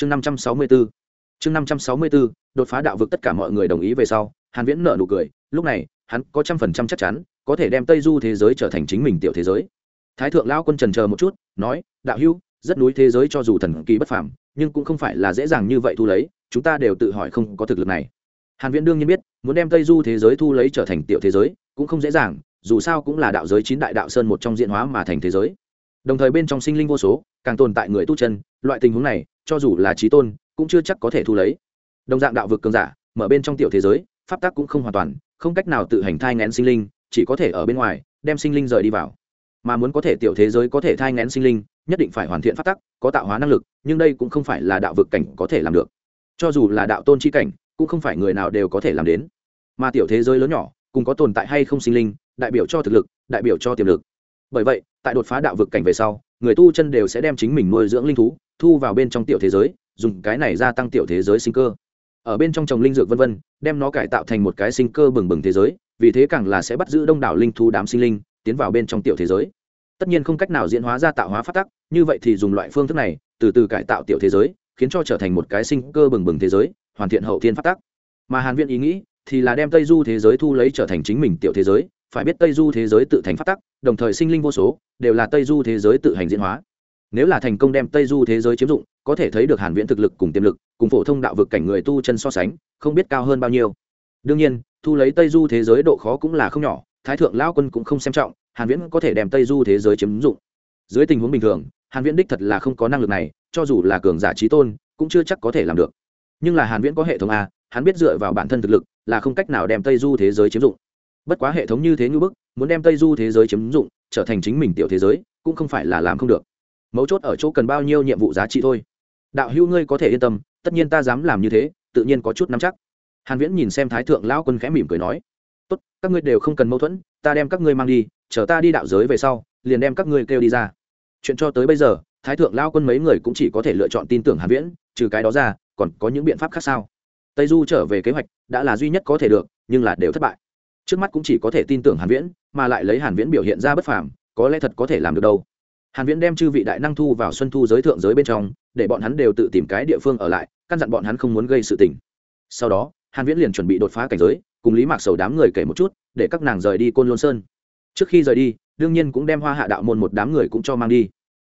chương năm trăm sáu mươi bốn chương năm trăm sáu mươi bốn đột phá đạo vực tất cả mọi người đồng ý về sau, hàn viễn nở nụ cười, lúc này, hắn có trăm phần trăm chắc chắn, có thể đem tây du thế giới trở thành chính mình tiểu thế giới. Thái thượng lão quân trần chờ một chút, nói, đạo hữu, rất núi thế giới cho dù thần kỳ bất phàm, nhưng cũng không phải là dễ dàng như vậy thu lấy, chúng ta đều tự hỏi không có thực lực này. Hàn viễn đương nhiên biết, muốn đem tây du thế giới thu lấy trở thành tiểu thế giới, cũng không dễ dàng, dù sao cũng là đạo giới chín đại đạo sơn một trong diện hóa mà thành thế giới. Đồng thời bên trong sinh linh vô số, càng tồn tại người tu chân, loại tình huống này cho dù là trí tôn, cũng chưa chắc có thể thu lấy. Đồng dạng đạo vực cường giả, mở bên trong tiểu thế giới, pháp tắc cũng không hoàn toàn, không cách nào tự hành thai ngén sinh linh, chỉ có thể ở bên ngoài, đem sinh linh rời đi vào. Mà muốn có thể tiểu thế giới có thể thai ngén sinh linh, nhất định phải hoàn thiện pháp tắc, có tạo hóa năng lực, nhưng đây cũng không phải là đạo vực cảnh có thể làm được. Cho dù là đạo tôn chi cảnh, cũng không phải người nào đều có thể làm đến. Mà tiểu thế giới lớn nhỏ, cùng có tồn tại hay không sinh linh, đại biểu cho thực lực, đại biểu cho tiềm lực. Bởi vậy, tại đột phá đạo vực cảnh về sau, người tu chân đều sẽ đem chính mình nuôi dưỡng linh thú thu vào bên trong tiểu thế giới, dùng cái này gia tăng tiểu thế giới sinh cơ. Ở bên trong trồng linh dược vân vân, đem nó cải tạo thành một cái sinh cơ bừng bừng thế giới, vì thế càng là sẽ bắt giữ đông đảo linh thu đám sinh linh, tiến vào bên trong tiểu thế giới. Tất nhiên không cách nào diễn hóa ra tạo hóa phát tắc, như vậy thì dùng loại phương thức này, từ từ cải tạo tiểu thế giới, khiến cho trở thành một cái sinh cơ bừng bừng thế giới, hoàn thiện hậu thiên phát tắc. Mà hàn viện ý nghĩ thì là đem tây du thế giới thu lấy trở thành chính mình tiểu thế giới, phải biết tây du thế giới tự thành phát tắc, đồng thời sinh linh vô số, đều là tây du thế giới tự hành diễn hóa nếu là thành công đem tây du thế giới chiếm dụng, có thể thấy được hàn viễn thực lực cùng tiềm lực, cùng phổ thông đạo vực cảnh người tu chân so sánh, không biết cao hơn bao nhiêu. Đương nhiên, thu lấy tây du thế giới độ khó cũng là không nhỏ, thái thượng lão quân cũng không xem trọng, hàn viễn có thể đem tây du thế giới chiếm dụng. Dưới tình huống bình thường, hàn viễn đích thật là không có năng lực này, cho dù là cường giả trí tôn, cũng chưa chắc có thể làm được. Nhưng là hàn viễn có hệ thống a, hắn biết dựa vào bản thân thực lực, là không cách nào đem tây du thế giới chiếm dụng. Bất quá hệ thống như thế như bức, muốn đem tây du thế giới chiếm dụng, trở thành chính mình tiểu thế giới, cũng không phải là làm không được mấu chốt ở chỗ cần bao nhiêu nhiệm vụ giá trị thôi. Đạo hữu ngươi có thể yên tâm, tất nhiên ta dám làm như thế, tự nhiên có chút nắm chắc. Hàn viễn nhìn xem thái thượng lão quân khẽ mỉm cười nói, tốt, các ngươi đều không cần mâu thuẫn, ta đem các ngươi mang đi, chờ ta đi đạo giới về sau, liền đem các ngươi kêu đi ra. Chuyện cho tới bây giờ, thái thượng lão quân mấy người cũng chỉ có thể lựa chọn tin tưởng hàn viễn, trừ cái đó ra, còn có những biện pháp khác sao? Tây du trở về kế hoạch, đã là duy nhất có thể được, nhưng là đều thất bại. Trước mắt cũng chỉ có thể tin tưởng hàn viễn, mà lại lấy hàn viễn biểu hiện ra bất phàm, có lẽ thật có thể làm được đâu hàn viễn đem chư vị đại năng thu vào xuân thu giới thượng giới bên trong, để bọn hắn đều tự tìm cái địa phương ở lại, căn dặn bọn hắn không muốn gây sự tình. Sau đó, hàn viễn liền chuẩn bị đột phá cảnh giới, cùng lý mạc sầu đám người kể một chút, để các nàng rời đi côn lôn sơn. Trước khi rời đi, đương nhiên cũng đem hoa hạ đạo môn một đám người cũng cho mang đi.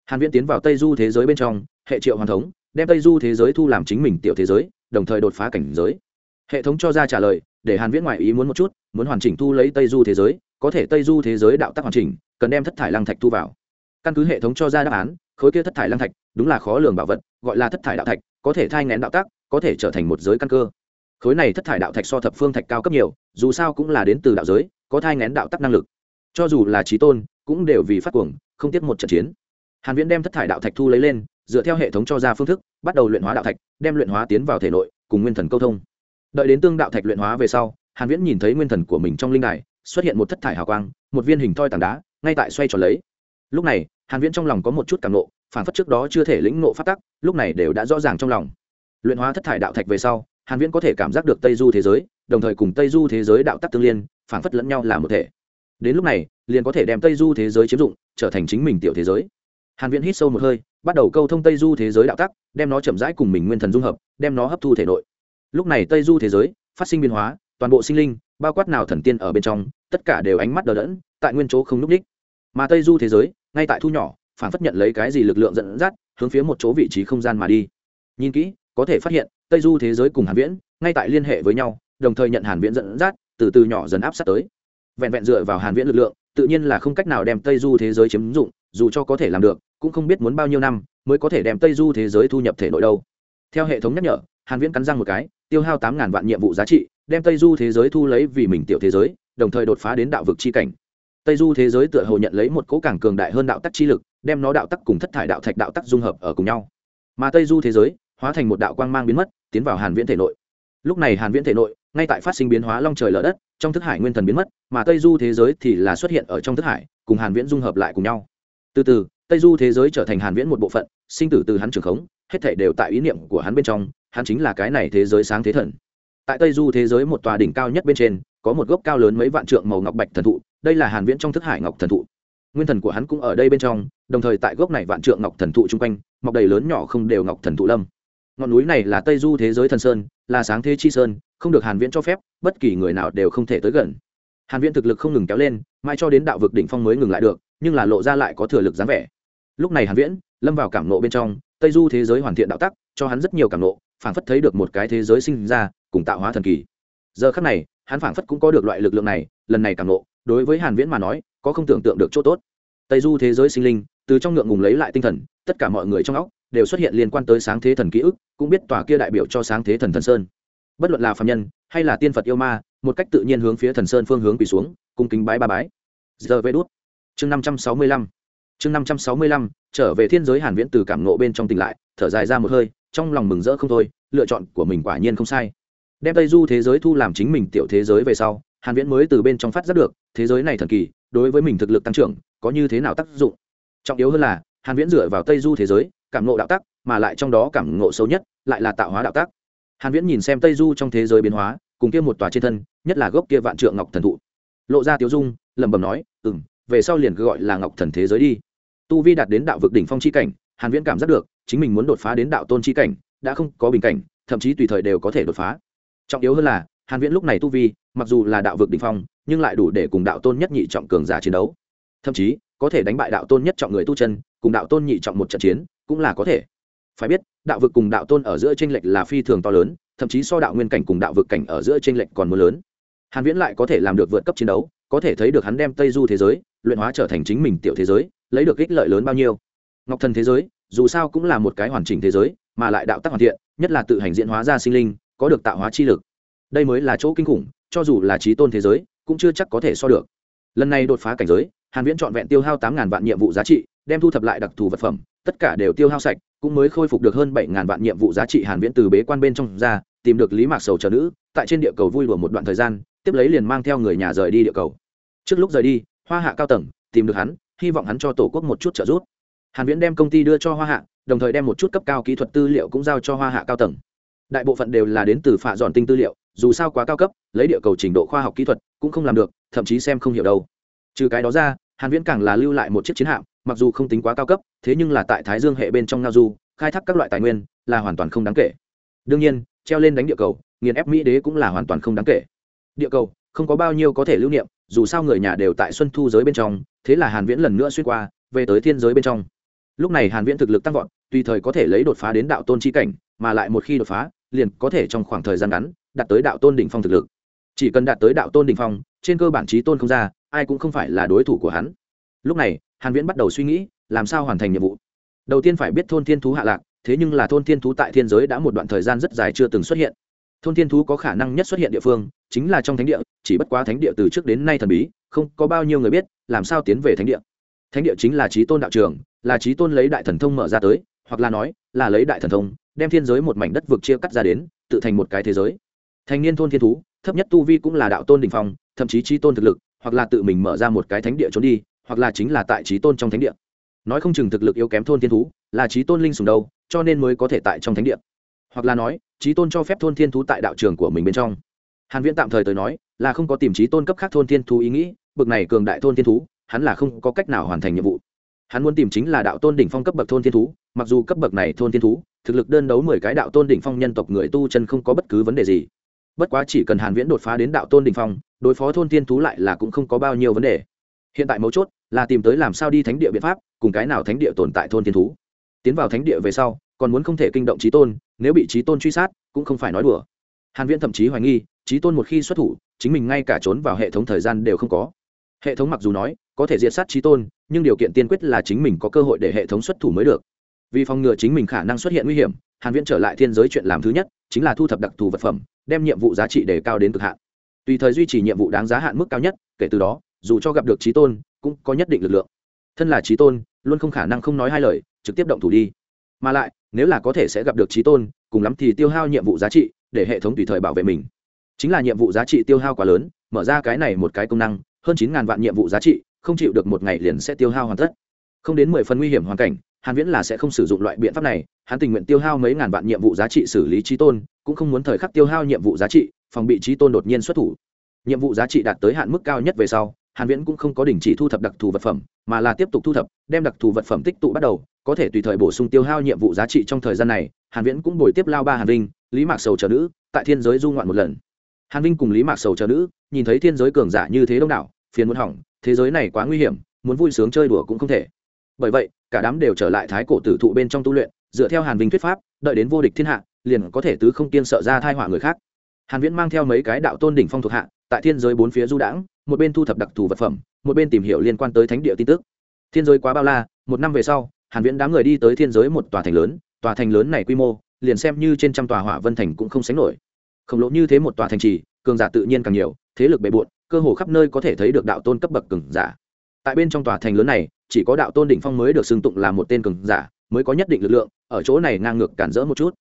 Hàn viễn tiến vào tây du thế giới bên trong, hệ triệu hoàn thống, đem tây du thế giới thu làm chính mình tiểu thế giới, đồng thời đột phá cảnh giới. Hệ thống cho ra trả lời, để hàn viễn ngoại ý muốn một chút, muốn hoàn chỉnh thu lấy tây du thế giới, có thể tây du thế giới đạo tắc hoàn chỉnh, cần đem thất thải lăng thạch thu vào căn cứ hệ thống cho ra đáp án, khối kia thất thải lăng thạch, đúng là khó lường bảo vật, gọi là thất thải đạo thạch, có thể thai ngén đạo tác, có thể trở thành một giới căn cơ. Khối này thất thải đạo thạch so thập phương thạch cao cấp nhiều, dù sao cũng là đến từ đạo giới, có thai ngén đạo tắc năng lực. Cho dù là trí tôn, cũng đều vì phát cuồng, không tiếc một trận chiến. Hàn viễn đem thất thải đạo thạch thu lấy lên, dựa theo hệ thống cho ra phương thức, bắt đầu luyện hóa đạo thạch, đem luyện hóa tiến vào thể nội, cùng nguyên thần câu thông. Đợi đến tương đạo thạch luyện hóa về sau, hàn viễn nhìn thấy nguyên thần của mình trong linh đài, xuất hiện một thất thải hào quang, một viên hình thoi tảng đá, ngay tại xoay tròn lấy lúc này, hàn viễn trong lòng có một chút cảm nộ, phản phất trước đó chưa thể lĩnh nộ phát tắc, lúc này đều đã rõ ràng trong lòng. Luyện hóa thất thải đạo thạch về sau, hàn viễn có thể cảm giác được tây du thế giới, đồng thời cùng tây du thế giới đạo tắc tương liên, phản phất lẫn nhau là một thể. Đến lúc này, liền có thể đem tây du thế giới chiếm dụng, trở thành chính mình tiểu thế giới. Hàn viễn hít sâu một hơi, bắt đầu câu thông tây du thế giới đạo tắc, đem nó chậm rãi cùng mình nguyên thần dung hợp, đem nó hấp thu thể nội. Lúc này tây du thế giới, phát sinh biến hóa, toàn bộ sinh linh, bao quát nào thần tiên ở bên trong, tất cả đều ánh mắt đờ đẫn, tại nguyên chỗ không núp đích. Mà tây du thế giới ngay tại thu nhỏ phản phất nhận lấy cái gì lực lượng dẫn dắt, hướng phía một chỗ vị trí không gian mà đi. Nhìn kỹ, có thể phát hiện, tây du thế giới cùng hàn viễn, ngay tại liên hệ với nhau, đồng thời nhận hàn viễn dẫn dắt, từ từ nhỏ dần áp sát tới. Vẹn vẹn dựa vào hàn viễn lực lượng, tự nhiên là không cách nào đem tây du thế giới chiếm dụng, dù cho có thể làm được, cũng không biết muốn bao nhiêu năm mới có thể đem tây du thế giới thu nhập thể nội đâu. Theo hệ thống nhắc nhở, hàn viễn cắn răng một cái, tiêu hao tám ngàn vạn nhiệm vụ giá trị, đem tây du thế giới thu lấy vì mình tiểu thế giới, đồng thời đột phá đến đạo vực chi cảnh tây du thế giới tựa hồ nhận lấy một cỗ càng cường đại hơn đạo tắc chi lực, đem nó đạo tắc cùng thất thải đạo thạch đạo tắc dung hợp ở cùng nhau. Mà tây du thế giới, hóa thành một đạo quang mang biến mất, tiến vào hàn viễn thể nội. Lúc này hàn viễn thể nội, ngay tại phát sinh biến hóa long trời lở đất, trong thức hải nguyên thần biến mất, mà tây du thế giới thì là xuất hiện ở trong thức hải, cùng hàn viễn dung hợp lại cùng nhau. Từ từ, tây du thế giới trở thành hàn viễn một bộ phận, sinh tử từ hắn trường khống, hết thảy đều tại ý niệm của hắn bên trong, hắn chính là cái này thế giới sáng thế thần. Tại tây du thế giới một tòa đỉnh cao nhất bên trên, có một gốc cao lớn mấy vạn trượng màu ngọc bạch thần thụ đây là hàn viễn trong thức hải ngọc thần thụ. Nguyên thần của hắn cũng ở đây bên trong, đồng thời tại gốc này vạn trượng ngọc thần thụ chung quanh, mọc đầy lớn nhỏ không đều ngọc thần thụ lâm. Ngọn núi này là tây du thế giới thần sơn, là sáng thế chi sơn, không được hàn viễn cho phép, bất kỳ người nào đều không thể tới gần. Hàn viễn thực lực không ngừng kéo lên, mãi cho đến đạo vực đỉnh phong mới ngừng lại được, nhưng là lộ ra lại có thừa lực dáng vẻ. Lúc này hàn viễn, lâm vào cảm nộ bên trong, tây du thế giới hoàn thiện đạo tắc, cho hắn rất nhiều cảm nộ phảng phất thấy được một cái thế giới sinh ra, cùng tạo hóa thần kỳ. Giờ khắc này, hắn phảng phất cũng có được loại lực lượng này, lần này cảm nộ đối với hàn viễn mà nói, có không tưởng tượng được chỗ tốt. Tây du thế giới sinh linh, từ trong ngượng ngùng lấy lại tinh thần, tất cả mọi người trong óc đều xuất hiện liên quan tới sáng thế thần ký ức, cũng biết tòa kia đại biểu cho sáng thế thần thần sơn. Bất luận là phạm nhân, hay là tiên phật yêu ma, một cách tự nhiên hướng phía thần sơn phương hướng quỳ xuống, cung kính bái ba bái. Giờ vê đút. chương năm trăm sáu mươi lăm. Chương năm trăm sáu mươi lăm, trở về thiên giới hàn viễn từ cảm nộ bên trong tỉnh lại, thở dài ra một hơi, trong lòng mừng rỡ không thôi, lựa chọn của mình quả nhiên không sai. Đem tây du thế giới thu làm chính mình tiểu thế giới về sau hàn viễn mới từ bên trong phát giác được, thế giới này thần kỳ, đối với mình thực lực tăng trưởng, có như thế nào tác dụng? Trọng yếu hơn là, hàn viễn dựa vào tây du thế giới, cảm ngộ đạo tắc, mà lại trong đó cảm ngộ sâu nhất, lại là tạo hóa đạo tắc. Hàn viễn nhìn xem tây du trong thế giới biến hóa, cùng kia một tòa trên thân, nhất là gốc kia vạn trượng ngọc thần thụ. Lộ ra tiêu dung, lẩm bẩm nói, ừm, về sau liền gọi là ngọc thần thế giới đi. Tu vi đạt đến đạo vực đỉnh phong chi cảnh, hàn viễn cảm giác được, chính mình muốn đột phá đến đạo tôn chi cảnh, đã không có bình cảnh, thậm chí tùy thời đều có thể đột phá. Trọng yếu hơn là hàn viễn lúc này tu vi, mặc dù là đạo vực đỉnh phong, nhưng lại đủ để cùng đạo tôn nhất nhị trọng cường giả chiến đấu. Thậm chí, có thể đánh bại đạo tôn nhất trọng người tu chân, cùng đạo tôn nhị trọng một trận chiến, cũng là có thể. Phải biết, đạo vực cùng đạo tôn ở giữa tranh lệch là phi thường to lớn, thậm chí so đạo nguyên cảnh cùng đạo vực cảnh ở giữa tranh lệch còn mưa lớn. Hàn viễn lại có thể làm được vượt cấp chiến đấu, có thể thấy được hắn đem tây du thế giới luyện hóa trở thành chính mình tiểu thế giới, lấy được ích lợi lớn bao nhiêu. Ngọc thần thế giới, dù sao cũng là một cái hoàn chỉnh thế giới, mà lại đạo tác hoàn thiện, nhất là tự hành diễn hóa ra sinh linh, có được tạo hóa chi lực đây mới là chỗ kinh khủng, cho dù là trí tôn thế giới, cũng chưa chắc có thể so được. Lần này đột phá cảnh giới, hàn viễn chọn vẹn tiêu hao tám ngàn vạn nhiệm vụ giá trị, đem thu thập lại đặc thù vật phẩm, tất cả đều tiêu hao sạch, cũng mới khôi phục được hơn bảy ngàn vạn nhiệm vụ giá trị hàn viễn từ bế quan bên trong ra, tìm được lý mạc sầu chờ nữ, tại trên địa cầu vui đùa một đoạn thời gian, tiếp lấy liền mang theo người nhà rời đi địa cầu. Trước lúc rời đi, hoa hạ cao tầng, tìm được hắn, hy vọng hắn cho tổ quốc một chút trợ giúp. Hàn viễn đem công ty đưa cho hoa hạ, đồng thời đem một chút cấp cao kỹ thuật tư liệu cũng giao cho hoa hạ cao tầng. Đại bộ phận đều là đến từ phạ dọn tinh tư liệu dù sao quá cao cấp, lấy địa cầu trình độ khoa học kỹ thuật cũng không làm được, thậm chí xem không hiểu đâu. Trừ cái đó ra, hàn viễn càng là lưu lại một chiếc chiến hạm, mặc dù không tính quá cao cấp, thế nhưng là tại thái dương hệ bên trong ngao du, khai thác các loại tài nguyên, là hoàn toàn không đáng kể. Đương nhiên, treo lên đánh địa cầu, nghiền ép mỹ đế cũng là hoàn toàn không đáng kể. Địa cầu, không có bao nhiêu có thể lưu niệm, dù sao người nhà đều tại xuân thu giới bên trong, thế là hàn viễn lần nữa xuyên qua, về tới thiên giới bên trong lúc này hàn viễn thực lực tăng vọt, tùy thời có thể lấy đột phá đến đạo tôn chi cảnh, mà lại một khi đột phá, liền có thể trong khoảng thời gian ngắn đạt tới đạo tôn đỉnh phong thực lực. Chỉ cần đạt tới đạo tôn đỉnh phong, trên cơ bản trí tôn không ra, ai cũng không phải là đối thủ của hắn. Lúc này, hàn viễn bắt đầu suy nghĩ, làm sao hoàn thành nhiệm vụ? Đầu tiên phải biết thôn thiên thú hạ lạc, thế nhưng là thôn thiên thú tại thiên giới đã một đoạn thời gian rất dài chưa từng xuất hiện. Thôn thiên thú có khả năng nhất xuất hiện địa phương, chính là trong thánh địa, chỉ bất quá thánh địa từ trước đến nay thần bí, không có bao nhiêu người biết, làm sao tiến về thánh địa thánh địa chính là trí tôn đạo trường, là trí tôn lấy đại thần thông mở ra tới, hoặc là nói, là lấy đại thần thông, đem thiên giới một mảnh đất vực chia cắt ra đến, tự thành một cái thế giới. Thành niên thôn thiên thú, thấp nhất tu vi cũng là đạo tôn đình phong, thậm chí trí tôn thực lực, hoặc là tự mình mở ra một cái thánh địa trốn đi, hoặc là chính là tại trí tôn trong thánh địa. Nói không chừng thực lực yếu kém thôn thiên thú, là trí tôn linh sùng đâu, cho nên mới có thể tại trong thánh địa. Hoặc là nói trí tôn cho phép thôn thiên thú tại đạo trường của mình bên trong. Hàn viễn tạm thời tới nói, là không có tìm trí tôn cấp khác thôn thiên thú ý nghĩ, bực này cường đại thôn thiên thú hắn là không có cách nào hoàn thành nhiệm vụ. Hắn muốn tìm chính là đạo tôn đỉnh phong cấp bậc thôn thiên thú, mặc dù cấp bậc này thôn thiên thú, thực lực đơn đấu mười cái đạo tôn đỉnh phong nhân tộc người tu chân không có bất cứ vấn đề gì. Bất quá chỉ cần hàn viễn đột phá đến đạo tôn đỉnh phong, đối phó thôn thiên thú lại là cũng không có bao nhiêu vấn đề. Hiện tại mấu chốt là tìm tới làm sao đi thánh địa biện pháp, cùng cái nào thánh địa tồn tại thôn thiên thú. Tiến vào thánh địa về sau, còn muốn không thể kinh động trí tôn, nếu bị trí tôn truy sát, cũng không phải nói đùa. Hàn viễn thậm chí hoài nghi trí tôn một khi xuất thủ, chính mình ngay cả trốn vào hệ thống thời gian đều không có. Hệ thống mặc dù nói có thể diệt sát trí tôn, nhưng điều kiện tiên quyết là chính mình có cơ hội để hệ thống xuất thủ mới được. Vì phòng ngừa chính mình khả năng xuất hiện nguy hiểm, hàn viễn trở lại thiên giới chuyện làm thứ nhất, chính là thu thập đặc thù vật phẩm, đem nhiệm vụ giá trị đề cao đến cực hạn. Tùy thời duy trì nhiệm vụ đáng giá hạn mức cao nhất, kể từ đó, dù cho gặp được trí tôn, cũng có nhất định lực lượng. Thân là trí tôn, luôn không khả năng không nói hai lời, trực tiếp động thủ đi. Mà lại, nếu là có thể sẽ gặp được trí tôn, cùng lắm thì tiêu hao nhiệm vụ giá trị, để hệ thống tùy thời bảo vệ mình. Chính là nhiệm vụ giá trị tiêu hao quá lớn, mở ra cái này một cái công năng, hơn chín ngàn vạn nhiệm vụ giá trị không chịu được một ngày liền sẽ tiêu hao hoàn tất. Không đến mười phần nguy hiểm hoàn cảnh, hàn viễn là sẽ không sử dụng loại biện pháp này. Hắn tình nguyện tiêu hao mấy ngàn vạn nhiệm vụ giá trị xử lý trí tôn, cũng không muốn thời khắc tiêu hao nhiệm vụ giá trị, phòng bị trí tôn đột nhiên xuất thủ. Nhiệm vụ giá trị đạt tới hạn mức cao nhất về sau, hàn viễn cũng không có đình chỉ thu thập đặc thù vật phẩm, mà là tiếp tục thu thập, đem đặc thù vật phẩm tích tụ bắt đầu. Có thể tùy thời bổ sung tiêu hao nhiệm vụ giá trị trong thời gian này, hàn viễn cũng bồi tiếp lao ba hàn vinh, lý mạc sầu chờ nữ, tại thiên giới du ngoạn một lần. Hàn vinh cùng lý mạc sầu chờ nữ nhìn thấy thiên giới cường giả như thế đông đảo phiền muốn hỏng, thế giới này quá nguy hiểm, muốn vui sướng chơi đùa cũng không thể. Bởi vậy, cả đám đều trở lại thái cổ tử thụ bên trong tu luyện, dựa theo hàn vinh thuyết pháp, đợi đến vô địch thiên hạ, liền có thể tứ không tiên sợ ra thai họa người khác. Hàn viễn mang theo mấy cái đạo tôn đỉnh phong thuộc hạ, tại thiên giới bốn phía du đãng, một bên thu thập đặc thù vật phẩm, một bên tìm hiểu liên quan tới thánh địa tin tức. Thiên giới quá bao la, một năm về sau, hàn viễn đám người đi tới thiên giới một tòa thành lớn, tòa thành lớn này quy mô, liền xem như trên trăm tòa hỏa vân thành cũng không sánh nổi. Khổng lồ như thế một tòa thành trì, cường giả tự nhiên càng nhiều, thế lực bề bộn cơ hồ khắp nơi có thể thấy được đạo tôn cấp bậc cường giả. Tại bên trong tòa thành lớn này, chỉ có đạo tôn đỉnh phong mới được xưng tụng là một tên cường giả, mới có nhất định lực lượng, ở chỗ này ngang ngược cản rỡ một chút.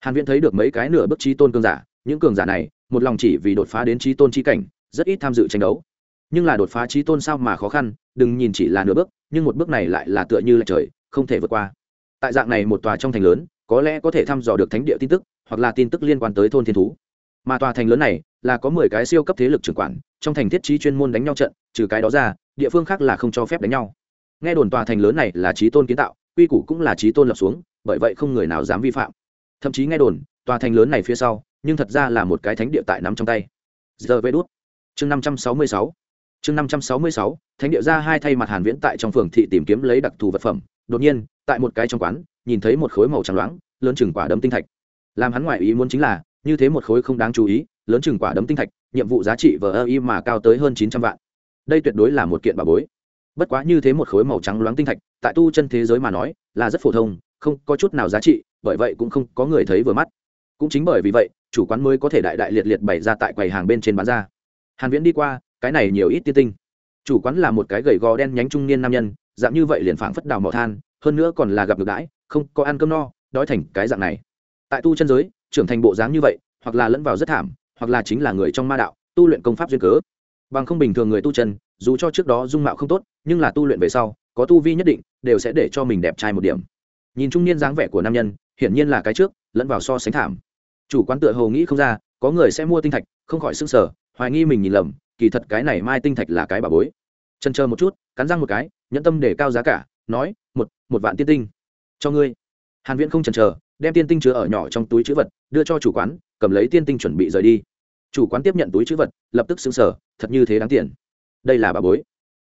Hàn viễn thấy được mấy cái nửa bước trí tôn cường giả, những cường giả này, một lòng chỉ vì đột phá đến trí tôn chi cảnh, rất ít tham dự tranh đấu. Nhưng là đột phá trí tôn sao mà khó khăn, đừng nhìn chỉ là nửa bước, nhưng một bước này lại là tựa như là trời, không thể vượt qua. Tại dạng này một tòa trong thành lớn, có lẽ có thể thăm dò được thánh địa tin tức, hoặc là tin tức liên quan tới thôn thiên thú mà tòa thành lớn này là có mười cái siêu cấp thế lực trưởng quản, trong thành thiết trí chuyên môn đánh nhau trận, trừ cái đó ra, địa phương khác là không cho phép đánh nhau. Nghe đồn tòa thành lớn này là trí tôn kiến tạo, quy củ cũng là trí tôn lập xuống, bởi vậy không người nào dám vi phạm. Thậm chí nghe đồn, tòa thành lớn này phía sau, nhưng thật ra là một cái thánh địa tại nắm trong tay. Giờ vê đốt chương năm trăm sáu mươi sáu. Chương năm trăm sáu mươi sáu, thánh địa ra hai thay mặt hàn viễn tại trong phường thị tìm kiếm lấy đặc thù vật phẩm. Đột nhiên, tại một cái trong quán, nhìn thấy một khối màu trắng loáng, lớn chừng quả đấm tinh thạch. Làm hắn ngoại ý muốn chính là như thế một khối không đáng chú ý, lớn chừng quả đấm tinh thạch, nhiệm vụ giá trị vờ ơ y mà cao tới hơn chín trăm vạn. Đây tuyệt đối là một kiện bà bối. Bất quá như thế một khối màu trắng loáng tinh thạch, tại tu chân thế giới mà nói, là rất phổ thông, không có chút nào giá trị, bởi vậy cũng không có người thấy vừa mắt. Cũng chính bởi vì vậy, chủ quán mới có thể đại đại liệt liệt bày ra tại quầy hàng bên trên bán ra. Hàn viễn đi qua, cái này nhiều ít tiên tinh. Chủ quán là một cái gầy gò đen nhánh trung niên nam nhân, dạng như vậy liền phảng phất đào mỏ than, hơn nữa còn là gặp ngược đãi, không có ăn cơm no, đói thành cái dạng này. Tại tu chân giới trưởng thành bộ dáng như vậy, hoặc là lẫn vào rất thảm, hoặc là chính là người trong ma đạo, tu luyện công pháp duyên cớ. Bằng không bình thường người tu chân, dù cho trước đó dung mạo không tốt, nhưng là tu luyện về sau, có tu vi nhất định, đều sẽ để cho mình đẹp trai một điểm. Nhìn trung niên dáng vẻ của nam nhân, hiển nhiên là cái trước, lẫn vào so sánh thảm. Chủ quán tựa hồ nghĩ không ra, có người sẽ mua tinh thạch, không khỏi s ư n g sở hoài nghi mình nhìn lầm, kỳ thật cái này mai tinh thạch là cái bà bối. Chân chờ một chút, cắn răng một cái, nhẫn tâm để cao giá cả, nói, một một vạn tiên tinh. Cho ngươi. Hàn viễn không chần chờ đem tiên tinh chứa ở nhỏ trong túi chữ vật, đưa cho chủ quán, cầm lấy tiên tinh chuẩn bị rời đi. Chủ quán tiếp nhận túi chữ vật, lập tức xứng sở thật như thế đáng tiền. Đây là bà bối.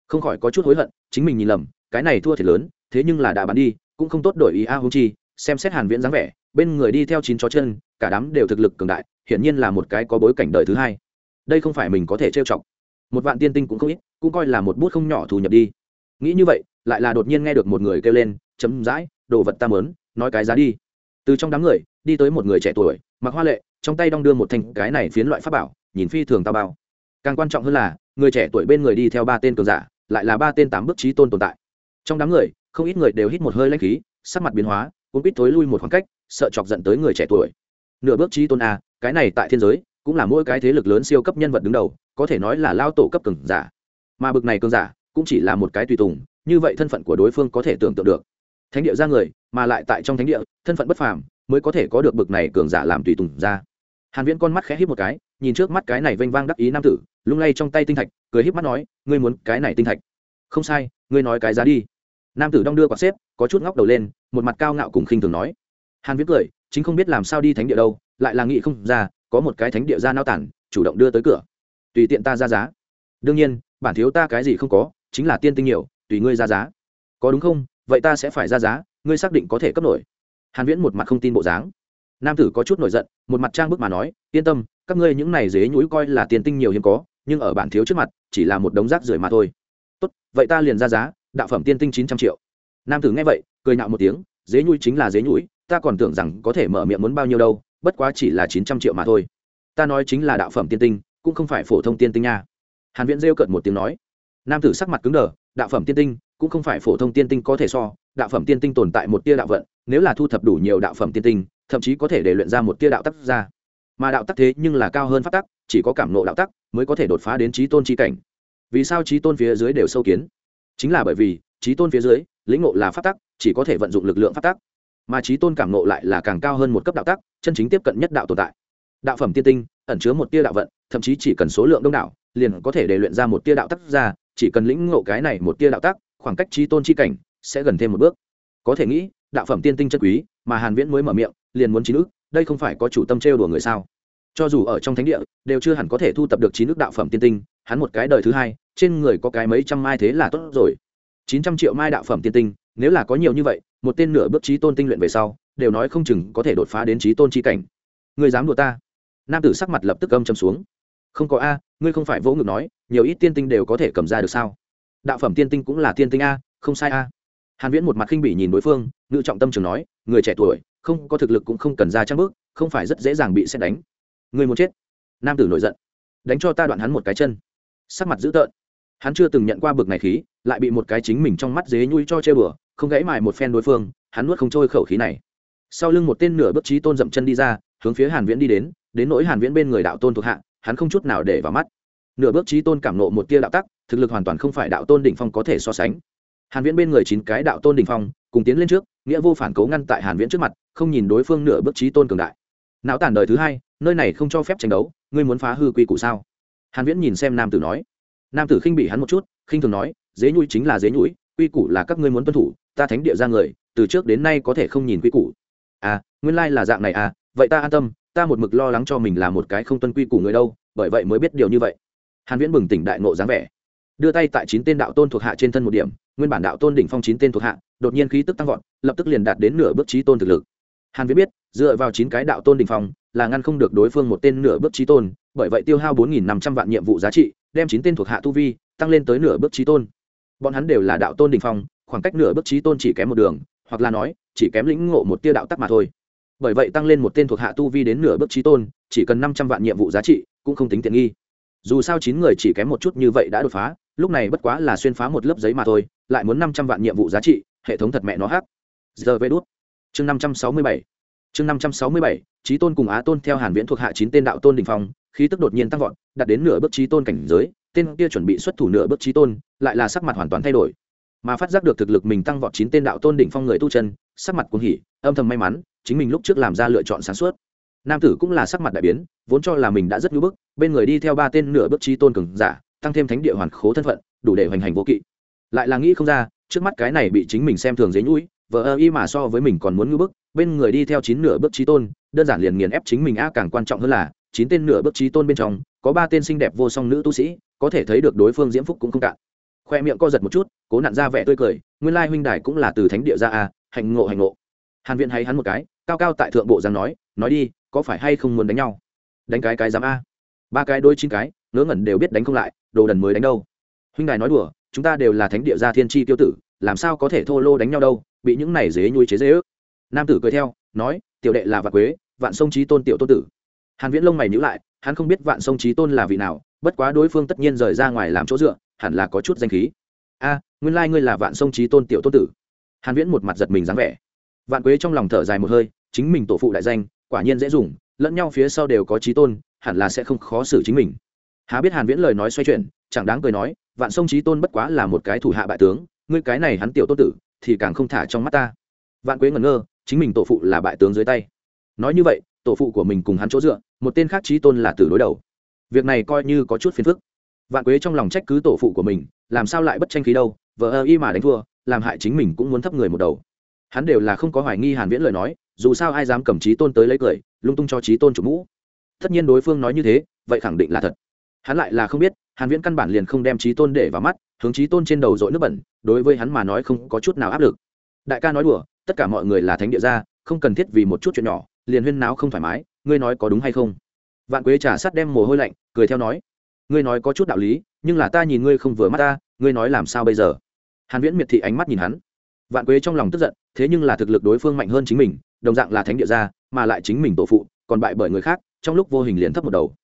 Không khỏi có chút hối hận, chính mình nhìn lầm, cái này thua thiệt lớn, thế nhưng là đã bán đi, cũng không tốt đổi ý a hung chi, xem xét hàn viễn dáng vẻ, bên người đi theo chín chó chân, cả đám đều thực lực cường đại, hiển nhiên là một cái có bối cảnh đời thứ hai. Đây không phải mình có thể trêu chọc. Một vạn tiên tinh cũng không ít, cũng coi là một bút không nhỏ thu nhập đi. Nghĩ như vậy, lại là đột nhiên nghe được một người kêu lên, chấm dãi, đồ vật ta mớn nói cái giá đi từ trong đám người, đi tới một người trẻ tuổi, mặc hoa lệ, trong tay đong đưa một thanh cái này phiến loại pháp bảo, nhìn phi thường tao bao. Càng quan trọng hơn là, người trẻ tuổi bên người đi theo ba tên cường giả, lại là ba tên tám bước trí tôn tồn tại. Trong đám người, không ít người đều hít một hơi lãnh khí, sắc mặt biến hóa cũng biết thối lui một khoảng cách, sợ chọc giận tới người trẻ tuổi. Nửa bước trí tôn a, cái này tại thiên giới, cũng là mỗi cái thế lực lớn siêu cấp nhân vật đứng đầu, có thể nói là lao tổ cấp cường giả. Mà bực này cường giả, cũng chỉ là một cái tùy tùng, như vậy thân phận của đối phương có thể tưởng tượng được. Thánh địa ra người mà lại tại trong thánh địa, thân phận bất phàm mới có thể có được bực này cường giả làm tùy tùng ra. Hàn viễn con mắt khẽ híp một cái, nhìn trước mắt cái này vênh vang đắc ý nam tử, lung lay trong tay tinh thạch, cười híp mắt nói, ngươi muốn cái này tinh thạch? Không sai, ngươi nói cái giá đi. Nam tử đong đưa quả xếp, có chút ngóc đầu lên, một mặt cao ngạo cùng khinh thường nói. Hàn Viễn cười, chính không biết làm sao đi thánh địa đâu, lại là nghĩ không ra, có một cái thánh địa ra nao tản, chủ động đưa tới cửa. Tùy tiện ta ra giá. Đương nhiên, bản thiếu ta cái gì không có, chính là tiên tinh nhiều, tùy ngươi ra giá. Có đúng không? Vậy ta sẽ phải ra giá ngươi xác định có thể cấp nổi. Hàn viễn một mặt không tin bộ dáng. Nam tử có chút nổi giận, một mặt trang bức mà nói, yên tâm, các ngươi những này dế nhũi coi là tiền tinh nhiều hiếm có, nhưng ở bản thiếu trước mặt, chỉ là một đống rác rưởi mà thôi. Tốt, vậy ta liền ra giá, đạo phẩm tiên tinh chín trăm triệu. Nam tử nghe vậy, cười nạo một tiếng, dế nhũi chính là dế nhũi, ta còn tưởng rằng có thể mở miệng muốn bao nhiêu đâu, bất quá chỉ là chín trăm triệu mà thôi. Ta nói chính là đạo phẩm tiên tinh, cũng không phải phổ thông tiên tinh nha. Hàn viễn rêu cợt một tiếng nói. Nam tử sắc mặt cứng đờ, đạo phẩm tiên tinh, cũng không phải phổ thông tiên tinh có thể so đạo phẩm tiên tinh tồn tại một tia đạo vận, nếu là thu thập đủ nhiều đạo phẩm tiên tinh, thậm chí có thể để luyện ra một tia đạo tắc ra. Mà đạo tắc thế nhưng là cao hơn pháp tắc, chỉ có cảm nộ đạo tắc mới có thể đột phá đến trí tôn trí cảnh. Vì sao trí tôn phía dưới đều sâu kiến? Chính là bởi vì, trí tôn phía dưới, lĩnh ngộ là pháp tắc, chỉ có thể vận dụng lực lượng pháp tắc. Mà trí tôn cảm ngộ lại là càng cao hơn một cấp đạo tắc, chân chính tiếp cận nhất đạo tồn tại. Đạo phẩm tiên tinh, ẩn chứa một tia đạo vận, thậm chí chỉ cần số lượng đông đảo, liền có thể để luyện ra một tia đạo tắc ra, chỉ cần lĩnh ngộ cái này một tia đạo tắc, khoảng cách trí tôn chi cảnh sẽ gần thêm một bước. Có thể nghĩ đạo phẩm tiên tinh chân quý mà hàn viễn mới mở miệng liền muốn chín nước, đây không phải có chủ tâm trêu đùa người sao? Cho dù ở trong thánh địa đều chưa hẳn có thể thu tập được chín nước đạo phẩm tiên tinh hắn một cái đời thứ hai trên người có cái mấy trăm mai thế là tốt rồi. Chín trăm triệu mai đạo phẩm tiên tinh nếu là có nhiều như vậy một tên nửa bước trí tôn tinh luyện về sau đều nói không chừng có thể đột phá đến trí tôn chi cảnh. Người dám đùa ta? Nam tử sắc mặt lập tức âm châm xuống. Không có a ngươi không phải vỗ ngực nói nhiều ít tiên tinh đều có thể cầm ra được sao? Đạo phẩm tiên tinh cũng là tiên tinh a không sai a hàn viễn một mặt khinh bỉ nhìn đối phương, ngự trọng tâm trường nói, người trẻ tuổi, không có thực lực cũng không cần ra trang bước, không phải rất dễ dàng bị xét đánh. Người muốn chết. Nam tử nổi giận. Đánh cho ta đoạn hắn một cái chân. Sắc mặt dữ tợn. Hắn chưa từng nhận qua bực này khí, lại bị một cái chính mình trong mắt dế nhui cho chơi bừa, không gãy mài một phen đối phương, hắn nuốt không trôi khẩu khí này. Sau lưng một tên nửa bước trí tôn dậm chân đi ra, hướng phía hàn viễn đi đến đến nỗi hàn viễn bên người đạo tôn thuộc hạ, hắn không chút nào để vào mắt. Nửa bước trí tôn cảm nộ một tia đạo tắc, thực lực hoàn toàn không phải đạo tôn đỉnh phong có thể so sánh hàn viễn bên người chín cái đạo tôn đỉnh phong, cùng tiến lên trước, nghĩa vô phản cố ngăn tại hàn viễn trước mặt, không nhìn đối phương nửa bước trí tôn cường đại. Não tản đời thứ hai, nơi này không cho phép tranh đấu, ngươi muốn phá hư quy củ sao? Hàn viễn nhìn xem nam tử nói. Nam tử khinh bị hắn một chút, khinh thường nói, dế nhũi chính là dế nhũi, quy củ là các ngươi muốn tuân thủ, ta thánh địa ra người, từ trước đến nay có thể không nhìn quy củ. À nguyên lai là dạng này à vậy ta an tâm, ta một mực lo lắng cho mình là một cái không tuân quy củ người đâu, bởi vậy mới biết điều như vậy. Hàn viễn bừng tỉnh đại nộ dáng vẻ. Đưa tay tại chín tên đạo tôn thuộc hạ trên thân một điểm nguyên bản đạo tôn đỉnh phong chín tên thuộc hạ, đột nhiên khí tức tăng vọt, lập tức liền đạt đến nửa bước trí tôn thực lực. Hàn viễn biết, dựa vào chín cái đạo tôn đỉnh phong, là ngăn không được đối phương một tên nửa bước trí tôn, bởi vậy tiêu hao 4.500 vạn nhiệm vụ giá trị, đem chín tên thuộc hạ tu vi tăng lên tới nửa bước trí tôn. Bọn hắn đều là đạo tôn đỉnh phong, khoảng cách nửa bước trí tôn chỉ kém một đường, hoặc là nói, chỉ kém lĩnh ngộ một tia đạo tắc mà thôi. Bởi vậy tăng lên một tên thuộc hạ tu vi đến nửa bước trí tôn, chỉ cần 500 vạn nhiệm vụ giá trị, cũng không tính tiện nghi. Dù sao chín người chỉ kém một chút như vậy đã đột phá lúc này bất quá là xuyên phá một lớp giấy mà thôi, lại muốn 500 vạn nhiệm vụ giá trị, hệ thống thật mẹ nó hắc. Giờ vê đốt chương 567 chương 567 trí tôn cùng á tôn theo hàn viễn thuộc hạ chín tên đạo tôn đỉnh phong, khí tức đột nhiên tăng vọt, đạt đến nửa bước trí tôn cảnh giới, tên kia chuẩn bị xuất thủ nửa bước trí tôn, lại là sắc mặt hoàn toàn thay đổi. Mà phát giác được thực lực mình tăng vọt chín tên đạo tôn đỉnh phong người tu chân, sắc mặt cuồng hỉ, âm thầm may mắn, chính mình lúc trước làm ra lựa chọn sáng suốt. Nam tử cũng là sắc mặt đại biến, vốn cho là mình đã rất nhu bức, bên người đi theo ba tên nửa bước trí tôn cường giả tăng thêm thánh địa hoàn khố thân phận, đủ để hoành hành vô kỵ. Lại là nghĩ không ra, trước mắt cái này bị chính mình xem thường dế nhũi vợ ơ y mà so với mình còn muốn ngưỡng bức, bên người đi theo chín nửa bước trí tôn, đơn giản liền nghiền ép chính mình a, càng quan trọng hơn là, chín tên nửa bước trí tôn bên trong, có ba tên xinh đẹp vô song nữ tu sĩ, có thể thấy được đối phương diễm phúc cũng không cạn. Khoe miệng co giật một chút, cố nặn ra vẻ tươi cười, nguyên lai huynh đài cũng là từ thánh địa ra a hành ngộ hành ngộ. Hàn viện hay hắn một cái, cao cao tại thượng bộ giang nói nói đi, có phải hay không muốn đánh nhau? Đánh cái cái dám a? Ba cái đôi chín cái ngớ ngẩn đều biết đánh không lại, đồ đần mới đánh đâu. Huynh đài nói đùa, chúng ta đều là thánh địa gia thiên tri tiêu tử, làm sao có thể thô lô đánh nhau đâu, bị những này dế nhui chế dế ước. Nam tử cười theo, nói, tiểu đệ là vạn quế, vạn sông trí tôn tiểu tôn tử. Hàn viễn lông mày nhíu lại, hắn không biết vạn sông trí tôn là vị nào, bất quá đối phương tất nhiên rời ra ngoài làm chỗ dựa, hẳn là có chút danh khí. A, nguyên lai like ngươi là vạn sông trí tôn tiểu tôn tử. Hàn viễn một mặt giật mình dáng vẻ. Vạn quế trong lòng thở dài một hơi, chính mình tổ phụ đại danh, quả nhiên dễ dùng, lẫn nhau phía sau đều có trí tôn, hẳn là sẽ không khó xử chính mình há biết hàn viễn lời nói xoay chuyển, chẳng đáng cười nói, vạn sông trí tôn bất quá là một cái thủ hạ bại tướng, ngươi cái này hắn tiểu tôn tử, thì càng không thả trong mắt ta. Vạn quế ngẩn ngơ, chính mình tổ phụ là bại tướng dưới tay. Nói như vậy, tổ phụ của mình cùng hắn chỗ dựa, một tên khác trí tôn là tử đối đầu. Việc này coi như có chút phiền phức. Vạn quế trong lòng trách cứ tổ phụ của mình, làm sao lại bất tranh khí đâu vợ ơ y mà đánh thua, làm hại chính mình cũng muốn thấp người một đầu. Hắn đều là không có hoài nghi hàn viễn lời nói, dù sao ai dám cầm trí tôn tới lấy cười, lung tung cho trí tôn chủ mũ. Tất nhiên đối phương nói như thế, vậy khẳng định là thật hắn lại là không biết, hàn viễn căn bản liền không đem trí tôn để vào mắt, hướng trí tôn trên đầu dội nước bẩn, đối với hắn mà nói không có chút nào áp lực. Đại ca nói đùa, tất cả mọi người là thánh địa gia, không cần thiết vì một chút chuyện nhỏ, liền huyên náo không thoải mái, ngươi nói có đúng hay không? Vạn quế trà sát đem mồ hôi lạnh, cười theo nói, ngươi nói có chút đạo lý, nhưng là ta nhìn ngươi không vừa mắt ta, ngươi nói làm sao bây giờ? Hàn viễn miệt thị ánh mắt nhìn hắn. Vạn quế trong lòng tức giận, thế nhưng là thực lực đối phương mạnh hơn chính mình, đồng dạng là thánh địa gia, mà lại chính mình tổ phụ, còn bại bởi người khác, trong lúc vô hình liền thấp một đầu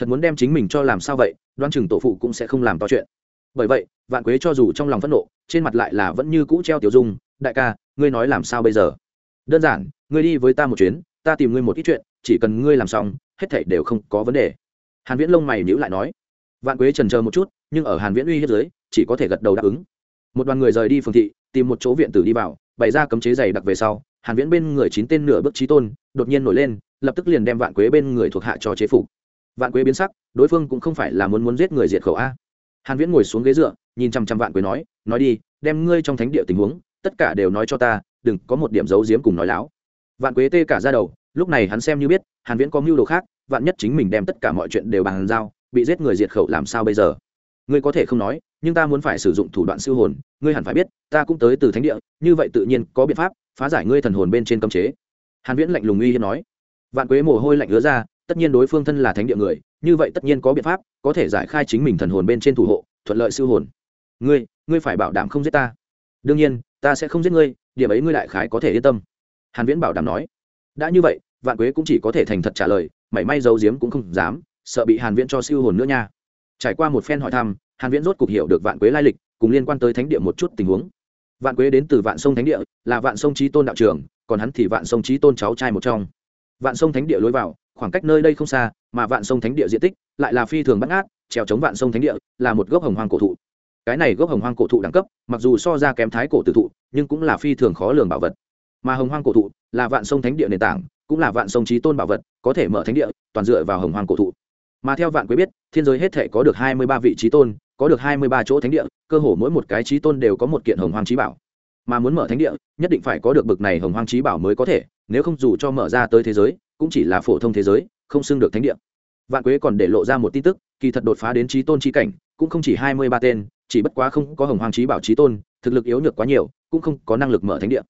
thật muốn đem chính mình cho làm sao vậy đoan chừng tổ phụ cũng sẽ không làm to chuyện. Bởi vậy, vạn quế cho dù trong lòng phẫn nộ, trên mặt lại là vẫn như cũ treo tiểu dung, đại ca, ngươi nói làm sao bây giờ? Đơn giản, ngươi đi với ta một chuyến, ta tìm ngươi một ít chuyện, chỉ cần ngươi làm xong, hết thảy đều không có vấn đề. Hàn viễn lông mày nhíu lại nói. Vạn quế trần chờ một chút, nhưng ở hàn viễn uy hiếp dưới, chỉ có thể gật đầu đáp ứng. Một đoàn người rời đi phường thị, tìm một chỗ viện tử đi vào, bày ra cấm chế dày đặc về sau, hàn viễn bên người chín tên nửa bước trí tôn, đột nhiên nổi lên, lập tức liền đem vạn quế bên người thuộc hạ cho chế phục vạn quế biến sắc, đối phương cũng không phải là muốn muốn giết người diệt khẩu a. Hàn viễn ngồi xuống ghế dựa, nhìn chăm chăm vạn quế nói nói đi, đem ngươi trong thánh địa tình huống, tất cả đều nói cho ta, đừng có một điểm giấu giếm cùng nói láo. Vạn quế tê cả ra đầu, lúc này hắn xem như biết, hàn viễn có mưu đồ khác, vạn nhất chính mình đem tất cả mọi chuyện đều bàn giao, bị giết người diệt khẩu làm sao bây giờ? Ngươi có thể không nói, nhưng ta muốn phải sử dụng thủ đoạn siêu hồn, ngươi hẳn phải biết, ta cũng tới từ thánh địa, như vậy tự nhiên có biện pháp, phá giải ngươi thần hồn bên trên cấm chế. Hàn viễn lạnh lùng uy hiếp nói. Vạn quế mồ hôi lạnh ứa ra tất nhiên đối phương thân là thánh địa người, như vậy tất nhiên có biện pháp, có thể giải khai chính mình thần hồn bên trên thủ hộ, thuận lợi siêu hồn. Ngươi ngươi phải bảo đảm không giết ta. Đương nhiên, ta sẽ không giết ngươi, điểm ấy ngươi đại khái có thể yên tâm. Hàn viễn bảo đảm nói. Đã như vậy, vạn quế cũng chỉ có thể thành thật trả lời, mảy may giấu giếm cũng không dám, sợ bị hàn viễn cho siêu hồn nữa nha. Trải qua một phen hỏi thăm, hàn viễn rốt cục hiểu được vạn quế lai lịch, cùng liên quan tới thánh địa một chút tình huống. Vạn quế đến từ vạn sông thánh địa, là vạn sông trí tôn đạo trưởng, còn hắn thì vạn sông trí tôn cháu trai một trong. Vạn sông thánh địa lối vào khoảng cách nơi đây không xa, mà vạn sông thánh địa diện tích lại là phi thường bắt ngát, trèo chống vạn sông thánh địa là một gốc hồng hoang cổ thụ. Cái này gốc hồng hoang cổ thụ đẳng cấp, mặc dù so ra kém thái cổ tử thụ, nhưng cũng là phi thường khó lường bảo vật. Mà hồng hoang cổ thụ là vạn sông thánh địa nền tảng, cũng là vạn sông trí tôn bảo vật, có thể mở thánh địa, toàn dựa vào hồng hoang cổ thụ. Mà theo vạn quế biết, thiên giới hết thể có được hai mươi ba vị trí tôn, có được hai mươi ba chỗ thánh địa, cơ hồ mỗi một cái trí tôn đều có một kiện hồng hoang trí bảo. Mà muốn mở thánh địa, nhất định phải có được bực này hồng hoang trí bảo mới có thể, nếu không dù cho mở ra tới thế giới cũng chỉ là phổ thông thế giới, không xưng được thánh địa. Vạn quế còn để lộ ra một tin tức, kỳ thật đột phá đến trí tôn trí cảnh, cũng không chỉ hai mươi ba tên, chỉ bất quá không có hồng hoàng trí bảo trí tôn, thực lực yếu nhược quá nhiều, cũng không có năng lực mở thánh địa.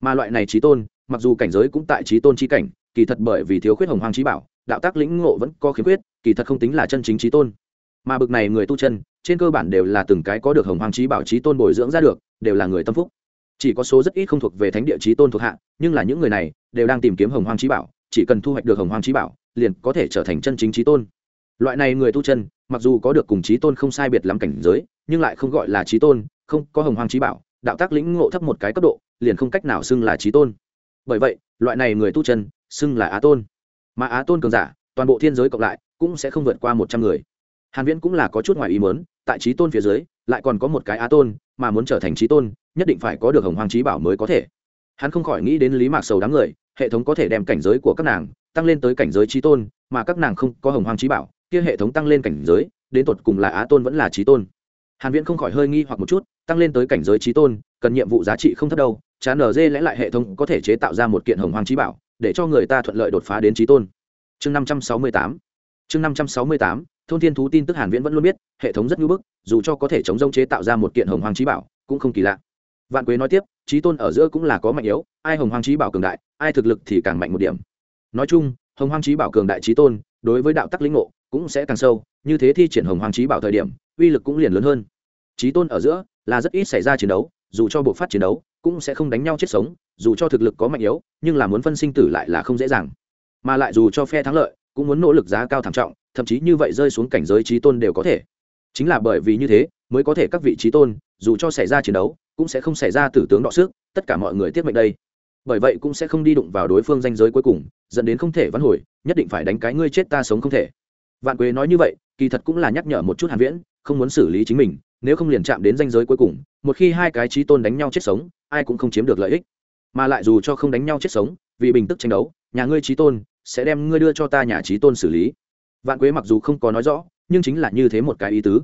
Mà loại này trí tôn, mặc dù cảnh giới cũng tại trí tôn trí cảnh, kỳ thật bởi vì thiếu khuyết hồng hoàng trí bảo, đạo tác lĩnh ngộ vẫn có khiếm khuyết, kỳ thật không tính là chân chính trí tôn. Mà bực này người tu chân, trên cơ bản đều là từng cái có được hồng hoàng trí bảo trí tôn bồi dưỡng ra được, đều là người tâm phúc. Chỉ có số rất ít không thuộc về thánh địa trí tôn thuộc hạ, nhưng là những người này, đều đang tìm kiếm hồng hoàng trí bảo chỉ cần thu hoạch được hồng hoàng trí bảo, liền có thể trở thành chân chính trí tôn. Loại này người tu chân, mặc dù có được cùng trí tôn không sai biệt lắm cảnh giới, nhưng lại không gọi là trí tôn, không có hồng hoàng trí bảo, đạo tác lĩnh ngộ thấp một cái cấp độ, liền không cách nào xưng là trí tôn. Bởi vậy, loại này người tu chân, xưng là á tôn. Mà á tôn cường giả, toàn bộ thiên giới cộng lại, cũng sẽ không vượt qua một trăm người. Hàn viễn cũng là có chút ngoài ý muốn, tại trí tôn phía dưới, lại còn có một cái á tôn, mà muốn trở thành trí tôn, nhất định phải có được hồng hoàng trí bảo mới có thể hắn không khỏi nghĩ đến lý mạc sầu đám người, hệ thống có thể đem cảnh giới của các nàng tăng lên tới cảnh giới trí tôn, mà các nàng không có hồng hoàng trí bảo, kia hệ thống tăng lên cảnh giới, đến tột cùng là á tôn vẫn là trí tôn. Hàn viễn không khỏi hơi nghi hoặc một chút, tăng lên tới cảnh giới trí tôn, cần nhiệm vụ giá trị không thấp đâu chán ở dê lẽ lại hệ thống có thể chế tạo ra một kiện hồng hoàng trí bảo, để cho người ta thuận lợi đột phá đến trí tôn. Chương 568 chương 568 thôn thiên thú tin tức hàn viễn vẫn luôn biết, hệ thống rất nhu bức, dù cho có thể chống rông chế tạo ra một kiện hồng hoàng trí bảo, cũng không kỳ lạ vạn quế nói tiếp, trí tôn ở giữa cũng là có mạnh yếu, ai hồng hoàng trí bảo cường đại, ai thực lực thì càng mạnh một điểm. Nói chung, hồng hoàng trí bảo cường đại trí tôn, đối với đạo tắc lĩnh ngộ, cũng sẽ càng sâu, như thế thi triển hồng hoàng trí bảo thời điểm, uy lực cũng liền lớn hơn. Trí tôn ở giữa, là rất ít xảy ra chiến đấu, dù cho bộ phát chiến đấu, cũng sẽ không đánh nhau chết sống, dù cho thực lực có mạnh yếu, nhưng là muốn phân sinh tử lại là không dễ dàng. Mà lại dù cho phe thắng lợi, cũng muốn nỗ lực giá cao thảm trọng, thậm chí như vậy rơi xuống cảnh giới trí tôn đều có thể. Chính là bởi vì như thế, mới có thể các vị trí tôn, dù cho xảy ra chiến đấu cũng sẽ không xảy ra tử tướng đọ sức, tất cả mọi người tiết mệnh đây. Bởi vậy cũng sẽ không đi đụng vào đối phương danh giới cuối cùng, dẫn đến không thể vãn hồi, nhất định phải đánh cái ngươi chết ta sống không thể. Vạn quế nói như vậy, kỳ thật cũng là nhắc nhở một chút hàn viễn, không muốn xử lý chính mình, nếu không liền chạm đến danh giới cuối cùng, một khi hai cái trí tôn đánh nhau chết sống, ai cũng không chiếm được lợi ích. Mà lại dù cho không đánh nhau chết sống, vì bình tức tranh đấu, nhà ngươi trí tôn sẽ đem ngươi đưa cho ta nhà trí tôn xử lý. Vạn quế mặc dù không có nói rõ, nhưng chính là như thế một cái ý tứ.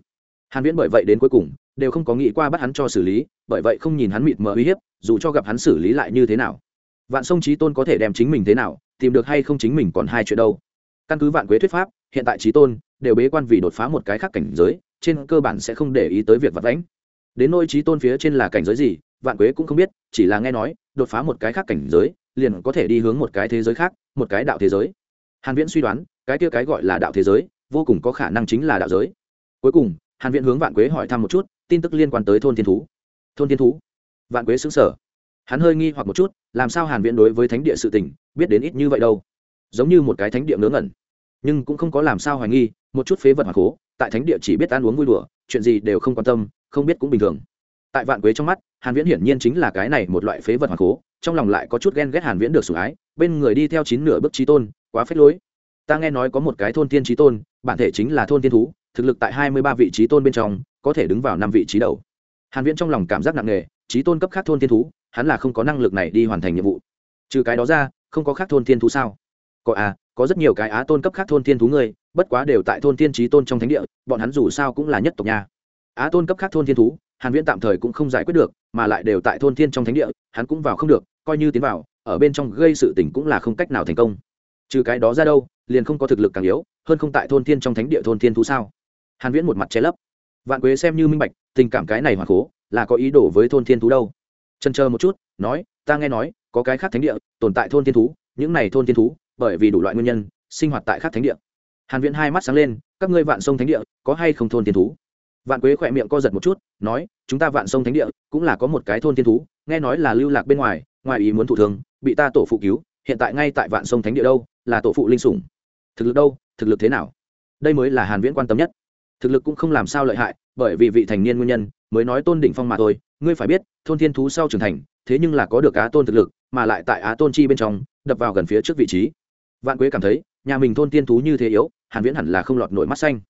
Hàn viễn bởi vậy đến cuối cùng, đều không có nghĩ qua bắt hắn cho xử lý bởi vậy không nhìn hắn mịt mờ uy hiếp, dù cho gặp hắn xử lý lại như thế nào. Vạn sông trí tôn có thể đem chính mình thế nào, tìm được hay không chính mình còn hai chuyện đâu. Căn cứ vạn quế thuyết pháp, hiện tại trí tôn đều bế quan vì đột phá một cái khác cảnh giới, trên cơ bản sẽ không để ý tới việc vật đánh đến nôi trí tôn phía trên là cảnh giới gì, vạn quế cũng không biết, chỉ là nghe nói, đột phá một cái khác cảnh giới, liền có thể đi hướng một cái thế giới khác, một cái đạo thế giới. Hàn viễn suy đoán, cái kia cái gọi là đạo thế giới, vô cùng có khả năng chính là đạo giới. Cuối cùng, hàn viễn hướng vạn quế hỏi thăm một chút, tin tức liên quan tới thôn thiên thú thôn thiên thú. Vạn quế xứng sở hắn hơi nghi hoặc một chút, làm sao hàn viễn đối với thánh địa sự tình, biết đến ít như vậy đâu? Giống như một cái thánh địa ngớ ngẩn. Nhưng cũng không có làm sao hoài nghi, một chút phế vật hoặc cố tại thánh địa chỉ biết ăn uống vui đùa, chuyện gì đều không quan tâm, không biết cũng bình thường. Tại vạn quế trong mắt, hàn viễn hiển nhiên chính là cái này một loại phế vật hoặc cố trong lòng lại có chút ghen ghét hàn viễn được sủng ái, bên người đi theo chín nửa bước trí tôn, quá phết lối. Ta nghe nói có một cái thôn tiên trí tôn, bản thể chính là thôn tiên thú, thực lực tại 23 vị trí tôn bên trong, có thể đứng vào năm vị trí đầu hàn viễn trong lòng cảm giác nặng nề trí tôn cấp khác thôn thiên thú, hắn là không có năng lực này đi hoàn thành nhiệm vụ. Trừ cái đó ra, không có khác thôn thiên thú sao? Có à có rất nhiều cái á tôn cấp khác thôn thiên thú người bất quá đều tại thôn thiên trí tôn trong thánh địa, bọn hắn dù sao cũng là nhất tộc nha. Á tôn cấp khác thôn thiên thú, hàn viễn tạm thời cũng không giải quyết được, mà lại đều tại thôn thiên trong thánh địa, hắn cũng vào không được, coi như tiến vào, ở bên trong gây sự tình cũng là không cách nào thành công. Trừ cái đó ra đâu, liền không có thực lực càng yếu, hơn không tại thôn thiên trong thánh địa thôn thiên thú sao? Hàn viễn một mặt che lấp. Vạn quế xem như minh bạch tình cảm cái này hoàn cố là có ý đồ với thôn thiên thú đâu. Chân chờ một chút, nói, ta nghe nói, có cái khác thánh địa tồn tại thôn thiên thú, những này thôn thiên thú, bởi vì đủ loại nguyên nhân, sinh hoạt tại khác thánh địa. Hàn viễn hai mắt sáng lên, các ngươi vạn sông thánh địa, có hay không thôn thiên thú? Vạn quế khỏe miệng co giật một chút, nói, chúng ta vạn sông thánh địa, cũng là có một cái thôn thiên thú, nghe nói là lưu lạc bên ngoài ngoài ý muốn thủ thường bị ta tổ phụ cứu, hiện tại ngay tại vạn sông thánh địa đâu, là tổ phụ linh sủng. Thực lực đâu? Thực lực thế nào? Đây mới là hàn viễn quan tâm nhất. Thực lực cũng không làm sao lợi hại bởi vì vị thành niên nguyên nhân, mới nói tôn đỉnh phong mà thôi, ngươi phải biết, thôn thiên thú sau trưởng thành, thế nhưng là có được á tôn thực lực, mà lại tại á tôn chi bên trong, đập vào gần phía trước vị trí. Vạn quế cảm thấy, nhà mình thôn thiên thú như thế yếu, hàn viễn hẳn là không lọt nổi mắt xanh.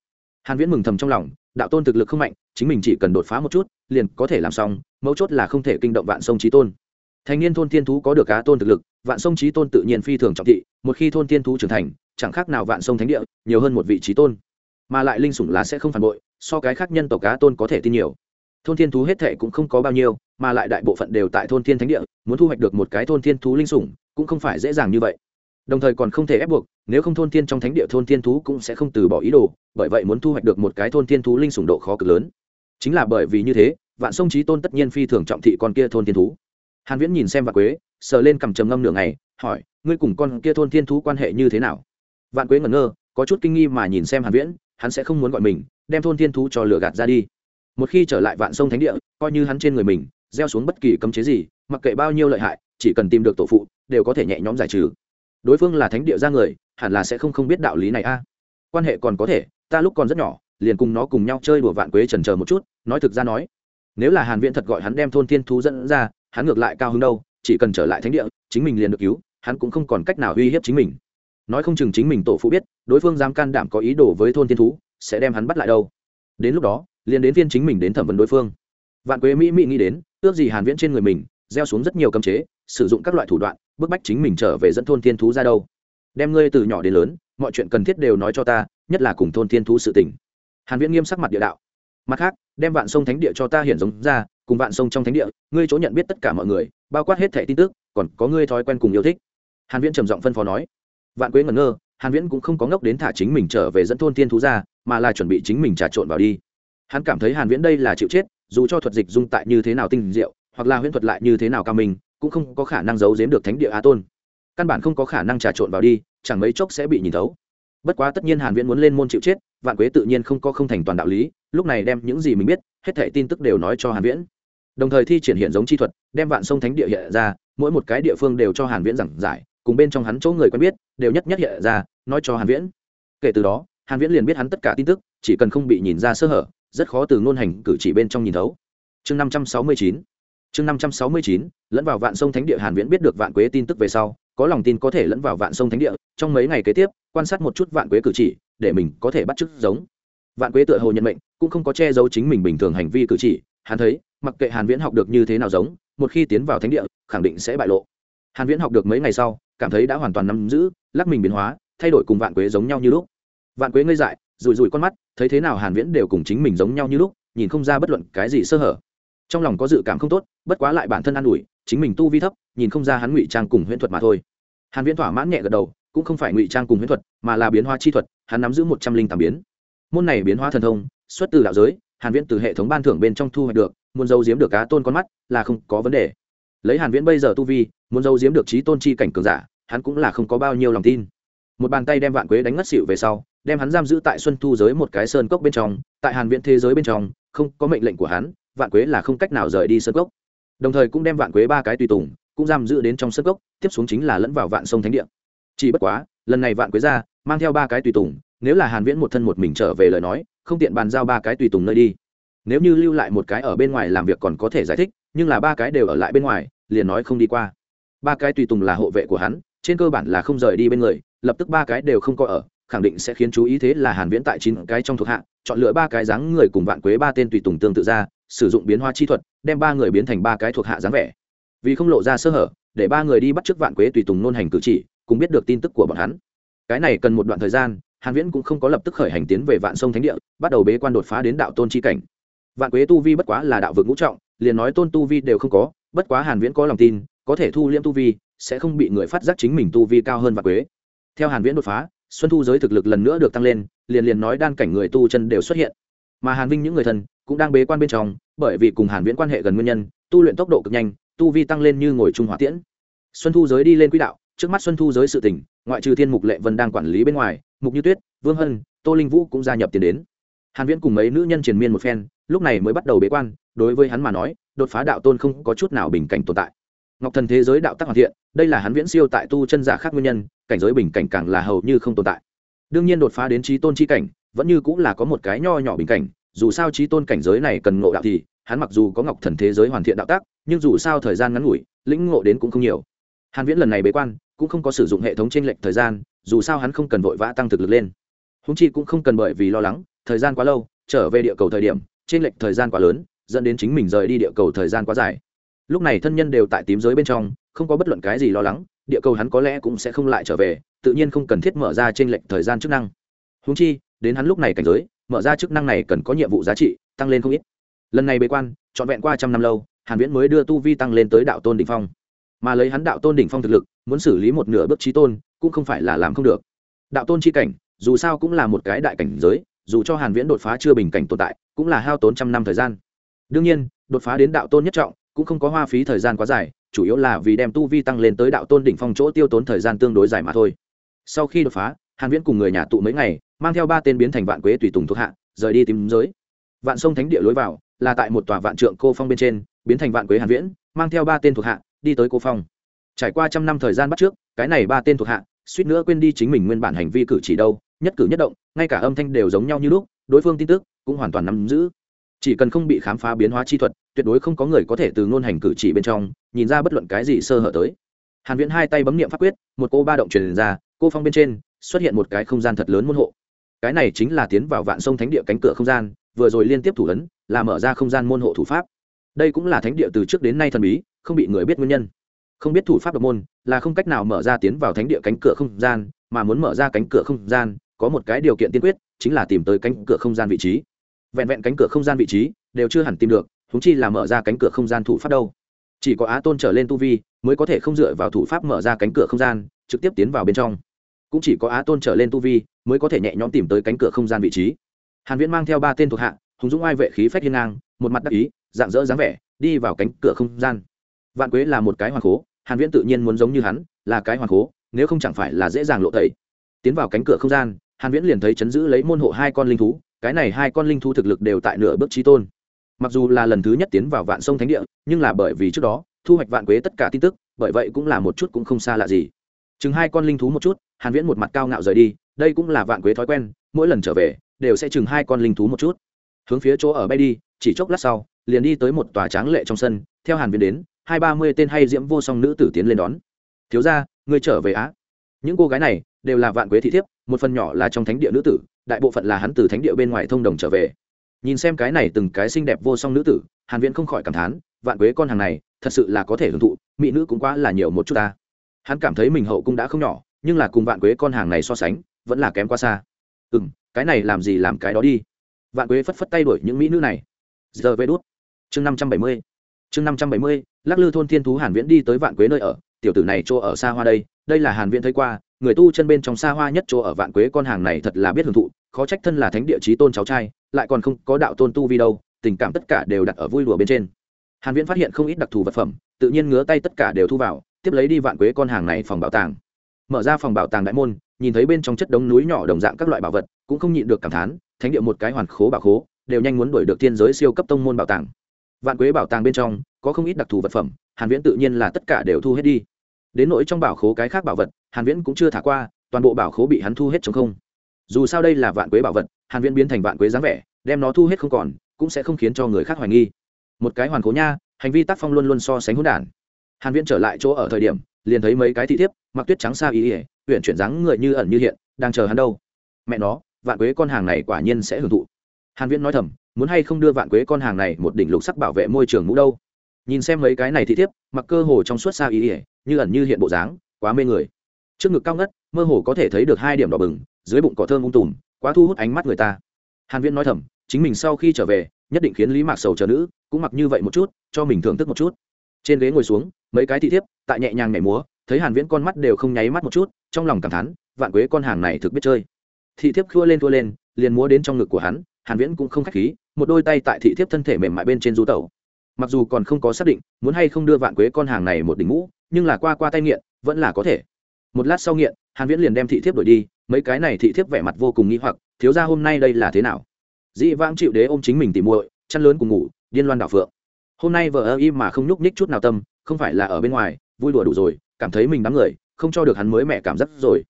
Hàn viễn mừng thầm trong lòng, đạo tôn thực lực không mạnh, chính mình chỉ cần đột phá một chút, liền có thể làm xong, mấu chốt là không thể kinh động vạn sông trí tôn. Thành niên thôn thiên thú có được á tôn thực lực, vạn sông trí tôn tự nhiên phi thường trọng thị, một khi thôn thiên thú trưởng thành, chẳng khác nào vạn sông thánh địa, nhiều hơn một vị trí tôn mà lại linh sủng là sẽ không phản bội, so cái khác nhân tộc cá tôn có thể tin nhiều. Thôn thiên thú hết thệ cũng không có bao nhiêu, mà lại đại bộ phận đều tại thôn thiên thánh địa, muốn thu hoạch được một cái thôn thiên thú linh sủng, cũng không phải dễ dàng như vậy. Đồng thời còn không thể ép buộc, nếu không thôn thiên trong thánh địa thôn thiên thú cũng sẽ không từ bỏ ý đồ, bởi vậy muốn thu hoạch được một cái thôn thiên thú linh sủng độ khó cực lớn. Chính là bởi vì như thế, vạn sông trí tôn tất nhiên phi thường trọng thị con kia thôn thiên thú. Hàn viễn nhìn xem vạn quế, sờ lên cầm trầm ngâm nửa ngày, hỏi, ngươi cùng con kia thôn thiên thú quan hệ như thế nào? Vạn quế ngẩn ngơ, có chút kinh nghi mà nhìn xem hàn viễn hắn sẽ không muốn gọi mình, đem thôn thiên thú cho lửa gạt ra đi. Một khi trở lại vạn sông thánh địa, coi như hắn trên người mình, gieo xuống bất kỳ cấm chế gì, mặc kệ bao nhiêu lợi hại, chỉ cần tìm được tổ phụ, đều có thể nhẹ nhõm giải trừ. Đối phương là thánh địa ra người, hẳn là sẽ không không biết đạo lý này a. À. Quan hệ còn có thể, ta lúc còn rất nhỏ, liền cùng nó cùng nhau chơi đùa vạn quế trần chờ một chút, nói thực ra nói, nếu là hàn viễn thật gọi hắn đem thôn thiên thú dẫn ra, hắn ngược lại cao hứng đâu, chỉ cần trở lại thánh địa, chính mình liền được cứu, hắn cũng không còn cách nào uy hiếp chính mình nói không chừng chính mình tổ phụ biết, đối phương dám can đảm có ý đồ với thôn thiên thú, sẽ đem hắn bắt lại đâu. Đến lúc đó, liền đến viên chính mình đến thẩm vấn đối phương. Vạn quế mỹ mỹ nghĩ đến, ước gì hàn viễn trên người mình, gieo xuống rất nhiều cấm chế, sử dụng các loại thủ đoạn, bức bách chính mình trở về dẫn thôn thiên thú ra đâu. Đem ngươi từ nhỏ đến lớn, mọi chuyện cần thiết đều nói cho ta, nhất là cùng thôn thiên thú sự tình. Hàn viễn nghiêm sắc mặt địa đạo. Mặt khác, đem vạn sông thánh địa cho ta hiển giống ra, cùng vạn sông trong thánh địa, ngươi chỗ nhận biết tất cả mọi người, bao quát hết thẻ tin tức, còn có ngươi thói quen cùng yêu thích. Hàn viễn trầm giọng phân phó nói vạn quế ngẩn ngơ, hàn viễn cũng không có ngốc đến thả chính mình trở về dẫn thôn Tiên thú ra, mà là chuẩn bị chính mình trà trộn vào đi. Hắn cảm thấy hàn viễn đây là chịu chết, dù cho thuật dịch dung tại như thế nào tinh diệu, hoặc là huyễn thuật lại như thế nào cao minh, cũng không có khả năng giấu giếm được thánh địa á tôn. Căn bản không có khả năng trà trộn vào đi, chẳng mấy chốc sẽ bị nhìn thấu. Bất quá tất nhiên hàn viễn muốn lên môn chịu chết, vạn quế tự nhiên không có không thành toàn đạo lý, lúc này đem những gì mình biết, hết thảy tin tức đều nói cho hàn viễn. Đồng thời thi triển hiện giống chi thuật, đem vạn sông thánh địa hiện ra, mỗi một cái địa phương đều cho hàn viễn giảng giải, cùng bên trong hắn chỗ người quen biết đều nhất nhất hiện ra, nói cho hàn viễn. Kể từ đó, hàn viễn liền biết hắn tất cả tin tức, chỉ cần không bị nhìn ra sơ hở, rất khó từ ngôn hành cử chỉ bên trong nhìn thấu. Chương 569 chương 569 lẫn vào vạn sông thánh địa hàn viễn biết được vạn quế tin tức về sau, có lòng tin có thể lẫn vào vạn sông thánh địa, trong mấy ngày kế tiếp, quan sát một chút vạn quế cử chỉ, để mình có thể bắt chước giống. Vạn quế tựa hồ nhận mệnh, cũng không có che giấu chính mình bình thường hành vi cử chỉ. Hắn thấy, mặc kệ hàn viễn học được như thế nào giống, một khi tiến vào thánh địa, khẳng định sẽ bại lộ. Hàn viễn học được mấy ngày sau cảm thấy đã hoàn toàn nắm giữ, lắc mình biến hóa, thay đổi cùng vạn quế giống nhau như lúc. Vạn quế ngây dại, rủi rủi con mắt, thấy thế nào hàn viễn đều cùng chính mình giống nhau như lúc, nhìn không ra bất luận cái gì sơ hở. Trong lòng có dự cảm không tốt, bất quá lại bản thân an ủi, chính mình tu vi thấp, nhìn không ra hắn ngụy trang cùng huyễn thuật mà thôi. Hàn viễn thỏa mãn nhẹ gật đầu, cũng không phải ngụy trang cùng huyễn thuật, mà là biến hóa chi thuật, hắn nắm giữ một trăm linh tám biến. Môn này biến hóa thần thông, xuất từ đạo giới, hàn viễn từ hệ thống ban thưởng bên trong thu hoạch được, muốn giấu giếm được cá tôn con mắt là không có vấn đề. Lấy hàn viễn bây giờ tu vi, muốn giấu giếm được trí tôn chi cảnh cường giả hắn cũng là không có bao nhiêu lòng tin. Một bàn tay đem vạn quế đánh ngất xịu về sau, đem hắn giam giữ tại xuân thu giới một cái sơn cốc bên trong, tại hàn viễn thế giới bên trong, không có mệnh lệnh của hắn, vạn quế là không cách nào rời đi sơn cốc. Đồng thời cũng đem vạn quế ba cái tùy tùng, cũng giam giữ đến trong sơn cốc, tiếp xuống chính là lẫn vào vạn sông thánh địa. Chỉ bất quá, lần này vạn quế ra, mang theo ba cái tùy tùng, nếu là hàn viễn một thân một mình trở về lời nói, không tiện bàn giao ba cái tùy tùng nơi đi. Nếu như lưu lại một cái ở bên ngoài làm việc còn có thể giải thích, nhưng là ba cái đều ở lại bên ngoài, liền nói không đi qua. Ba cái tùy tùng là hộ vệ của hắn trên cơ bản là không rời đi bên người, lập tức ba cái đều không có ở, khẳng định sẽ khiến chú ý thế là hàn viễn tại chín cái trong thuộc hạ, chọn lựa ba cái dáng người cùng vạn quế ba tên tùy tùng tương tự ra, sử dụng biến hóa chi thuật, đem ba người biến thành ba cái thuộc hạ dáng vẻ. Vì không lộ ra sơ hở, để ba người đi bắt trước vạn quế tùy tùng nôn hành cử chỉ, cùng biết được tin tức của bọn hắn. Cái này cần một đoạn thời gian, hàn viễn cũng không có lập tức khởi hành tiến về vạn sông thánh địa, bắt đầu bế quan đột phá đến đạo tôn chi cảnh. Vạn quế tu vi bất quá là đạo vực ngũ trọng, liền nói tôn tu vi đều không có, bất quá hàn viễn có lòng tin, có thể thu liễm tu vi sẽ không bị người phát giác chính mình tu vi cao hơn vạn quế. Theo hàn viễn đột phá, xuân thu giới thực lực lần nữa được tăng lên, liền liền nói đan cảnh người tu chân đều xuất hiện. Mà hàn vinh những người thân cũng đang bế quan bên trong, bởi vì cùng hàn viễn quan hệ gần nguyên nhân, tu luyện tốc độ cực nhanh, tu vi tăng lên như ngồi trung hỏa tiễn. Xuân thu giới đi lên quỹ đạo, trước mắt xuân thu giới sự tình, ngoại trừ thiên mục lệ vân đang quản lý bên ngoài, mục như tuyết, vương hân, tô linh vũ cũng gia nhập tiền đến. Hàn viễn cùng mấy nữ nhân triền miên một phen, lúc này mới bắt đầu bế quan, đối với hắn mà nói, đột phá đạo tôn không có chút nào bình cảnh tồn tại ngọc thần thế giới đạo tác hoàn thiện, đây là hắn viễn siêu tại tu chân giả khác nguyên nhân, cảnh giới bình cảnh càng là hầu như không tồn tại. Đương nhiên đột phá đến trí tôn chi cảnh, vẫn như cũng là có một cái nho nhỏ bình cảnh, dù sao trí tôn cảnh giới này cần ngộ đạo thì, hắn mặc dù có ngọc thần thế giới hoàn thiện đạo tác nhưng dù sao thời gian ngắn ngủi, lĩnh ngộ đến cũng không nhiều. Hàn viễn lần này bế quan, cũng không có sử dụng hệ thống trên lệnh thời gian, dù sao hắn không cần vội vã tăng thực lực lên. Húng chi cũng không cần bởi vì lo lắng, thời gian quá lâu, trở về địa cầu thời điểm trên lệnh thời gian quá lớn, dẫn đến chính mình rời đi địa cầu thời gian quá dài lúc này thân nhân đều tại tím giới bên trong, không có bất luận cái gì lo lắng, địa cầu hắn có lẽ cũng sẽ không lại trở về, tự nhiên không cần thiết mở ra trên lệnh thời gian chức năng. Húng chi, đến hắn lúc này cảnh giới, mở ra chức năng này cần có nhiệm vụ giá trị, tăng lên không ít. Lần này bế quan, trọn vẹn qua trăm năm lâu, hàn viễn mới đưa tu vi tăng lên tới đạo tôn đỉnh phong. Mà lấy hắn đạo tôn đỉnh phong thực lực, muốn xử lý một nửa bước trí tôn, cũng không phải là làm không được. Đạo tôn chi cảnh, dù sao cũng là một cái đại cảnh giới, dù cho hàn viễn đột phá chưa bình cảnh tồn tại, cũng là hao tốn trăm năm thời gian. Đương nhiên, đột phá đến đạo tôn nhất trọng cũng không có hoa phí thời gian quá dài, chủ yếu là vì đem tu vi tăng lên tới đạo tôn đỉnh phong chỗ tiêu tốn thời gian tương đối dài mà thôi. Sau khi đột phá, hàn viễn cùng người nhà tụ mấy ngày, mang theo ba tên biến thành vạn quế tùy tùng thuộc hạ, rời đi tìm giới. Vạn sông thánh địa lối vào, là tại một tòa vạn trượng cô phong bên trên, biến thành vạn quế hàn viễn, mang theo ba tên thuộc hạ, đi tới cô phong. Trải qua trăm năm thời gian bắt trước, cái này ba tên thuộc hạ, suýt nữa quên đi chính mình nguyên bản hành vi cử chỉ đâu, nhất cử nhất động, ngay cả âm thanh đều giống nhau như lúc, đối phương tin tức cũng hoàn toàn nắm giữ chỉ cần không bị khám phá biến hóa chi thuật, tuyệt đối không có người có thể từ ngôn hành cử chỉ bên trong nhìn ra bất luận cái gì sơ hở tới. Hàn viễn hai tay bấm niệm pháp quyết, một cô ba động truyền ra, cô phong bên trên xuất hiện một cái không gian thật lớn môn hộ. Cái này chính là tiến vào vạn sông thánh địa cánh cửa không gian, vừa rồi liên tiếp thủ ấn, là mở ra không gian môn hộ thủ pháp. Đây cũng là thánh địa từ trước đến nay thần bí, không bị người biết nguyên nhân. Không biết thủ pháp độc môn là không cách nào mở ra tiến vào thánh địa cánh cửa không gian, mà muốn mở ra cánh cửa không gian, có một cái điều kiện tiên quyết, chính là tìm tới cánh cửa không gian vị trí vẹn vẹn cánh cửa không gian vị trí, đều chưa hẳn tìm được húng chi là mở ra cánh cửa không gian thủ pháp đâu. Chỉ có á tôn trở lên tu vi, mới có thể không dựa vào thủ pháp mở ra cánh cửa không gian, trực tiếp tiến vào bên trong. Cũng chỉ có á tôn trở lên tu vi, mới có thể nhẹ nhõm tìm tới cánh cửa không gian vị trí. Hàn viễn mang theo ba tên thuộc hạ, hùng dũng ai vệ khí phách hiên ngang, một mặt đắc ý, dạng dỡ dáng vẻ, đi vào cánh cửa không gian. Vạn quế là một cái hoàng cố hàn viễn tự nhiên muốn giống như hắn, là cái hoàng cố nếu không chẳng phải là dễ dàng lộ tẩy. Tiến vào cánh cửa không gian, hàn viễn liền thấy chấn giữ lấy môn hộ hai con linh thú cái này hai con linh thú thực lực đều tại nửa bước chí tôn. Mặc dù là lần thứ nhất tiến vào vạn sông thánh địa, nhưng là bởi vì trước đó, thu hoạch vạn quế tất cả tin tức, bởi vậy cũng là một chút cũng không xa lạ gì. Chừng hai con linh thú một chút, hàn viễn một mặt cao ngạo rời đi, đây cũng là vạn quế thói quen, mỗi lần trở về, đều sẽ chừng hai con linh thú một chút. Hướng phía chỗ ở bay đi, chỉ chốc lát sau, liền đi tới một tòa tráng lệ trong sân, theo hàn viễn đến, hai ba mươi tên hay diễm vô song nữ tử tiến lên đón. Thiếu gia, ngươi trở về á? Những cô gái này đều là vạn quế thị thiếp một phần nhỏ là trong thánh địa nữ tử, đại bộ phận là hắn từ thánh địa bên ngoài thông đồng trở về. Nhìn xem cái này từng cái xinh đẹp vô song nữ tử, hàn viễn không khỏi cảm thán, vạn quế con hàng này, thật sự là có thể hưởng thụ, mỹ nữ cũng quá là nhiều một chút ta. Hắn cảm thấy mình hậu cung đã không nhỏ, nhưng là cùng vạn quế con hàng này so sánh, vẫn là kém quá xa. Ừ cái này làm gì làm cái đó đi. Vạn quế phất phất tay đuổi những mỹ nữ này. Giờ về đút. Chương năm trăm bảy mươi. Chương năm trăm bảy mươi, lắc lư thôn thiên thú hàn viễn đi tới vạn quế nơi ở, tiểu tử này chỗ ở xa hoa đây đây là hàn viễn thấy qua người tu chân bên trong xa hoa nhất chỗ ở vạn quế con hàng này thật là biết hưởng thụ, khó trách thân là thánh địa chí tôn cháu trai, lại còn không có đạo tôn tu vi đâu, tình cảm tất cả đều đặt ở vui lùa bên trên. Hàn viễn phát hiện không ít đặc thù vật phẩm, tự nhiên ngứa tay tất cả đều thu vào, tiếp lấy đi vạn quế con hàng này phòng bảo tàng. Mở ra phòng bảo tàng đại môn, nhìn thấy bên trong chất đống núi nhỏ đồng dạng các loại bảo vật, cũng không nhịn được cảm thán, thánh địa một cái hoàn khố bảo khố, đều nhanh muốn đuổi được thiên giới siêu cấp tông môn bảo tàng. Vạn quế bảo tàng bên trong, có không ít đặc thù vật phẩm, hàn viễn tự nhiên là tất cả đều thu hết đi đến nỗi trong bảo khố cái khác bảo vật, hàn viễn cũng chưa thả qua, toàn bộ bảo khố bị hắn thu hết chống không. Dù sao đây là vạn quế bảo vật, hàn viễn biến thành vạn quế dáng vẻ, đem nó thu hết không còn, cũng sẽ không khiến cho người khác hoài nghi. Một cái hoàn khố nha, hành vi tác phong luôn luôn so sánh hỗn đản. Hàn viễn trở lại chỗ ở thời điểm, liền thấy mấy cái thị thiếp, mặc tuyết trắng xa ý ỉa huyện chuyển dáng người như ẩn như hiện, đang chờ hắn đâu. Mẹ nó, vạn quế con hàng này quả nhiên sẽ hưởng thụ. Hàn viễn nói thầm, muốn hay không đưa vạn quế con hàng này một đỉnh lục sắc bảo vệ môi trường mũ đâu? Nhìn xem mấy cái này thị thiếp, mặc cơ hồ trong suốt xa ý ỉa như ẩn như hiện bộ dáng, quá mê người. Trước ngực cao ngất, mơ hồ có thể thấy được hai điểm đỏ bừng, dưới bụng cỏ thơm ung tùm, quá thu hút ánh mắt người ta. Hàn viễn nói thầm, chính mình sau khi trở về, nhất định khiến lý mạc sầu chờ nữ cũng mặc như vậy một chút, cho mình thưởng thức một chút. Trên ghế ngồi xuống, mấy cái thị thiếp, tại nhẹ nhàng nhảy múa, thấy hàn viễn con mắt đều không nháy mắt một chút, trong lòng cảm thán, vạn quế con hàng này thực biết chơi. Thị thiếp khua lên thua lên, liền múa đến trong ngực của hắn, hàn viễn cũng không khách khí, một đôi tay tại thị thiếp thân thể mềm mại bên trên du tẩu. Mặc dù còn không có xác định, muốn hay không đưa vạn quế con hàng này một đỉnh mũ nhưng là qua qua tay nghiện, vẫn là có thể. Một lát sau nghiện, hàn viễn liền đem thị thiếp đổi đi, mấy cái này thị thiếp vẻ mặt vô cùng nghi hoặc, thiếu gia hôm nay đây là thế nào? Dĩ vãng chịu đế ôm chính mình tỉ muội, chăn lớn cùng ngủ, điên loan đảo phượng. Hôm nay vợ ơ im mà không nhúc nhích chút nào tâm, không phải là ở bên ngoài, vui đùa đủ rồi, cảm thấy mình đám người, không cho được hắn mới mẹ cảm giác rồi.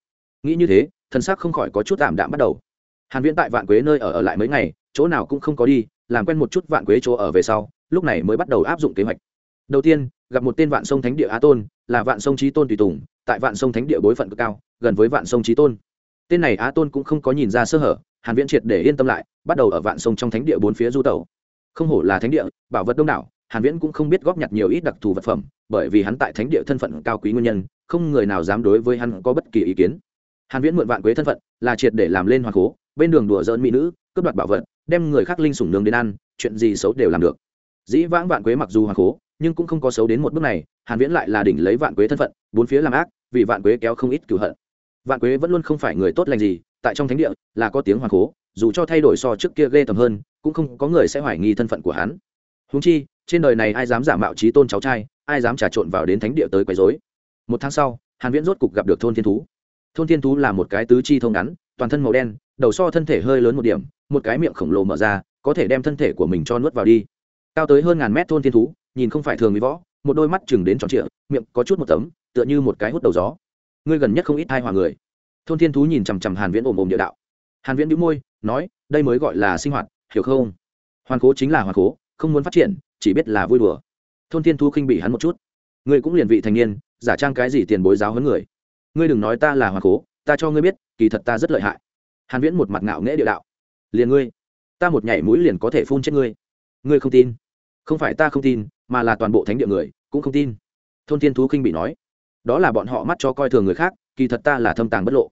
Nghĩ như thế, thân xác không khỏi có chút tạm đạm bắt đầu. Hàn viễn tại vạn quế nơi ở ở lại mấy ngày, chỗ nào cũng không có đi, làm quen một chút vạn quế chỗ ở về sau, lúc này mới bắt đầu áp dụng kế hoạch đầu tiên, gặp một tên vạn sông thánh địa á tôn, là vạn sông trí tôn tùy tùng, tại vạn sông thánh địa bối phận cực cao, gần với vạn sông trí tôn. Tên này á tôn cũng không có nhìn ra sơ hở, hàn viễn triệt để yên tâm lại, bắt đầu ở vạn sông trong thánh địa bốn phía du tẩu. Không hổ là thánh địa, bảo vật đông đảo, hàn viễn cũng không biết góp nhặt nhiều ít đặc thù vật phẩm, bởi vì hắn tại thánh địa thân phận cao quý nguyên nhân, không người nào dám đối với hắn có bất kỳ ý kiến. Hàn viễn mượn vạn quế thân phận, là triệt để làm lên hoàng cố, bên đường đùa giỡn mỹ nữ, cướp đoạt bảo vật, đem người khác linh sủng nướng đến ăn, chuyện gì xấu đều làm được. Dĩ vãng vạn quế mặc dù hoàng cố nhưng cũng không có xấu đến một bước này, hàn viễn lại là đỉnh lấy vạn quế thân phận, bốn phía làm ác, vì vạn quế kéo không ít cửu hận. Vạn quế vẫn luôn không phải người tốt lành gì, tại trong thánh địa là có tiếng hoàng cố dù cho thay đổi so trước kia ghê tầm hơn, cũng không có người sẽ hoài nghi thân phận của hắn. Huống chi, trên đời này ai dám giả mạo trí tôn cháu trai, ai dám trà trộn vào đến thánh địa tới quấy rối. Một tháng sau, hàn viễn rốt cục gặp được thôn thiên thú. Thôn thiên thú là một cái tứ chi thông ngắn, toàn thân màu đen, đầu so thân thể hơi lớn một điểm, một cái miệng khổng lồ mở ra, có thể đem thân thể của mình cho nuốt vào đi. Cao tới hơn ngàn mét thôn thiên thú nhìn không phải thường mỹ võ, một đôi mắt chừng đến tròn trịa, miệng có chút một tấm, tựa như một cái hút đầu gió. Ngươi gần nhất không ít hai hòa người. Thôn thiên thú nhìn chằm chằm hàn viễn ồm ồm địa đạo. Hàn viễn đĩu môi, nói, đây mới gọi là sinh hoạt, hiểu không? Hoàn cố chính là hoàn cố, không muốn phát triển, chỉ biết là vui đùa. Thôn thiên thú khinh bị hắn một chút. Ngươi cũng liền vị thành niên, giả trang cái gì tiền bối giáo huấn người. Ngươi đừng nói ta là hoàn cố, ta cho ngươi biết, kỳ thật ta rất lợi hại. Hàn viễn một mặt ngạo nghễ địa đạo. Liền ngươi, ta một nhảy mũi liền có thể phun chết ngươi. Ngươi không tin không phải ta không tin, mà là toàn bộ thánh địa người cũng không tin. Thôn thiên thú khinh bị nói. Đó là bọn họ mắt cho coi thường người khác, kỳ thật ta là thâm tàng bất lộ.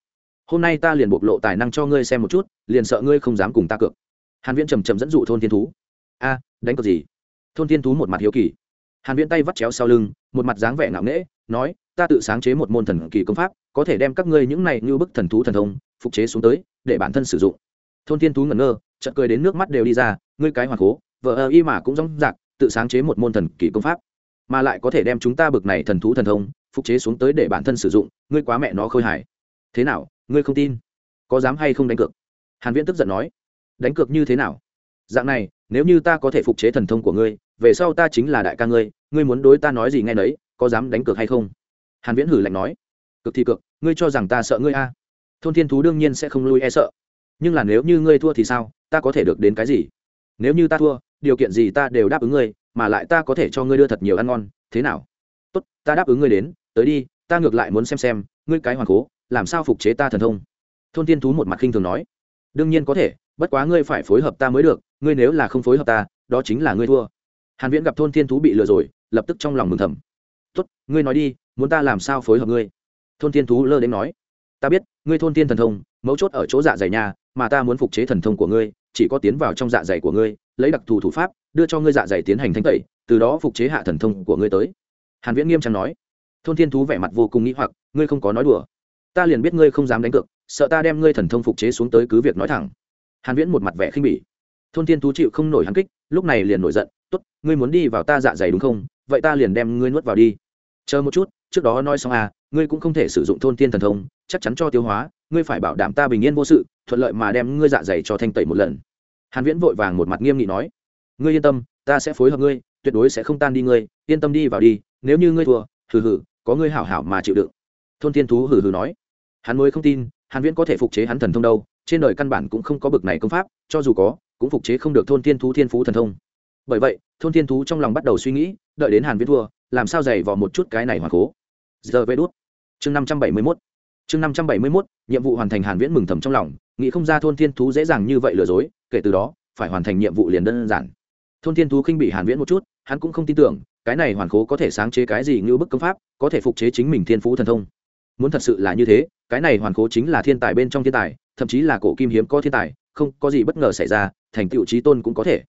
Hôm nay ta liền bộc lộ tài năng cho ngươi xem một chút, liền sợ ngươi không dám cùng ta cược. Hàn viễn trầm trầm dẫn dụ thôn thiên thú. A, đánh cược gì? Thôn thiên thú một mặt hiếu kỳ. Hàn viễn tay vắt chéo sau lưng, một mặt dáng vẻ ngạo nghễ, nói, ta tự sáng chế một môn thần kỳ công pháp, có thể đem các ngươi những này như bức thần thú thần thông phục chế xuống tới, để bản thân sử dụng. Thôn thiên thú ngẩn ngơ, chợt cười đến nước mắt đều đi ra, ngươi cái hoàng cố vợ ơ y mà cũng rong rạc, tự sáng chế một môn thần kỳ công pháp, mà lại có thể đem chúng ta bực này thần thú thần thông phục chế xuống tới để bản thân sử dụng, ngươi quá mẹ nó khôi hài. Thế nào, ngươi không tin? Có dám hay không đánh cược? Hàn viễn tức giận nói. Đánh cược như thế nào? Dạng này, nếu như ta có thể phục chế thần thông của ngươi, về sau ta chính là đại ca ngươi ngươi muốn đối ta nói gì nghe nấy, có dám đánh cược hay không? Hàn viễn hử lạnh nói. Cực thì cực ngươi cho rằng ta sợ ngươi a? Thôn thiên thú đương nhiên sẽ không lui e sợ. Nhưng là nếu như ngươi thua thì sao? Ta có thể được đến cái gì? Nếu như ta thua điều kiện gì ta đều đáp ứng ngươi, mà lại ta có thể cho ngươi đưa thật nhiều ăn ngon, thế nào? Tốt, ta đáp ứng ngươi đến, tới đi, ta ngược lại muốn xem xem, ngươi cái hoàn cố, làm sao phục chế ta thần thông? Thôn thiên thú một mặt khinh thường nói. Đương nhiên có thể, bất quá ngươi phải phối hợp ta mới được, ngươi nếu là không phối hợp ta, đó chính là ngươi thua. Hàn viễn gặp thôn thiên thú bị lừa rồi, lập tức trong lòng mừng thầm. Tốt, ngươi nói đi, muốn ta làm sao phối hợp ngươi? Thôn thiên thú lơ đến nói. Ta biết, ngươi thôn thiên thần thông, mấu chốt ở chỗ dạ dày nhà mà ta muốn phục chế thần thông của ngươi, chỉ có tiến vào trong dạ dày của ngươi, lấy đặc thù thủ pháp, đưa cho ngươi dạ dày tiến hành thanh tẩy, từ đó phục chế hạ thần thông của ngươi tới. Hàn viễn nghiêm trang nói. Thôn thiên thú vẻ mặt vô cùng nghĩ hoặc, ngươi không có nói đùa. Ta liền biết ngươi không dám đánh cược, sợ ta đem ngươi thần thông phục chế xuống tới cứ việc nói thẳng. Hàn viễn một mặt vẻ khinh bỉ. Thôn thiên thú chịu không nổi hắn kích, lúc này liền nổi giận, tốt, ngươi muốn đi vào ta dạ dày đúng không? Vậy ta liền đem ngươi nuốt vào đi. Chờ một chút, trước đó nói xong à ngươi cũng không thể sử dụng thôn thiên thần thông, chắc chắn cho tiêu hóa ngươi phải bảo đảm ta bình yên vô sự, thuận lợi mà đem ngươi dạ dày cho thanh tẩy một lần. Hàn viễn vội vàng một mặt nghiêm nghị nói, ngươi yên tâm, ta sẽ phối hợp ngươi, tuyệt đối sẽ không tan đi ngươi, yên tâm đi vào đi, nếu như ngươi thua, hừ hừ, có ngươi hảo hảo mà chịu đựng. Thôn thiên thú hừ hừ nói, hắn mới không tin, hàn viễn có thể phục chế hắn thần thông đâu, trên đời căn bản cũng không có bực này công pháp, cho dù có, cũng phục chế không được thôn thiên thú thiên phú thần thông. Bởi vậy, thôn thiên thú trong lòng bắt đầu suy nghĩ, đợi đến hàn viễn thua, làm sao giày vò một chút cái này hoàn cố. Giờ về đút. Chương 571 chương 571 nhiệm vụ hoàn thành hàn viễn mừng thầm trong lòng, nghĩ không ra thôn thiên thú dễ dàng như vậy lừa dối, kể từ đó, phải hoàn thành nhiệm vụ liền đơn giản. Thôn thiên thú khinh bị hàn viễn một chút, hắn cũng không tin tưởng, cái này hoàn cố có thể sáng chế cái gì như bức công pháp, có thể phục chế chính mình thiên phú thần thông. Muốn thật sự là như thế, cái này hoàn cố chính là thiên tài bên trong thiên tài, thậm chí là cổ kim hiếm có thiên tài, không có gì bất ngờ xảy ra, thành tựu trí tôn cũng có thể.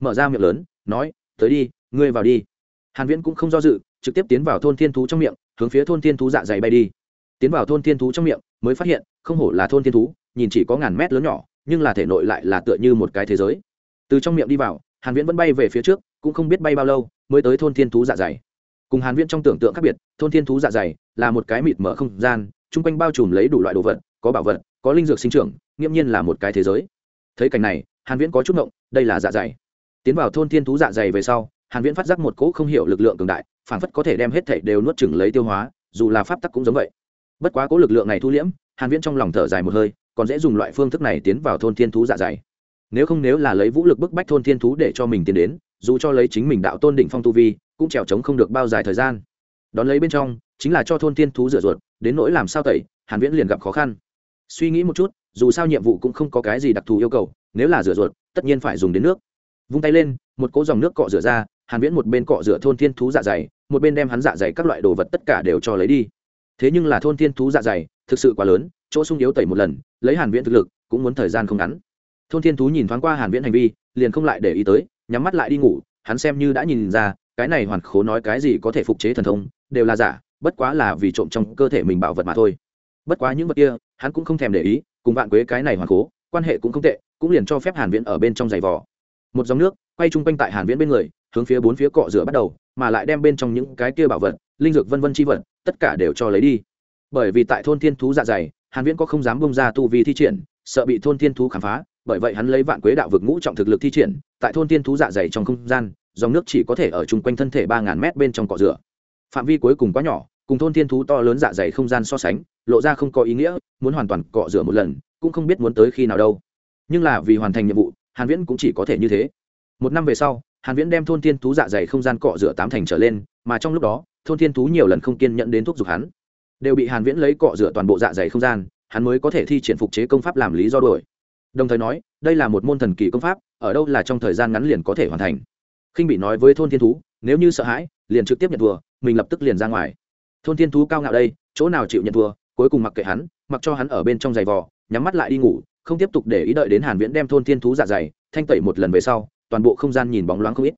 Mở ra miệng lớn, nói, tới đi, ngươi vào đi. Hàn viễn cũng không do dự, trực tiếp tiến vào thôn thiên thú trong miệng, hướng phía thôn thiên thú dạ dày bay đi tiến vào thôn thiên thú trong miệng, mới phát hiện, không hổ là thôn thiên thú, nhìn chỉ có ngàn mét lớn nhỏ, nhưng là thể nội lại là tựa như một cái thế giới. Từ trong miệng đi vào, hàn viễn vẫn bay về phía trước, cũng không biết bay bao lâu, mới tới thôn thiên thú dạ dày. Cùng hàn viễn trong tưởng tượng khác biệt, thôn thiên thú dạ dày là một cái mịt mở không gian trung quanh bao trùm lấy đủ loại đồ vật, có bảo vật, có linh dược sinh trưởng nghiêm nhiên là một cái thế giới. Thấy cảnh này, hàn viễn có chút ngộng, đây là dạ dày. Tiến vào thôn thiên thú dạ dày về sau, hàn viễn phát giác một cỗ không hiểu lực lượng cường đại, phảng phất có thể đem hết thảy đều nuốt chửng lấy tiêu hóa, dù là pháp tắc cũng giống vậy bất quá cố lực lượng này thu liễm, hàn viễn trong lòng thở dài một hơi, còn dễ dùng loại phương thức này tiến vào thôn thiên thú dạ dày. Nếu không nếu là lấy vũ lực bức bách thôn thiên thú để cho mình tiến đến, dù cho lấy chính mình đạo tôn đỉnh phong tu vi, cũng trèo trống không được bao dài thời gian. Đón lấy bên trong, chính là cho thôn thiên thú rửa ruột, đến nỗi làm sao tẩy, hàn viễn liền gặp khó khăn. Suy nghĩ một chút, dù sao nhiệm vụ cũng không có cái gì đặc thù yêu cầu, nếu là rửa ruột, tất nhiên phải dùng đến nước. Vung tay lên, một cỗ dòng nước cọ rửa ra, hàn viễn một bên cọ rửa thôn thiên thú dạ dày, một bên đem hắn dạ dày các loại đồ vật tất cả đều cho lấy đi thế nhưng là thôn thiên thú dạ dày, thực sự quá lớn, chỗ sung yếu tẩy một lần, lấy hàn viễn thực lực, cũng muốn thời gian không ngắn. Thôn thiên thú nhìn thoáng qua hàn viễn hành vi, liền không lại để ý tới, nhắm mắt lại đi ngủ, hắn xem như đã nhìn ra, cái này hoàn khố nói cái gì có thể phục chế thần thông, đều là giả, bất quá là vì trộm trong cơ thể mình bảo vật mà thôi. Bất quá những vật kia, hắn cũng không thèm để ý, cùng vạn quế cái này hoàn khố, quan hệ cũng không tệ, cũng liền cho phép hàn viễn ở bên trong giày vò một dòng nước quay chung quanh tại hàn viễn bên người, hướng phía bốn phía cọ rửa bắt đầu, mà lại đem bên trong những cái kia bảo vật, linh dược vân vân chi vật, tất cả đều cho lấy đi. Bởi vì tại thôn thiên thú dạ dày, hàn viễn có không dám bông ra tu vi thi triển, sợ bị thôn thiên thú khám phá, bởi vậy hắn lấy vạn quế đạo vực ngũ trọng thực lực thi triển, tại thôn thiên thú dạ dày trong không gian, dòng nước chỉ có thể ở chung quanh thân thể ba ngàn mét bên trong cọ rửa. Phạm vi cuối cùng quá nhỏ, cùng thôn thiên thú to lớn dạ dày không gian so sánh, lộ ra không có ý nghĩa, muốn hoàn toàn cọ rửa một lần, cũng không biết muốn tới khi nào đâu. Nhưng là vì hoàn thành nhiệm vụ hàn viễn cũng chỉ có thể như thế. Một năm về sau, hàn viễn đem thôn thiên thú dạ dày không gian cọ rửa tám thành trở lên, mà trong lúc đó, thôn thiên thú nhiều lần không kiên nhận đến thuốc giục hắn. Đều bị hàn viễn lấy cọ rửa toàn bộ dạ dày không gian, hắn mới có thể thi triển phục chế công pháp làm lý do đổi đồng thời nói, đây là một môn thần kỳ công pháp, ở đâu là trong thời gian ngắn liền có thể hoàn thành. Khinh bị nói với thôn thiên thú, nếu như sợ hãi, liền trực tiếp nhận thua, mình lập tức liền ra ngoài. Thôn thiên thú cao ngạo đây, chỗ nào chịu nhận thua, cuối cùng mặc kệ hắn, mặc cho hắn ở bên trong giày vò, nhắm mắt lại đi ngủ không tiếp tục để ý đợi đến hàn viễn đem thôn thiên thú dạ dày, thanh tẩy một lần về sau, toàn bộ không gian nhìn bóng loáng không ít.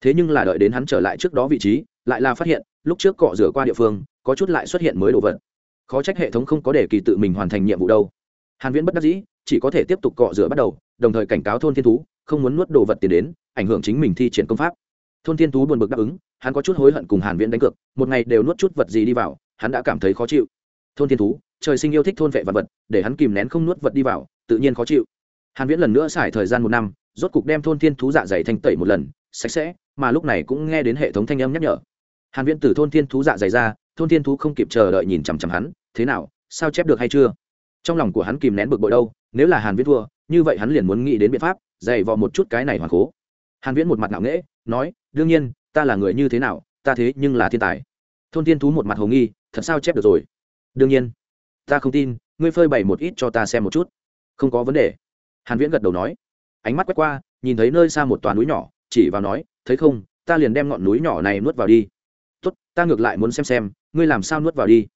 Thế nhưng là đợi đến hắn trở lại trước đó vị trí, lại là phát hiện, lúc trước cọ rửa qua địa phương, có chút lại xuất hiện mới đồ vật. Khó trách hệ thống không có để kỳ tự mình hoàn thành nhiệm vụ đâu. Hàn viễn bất đắc dĩ, chỉ có thể tiếp tục cọ rửa bắt đầu, đồng thời cảnh cáo thôn thiên thú, không muốn nuốt đồ vật tiền đến, ảnh hưởng chính mình thi triển công pháp. Thôn thiên thú buồn bực đáp ứng, hắn có chút hối hận cùng hàn viễn đánh cược, một ngày đều nuốt chút vật gì đi vào, hắn đã cảm thấy khó chịu. Thôn thiên thú, trời sinh yêu thích thôn vệ vật vật, để hắn kìm nén không nuốt vật đi vào tự nhiên khó chịu. Hàn viễn lần nữa xài thời gian một năm, rốt cục đem thôn thiên thú dạ dày thanh tẩy một lần, sạch sẽ, mà lúc này cũng nghe đến hệ thống thanh âm nhắc nhở. Hàn viễn từ thôn thiên thú dạ dày ra, thôn thiên thú không kịp chờ đợi nhìn chằm chằm hắn, thế nào, sao chép được hay chưa? Trong lòng của hắn kìm nén bực bội đâu, nếu là hàn viễn thua, như vậy hắn liền muốn nghĩ đến biện pháp, dày vò một chút cái này hoàn cố hàn viễn một mặt ngạo nghễ, nói, đương nhiên, ta là người như thế nào, ta thế nhưng là thiên tài. Thôn thiên thú một mặt hồ nghi, thật sao chép được rồi? Đương nhiên. Ta không tin, ngươi phơi bày một ít cho ta xem một chút không có vấn đề. Hàn viễn gật đầu nói. Ánh mắt quét qua, nhìn thấy nơi xa một tòa núi nhỏ, chỉ vào nói, thấy không, ta liền đem ngọn núi nhỏ này nuốt vào đi. Tốt, ta ngược lại muốn xem xem, ngươi làm sao nuốt vào đi?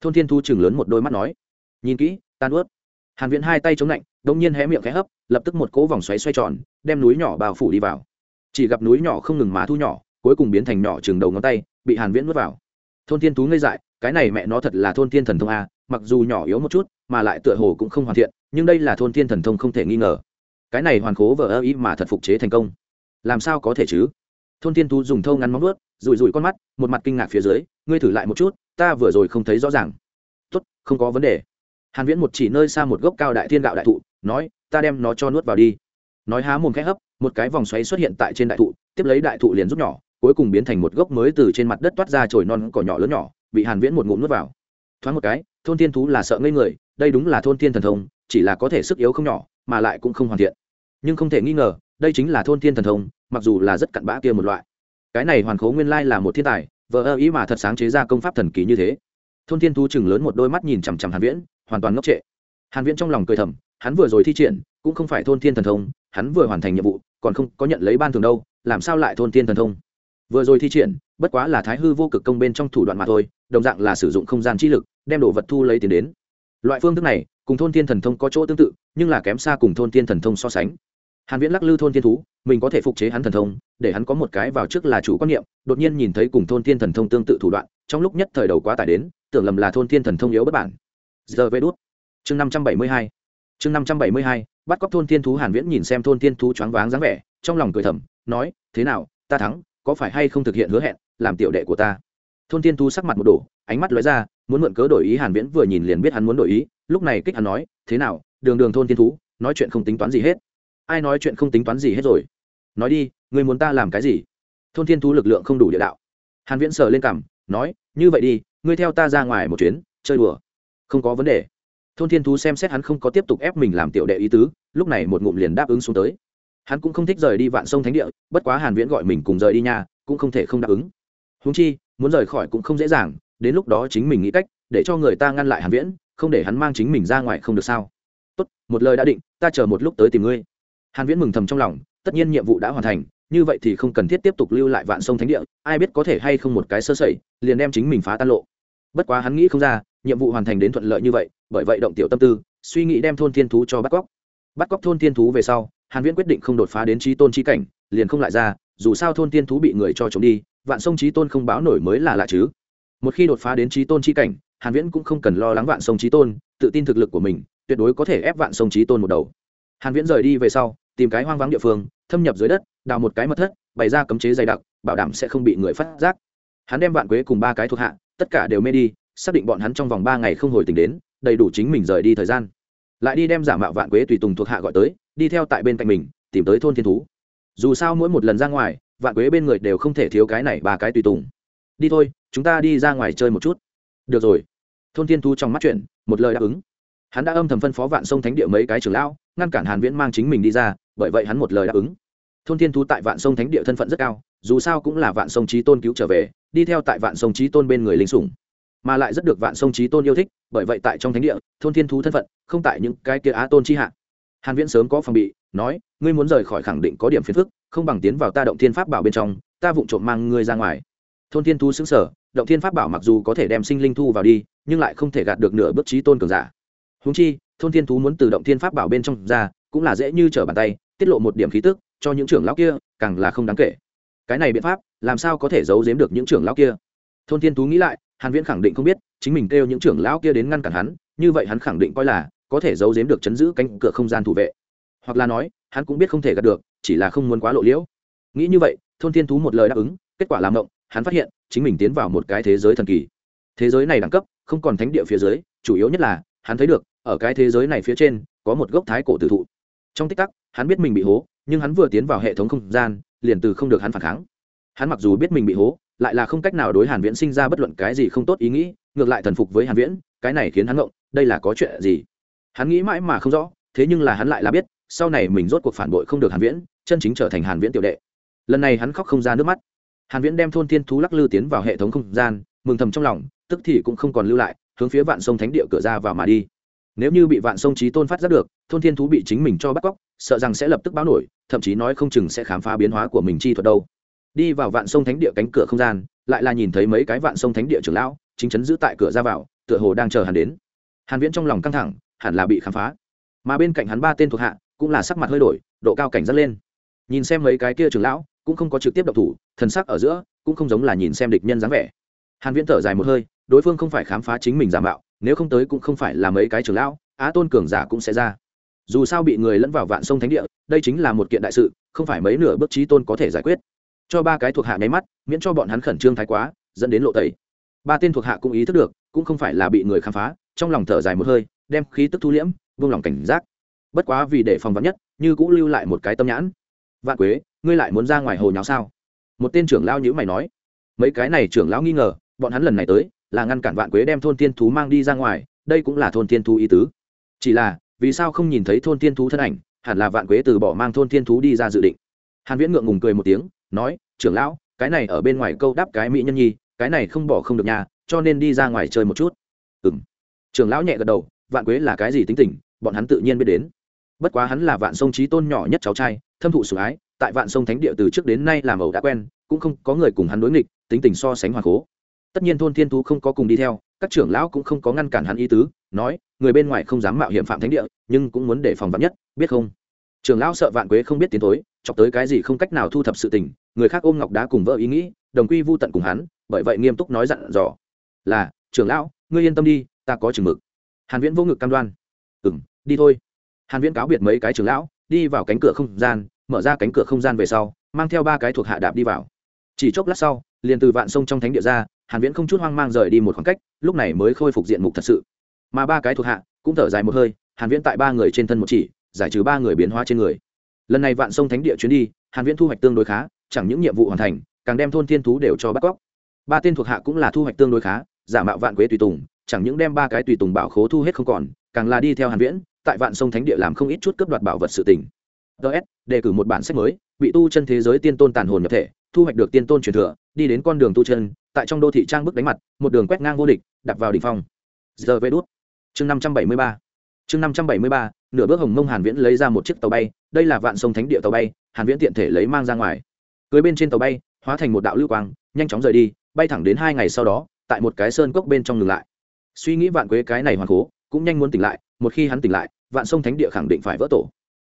Thôn thiên thu chừng lớn một đôi mắt nói. Nhìn kỹ, ta nuốt. Hàn viễn hai tay chống lạnh, đống nhiên hé miệng khẽ hấp, lập tức một cỗ vòng xoáy xoay tròn, đem núi nhỏ bao phủ đi vào. Chỉ gặp núi nhỏ không ngừng má thu nhỏ, cuối cùng biến thành nhỏ chừng đầu ngón tay, bị hàn viễn nuốt vào. Thôn thiên thú ngây dại, cái này mẹ nó thật là thôn thiên thần thông a, mặc dù nhỏ yếu một chút, mà lại tựa hồ cũng không hoàn thiện nhưng đây là thôn thiên thần thông không thể nghi ngờ. Cái này hoàn khố vờ ơ ý mà thật phục chế thành công. Làm sao có thể chứ? Thôn thiên thú dùng thâu ngắn móng nuốt rụi rụi con mắt, một mặt kinh ngạc phía dưới, ngươi thử lại một chút, ta vừa rồi không thấy rõ ràng. Tốt, không có vấn đề. Hàn viễn một chỉ nơi xa một gốc cao đại thiên gạo đại thụ, nói, ta đem nó cho nuốt vào đi. Nói há mồm khẽ hấp, một cái vòng xoáy xuất hiện tại trên đại thụ, tiếp lấy đại thụ liền rút nhỏ, cuối cùng biến thành một gốc mới từ trên mặt đất toát ra chồi non cỏ nhỏ lớn nhỏ, bị hàn viễn một ngụm nuốt vào. Thoáng một cái, thôn thiên thú là sợ ngây người, đây đúng là thôn thiên thần thông chỉ là có thể sức yếu không nhỏ, mà lại cũng không hoàn thiện. Nhưng không thể nghi ngờ, đây chính là thôn thiên thần thông, mặc dù là rất cặn bã kia một loại. Cái này hoàn khố nguyên lai là một thiên tài vợ ơ ý mà thật sáng chế ra công pháp thần kỳ như thế. Thôn thiên thu chừng lớn một đôi mắt nhìn chằm chằm hàn viễn, hoàn toàn ngốc trệ. Hàn viễn trong lòng cười thầm, hắn vừa rồi thi triển, cũng không phải thôn thiên thần thông, hắn vừa hoàn thành nhiệm vụ, còn không có nhận lấy ban thường đâu, làm sao lại thôn thiên thần thông? Vừa rồi thi triển, bất quá là thái hư vô cực công bên trong thủ đoạn mà thôi, đồng dạng là sử dụng không gian chi lực, đem đồ vật thu lấy tiền đến loại phương thức này, cùng thôn thiên thần thông có chỗ tương tự, nhưng là kém xa cùng thôn thiên thần thông so sánh. Hàn viễn lắc lư thôn thiên thú, mình có thể phục chế hắn thần thông, để hắn có một cái vào trước là chủ quan niệm, đột nhiên nhìn thấy cùng thôn thiên thần thông tương tự thủ đoạn, trong lúc nhất thời đầu quá tải đến, tưởng lầm là thôn thiên thần thông yếu bất bản. Giờ về đốt chương năm trăm bảy mươi hai. Chương năm trăm bảy mươi hai, bắt cóc thôn thiên thú hàn viễn nhìn xem thôn thiên thú choáng váng dáng vẻ, trong lòng cười thầm, nói, thế nào, ta thắng, có phải hay không thực hiện hứa hẹn, làm tiểu đệ của ta? Thôn thiên thú sắc mặt một đổ ánh mắt lóe ra, muốn mượn cớ đổi ý hàn viễn vừa nhìn liền biết hắn muốn đổi ý, lúc này kích hắn nói, thế nào, đường đường thôn thiên thú, nói chuyện không tính toán gì hết. Ai nói chuyện không tính toán gì hết rồi? Nói đi, ngươi muốn ta làm cái gì? Thôn thiên thú lực lượng không đủ địa đạo. Hàn viễn sờ lên cằm, nói, như vậy đi, ngươi theo ta ra ngoài một chuyến, chơi đùa. Không có vấn đề. Thôn thiên thú xem xét hắn không có tiếp tục ép mình làm tiểu đệ ý tứ, lúc này một ngụm liền đáp ứng xuống tới. Hắn cũng không thích rời đi vạn sông thánh địa, bất quá hàn viễn gọi mình cùng rời đi nha, cũng không thể không đáp ứng. Huống chi, muốn rời khỏi cũng không dễ dàng đến lúc đó chính mình nghĩ cách, để cho người ta ngăn lại hàn viễn, không để hắn mang chính mình ra ngoài không được sao? Tốt, một lời đã định, ta chờ một lúc tới tìm ngươi. Hàn viễn mừng thầm trong lòng, tất nhiên nhiệm vụ đã hoàn thành, như vậy thì không cần thiết tiếp tục lưu lại vạn sông thánh địa, ai biết có thể hay không một cái sơ sẩy, liền đem chính mình phá tan lộ. Bất quá hắn nghĩ không ra, nhiệm vụ hoàn thành đến thuận lợi như vậy, bởi vậy động tiểu tâm tư, suy nghĩ đem thôn thiên thú cho bắt cóc. Bắt cóc thôn thiên thú về sau, hàn viễn quyết định không đột phá đến trí tôn trí cảnh, liền không lại ra, dù sao thôn thiên thú bị người cho chống đi, vạn sông trí tôn không báo nổi mới là lạ chứ một khi đột phá đến trí tôn trí cảnh, hàn viễn cũng không cần lo lắng vạn sông trí tôn, tự tin thực lực của mình, tuyệt đối có thể ép vạn sông trí tôn một đầu. Hàn viễn rời đi về sau, tìm cái hoang vắng địa phương, thâm nhập dưới đất, đào một cái mật thất, bày ra cấm chế dày đặc, bảo đảm sẽ không bị người phát giác. Hắn đem vạn quế cùng ba cái thuộc hạ, tất cả đều mê đi, xác định bọn hắn trong vòng ba ngày không hồi tỉnh đến, đầy đủ chính mình rời đi thời gian. Lại đi đem giả mạo vạn quế tùy tùng thuộc hạ gọi tới, đi theo tại bên cạnh mình, tìm tới thôn thiên thú. Dù sao mỗi một lần ra ngoài, vạn quế bên người đều không thể thiếu cái này ba cái tùy tùng. Đi thôi chúng ta đi ra ngoài chơi một chút. Được rồi. Thôn thiên thú trong mắt chuyện, một lời đáp ứng. Hắn đã âm thầm phân phó vạn sông thánh địa mấy cái trưởng lão, ngăn cản hàn viễn mang chính mình đi ra, bởi vậy hắn một lời đáp ứng. Thôn thiên thú tại vạn sông thánh địa thân phận rất cao, dù sao cũng là vạn sông trí tôn cứu trở về, đi theo tại vạn sông trí tôn bên người linh sủng. Mà lại rất được vạn sông trí tôn yêu thích, bởi vậy tại trong thánh địa, thôn thiên thú thân phận, không tại những cái kia á tôn chi hạ. Hàn viễn sớm có phòng bị, nói, ngươi muốn rời khỏi khẳng định có điểm phiền phức, không bằng tiến vào ta động thiên pháp bảo bên trong, ta vụng trộm mang ngươi ra ngoài thôn thiên thú xứng sở, động thiên pháp bảo mặc dù có thể đem sinh linh thu vào đi, nhưng lại không thể gạt được nửa bước trí tôn cường giả. Húng chi, thôn thiên thú muốn từ động thiên pháp bảo bên trong ra, cũng là dễ như trở bàn tay, tiết lộ một điểm khí tức, cho những trưởng lão kia, càng là không đáng kể. Cái này biện pháp, làm sao có thể giấu giếm được những trưởng lão kia? Thôn thiên thú nghĩ lại, hàn viễn khẳng định không biết, chính mình kêu những trưởng lão kia đến ngăn cản hắn, như vậy hắn khẳng định coi là, có thể giấu giếm được chấn giữ cánh cửa không gian thủ vệ. Hoặc là nói, hắn cũng biết không thể gạt được, chỉ là không muốn quá lộ liễu. Nghĩ như vậy, thôn thiên thú một lời đáp ứng, kết quả làm động hắn phát hiện chính mình tiến vào một cái thế giới thần kỳ. Thế giới này đẳng cấp, không còn thánh địa phía dưới, chủ yếu nhất là, hắn thấy được, ở cái thế giới này phía trên, có một gốc thái cổ tử thụ. Trong tích tắc, hắn biết mình bị hố, nhưng hắn vừa tiến vào hệ thống không gian, liền từ không được hắn phản kháng. Hắn mặc dù biết mình bị hố, lại là không cách nào đối hàn viễn sinh ra bất luận cái gì không tốt ý nghĩ, ngược lại thần phục với hàn viễn, cái này khiến hắn ngộng, đây là có chuyện gì? Hắn nghĩ mãi mà không rõ, thế nhưng là hắn lại là biết, sau này mình rốt cuộc phản bội không được hàn viễn, chân chính trở thành hàn viễn tiểu đệ. Lần này hắn khóc không ra nước mắt hàn viễn đem thôn thiên thú lắc lư tiến vào hệ thống không gian, mừng thầm trong lòng, tức thì cũng không còn lưu lại, hướng phía vạn sông thánh địa cửa ra vào mà đi. Nếu như bị vạn sông trí tôn phát giác được, thôn thiên thú bị chính mình cho bắt cóc, sợ rằng sẽ lập tức báo nổi, thậm chí nói không chừng sẽ khám phá biến hóa của mình chi thuật đâu. Đi vào vạn sông thánh địa cánh cửa không gian, lại là nhìn thấy mấy cái vạn sông thánh địa trưởng lão, chính chấn giữ tại cửa ra vào, tựa hồ đang chờ hắn đến. Hàn viễn trong lòng căng thẳng, hẳn là bị khám phá. Mà bên cạnh hắn ba tên thuộc hạ, cũng là sắc mặt hơi đổi, độ cao cảnh giác lên. Nhìn xem mấy cái kia trưởng lão cũng không có trực tiếp độc thủ, thần sắc ở giữa cũng không giống là nhìn xem địch nhân dáng vẻ. Hàn viễn thở dài một hơi, đối phương không phải khám phá chính mình giả mạo, nếu không tới cũng không phải là mấy cái trưởng lão, á tôn cường giả cũng sẽ ra. Dù sao bị người lẫn vào vạn sông thánh địa, đây chính là một kiện đại sự, không phải mấy nửa bước trí tôn có thể giải quyết. Cho ba cái thuộc hạ nháy mắt, miễn cho bọn hắn khẩn trương thái quá, dẫn đến lộ tẩy. Ba tên thuộc hạ cũng ý thức được, cũng không phải là bị người khám phá, trong lòng thở dài một hơi, đem khí tức thu liễm, vương lòng cảnh giác. Bất quá vì để phòng vắn nhất, như cũng lưu lại một cái tâm nhãn vạn quế, ngươi lại muốn ra ngoài hồ nháo sao? Một tên trưởng lao nhữ mày nói. Mấy cái này trưởng lão nghi ngờ, bọn hắn lần này tới, là ngăn cản vạn quế đem thôn tiên thú mang đi ra ngoài, đây cũng là thôn tiên thú ý tứ. Chỉ là, vì sao không nhìn thấy thôn tiên thú thân ảnh, hẳn là vạn quế từ bỏ mang thôn tiên thú đi ra dự định. Hàn viễn ngượng ngùng cười một tiếng, nói, trưởng lão, cái này ở bên ngoài câu đáp cái mỹ nhân nhi, cái này không bỏ không được nhà cho nên đi ra ngoài chơi một chút. Ừm. Trưởng lão nhẹ gật đầu, vạn quế là cái gì tính tình, bọn hắn tự nhiên biết đến. Bất quá hắn là vạn sông trí tôn nhỏ nhất cháu trai thâm thụ sủng ái tại vạn sông thánh địa từ trước đến nay làm ẩu đã quen cũng không có người cùng hắn đối nghịch tính tình so sánh hòa cố tất nhiên thôn thiên thú không có cùng đi theo các trưởng lão cũng không có ngăn cản hắn ý tứ nói người bên ngoài không dám mạo hiểm phạm thánh địa nhưng cũng muốn để phòng vạn nhất biết không? Trưởng lão sợ vạn quế không biết tiến tối chọc tới cái gì không cách nào thu thập sự tình người khác ôm ngọc đá cùng vợ ý nghĩ đồng quy vu tận cùng hắn bởi vậy nghiêm túc nói dặn dò. Là trưởng lão ngươi yên tâm đi ta có chừng mực. Hàn viễn vô ngực cam đoan. "Ừm, đi thôi. Hàn viễn cáo biệt mấy cái trưởng lão đi vào cánh cửa không gian, mở ra cánh cửa không gian về sau, mang theo ba cái thuộc hạ đạp đi vào. Chỉ chốc lát sau, liền từ vạn sông trong thánh địa ra, hàn viễn không chút hoang mang rời đi một khoảng cách, lúc này mới khôi phục diện mục thật sự. Mà ba cái thuộc hạ cũng thở dài một hơi, hàn viễn tại ba người trên thân một chỉ, giải trừ ba người biến hóa trên người. Lần này vạn sông thánh địa chuyến đi, hàn viễn thu hoạch tương đối khá, chẳng những nhiệm vụ hoàn thành, càng đem thôn thiên thú đều cho bắt cóc. Ba tên thuộc hạ cũng là thu hoạch tương đối khá, giả mạo vạn quế tùy tùng, chẳng những đem ba cái tùy tùng bảo khố thu hết không còn càng là đi theo hàn viễn, tại vạn sông thánh địa làm không ít chút cướp đoạt bảo vật sự tình. Ts đề cử một bản sách mới, bị tu chân thế giới tiên tôn tàn hồn nhập thể, thu hoạch được tiên tôn truyền thừa, đi đến con đường tu chân, tại trong đô thị trang bức đánh mặt, một đường quét ngang vô địch đặt vào đỉnh phong. Giờ vê đốt chương năm trăm bảy mươi ba. Chương năm trăm bảy mươi ba, nửa bước hồng mông hàn viễn lấy ra một chiếc tàu bay, đây là vạn sông thánh địa tàu bay, hàn viễn tiện thể lấy mang ra ngoài. Cưới bên trên tàu bay, hóa thành một đạo lưu quang, nhanh chóng rời đi, bay thẳng đến hai ngày sau đó, tại một cái sơn cốc bên trong ngừng lại. Suy nghĩ vạn quế cái này hoàn cố cũng nhanh muốn tỉnh lại, một khi hắn tỉnh lại, vạn sông thánh địa khẳng định phải vỡ tổ.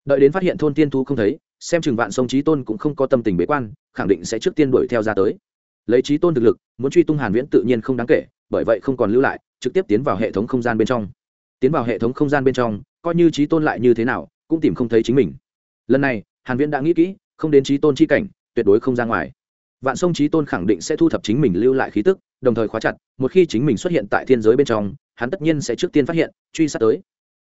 Đợi đến phát hiện thôn tiên thu không thấy, xem chừng vạn sông trí tôn cũng không có tâm tình bế quan, khẳng định sẽ trước tiên đuổi theo ra tới. Lấy trí tôn thực lực, muốn truy tung hàn viễn tự nhiên không đáng kể, bởi vậy không còn lưu lại, trực tiếp tiến vào hệ thống không gian bên trong. Tiến vào hệ thống không gian bên trong, coi như trí tôn lại như thế nào, cũng tìm không thấy chính mình. Lần này, hàn viễn đã nghĩ kỹ, không đến trí tôn chi cảnh, tuyệt đối không ra ngoài. Vạn sông trí tôn khẳng định sẽ thu thập chính mình lưu lại khí tức, đồng thời khóa chặt, một khi chính mình xuất hiện tại thiên giới bên trong hắn tất nhiên sẽ trước tiên phát hiện, truy sát tới.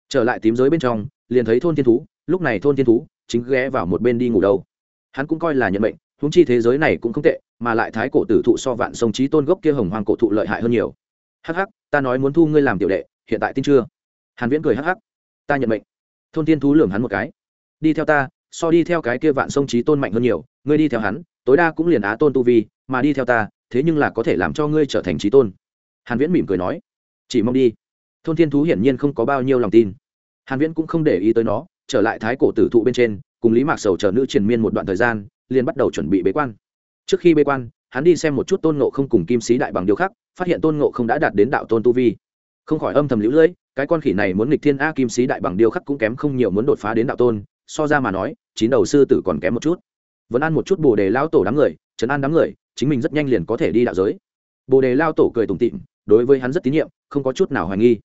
Trở lại tím giới bên trong, liền thấy thôn thiên thú, lúc này thôn thiên thú chính ghé vào một bên đi ngủ đâu. Hắn cũng coi là nhận mệnh húng chi thế giới này cũng không tệ, mà lại thái cổ tử thụ so vạn sông trí tôn gốc kia hồng hoàng cổ thụ lợi hại hơn nhiều. Hắc hắc, ta nói muốn thu ngươi làm tiểu đệ, hiện tại tin chưa? Hàn viễn cười hắc hắc. Ta nhận mệnh. Thôn thiên thú lườm hắn một cái. Đi theo ta, so đi theo cái kia vạn sông trí tôn mạnh hơn nhiều, ngươi đi theo hắn, tối đa cũng liền á tôn tu vi, mà đi theo ta, thế nhưng là có thể làm cho ngươi trở thành trí tôn. Hàn viễn mỉm cười nói chỉ mong đi. Thôn thiên thú hiển nhiên không có bao nhiêu lòng tin. Hàn viễn cũng không để ý tới nó, trở lại thái cổ tử thụ bên trên, cùng lý mạc sầu chờ nữ triền miên một đoạn thời gian, liền bắt đầu chuẩn bị bế quan. Trước khi bế quan, hắn đi xem một chút tôn ngộ không cùng kim sĩ đại bằng điều khác phát hiện tôn ngộ không đã đạt đến đạo tôn tu vi. Không khỏi âm thầm lũ lưỡi cái con khỉ này muốn nghịch thiên a kim sĩ đại bằng điêu khắc cũng kém không nhiều muốn đột phá đến đạo tôn, so ra mà nói, chín đầu sư tử còn kém một chút. Vẫn ăn một chút bồ đề lao tổ đám người chấn an đám người, chính mình rất nhanh liền có thể đi đạo giới. Bồ đề lao tổ cười tủm tịm đối với hắn rất tín nhiệm không có chút nào hoài nghi.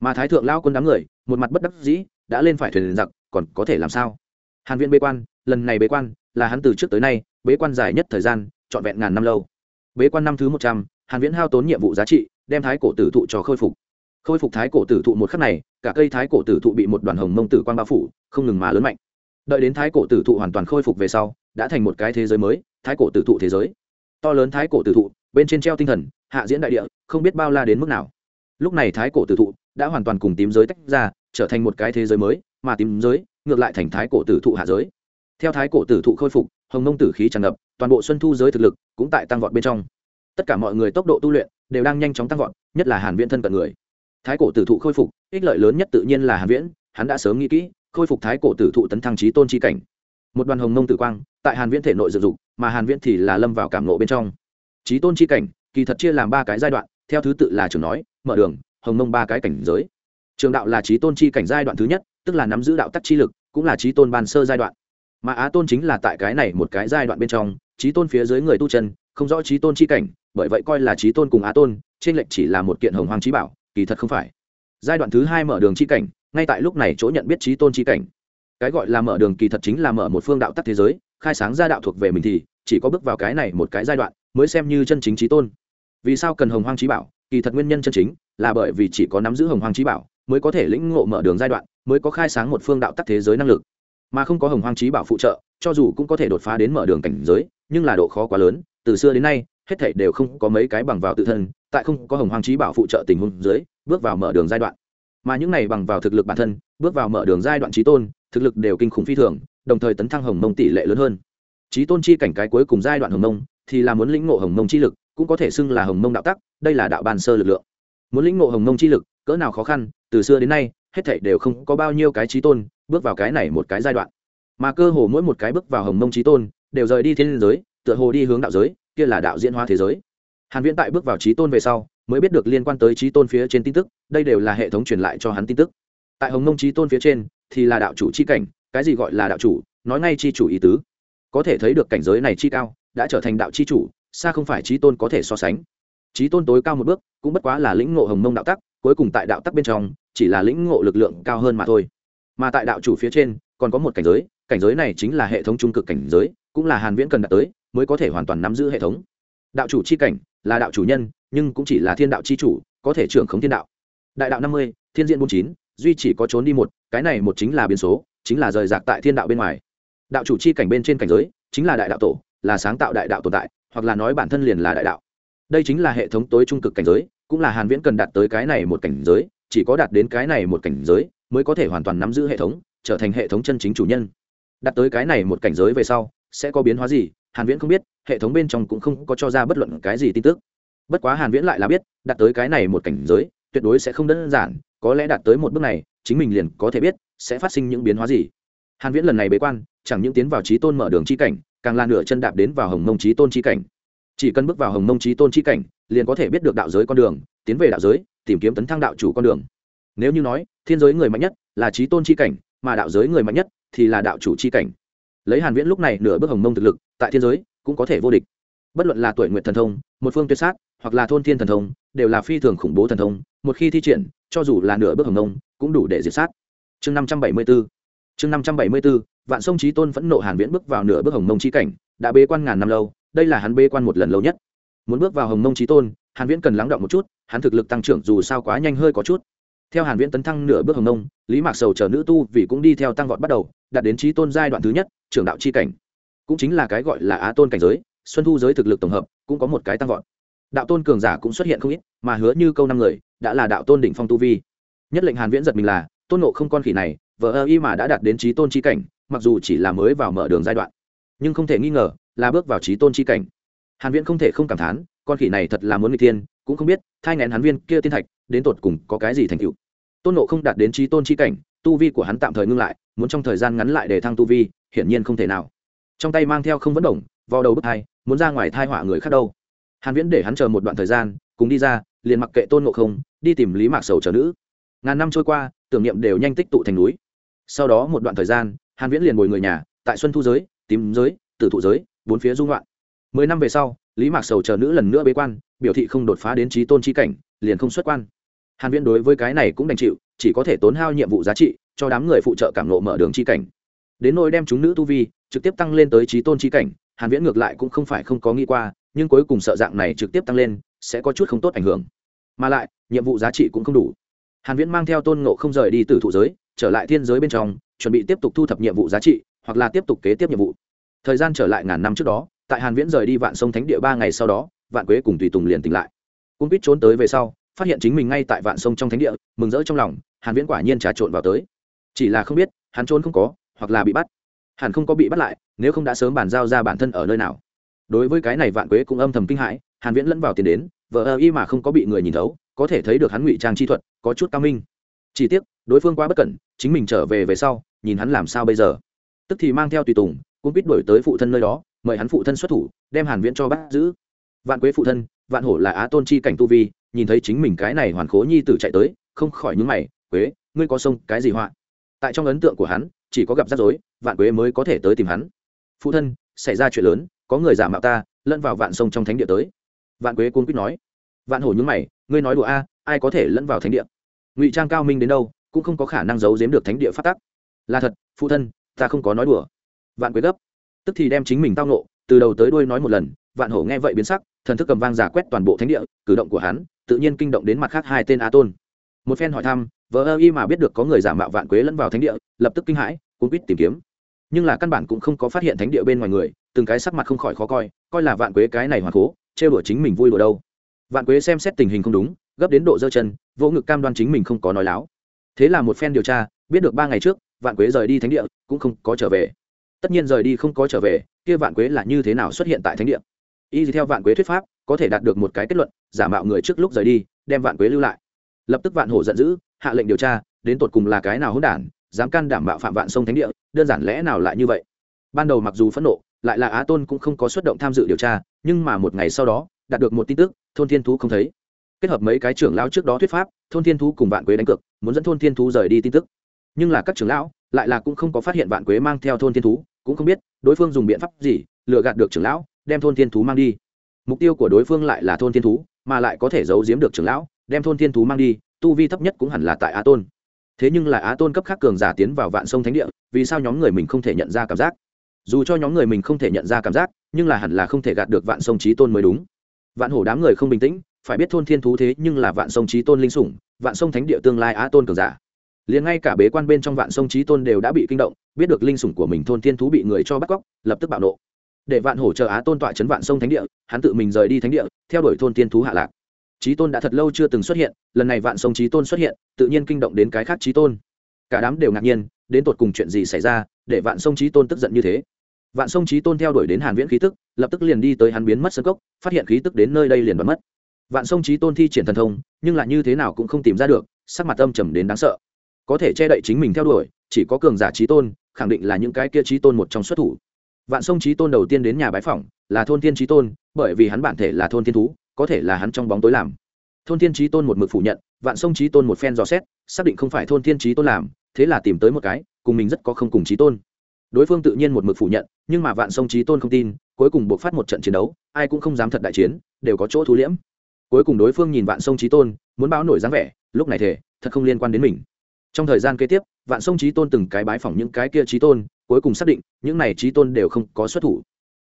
Mà thái thượng lao quân đám người, một mặt bất đắc dĩ, đã lên phải thuyền giặc, còn có thể làm sao? Hàn Viên bế quan, lần này bế quan, là hắn từ trước tới nay, bế quan dài nhất thời gian, trọn vẹn ngàn năm lâu. Bế quan năm thứ một trăm, hàn viễn hao tốn nhiệm vụ giá trị, đem thái cổ tử thụ cho khôi phục. Khôi phục thái cổ tử thụ một khắc này, cả cây thái cổ tử thụ bị một đoàn hồng mông tử quan bao phủ, không ngừng mà lớn mạnh. Đợi đến thái cổ tử thụ hoàn toàn khôi phục về sau, đã thành một cái thế giới mới, thái cổ tử thụ thế giới. To lớn thái cổ tử thụ, bên trên treo tinh thần, hạ diễn đại địa, không biết bao la đến mức nào lúc này thái cổ tử thụ đã hoàn toàn cùng tím giới tách ra, trở thành một cái thế giới mới, mà tím giới ngược lại thành thái cổ tử thụ hạ giới. Theo thái cổ tử thụ khôi phục, hồng nông tử khí tràn ngập, toàn bộ xuân thu giới thực lực cũng tại tăng vọt bên trong. Tất cả mọi người tốc độ tu luyện đều đang nhanh chóng tăng vọt, nhất là hàn viễn thân cận người. Thái cổ tử thụ khôi phục, ích lợi lớn nhất tự nhiên là hàn viễn, hắn đã sớm nghĩ kỹ, khôi phục thái cổ tử thụ tấn thăng trí tôn chi cảnh. Một đoàn hồng nông tử quang tại hàn viễn thể nội dựng dục, mà hàn viễn thì là lâm vào cảm nộ bên trong. Trí tôn chi cảnh kỳ thật chia làm ba cái giai đoạn theo thứ tự là trường nói, mở đường, hồng mông ba cái cảnh giới. Trường đạo là trí tôn chi cảnh giai đoạn thứ nhất, tức là nắm giữ đạo tắc chi lực, cũng là trí tôn ban sơ giai đoạn. Mà á tôn chính là tại cái này một cái giai đoạn bên trong trí tôn phía dưới người tu chân, không rõ trí tôn chi cảnh, bởi vậy coi là trí tôn cùng á tôn, trên lệnh chỉ là một kiện hồng hoàng trí bảo, kỳ thật không phải. Giai đoạn thứ hai mở đường chi cảnh, ngay tại lúc này chỗ nhận biết trí tôn chi cảnh. Cái gọi là mở đường kỳ thật chính là mở một phương đạo tắc thế giới, khai sáng ra đạo thuộc về mình thì, chỉ có bước vào cái này một cái giai đoạn, mới xem như chân chính trí tôn vì sao cần hồng hoang trí bảo? Kỳ thật nguyên nhân chân chính là bởi vì chỉ có nắm giữ hồng hoang trí bảo mới có thể lĩnh ngộ mở đường giai đoạn, mới có khai sáng một phương đạo tắc thế giới năng lực. Mà không có hồng hoang trí bảo phụ trợ, cho dù cũng có thể đột phá đến mở đường cảnh giới, nhưng là độ khó quá lớn. Từ xưa đến nay, hết thảy đều không có mấy cái bằng vào tự thân, tại không có hồng hoang trí bảo phụ trợ tình huống dưới, bước vào mở đường giai đoạn. Mà những này bằng vào thực lực bản thân, bước vào mở đường giai đoạn trí tôn, thực lực đều kinh khủng phi thường, đồng thời tấn thăng hồng mông tỷ lệ lớn hơn. Trí tôn chi cảnh cái cuối cùng giai đoạn hồng mông, thì là muốn lĩnh ngộ hồng mông chi lực cũng có thể xưng là hồng mông đạo tắc, đây là đạo bàn sơ lực lượng. Muốn lĩnh ngộ hồng mông chi lực, cỡ nào khó khăn, từ xưa đến nay, hết thảy đều không có bao nhiêu cái trí tôn, bước vào cái này một cái giai đoạn. Mà cơ hồ mỗi một cái bước vào hồng mông trí tôn, đều rời đi thiên giới, tựa hồ đi hướng đạo giới, kia là đạo diễn hóa thế giới. Hàn viễn tại bước vào trí tôn về sau, mới biết được liên quan tới trí tôn phía trên tin tức, đây đều là hệ thống truyền lại cho hắn tin tức. Tại hồng mông trí tôn phía trên, thì là đạo chủ chi cảnh, cái gì gọi là đạo chủ, nói ngay chi chủ ý tứ. Có thể thấy được cảnh giới này chi cao, đã trở thành đạo chi chủ xa không phải trí tôn có thể so sánh. Trí tôn tối cao một bước, cũng bất quá là lĩnh ngộ hồng mông đạo tắc, cuối cùng tại đạo tắc bên trong, chỉ là lĩnh ngộ lực lượng cao hơn mà thôi. Mà tại đạo chủ phía trên, còn có một cảnh giới cảnh giới này chính là hệ thống trung cực cảnh giới, cũng là hàn viễn cần đạt tới, mới có thể hoàn toàn nắm giữ hệ thống. Đạo chủ chi cảnh, là đạo chủ nhân, nhưng cũng chỉ là thiên đạo chi chủ, có thể trưởng khống thiên đạo. Đại đạo năm mươi, thiên diện bốn chín, duy chỉ có trốn đi một, cái này một chính là biến số, chính là rời rạc tại thiên đạo bên ngoài. Đạo chủ chi cảnh bên trên cảnh giới, chính là đại đạo tổ, là sáng tạo đại đạo tồn tại hoặc là nói bản thân liền là đại đạo. Đây chính là hệ thống tối trung cực cảnh giới, cũng là hàn viễn cần đạt tới cái này một cảnh giới, chỉ có đạt đến cái này một cảnh giới mới có thể hoàn toàn nắm giữ hệ thống, trở thành hệ thống chân chính chủ nhân. Đạt tới cái này một cảnh giới về sau, sẽ có biến hóa gì, hàn viễn không biết, hệ thống bên trong cũng không có cho ra bất luận cái gì tin tức. Bất quá hàn viễn lại là biết, đạt tới cái này một cảnh giới, tuyệt đối sẽ không đơn giản, có lẽ đạt tới một bước này, chính mình liền có thể biết, sẽ phát sinh những biến hóa gì. Hàn viễn lần này bế quan, chẳng những tiến vào trí tôn mở đường chi cảnh càng là nửa chân đạp đến vào hồng mông trí tôn chi cảnh. Chỉ cần bước vào hồng mông trí tôn chi cảnh, liền có thể biết được đạo giới con đường, tiến về đạo giới, tìm kiếm tấn thăng đạo chủ con đường. Nếu như nói, thiên giới người mạnh nhất là trí tôn chi cảnh, mà đạo giới người mạnh nhất thì là đạo chủ chi cảnh. Lấy hàn viễn lúc này nửa bước hồng mông thực lực, tại thiên giới cũng có thể vô địch. Bất luận là tuổi nguyện thần thông, một phương tuyệt sát, hoặc là thôn thiên thần thông, đều là phi thường khủng bố thần thông, một khi thi triển, cho dù là nửa bước hồng mông, cũng đủ để diệt sát. Chương 574 chương 574 vạn sông trí tôn vẫn nộ hàn viễn bước vào nửa bước hồng mông chi cảnh, đã bế quan ngàn năm lâu, đây là hắn bế quan một lần lâu nhất. Muốn bước vào hồng mông trí tôn, hàn viễn cần lắng động một chút, hắn thực lực tăng trưởng dù sao quá nhanh hơi có chút. Theo hàn viễn tấn thăng nửa bước hồng mông, lý mạc sầu chờ nữ tu vì cũng đi theo tăng vọt bắt đầu, đạt đến trí tôn giai đoạn thứ nhất, trưởng đạo chi cảnh. Cũng chính là cái gọi là á tôn cảnh giới, xuân thu giới thực lực tổng hợp, cũng có một cái tăng vọt. Đạo tôn cường giả cũng xuất hiện không ít, mà hứa như câu năm người, đã là đạo tôn đỉnh phong tu vi. Nhất lệnh hàn viễn giật mình là, tôn ngộ không con khỉ này vợ ơ y mà đã đạt đến trí tôn chi cảnh, mặc dù chỉ là mới vào mở đường giai đoạn, nhưng không thể nghi ngờ là bước vào trí tôn chi cảnh. Hàn viễn không thể không cảm thán, con khỉ này thật là muốn người tiên cũng không biết thai ngén hắn viên kia tiên thạch, đến tột cùng có cái gì thành tựu. Tôn nộ không đạt đến trí tôn chi cảnh, tu vi của hắn tạm thời ngưng lại, muốn trong thời gian ngắn lại để thăng tu vi, hiển nhiên không thể nào. Trong tay mang theo không vẫn động vào đầu bức thai, muốn ra ngoài thai họa người khác đâu. Hàn viễn để hắn chờ một đoạn thời gian, cùng đi ra, liền mặc kệ tôn nộ không, đi tìm lý mạc sầu chờ nữ. Ngàn năm trôi qua, tưởng niệm đều nhanh tích tụ thành núi sau đó một đoạn thời gian, hàn viễn liền ngồi người nhà, tại xuân thu giới, tím giới, tử thụ giới, bốn phía dung loạn. Mười năm về sau, lý mạc sầu chờ nữ lần nữa bế quan, biểu thị không đột phá đến trí tôn chi cảnh, liền không xuất quan. Hàn viễn đối với cái này cũng đành chịu, chỉ có thể tốn hao nhiệm vụ giá trị, cho đám người phụ trợ cảm nộ mở đường chi cảnh. Đến nỗi đem chúng nữ tu vi trực tiếp tăng lên tới trí tôn chi cảnh, hàn viễn ngược lại cũng không phải không có nghĩ qua, nhưng cuối cùng sợ dạng này trực tiếp tăng lên, sẽ có chút không tốt ảnh hưởng. Mà lại, nhiệm vụ giá trị cũng không đủ. Hàn viễn mang theo tôn ngộ không rời đi từ thụ giới trở lại thiên giới bên trong, chuẩn bị tiếp tục thu thập nhiệm vụ giá trị, hoặc là tiếp tục kế tiếp nhiệm vụ. Thời gian trở lại ngàn năm trước đó, tại hàn viễn rời đi vạn sông thánh địa ba ngày sau đó, vạn quế cùng tùy tùng liền tỉnh lại. Cung quýt trốn tới về sau, phát hiện chính mình ngay tại vạn sông trong thánh địa, mừng rỡ trong lòng, hàn viễn quả nhiên trà trộn vào tới. Chỉ là không biết, hắn trốn không có, hoặc là bị bắt. Hẳn không có bị bắt lại, nếu không đã sớm bàn giao ra bản thân ở nơi nào. Đối với cái này vạn quế cũng âm thầm kinh hãi, hàn viễn lẫn vào tiền đến vợ ơ y mà không có bị người nhìn thấu, có thể thấy được hắn ngụy trang chi thuật, có chút cao minh. Chỉ tiếc đối phương quá bất cẩn, chính mình trở về về sau, nhìn hắn làm sao bây giờ. Tức thì mang theo tùy tùng, cũng biết đuổi tới phụ thân nơi đó, mời hắn phụ thân xuất thủ, đem hàn viễn cho bắt giữ. Vạn quế phụ thân, vạn hổ là á tôn chi cảnh tu vi, nhìn thấy chính mình cái này hoàn khố nhi tử chạy tới, không khỏi nhướng mày, quế, ngươi có sông, cái gì họa? Tại trong ấn tượng của hắn, chỉ có gặp rắc rối, vạn quế mới có thể tới tìm hắn. Phụ thân, xảy ra chuyện lớn, có người giả mạo ta, lẫn vào vạn sông trong thánh địa tới. Vạn quế cuống quýt nói. Vạn hổ nhướng mày, ngươi nói đùa a, ai có thể lẫn vào thánh địa? Ngụy trang cao minh đến đâu cũng không có khả năng giấu giếm được thánh địa phát tắc. Là thật, phụ thân, ta không có nói đùa. Vạn quế gấp. Tức thì đem chính mình tao nộ từ đầu tới đuôi nói một lần, vạn hổ nghe vậy biến sắc, thần thức cầm vang giả quét toàn bộ thánh địa, cử động của hắn, tự nhiên kinh động đến mặt khác hai tên a tôn. Một phen hỏi thăm vợ ơ y mà biết được có người giả mạo vạn quế lẫn vào thánh địa, lập tức kinh hãi, cuốn quýt tìm kiếm. Nhưng là căn bản cũng không có phát hiện thánh địa bên ngoài người, từng cái sắc mặt không khỏi khó coi coi là vạn quế cái này hoàn cố, trêu đùa chính mình vui đùa đâu. Vạn quế xem xét tình hình không đúng, gấp đến độ dơ chân, vỗ ngực cam đoan chính mình không có nói láo thế là một phen điều tra, biết được ba ngày trước, vạn quế rời đi thánh địa, cũng không có trở về. Tất nhiên rời đi không có trở về, kia vạn quế là như thế nào xuất hiện tại thánh địa? Y theo vạn quế thuyết pháp, có thể đạt được một cái kết luận, giả mạo người trước lúc rời đi, đem vạn quế lưu lại. Lập tức vạn hổ giận dữ, hạ lệnh điều tra, đến tột cùng là cái nào hỗn đản, dám can đảm bạo phạm vạn sông thánh địa, đơn giản lẽ nào lại như vậy? Ban đầu mặc dù phẫn nộ, lại là á tôn cũng không có xuất động tham dự điều tra, nhưng mà một ngày sau đó, đạt được một tin tức, thôn thiên thú không thấy kết hợp mấy cái trưởng lão trước đó thuyết pháp, thôn thiên thú cùng vạn quế đánh cược, muốn dẫn thôn thiên thú rời đi tin tức. Nhưng là các trưởng lão lại là cũng không có phát hiện vạn quế mang theo thôn thiên thú, cũng không biết đối phương dùng biện pháp gì, lừa gạt được trưởng lão, đem thôn thiên thú mang đi. Mục tiêu của đối phương lại là thôn thiên thú, mà lại có thể giấu giếm được trưởng lão, đem thôn thiên thú mang đi, tu vi thấp nhất cũng hẳn là tại á tôn. Thế nhưng là á tôn cấp khác cường giả tiến vào vạn sông thánh địa, vì sao nhóm người mình không thể nhận ra cảm giác? Dù cho nhóm người mình không thể nhận ra cảm giác, nhưng là hẳn là không thể gạt được vạn sông trí tôn mới đúng. Vạn hổ đám người không bình tĩnh phải biết thôn thiên thú thế nhưng là vạn sông trí tôn linh sủng, vạn sông thánh địa tương lai á tôn cường giả. Liền ngay cả bế quan bên trong vạn sông trí tôn đều đã bị kinh động, biết được linh sủng của mình thôn thiên thú bị người cho bắt cóc, lập tức bạo nộ. Để vạn hổ chờ á tôn tọa chấn vạn sông thánh địa, hắn tự mình rời đi thánh địa, theo đuổi thôn thiên thú hạ lạc. Trí tôn đã thật lâu chưa từng xuất hiện, lần này vạn sông trí tôn xuất hiện, tự nhiên kinh động đến cái khác trí tôn. Cả đám đều ngạc nhiên, đến tột cùng chuyện gì xảy ra, để vạn sông trí tôn tức giận như thế. Vạn sông trí tôn theo đuổi đến hàn viễn khí tức, lập tức liền đi tới hắn biến mất sân cốc, phát hiện khí tức đến nơi đây liền đoán mất vạn sông trí tôn thi triển thần thông, nhưng lại như thế nào cũng không tìm ra được, sắc mặt âm trầm đến đáng sợ. Có thể che đậy chính mình theo đuổi, chỉ có cường giả trí tôn, khẳng định là những cái kia trí tôn một trong xuất thủ. Vạn sông trí tôn đầu tiên đến nhà bái phỏng, là thôn thiên trí tôn, bởi vì hắn bản thể là thôn thiên thú, có thể là hắn trong bóng tối làm. Thôn thiên trí tôn một mực phủ nhận, vạn sông trí tôn một phen dò xét, xác định không phải thôn thiên trí tôn làm, thế là tìm tới một cái, cùng mình rất có không cùng trí tôn. Đối phương tự nhiên một mực phủ nhận, nhưng mà vạn sông trí tôn không tin, cuối cùng buộc phát một trận chiến đấu, ai cũng không dám thật đại chiến, đều có chỗ thú liễm cuối cùng đối phương nhìn vạn sông trí tôn, muốn báo nổi dáng vẻ, lúc này thể thật không liên quan đến mình. Trong thời gian kế tiếp, vạn sông trí tôn từng cái bái phỏng những cái kia trí tôn, cuối cùng xác định, những này trí tôn đều không có xuất thủ.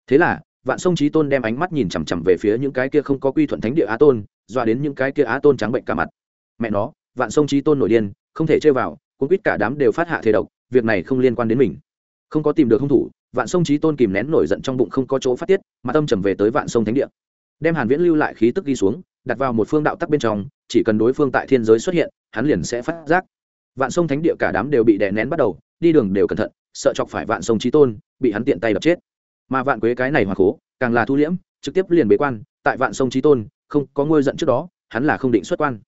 Thế là, vạn sông trí tôn đem ánh mắt nhìn chằm chằm về phía những cái kia không có quy thuận thánh địa á tôn, dọa đến những cái kia á tôn trắng bệnh cả mặt. Mẹ nó, vạn sông trí tôn nổi điên, không thể chơi vào cũng quýt cả đám đều phát hạ thế độc, việc này không liên quan đến mình. Không có tìm được hung thủ, vạn sông trí tôn kìm nén nổi giận trong bụng không có chỗ phát tiết, mà tâm trầm về tới vạn sông thánh địa. Đem hàn viễn lưu lại khí tức ghi xuống đặt vào một phương đạo tắc bên trong, chỉ cần đối phương tại thiên giới xuất hiện, hắn liền sẽ phát giác. Vạn sông thánh địa cả đám đều bị đè nén bắt đầu, đi đường đều cẩn thận, sợ chọc phải vạn sông trí tôn, bị hắn tiện tay đập chết. Mà vạn quế cái này hoặc cố, càng là thu liễm, trực tiếp liền bế quan, tại vạn sông trí tôn, không có ngôi giận trước đó, hắn là không định xuất quan.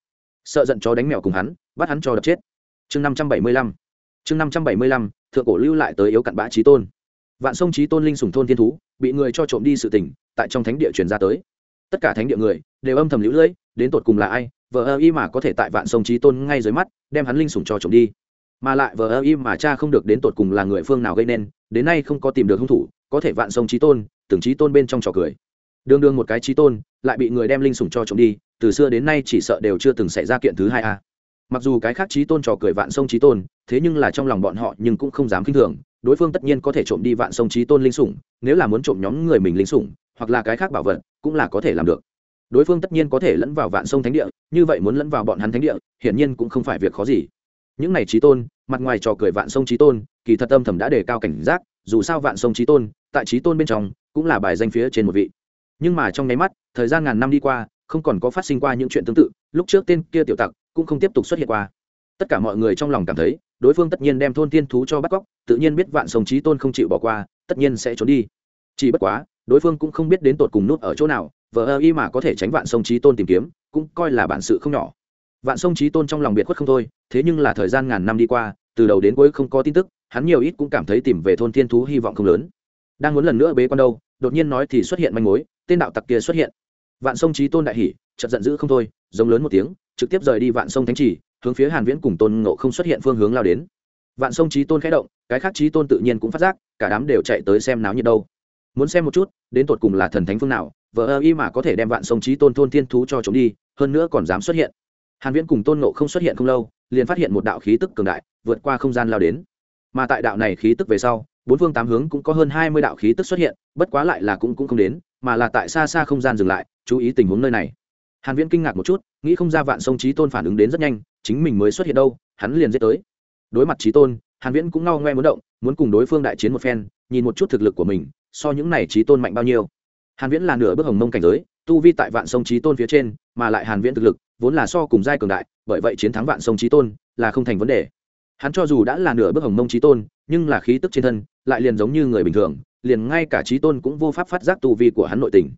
Sợ giận chó đánh mèo cùng hắn, bắt hắn cho đập chết. Chương năm trăm bảy mươi lăm. Chương năm trăm bảy mươi lăm, thượng cổ lưu lại tới yếu cặn bã trí tôn. Vạn sông trí tôn linh sùng thôn thiên thú, bị người cho trộm đi sự tỉnh tại trong thánh địa truyền ra tới tất cả thánh địa người đều âm thầm lũ lưỡi đến tột cùng là ai, vờ ơ y mà có thể tại vạn sông trí tôn ngay dưới mắt, đem hắn linh sủng cho trộm đi. Mà lại vờ ơ y mà cha không được đến tột cùng là người phương nào gây nên, đến nay không có tìm được hung thủ, có thể vạn sông trí tôn, từng trí tôn bên trong trò cười. Đương đương một cái trí tôn, lại bị người đem linh sủng cho trộm đi, từ xưa đến nay chỉ sợ đều chưa từng xảy ra kiện thứ hai a. Mặc dù cái khác trí tôn trò cười vạn sông trí tôn, thế nhưng là trong lòng bọn họ nhưng cũng không dám k i n h thường, đối phương tất nhiên có thể trộm đi vạn sông trí tôn linh sủng, nếu là muốn trộm nhóm người mình linh sủng, hoặc là cái khác bảo vật cũng là có thể làm được. Đối phương tất nhiên có thể lẫn vào vạn sông thánh địa, như vậy muốn lẫn vào bọn hắn thánh địa, hiển nhiên cũng không phải việc khó gì. Những này trí tôn, mặt ngoài trò cười vạn sông trí tôn, kỳ thật âm thầm đã đề cao cảnh giác, dù sao vạn sông trí tôn, tại trí tôn bên trong, cũng là bài danh phía trên một vị. Nhưng mà trong nháy mắt, thời gian ngàn năm đi qua, không còn có phát sinh qua những chuyện tương tự, lúc trước tên kia tiểu tặc cũng không tiếp tục xuất hiện qua. Tất cả mọi người trong lòng cảm thấy, đối phương tất nhiên đem thôn tiên thú cho bắt cóc, tự nhiên biết vạn sông trí tôn không chịu bỏ qua, tất nhiên sẽ trốn đi. Chỉ bất quá đối phương cũng không biết đến tột cùng nút ở chỗ nào, vờ ơ y mà có thể tránh vạn sông trí tôn tìm kiếm, cũng coi là bản sự không nhỏ. Vạn sông trí tôn trong lòng biệt khuất không thôi, thế nhưng là thời gian ngàn năm đi qua, từ đầu đến cuối không có tin tức, hắn nhiều ít cũng cảm thấy tìm về thôn thiên thú hy vọng không lớn. Đang muốn lần nữa bế quan đâu, đột nhiên nói thì xuất hiện manh mối, tên đạo tặc kia xuất hiện. Vạn sông trí tôn đại hỉ, chợt giận dữ không thôi, giống lớn một tiếng, trực tiếp rời đi vạn sông thánh trì hướng phía hàn viễn cùng tôn ngộ không xuất hiện phương hướng lao đến. Vạn sông trí tôn khẽ động, cái khác trí tôn tự nhiên cũng phát giác, cả đám đều chạy tới xem náo nhiệt đâu muốn xem một chút, đến tột cùng là thần thánh phương nào vợ ơ y mà có thể đem vạn sông trí tôn thôn thiên thú cho chúng đi, hơn nữa còn dám xuất hiện. Hàn viễn cùng tôn ngộ không xuất hiện không lâu, liền phát hiện một đạo khí tức cường đại, vượt qua không gian lao đến. Mà tại đạo này khí tức về sau, bốn phương tám hướng cũng có hơn 20 đạo khí tức xuất hiện, bất quá lại là cũng cũng không đến, mà là tại xa xa không gian dừng lại, chú ý tình huống nơi này. Hàn viễn kinh ngạc một chút, nghĩ không ra vạn sông trí tôn phản ứng đến rất nhanh, chính mình mới xuất hiện đâu, hắn liền giết tới. Đối mặt trí tôn, hàn viễn cũng ngao ngoe muốn động, muốn cùng đối phương đại chiến một phen, nhìn một chút thực lực của mình so những này trí tôn mạnh bao nhiêu? Hàn viễn là nửa bước hồng mông cảnh giới, tu vi tại vạn sông trí tôn phía trên, mà lại hàn viễn thực lực vốn là so cùng giai cường đại, bởi vậy chiến thắng vạn sông trí tôn là không thành vấn đề. Hắn cho dù đã là nửa bước hồng mông trí tôn, nhưng là khí tức trên thân lại liền giống như người bình thường, liền ngay cả trí tôn cũng vô pháp phát giác tu vi của hắn nội tình.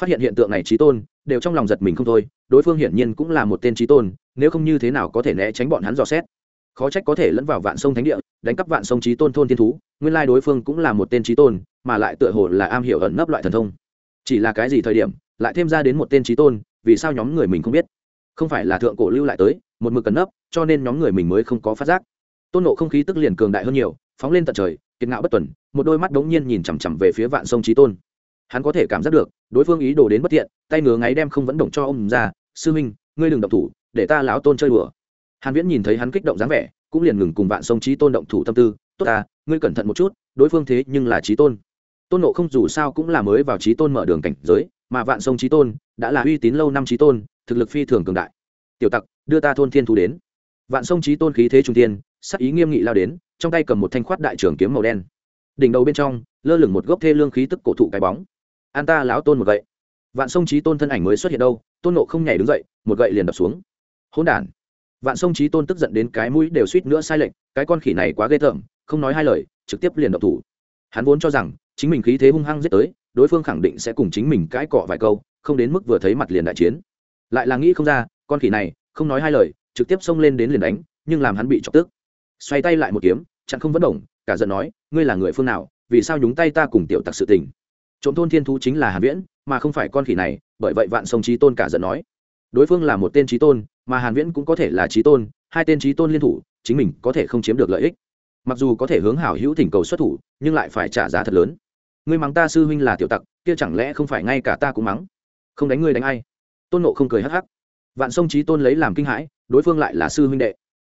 Phát hiện hiện tượng này trí tôn, đều trong lòng giật mình không thôi, đối phương hiển nhiên cũng là một tên trí tôn, nếu không như thế nào có thể né tránh bọn hắn dò xét. Khó trách có thể lẫn vào vạn sông thánh địa, đánh cắp vạn sông trí tôn thôn thiên thú, nguyên lai đối phương cũng là một tên trí tôn mà lại tựa hồ là am hiểu ẩn nấp loại thần thông. Chỉ là cái gì thời điểm, lại thêm ra đến một tên trí tôn, vì sao nhóm người mình không biết? Không phải là thượng cổ lưu lại tới, một mực cẩn nấp, cho nên nhóm người mình mới không có phát giác. Tôn nộ không khí tức liền cường đại hơn nhiều, phóng lên tận trời, kiệt ngạo bất tuần, một đôi mắt đống nhiên nhìn chằm chằm về phía vạn sông trí tôn. Hắn có thể cảm giác được, đối phương ý đồ đến bất thiện, tay ngứa ngáy đem không vẫn động cho ông ra, sư minh, ngươi đừng động thủ, để ta lão tôn chơi đùa. Hàn viễn nhìn thấy hắn kích động dáng vẻ, cũng liền ngừng cùng vạn sông trí tôn động thủ tâm tư, tốt ta, ngươi cẩn thận một chút, đối phương thế nhưng là trí tôn tôn nộ không dù sao cũng là mới vào trí tôn mở đường cảnh giới, mà vạn sông trí tôn đã là uy tín lâu năm trí tôn, thực lực phi thường cường đại. Tiểu tặc, đưa ta thôn thiên thu đến. Vạn sông trí tôn khí thế trung tiên sắc ý nghiêm nghị lao đến, trong tay cầm một thanh khoát đại trưởng kiếm màu đen. Đỉnh đầu bên trong, lơ lửng một gốc thê lương khí tức cổ thụ cái bóng. An ta lão tôn một gậy. Vạn sông trí tôn thân ảnh mới xuất hiện đâu, tôn nộ không nhảy đứng dậy, một gậy liền đập xuống. Hỗn đản. Vạn sông trí tôn tức giận đến cái mũi đều suýt nữa sai lệch, cái con khỉ này quá ghê tởm, không nói hai lời, trực tiếp liền đập thủ. Hắn vốn cho rằng chính mình khí thế hung hăng giết tới, đối phương khẳng định sẽ cùng chính mình cãi cọ vài câu, không đến mức vừa thấy mặt liền đại chiến. Lại là nghĩ không ra, con khỉ này, không nói hai lời, trực tiếp xông lên đến liền đánh, nhưng làm hắn bị chọc tức. Xoay tay lại một kiếm, chặn không vẫn động, cả giận nói, ngươi là người phương nào, vì sao nhúng tay ta cùng tiểu tặc sự tình? Trộm thôn thiên thú chính là hàn viễn, mà không phải con khỉ này, bởi vậy vạn sông trí tôn cả giận nói. Đối phương là một tên trí tôn, mà hàn viễn cũng có thể là trí tôn, hai tên trí tôn liên thủ, chính mình có thể không chiếm được lợi ích. Mặc dù có thể hướng hảo hữu thỉnh cầu xuất thủ, nhưng lại phải trả giá thật lớn ngươi mắng ta sư huynh là tiểu tặc, kia chẳng lẽ không phải ngay cả ta cũng mắng? Không đánh ngươi đánh ai? Tôn nộ không cười hắc hắc. Vạn sông trí tôn lấy làm kinh hãi, đối phương lại là sư huynh đệ.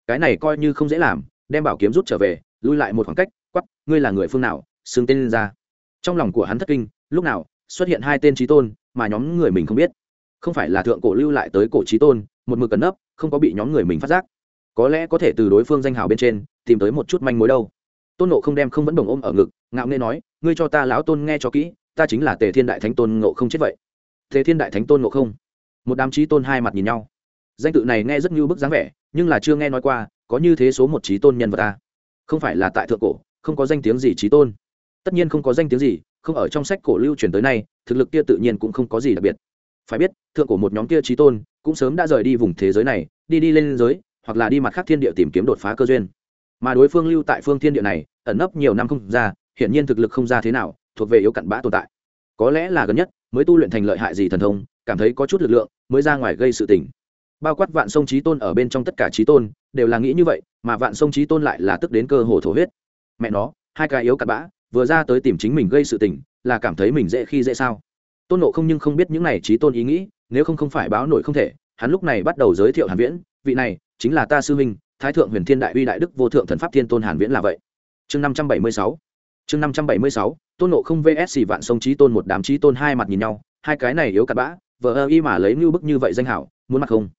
Cái này coi như không dễ làm, đem bảo kiếm rút trở về, lui lại một khoảng cách quắp ngươi là người phương nào, xưng tên lên ra. Trong lòng của hắn thất kinh, lúc nào, xuất hiện hai tên trí tôn, mà nhóm người mình không biết. Không phải là thượng cổ lưu lại tới cổ trí tôn, một mực cẩn nấp, không có bị nhóm người mình phát giác. Có lẽ có thể từ đối phương danh hào bên trên, tìm tới một chút manh mối đâu. Tôn nộ không đem không vẫn đồng ôm ở ngực, ngạo nghê nói ngươi cho ta lão tôn nghe cho kỹ, ta chính là tề thiên đại thánh tôn ngộ không chết vậy. Tề thiên đại thánh tôn ngộ không. Một đám trí tôn hai mặt nhìn nhau. Danh tự này nghe rất như bức dáng vẻ, nhưng là chưa nghe nói qua, có như thế số một trí tôn nhân vật ta. Không phải là tại thượng cổ, không có danh tiếng gì trí tôn. Tất nhiên không có danh tiếng gì, không ở trong sách cổ lưu truyền tới nay, thực lực kia tự nhiên cũng không có gì đặc biệt. Phải biết, thượng cổ một nhóm kia trí tôn, cũng sớm đã rời đi vùng thế giới này, đi đi lên giới, hoặc là đi mặt khác thiên địa tìm kiếm đột phá cơ duyên. Mà đối phương lưu tại phương thiên địa này, ẩn nấp nhiều năm không ra hiển nhiên thực lực không ra thế nào, thuộc về yếu cặn bã tồn tại. Có lẽ là gần nhất, mới tu luyện thành lợi hại gì thần thông, cảm thấy có chút lực lượng, mới ra ngoài gây sự tình. Bao quát vạn sông trí tôn ở bên trong tất cả trí tôn, đều là nghĩ như vậy, mà vạn sông trí tôn lại là tức đến cơ hồ thổ huyết. Mẹ nó, hai cái yếu cặn bã, vừa ra tới tìm chính mình gây sự tình, là cảm thấy mình dễ khi dễ sao? Tôn nộ không nhưng không biết những này trí tôn ý nghĩ, nếu không không phải báo nổi không thể, hắn lúc này bắt đầu giới thiệu hàn viễn, vị này chính là ta sư huynh, thái thượng huyền thiên đại uy đại đức vô thượng thần pháp thiên tôn hàn viễn là vậy. Chương 576 chương 576 tôn nộ không vs vạn sông trí tôn một đám trí tôn hai mặt nhìn nhau, hai cái này yếu cặn bã vợ ơ y mà lấy như bức như vậy danh hảo, muốn mặt không?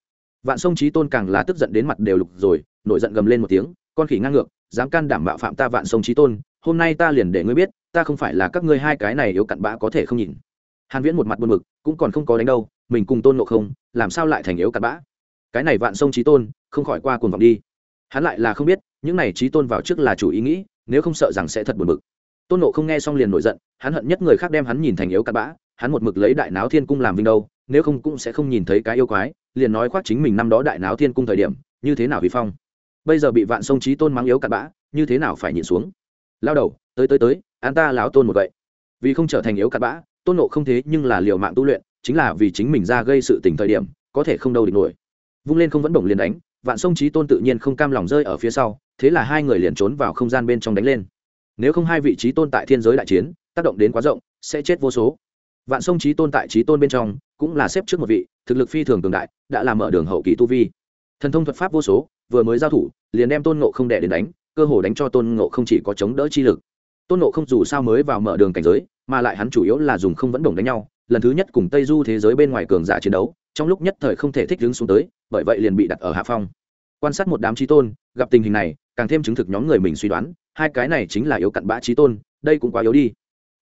Vạn sông trí tôn càng là tức giận đến mặt đều lục rồi, nổi giận gầm lên một tiếng, con khỉ ngang ngược, dám can đảm bạo phạm ta vạn sông trí tôn, hôm nay ta liền để ngươi biết, ta không phải là các ngươi hai cái này yếu cặn bã có thể không nhìn. Hàn viễn một mặt buồn bực, cũng còn không có đánh đâu, mình cùng tôn nộ không, làm sao lại thành yếu cặn bã? Cái này vạn sông trí tôn, không khỏi qua cuồng vọng đi. Hắn lại là không biết, những này trí tôn vào trước là chủ ý nghĩ, nếu không sợ rằng sẽ thật buồn bực tôn nộ không nghe xong liền nổi giận, hắn hận nhất người khác đem hắn nhìn thành yếu cặn bã, hắn một mực lấy đại náo thiên cung làm vinh đâu, nếu không cũng sẽ không nhìn thấy cái yêu quái, liền nói khoác chính mình năm đó đại náo thiên cung thời điểm, như thế nào vi phong. Bây giờ bị vạn sông trí tôn mắng yếu cặn bã, như thế nào phải nhịn xuống? Lao đầu, tới tới tới an ta láo tôn một vậy vì không trở thành yếu cặn bã, tôn nộ không thế nhưng là liều mạng tu luyện, chính là vì chính mình ra gây sự tình thời điểm, có thể không đâu địch nổi. Vung lên không vẫn bổng liền đánh, vạn sông trí tôn tự nhiên không cam lòng rơi ở phía sau, thế là hai người liền trốn vào không gian bên trong đánh lên nếu không hai vị trí tôn tại thiên giới đại chiến, tác động đến quá rộng, sẽ chết vô số. Vạn sông trí tôn tại trí tôn bên trong, cũng là xếp trước một vị, thực lực phi thường cường đại, đã làm mở đường hậu kỳ tu vi. Thần thông thuật pháp vô số, vừa mới giao thủ, liền đem tôn ngộ không đẻ đến đánh, cơ hồ đánh cho tôn ngộ không chỉ có chống đỡ chi lực. Tôn ngộ không dù sao mới vào mở đường cảnh giới, mà lại hắn chủ yếu là dùng không vẫn đồng đánh nhau, lần thứ nhất cùng tây du thế giới bên ngoài cường giả chiến đấu, trong lúc nhất thời không thể thích đứng xuống tới, bởi vậy liền bị đặt ở hạ phong. Quan sát một đám trí tôn, gặp tình hình này, càng thêm chứng thực nhóm người mình suy đoán hai cái này chính là yếu cặn bã trí tôn, đây cũng quá yếu đi.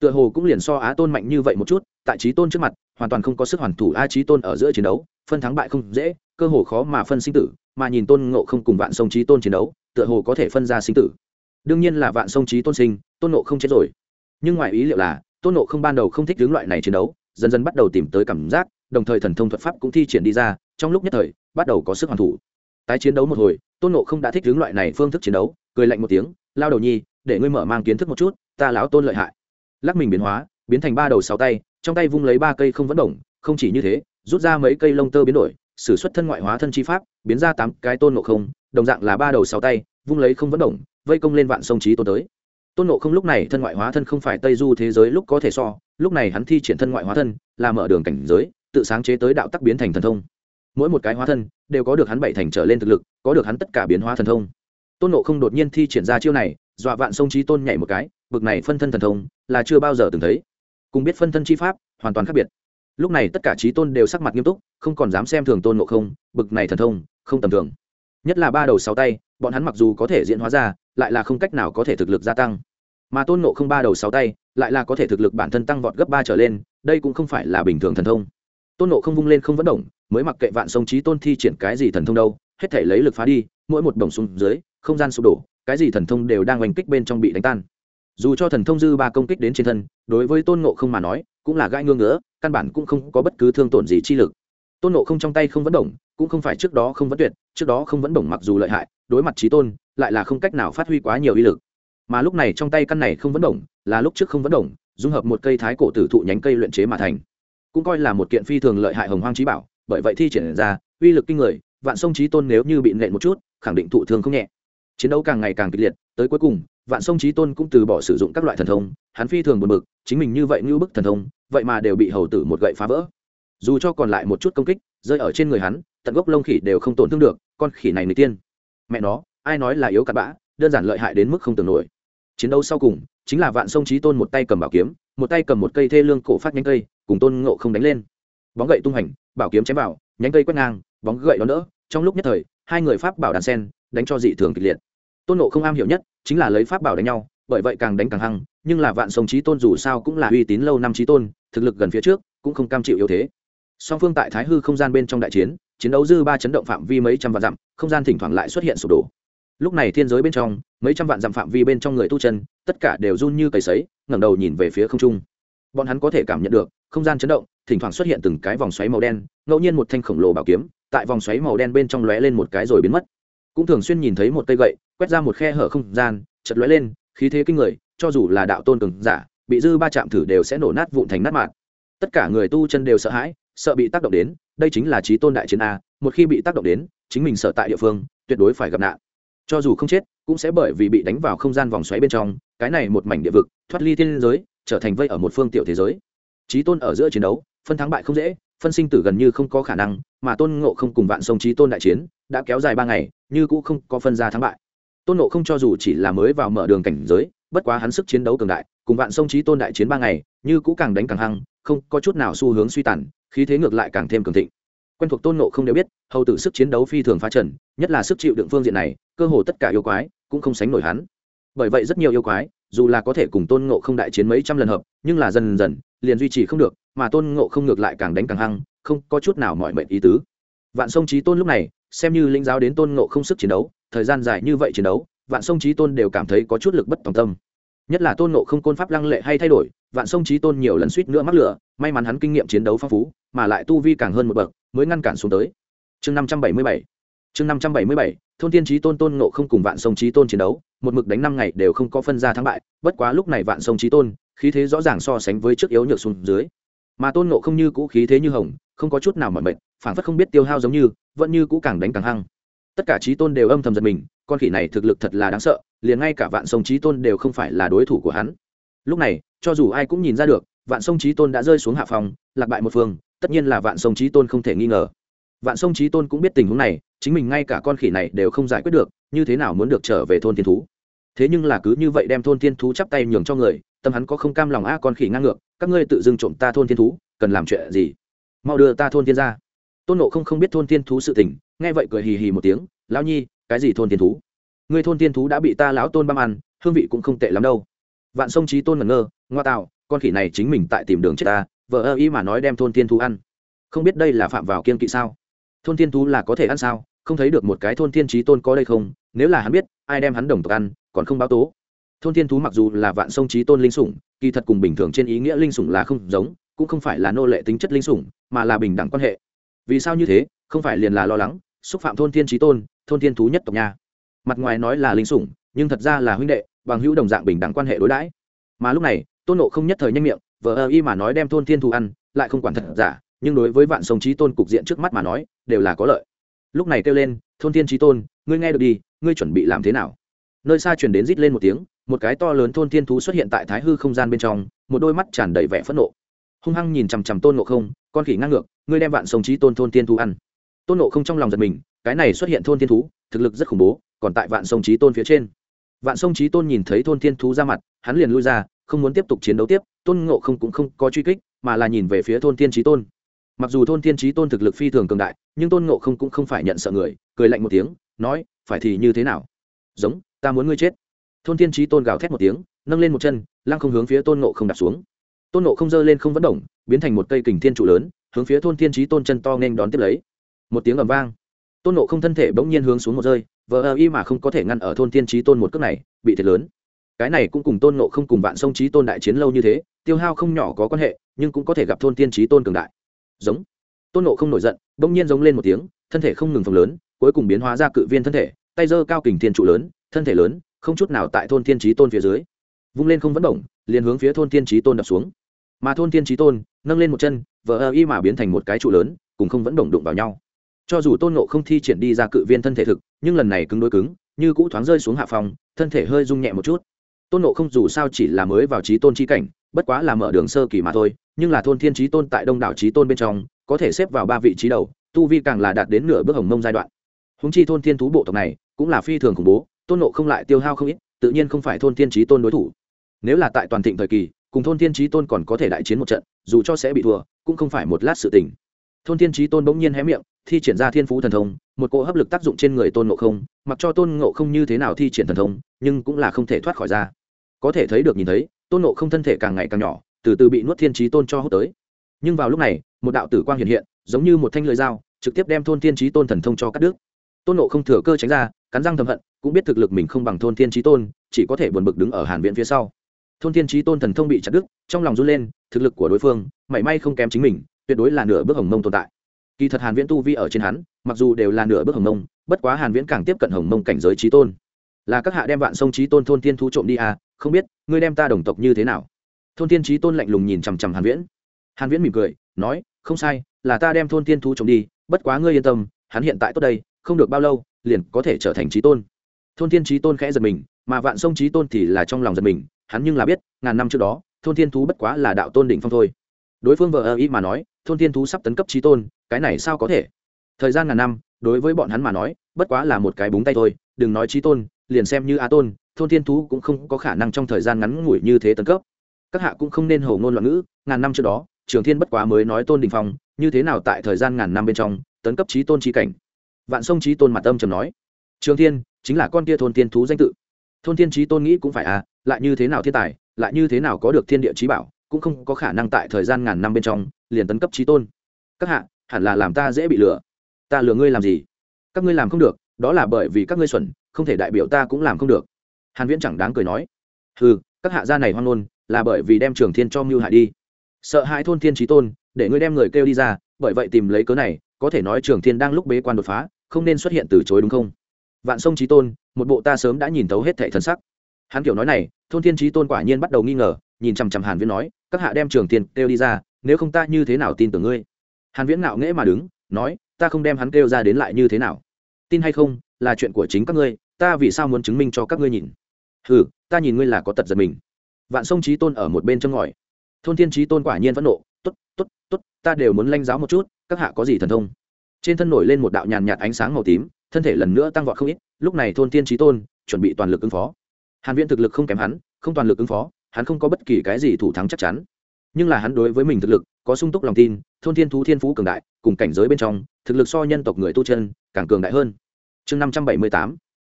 Tựa hồ cũng liền so á tôn mạnh như vậy một chút, tại trí tôn trước mặt, hoàn toàn không có sức hoàn thủ a trí tôn ở giữa chiến đấu, phân thắng bại không dễ, cơ hồ khó mà phân sinh tử, mà nhìn tôn ngộ không cùng vạn sông trí tôn chiến đấu, tựa hồ có thể phân ra sinh tử. Đương nhiên là vạn sông trí tôn sinh, tôn ngộ không chết rồi. Nhưng ngoài ý liệu là, tôn ngộ không ban đầu không thích hướng loại này chiến đấu, dần dần bắt đầu tìm tới cảm giác, đồng thời thần thông thuật pháp cũng thi triển đi ra, trong lúc nhất thời, bắt đầu có sức hoàn thủ. Tái chiến đấu một hồi, tôn ngộ không đã thích hướng loại này phương thức chiến đấu, cười lạnh một tiếng lao đầu nhi, để ngươi mở mang kiến thức một chút, ta lão tôn lợi hại. Lắc mình biến hóa, biến thành ba đầu sáu tay, trong tay vung lấy ba cây không vẫn động, không chỉ như thế, rút ra mấy cây lông tơ biến đổi s ử suất thân ngoại hóa thân chi pháp, biến ra tám cái tôn nộ không, đồng dạng là ba đầu sáu tay, vung lấy không vẫn động, vây công lên vạn sông trí tôn tới. Tôn nộ không lúc này thân ngoại hóa thân không phải tây du thế giới lúc có thể so, lúc này hắn thi triển thân ngoại hóa thân, là mở đường cảnh giới, tự sáng chế tới đạo tắc biến thành thần thông. Mỗi một cái hóa thân, đều có được hắn bảy thành trở lên thực lực, có được hắn tất cả biến hóa thần thông tôn nộ không đột nhiên thi triển ra chiêu này, dọa vạn sông trí tôn nhảy một cái, bực này phân thân thần thông, là chưa bao giờ từng thấy. Cùng biết phân thân chi pháp, hoàn toàn khác biệt. Lúc này tất cả trí tôn đều sắc mặt nghiêm túc, không còn dám xem thường tôn nộ không, bực này thần thông, không tầm thường. Nhất là ba đầu sáu tay, bọn hắn mặc dù có thể diễn hóa ra, lại là không cách nào có thể thực lực gia tăng. Mà tôn nộ không ba đầu sáu tay, lại là có thể thực lực bản thân tăng vọt gấp ba trở lên, đây cũng không phải là bình thường thần thông. Tôn nộ không vung lên không vẫn động, mới mặc kệ vạn sông trí tôn thi triển cái gì thần thông đâu, hết thể lấy lực phá đi, mỗi một đồng xuống dưới không gian sụp đổ, cái gì thần thông đều đang oanh kích bên trong bị đánh tan. Dù cho thần thông dư ba công kích đến trên thân, đối với tôn nộ không mà nói, cũng là gai ngương nữa căn bản cũng không có bất cứ thương tổn gì chi lực. Tôn nộ không trong tay không vẫn động cũng không phải trước đó không vẫn tuyệt, trước đó không vẫn động mặc dù lợi hại, đối mặt trí tôn, lại là không cách nào phát huy quá nhiều uy lực. Mà lúc này trong tay căn này không vẫn động là lúc trước không vẫn động dung hợp một cây thái cổ tử thụ nhánh cây luyện chế mà thành. Cũng coi là một kiện phi thường lợi hại hồng hoang trí bảo, bởi vậy thi triển ra, uy lực kinh người, vạn sông trí tôn nếu như bị nện một chút, khẳng định thụ thương không nhẹ chiến đấu càng ngày càng kịch liệt, tới cuối cùng, vạn sông trí tôn cũng từ bỏ sử dụng các loại thần thông, hắn phi thường buồn bực, chính mình như vậy như bức thần thông, vậy mà đều bị hầu tử một gậy phá vỡ. Dù cho còn lại một chút công kích, rơi ở trên người hắn, tận gốc lông khỉ đều không tổn thương được, con khỉ này người tiên. Mẹ nó, ai nói là yếu cặn bã, đơn giản lợi hại đến mức không tưởng nổi. Chiến đấu sau cùng, chính là vạn sông trí tôn một tay cầm bảo kiếm, một tay cầm một cây thê lương cổ phát nhánh cây, cùng tôn ngộ không đánh lên. Bóng gậy tung hành, bảo kiếm chém vào, nhánh cây quét ngang, bóng gậy đó nữa trong lúc nhất thời, hai người pháp bảo đàn sen, đánh cho dị thường kịch liệt tôn ngộ không am hiểu nhất chính là lấy pháp bảo đánh nhau, bởi vậy càng đánh càng hăng, nhưng là vạn sông trí tôn dù sao cũng là uy tín lâu năm trí tôn, thực lực gần phía trước cũng không cam chịu yếu thế. Song phương tại thái hư không gian bên trong đại chiến chiến đấu dư ba chấn động phạm vi mấy trăm vạn dặm, không gian thỉnh thoảng lại xuất hiện sụp đổ. Lúc này thiên giới bên trong, mấy trăm vạn dặm phạm vi bên trong người tu chân, tất cả đều run như cầy sấy, ngẩng đầu nhìn về phía không trung. Bọn hắn có thể cảm nhận được, không gian chấn động, thỉnh thoảng xuất hiện từng cái vòng xoáy màu đen, ngẫu nhiên một thanh khổng lồ bảo kiếm, tại vòng xoáy màu đen bên trong lóe lên một cái rồi biến mất. Cũng thường xuyên nhìn thấy một cây gậy quét ra một khe hở không gian chật lóe lên, khí thế kinh người, cho dù là đạo tôn cường giả, bị dư ba chạm thử đều sẽ nổ nát vụn thành nát mạng tất cả người tu chân đều sợ hãi, sợ bị tác động đến, đây chính là trí tôn đại chiến a, một khi bị tác động đến, chính mình sợ tại địa phương, tuyệt đối phải gặp nạn. Cho dù không chết, cũng sẽ bởi vì bị đánh vào không gian vòng xoáy bên trong, cái này một mảnh địa vực, thoát ly thiên giới, trở thành vây ở một phương tiểu thế giới. Trí tôn ở giữa chiến đấu, phân thắng bại không dễ, phân sinh tử gần như không có khả năng, mà tôn ngộ không cùng vạn sông trí tôn đại chiến, đã kéo dài ba ngày, như cũ không có phân ra thắng bại tôn ngộ không cho dù chỉ là mới vào mở đường cảnh giới, bất quá hắn sức chiến đấu cường đại, cùng vạn sông trí tôn đại chiến ba ngày, như cũ càng đánh càng hăng, không có chút nào xu hướng suy tàn, khí thế ngược lại càng thêm cường thịnh. Quen thuộc tôn nộ không đều biết, hầu tử sức chiến đấu phi thường phá trần, nhất là sức chịu đựng phương diện này, cơ hồ tất cả yêu quái cũng không sánh nổi hắn. Bởi vậy rất nhiều yêu quái, dù là có thể cùng tôn ngộ không đại chiến mấy trăm lần hợp, nhưng là dần dần, liền duy trì không được, mà tôn ngộ không ngược lại càng đánh càng hăng, không có chút nào mọi mệnh ý tứ. Vạn sông trí tôn lúc này xem như linh giáo đến tôn ngộ không sức chiến đấu, thời gian dài như vậy chiến đấu, vạn sông trí tôn đều cảm thấy có chút lực bất tòng tâm. Nhất là tôn ngộ không côn pháp lăng lệ hay thay đổi, vạn sông trí tôn nhiều lần suýt nữa mắc lửa, may mắn hắn kinh nghiệm chiến đấu phong phú, mà lại tu vi càng hơn một bậc, mới ngăn cản xuống tới. Chương năm trăm bảy mươi bảy. Chương năm trăm bảy mươi bảy, thôn tiên trí tôn tôn nộ không cùng vạn sông trí tôn chiến đấu, một mực đánh năm ngày đều không có phân ra thắng bại, bất quá lúc này vạn sông trí tôn, khí thế rõ ràng so sánh với trước yếu nhược xuống dưới. Mà tôn nộ không như cũ khí thế như hồng, không có chút nào mọi mệnh phản phất không biết tiêu hao giống như, vẫn như cũ càng đánh càng hăng. Tất cả trí tôn đều âm thầm giật mình, con khỉ này thực lực thật là đáng sợ, liền ngay cả vạn sông trí tôn đều không phải là đối thủ của hắn. Lúc này, cho dù ai cũng nhìn ra được, vạn sông trí tôn đã rơi xuống hạ phòng, lạc bại một phương, tất nhiên là vạn sông trí tôn không thể nghi ngờ. Vạn sông trí tôn cũng biết tình huống này, chính mình ngay cả con khỉ này đều không giải quyết được, như thế nào muốn được trở về thôn thiên thú. Thế nhưng là cứ như vậy đem thôn thiên thú chắp tay nhường cho người, tâm hắn có không cam lòng a con khỉ ngang ngược, các ngươi tự dưng trộm ta thôn thiên thú, cần làm chuyện gì? Mau đưa ta thôn thiên ra tôn nộ không không biết thôn thiên thú sự tình, nghe vậy cười hì hì một tiếng, lão nhi, cái gì thôn thiên thú? Người thôn thiên thú đã bị ta lão tôn băm ăn, hương vị cũng không tệ lắm đâu. Vạn sông trí tôn ngẩn ngơ, ngoa tạo, con khỉ này chính mình tại tìm đường chết ta, vợ ơ ý mà nói đem thôn thiên thú ăn. Không biết đây là phạm vào kiên kỵ sao? Thôn thiên thú là có thể ăn sao? Không thấy được một cái thôn thiên trí tôn có đây không? Nếu là hắn biết, ai đem hắn đồng tộc ăn, còn không báo tố. Thôn thiên thú mặc dù là vạn sông trí tôn linh sủng, kỳ thật cùng bình thường trên ý nghĩa linh sủng là không giống, cũng không phải là nô lệ tính chất linh sủng, mà là bình đẳng quan hệ vì sao như thế, không phải liền là lo lắng, xúc phạm thôn thiên trí tôn, thôn thiên thú nhất tộc nha. Mặt ngoài nói là linh sủng, nhưng thật ra là huynh đệ, bằng hữu đồng dạng bình đẳng quan hệ đối đãi. Mà lúc này, tôn nộ không nhất thời nhanh miệng, vờ ơ y mà nói đem thôn thiên thú ăn, lại không quản thật giả, nhưng đối với vạn sông trí tôn cục diện trước mắt mà nói, đều là có lợi. Lúc này kêu lên, thôn thiên trí tôn, ngươi nghe được đi, ngươi chuẩn bị làm thế nào? Nơi xa truyền đến rít lên một tiếng, một cái to lớn thôn thiên thú xuất hiện tại thái hư không gian bên trong, một đôi mắt tràn đầy vẻ phẫn nộ hung hăng nhìn chằm chằm tôn ngộ không con khỉ ngang ngược ngươi đem vạn sông trí tôn thôn thiên thú ăn tôn ngộ không trong lòng giật mình cái này xuất hiện thôn thiên thú thực lực rất khủng bố còn tại vạn sông trí tôn phía trên vạn sông trí tôn nhìn thấy thôn thiên thú ra mặt hắn liền lui ra không muốn tiếp tục chiến đấu tiếp tôn ngộ không cũng không có truy kích mà là nhìn về phía thôn thiên trí tôn mặc dù thôn thiên trí tôn thực lực phi thường cường đại nhưng tôn ngộ không cũng không phải nhận sợ người cười lạnh một tiếng nói phải thì như thế nào giống ta muốn ngươi chết thôn thiên trí tôn gào thét một tiếng nâng lên một chân lăng không hướng phía tôn ngộ không đạp xuống tôn nộ không dơ lên không vẫn động, biến thành một cây kình thiên trụ lớn, hướng phía thôn thiên trí tôn chân to nên đón tiếp lấy. Một tiếng ầm vang. Tôn nộ không thân thể bỗng nhiên hướng xuống một rơi, vờ ơ y mà không có thể ngăn ở thôn thiên trí tôn một cước này, bị thiệt lớn. Cái này cũng cùng tôn nộ không cùng vạn sông trí tôn đại chiến lâu như thế, tiêu hao không nhỏ có quan hệ, nhưng cũng có thể gặp thôn thiên trí tôn cường đại. Giống. Tôn nộ không nổi giận, bỗng nhiên giống lên một tiếng, thân thể không ngừng phồng lớn, cuối cùng biến hóa ra cự viên thân thể, tay dơ cao kình thiên trụ lớn, thân thể lớn, không chút nào tại thôn thiên trí tôn phía dưới. Vung lên không vẫn bổng liền hướng phía thôn thiên trí tôn đập xuống mà thôn thiên trí tôn nâng lên một chân, vờ ơ y mà biến thành một cái trụ lớn, cùng không vẫn bổng đụng vào nhau. Cho dù tôn nộ không thi triển đi ra cự viên thân thể thực, nhưng lần này cứng đối cứng, như cũ thoáng rơi xuống hạ phòng, thân thể hơi rung nhẹ một chút. Tôn nộ không dù sao chỉ là mới vào trí tôn trí cảnh, bất quá là mở đường sơ kỳ mà thôi, nhưng là thôn thiên trí tôn tại đông đảo trí tôn bên trong, có thể xếp vào ba vị trí đầu, tu vi càng là đạt đến nửa bước hồng mông giai đoạn. Húng chi thôn thiên thú bộ tộc này, cũng là phi thường khủng bố, tôn nộ không lại tiêu hao không ít, tự nhiên không phải thôn thiên trí tôn đối thủ. Nếu là tại toàn thịnh thời kỳ cùng thôn thiên trí tôn còn có thể đại chiến một trận, dù cho sẽ bị thua, cũng không phải một lát sự tình. Thôn thiên trí tôn bỗng nhiên hé miệng, thi triển ra thiên phú thần thông, một cỗ hấp lực tác dụng trên người tôn ngộ không, mặc cho tôn ngộ không như thế nào thi triển thần thông, nhưng cũng là không thể thoát khỏi ra. Có thể thấy được nhìn thấy, tôn ngộ không thân thể càng ngày càng nhỏ, từ từ bị nuốt thiên trí tôn cho hút tới. Nhưng vào lúc này, một đạo tử quang hiện hiện, giống như một thanh lưỡi dao, trực tiếp đem thôn thiên trí tôn thần thông cho cắt đứt. Tôn ngộ không thừa cơ tránh ra, cắn răng thầm hận, cũng biết thực lực mình không bằng thôn thiên trí tôn, chỉ có thể buồn bực đứng ở hàn viện phía sau thôn thiên trí tôn thần thông bị chặt đứt, trong lòng run lên, thực lực của đối phương, mảy may không kém chính mình, tuyệt đối là nửa bước hồng mông tồn tại. Kỳ thật hàn viễn tu vi ở trên hắn, mặc dù đều là nửa bước hồng mông, bất quá hàn viễn càng tiếp cận hồng mông cảnh giới trí tôn. Là các hạ đem vạn sông trí tôn thôn thiên thu trộm đi à không biết, ngươi đem ta đồng tộc như thế nào? Thôn thiên trí tôn lạnh lùng nhìn chằm chằm hàn viễn. Hàn viễn mỉm cười, nói, không sai, là ta đem thôn thiên thu trộm đi, bất quá ngươi yên tâm, hắn hiện tại tốt đây, không được bao lâu, liền có thể trở thành trí tôn. Thôn thiên trí tôn khẽ giật mình, mà vạn sông trí tôn thì là trong lòng giật mình hắn nhưng là biết, ngàn năm trước đó, thôn thiên thú bất quá là đạo tôn đỉnh phong thôi. Đối phương vợ ơ ý mà nói, thôn thiên thú sắp tấn cấp trí tôn, cái này sao có thể? Thời gian ngàn năm, đối với bọn hắn mà nói, bất quá là một cái búng tay thôi, đừng nói trí tôn, liền xem như a tôn, thôn thiên thú cũng không có khả năng trong thời gian ngắn ngủi như thế tấn cấp. Các hạ cũng không nên hầu ngôn loạn ngữ, ngàn năm trước đó, trường thiên bất quá mới nói tôn đình phong, như thế nào tại thời gian ngàn năm bên trong, tấn cấp trí tôn trí cảnh? Vạn sông trí tôn mặt âm trầm nói, trường thiên, chính là con kia thôn thiên thú danh tự. Thôn thiên trí tôn nghĩ cũng phải à lại như thế nào thiên tài lại như thế nào có được thiên địa trí bảo cũng không có khả năng tại thời gian ngàn năm bên trong liền tấn cấp trí tôn. Các hạ hẳn là làm ta dễ bị lừa. Ta lừa ngươi làm gì? Các ngươi làm không được đó là bởi vì các ngươi xuẩn không thể đại biểu ta cũng làm không được. Hàn viễn chẳng đáng cười nói. Hừ, các hạ gia này hoang ngôn là bởi vì đem trường thiên cho mưu hại đi. Sợ hãi thôn thiên trí tôn để ngươi đem người kêu đi ra bởi vậy tìm lấy cớ này có thể nói trường thiên đang lúc bế quan đột phá không nên xuất hiện từ chối đúng không? Vạn sông trí tôn một bộ ta sớm đã nhìn thấu hết thệ thần sắc hắn kiểu nói này thôn thiên trí tôn quả nhiên bắt đầu nghi ngờ nhìn chằm chằm hàn viễn nói các hạ đem trường tiền kêu đi ra nếu không ta như thế nào tin tưởng ngươi? Hàn viễn ngạo nghễ mà đứng nói ta không đem hắn kêu ra đến lại như thế nào? Tin hay không là chuyện của chính các ngươi ta vì sao muốn chứng minh cho các ngươi nhìn? Hừ, ta nhìn ngươi là có tật giật mình. Vạn sông trí tôn ở một bên chân ngòi. Thôn thiên trí tôn quả nhiên vẫn nộ tốt tốt tốt ta đều muốn lanh giáo một chút các hạ có gì thần thông? Trên thân nổi lên một đạo nhàn nhạt ánh sáng màu tím thân thể lần nữa tăng vọt không ít lúc này thôn thiên trí tôn chuẩn bị toàn lực ứng phó hàn viễn thực lực không kém hắn, không toàn lực ứng phó, hắn không có bất kỳ cái gì thủ thắng chắc chắn. Nhưng là hắn đối với mình thực lực, có sung túc lòng tin, thôn thiên thú thiên phú cường đại, cùng cảnh giới bên trong, thực lực so nhân tộc người tu chân, càng cường đại hơn. Chương năm trăm bảy mươi tám,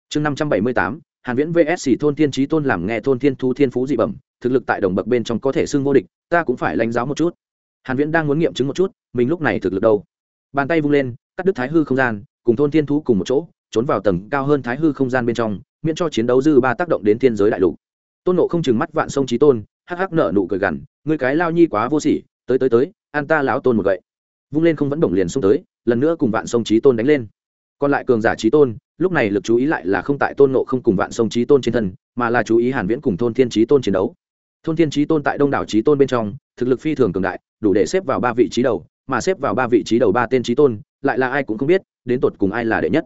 chương năm trăm bảy mươi tám, hàn viễn vs thôn thiên trí tôn làm nghe thôn thiên thú thiên phú dị bẩm, thực lực tại đồng bậc bên trong có thể xưng vô địch, ta cũng phải lãnh giáo một chút. Hàn viễn đang muốn nghiệm chứng một chút, mình lúc này thực lực đâu? Bàn tay vung lên, cắt đứt thái hư không gian, cùng thôn thiên thú cùng một chỗ, trốn vào tầng cao hơn thái hư không gian bên trong miễn cho chiến đấu dư ba tác động đến thiên giới đại lục. Tôn nộ không chừng mắt vạn sông trí tôn, hắc hắc nợ nụ cười gằn người cái lao nhi quá vô sỉ, tới tới tới, an ta lão tôn một gậy. Vung lên không vẫn động liền xông tới, lần nữa cùng vạn sông trí tôn đánh lên. Còn lại cường giả trí tôn, lúc này lực chú ý lại là không tại tôn nộ không cùng vạn sông trí tôn trên thân, mà là chú ý hàn viễn cùng thôn thiên trí tôn chiến đấu. Thôn thiên trí tôn tại đông đảo trí tôn bên trong, thực lực phi thường cường đại, đủ để xếp vào ba vị trí đầu, mà xếp vào ba vị trí đầu ba tên trí tôn, lại là ai cũng không biết, đến tột cùng ai là đệ nhất.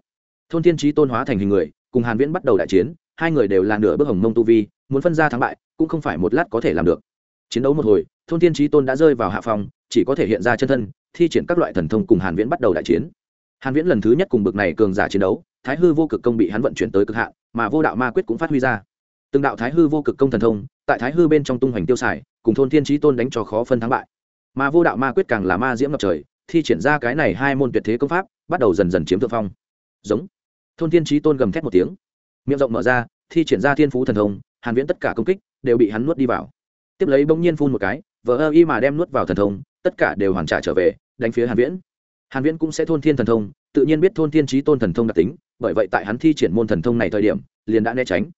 Thôn thiên trí tôn hóa thành hình người cùng hàn viễn bắt đầu đại chiến, hai người đều là nửa bước hồng mông tu vi, muốn phân ra thắng bại, cũng không phải một lát có thể làm được. Chiến đấu một hồi, thôn thiên trí tôn đã rơi vào hạ phòng chỉ có thể hiện ra chân thân, thi triển các loại thần thông cùng hàn viễn bắt đầu đại chiến. Hàn viễn lần thứ nhất cùng bực này cường giả chiến đấu, thái hư vô cực công bị hắn vận chuyển tới cực hạn, mà vô đạo ma quyết cũng phát huy ra. Từng đạo thái hư vô cực công thần thông, tại thái hư bên trong tung hoành tiêu xài, cùng thôn thiên trí tôn đánh cho khó phân thắng bại. Mà vô đạo ma quyết càng là ma diễm ngập trời, thi triển ra cái này hai môn tuyệt thế công pháp, bắt đầu dần dần chiếm thượng phong. Giống thôn thiên trí tôn gầm thét một tiếng. Miệng rộng mở ra, thi triển ra thiên phú thần thông, hàn viễn tất cả công kích đều bị hắn nuốt đi vào. Tiếp lấy bỗng nhiên phun một cái vỡ ơ y mà đem nuốt vào thần thông, tất cả đều hoàn trả trở về, đánh phía hàn viễn. Hàn viễn cũng sẽ thôn thiên thần thông, tự nhiên biết thôn thiên trí tôn thần thông đặc tính, bởi vậy tại hắn thi triển môn thần thông này thời điểm, liền đã né tránh.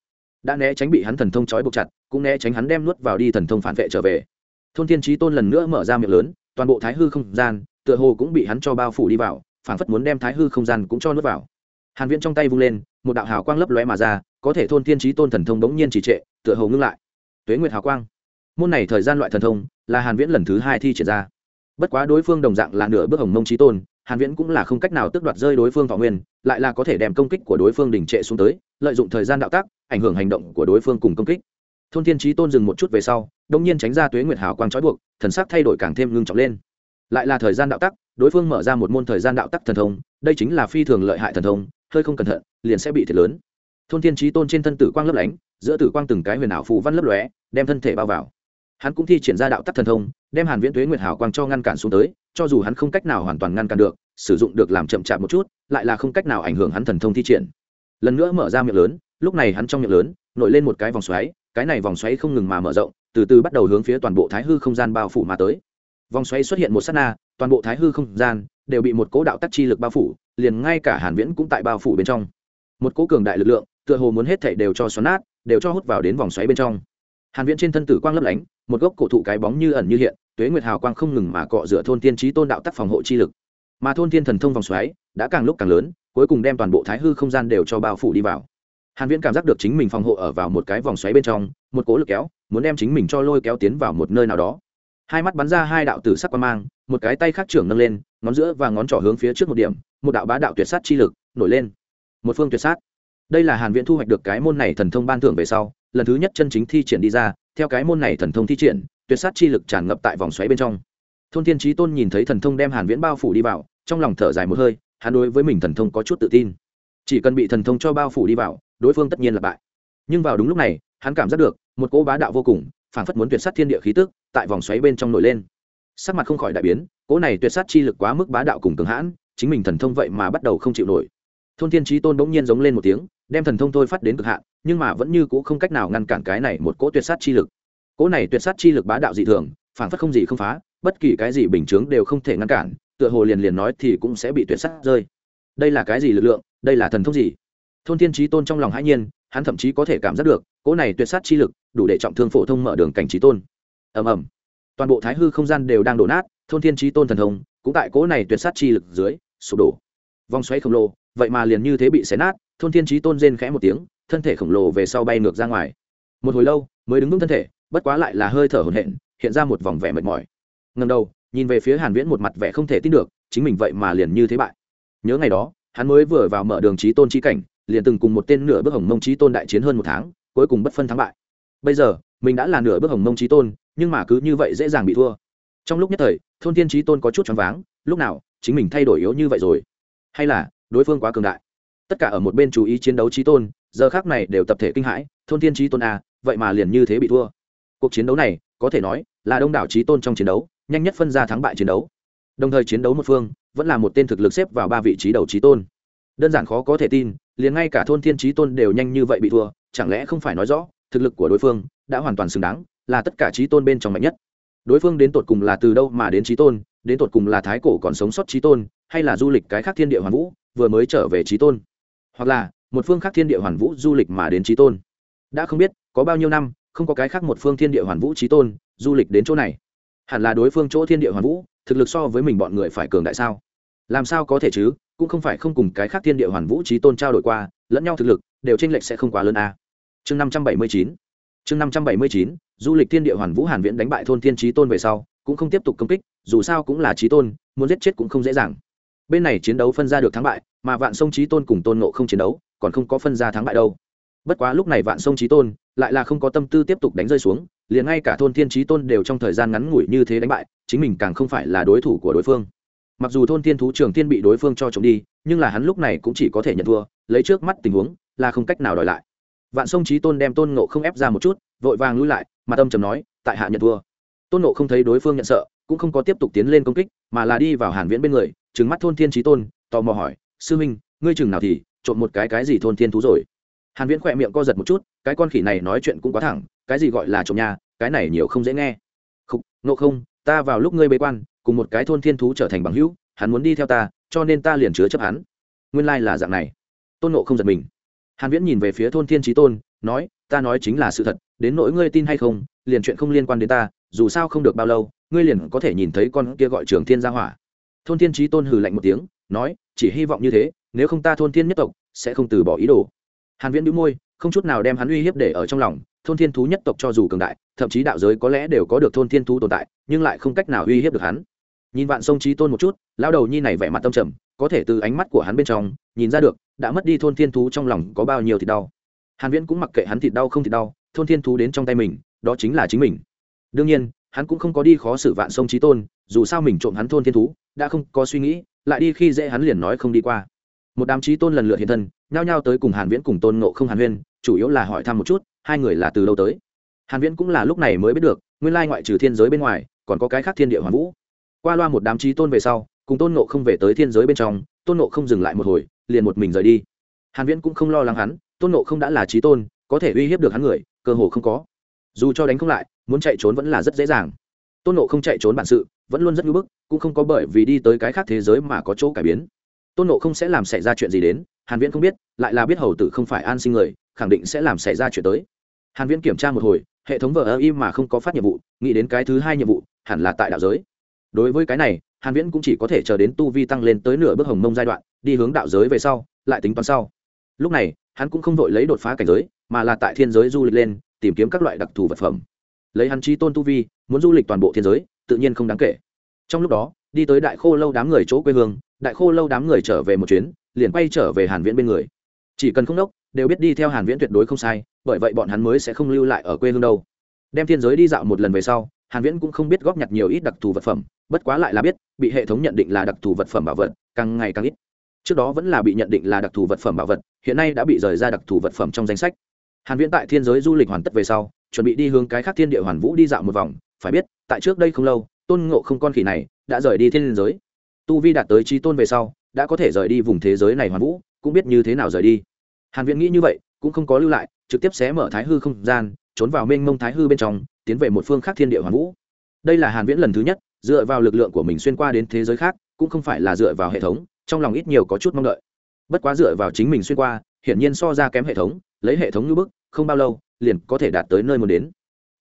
Đã né tránh bị hắn thần thông trói buộc chặt, cũng né tránh hắn đem nuốt vào đi thần thông phản vệ trở về. Thôn thiên trí tôn lần nữa mở ra miệng lớn, toàn bộ thái hư không gian, tựa hồ cũng bị hắn cho bao phủ đi vào phản phất muốn đem thái hư không gian cũng cho nuốt vào hàn viễn trong tay vung lên, một đạo hào quang lấp lóe mà ra, có thể thôn thiên trí tôn thần thông bỗng nhiên trì trệ, tựa hồ ngưng lại. Tuế nguyệt hào quang. Môn này thời gian loại thần thông, là hàn viễn lần thứ hai thi triển ra. Bất quá đối phương đồng dạng là nửa bước hồng mông trí tôn, hàn viễn cũng là không cách nào tước đoạt rơi đối phương thọ nguyên, lại là có thể đem công kích của đối phương đình trệ xuống tới, lợi dụng thời gian đạo tác, ảnh hưởng hành động của đối phương cùng công kích. Thôn thiên trí tôn dừng một chút về sau đông nhiên tránh ra tuế nguyệt hào quang trói buộc, thần sắc thay đổi càng thêm ngưng trọng lên. Lại là thời gian đạo tắc đối phương mở ra một môn thời gian đạo tắc thần thông, đây chính là phi thường lợi hại thần thông hơi không cẩn thận, liền sẽ bị thiệt lớn. Thôn thiên trí tôn trên thân tử quang lấp lánh, giữa tử quang từng cái huyền ảo phù văn lấp lóe, đem thân thể bao vào. Hắn cũng thi triển ra đạo tắc thần thông, đem hàn viễn tuế nguyệt hảo quang cho ngăn cản xuống tới, cho dù hắn không cách nào hoàn toàn ngăn cản được, sử dụng được làm chậm chạp một chút, lại là không cách nào ảnh hưởng hắn thần thông thi triển. Lần nữa mở ra miệng lớn, lúc này hắn trong miệng lớn, nổi lên một cái vòng xoáy, cái này vòng xoáy không ngừng mà mở rộng, từ từ bắt đầu hướng phía toàn bộ thái hư không gian bao phủ mà tới. Vòng xoáy xuất hiện một sát na, toàn bộ thái hư không gian đều bị một cố đạo tắc chi lực bao phủ liền ngay cả hàn viễn cũng tại bao phủ bên trong. Một cỗ cường đại lực lượng, tựa hồ muốn hết thảy đều cho xoắn nát, đều cho hút vào đến vòng xoáy bên trong. Hàn viễn trên thân tử quang lấp lánh, một gốc cổ thụ cái bóng như ẩn như hiện, tuế nguyệt hào quang không ngừng mà cọ rửa thôn tiên trí tôn đạo tắc phòng hộ chi lực. Mà thôn tiên thần thông vòng xoáy đã càng lúc càng lớn, cuối cùng đem toàn bộ thái hư không gian đều cho bao phủ đi vào. Hàn viễn cảm giác được chính mình phòng hộ ở vào một cái vòng xoáy bên trong, một cỗ lực kéo, muốn đem chính mình cho lôi kéo tiến vào một nơi nào đó. Hai mắt bắn ra hai đạo tử sắc quang mang, một cái tay khác trưởng nâng lên, ngón giữa và ngón trỏ hướng phía trước một điểm một đạo bá đạo tuyệt sát chi lực nổi lên. Một phương tuyệt sát. Đây là hàn viễn thu hoạch được cái môn này thần thông ban thưởng về sau, lần thứ nhất chân chính thi triển đi ra, theo cái môn này thần thông thi triển, tuyệt sát chi lực tràn ngập tại vòng xoáy bên trong. Thôn thiên trí tôn nhìn thấy thần thông đem hàn viễn bao phủ đi vào, trong lòng thở dài một hơi, hắn đối với mình thần thông có chút tự tin. Chỉ cần bị thần thông cho bao phủ đi vào, đối phương tất nhiên là bại. Nhưng vào đúng lúc này, hắn cảm giác được, một cỗ bá đạo vô cùng, phảng phất muốn tuyệt sát thiên địa khí tức, tại vòng xoáy bên trong nổi lên. Sắc mặt không khỏi đại biến, cỗ này tuyệt sát chi lực quá mức bá đạo cùng cường hãn chính mình thần thông vậy mà bắt đầu không chịu nổi. Thôn thiên trí tôn bỗng nhiên giống lên một tiếng, đem thần thông thôi phát đến cực hạn, nhưng mà vẫn như cũ không cách nào ngăn cản cái này một cỗ tuyệt sát chi lực. Cỗ này tuyệt sát chi lực bá đạo dị thường, phảng phất không gì không phá, bất kỳ cái gì bình chướng đều không thể ngăn cản, tựa hồ liền liền nói thì cũng sẽ bị tuyệt sát rơi. Đây là cái gì lực lượng, đây là thần thông gì? Thôn thiên trí tôn trong lòng hãi nhiên, hắn thậm chí có thể cảm giác được, cỗ này tuyệt sát chi lực đủ để trọng thương phổ thông mở đường cảnh trí tôn. Ầm ầm. Toàn bộ thái hư không gian đều đang đổ nát, thôn thiên trí tôn thần thông cũng tại cỗ này tuyệt sát chi lực dưới sụp đổ. Vòng xoáy khổng lồ, vậy mà liền như thế bị xé nát, thôn thiên trí tôn rên khẽ một tiếng, thân thể khổng lồ về sau bay ngược ra ngoài. Một hồi lâu, mới đứng vững thân thể, bất quá lại là hơi thở hổn hển, hiện ra một vòng vẻ mệt mỏi. Ngần đầu, nhìn về phía hàn viễn một mặt vẻ không thể tin được, chính mình vậy mà liền như thế bại. Nhớ ngày đó, hắn mới vừa vào mở đường trí tôn chi cảnh, liền từng cùng một tên nửa bước hồng mông trí tôn đại chiến hơn một tháng, cuối cùng bất phân thắng bại. Bây giờ, mình đã là nửa bước hồng mông trí tôn, nhưng mà cứ như vậy dễ dàng bị thua. Trong lúc nhất thời, thôn thiên trí tôn có chút choáng váng, lúc nào chính mình thay đổi yếu như vậy rồi. Hay là, đối phương quá cường đại. Tất cả ở một bên chú ý chiến đấu trí tôn, giờ khác này đều tập thể kinh hãi, thôn thiên trí tôn a vậy mà liền như thế bị thua. Cuộc chiến đấu này, có thể nói, là đông đảo trí tôn trong chiến đấu, nhanh nhất phân ra thắng bại chiến đấu. Đồng thời chiến đấu một phương, vẫn là một tên thực lực xếp vào ba vị trí đầu trí tôn. Đơn giản khó có thể tin, liền ngay cả thôn thiên trí tôn đều nhanh như vậy bị thua, chẳng lẽ không phải nói rõ, thực lực của đối phương đã hoàn toàn xứng đáng, là tất cả trí tôn bên trong mạnh nhất đối phương đến tột cùng là từ đâu mà đến trí tôn, đến tột cùng là thái cổ còn sống sót trí tôn, hay là du lịch cái khác thiên địa hoàn vũ, vừa mới trở về trí tôn? Hoặc là, một phương khác thiên địa hoàn vũ du lịch mà đến trí tôn? Đã không biết, có bao nhiêu năm, không có cái khác một phương thiên địa hoàn vũ trí tôn, du lịch đến chỗ này. Hẳn là đối phương chỗ thiên địa hoàn vũ, thực lực so với mình bọn người phải cường đại sao? Làm sao có thể chứ, cũng không phải không cùng cái khác thiên địa hoàn vũ trí tôn trao đổi qua, lẫn nhau thực lực, đều tranh lệch sẽ không quá lớn a. Chương năm trăm bảy mươi chín chương năm trăm bảy mươi chín, du lịch thiên địa hoàn vũ hàn viễn đánh bại thôn thiên trí tôn về sau, cũng không tiếp tục công kích, dù sao cũng là trí tôn, muốn giết chết cũng không dễ dàng. Bên này chiến đấu phân ra được thắng bại, mà vạn sông trí tôn cùng tôn nộ không chiến đấu, còn không có phân ra thắng bại đâu. Bất quá lúc này vạn sông trí tôn lại là không có tâm tư tiếp tục đánh rơi xuống, liền ngay cả thôn thiên trí tôn đều trong thời gian ngắn ngủi như thế đánh bại, chính mình càng không phải là đối thủ của đối phương. Mặc dù thôn thiên thú trường tiên bị đối phương cho trộm đi, nhưng là hắn lúc này cũng chỉ có thể nhận thua, lấy trước mắt tình huống là không cách nào đòi lại vạn sông trí tôn đem tôn nộ không ép ra một chút, vội vàng lui lại, mà tâm trầm nói, tại hạ nhận thua. Tôn nộ không thấy đối phương nhận sợ, cũng không có tiếp tục tiến lên công kích, mà là đi vào hàn viễn bên người, trừng mắt thôn thiên trí tôn, tò mò hỏi, sư minh, ngươi chừng nào thì trộm một cái cái gì thôn thiên thú rồi? Hàn viễn khỏe miệng co giật một chút, cái con khỉ này nói chuyện cũng quá thẳng, cái gì gọi là trộm nhà, cái này nhiều không dễ nghe. Không nộ không, ta vào lúc ngươi bế quan, cùng một cái thôn thiên thú trở thành bằng hữu, hắn muốn đi theo ta, cho nên ta liền chứa chấp hắn. Nguyên lai là dạng này. Tôn nộ không giật mình hàn viễn nhìn về phía thôn thiên trí tôn, nói, ta nói chính là sự thật, đến nỗi ngươi tin hay không, liền chuyện không liên quan đến ta, dù sao không được bao lâu, ngươi liền có thể nhìn thấy con kia gọi trường thiên gia hỏa. Thôn thiên trí tôn hừ lạnh một tiếng, nói, chỉ hy vọng như thế, nếu không ta thôn thiên nhất tộc, sẽ không từ bỏ ý đồ. Hàn viễn đĩu môi, không chút nào đem hắn uy hiếp để ở trong lòng, thôn thiên thú nhất tộc cho dù cường đại, thậm chí đạo giới có lẽ đều có được thôn thiên thú tồn tại, nhưng lại không cách nào uy hiếp được hắn. Nhìn vạn sông trí tôn một chút, lão đầu nhi này vẻ mặt tâm trầm, có thể từ ánh mắt của hắn bên trong, nhìn ra được đã mất đi thôn thiên thú trong lòng có bao nhiêu thì đau. Hàn viễn cũng mặc kệ hắn thịt đau không thịt đau, thôn thiên thú đến trong tay mình, đó chính là chính mình. Đương nhiên, hắn cũng không có đi khó xử vạn sông trí tôn, dù sao mình trộm hắn thôn thiên thú, đã không có suy nghĩ, lại đi khi dễ hắn liền nói không đi qua. Một đám trí tôn lần lượt hiện thân, nhao nhao tới cùng hàn viễn cùng tôn ngộ không hàn huyên, chủ yếu là hỏi thăm một chút, hai người là từ đâu tới. Hàn viễn cũng là lúc này mới biết được, nguyên lai ngoại trừ thiên giới bên ngoài, còn có cái khác thiên địa hoàn vũ. Qua loa một đám trí tôn về sau, cùng tôn ngộ không về tới thiên giới bên trong, tôn ngộ không dừng lại một hồi liền một mình rời đi. Hàn viễn cũng không lo lắng hắn, tôn ngộ không đã là trí tôn, có thể uy hiếp được hắn người, cơ hồ không có. Dù cho đánh không lại, muốn chạy trốn vẫn là rất dễ dàng. Tôn ngộ không chạy trốn bản sự, vẫn luôn rất ngưỡng bức, cũng không có bởi vì đi tới cái khác thế giới mà có chỗ cải biến. Tôn ngộ không sẽ làm xảy ra chuyện gì đến, hàn viễn không biết, lại là biết hầu tử không phải an sinh người, khẳng định sẽ làm xảy ra chuyện tới. Hàn viễn kiểm tra một hồi, hệ thống vờ im mà không có phát nhiệm vụ, nghĩ đến cái thứ hai nhiệm vụ, hẳn là tại đạo giới. Đối với cái này hàn viễn cũng chỉ có thể chờ đến tu vi tăng lên tới nửa bước hồng mông giai đoạn, đi hướng đạo giới về sau, lại tính toán sau. Lúc này, hắn cũng không vội lấy đột phá cảnh giới, mà là tại thiên giới du lịch lên, tìm kiếm các loại đặc thù vật phẩm. Lấy hắn chi tôn tu vi, muốn du lịch toàn bộ thiên giới, tự nhiên không đáng kể. Trong lúc đó, đi tới đại khô lâu đám người chỗ quê hương, đại khô lâu đám người trở về một chuyến, liền quay trở về hàn viễn bên người. Chỉ cần không đốc, đều biết đi theo hàn viễn tuyệt đối không sai, bởi vậy bọn hắn mới sẽ không lưu lại ở quê hương đâu. Đem thiên giới đi dạo một lần về sau hàn viễn cũng không biết góp nhặt nhiều ít đặc thù vật phẩm, bất quá lại là biết, bị hệ thống nhận định là đặc thù vật phẩm bảo vật, càng ngày càng ít. Trước đó vẫn là bị nhận định là đặc thù vật phẩm bảo vật, hiện nay đã bị rời ra đặc thù vật phẩm trong danh sách. Hàn viễn tại thiên giới du lịch hoàn tất về sau, chuẩn bị đi hướng cái khác thiên địa hoàn vũ đi dạo một vòng. Phải biết, tại trước đây không lâu, tôn ngộ không con khỉ này đã rời đi thiên giới. Tu vi đạt tới trí tôn về sau, đã có thể rời đi vùng thế giới này hoàn vũ, cũng biết như thế nào rời đi. Hàn viễn nghĩ như vậy, cũng không có lưu lại, trực tiếp xé mở thái hư không gian, trốn vào mênh mông thái hư bên trong tiến về một phương khác thiên địa hoàn vũ. Đây là hàn viễn lần thứ nhất, dựa vào lực lượng của mình xuyên qua đến thế giới khác, cũng không phải là dựa vào hệ thống, trong lòng ít nhiều có chút mong đợi. Bất quá dựa vào chính mình xuyên qua, hiển nhiên so ra kém hệ thống, lấy hệ thống như bức, không bao lâu, liền có thể đạt tới nơi muốn đến.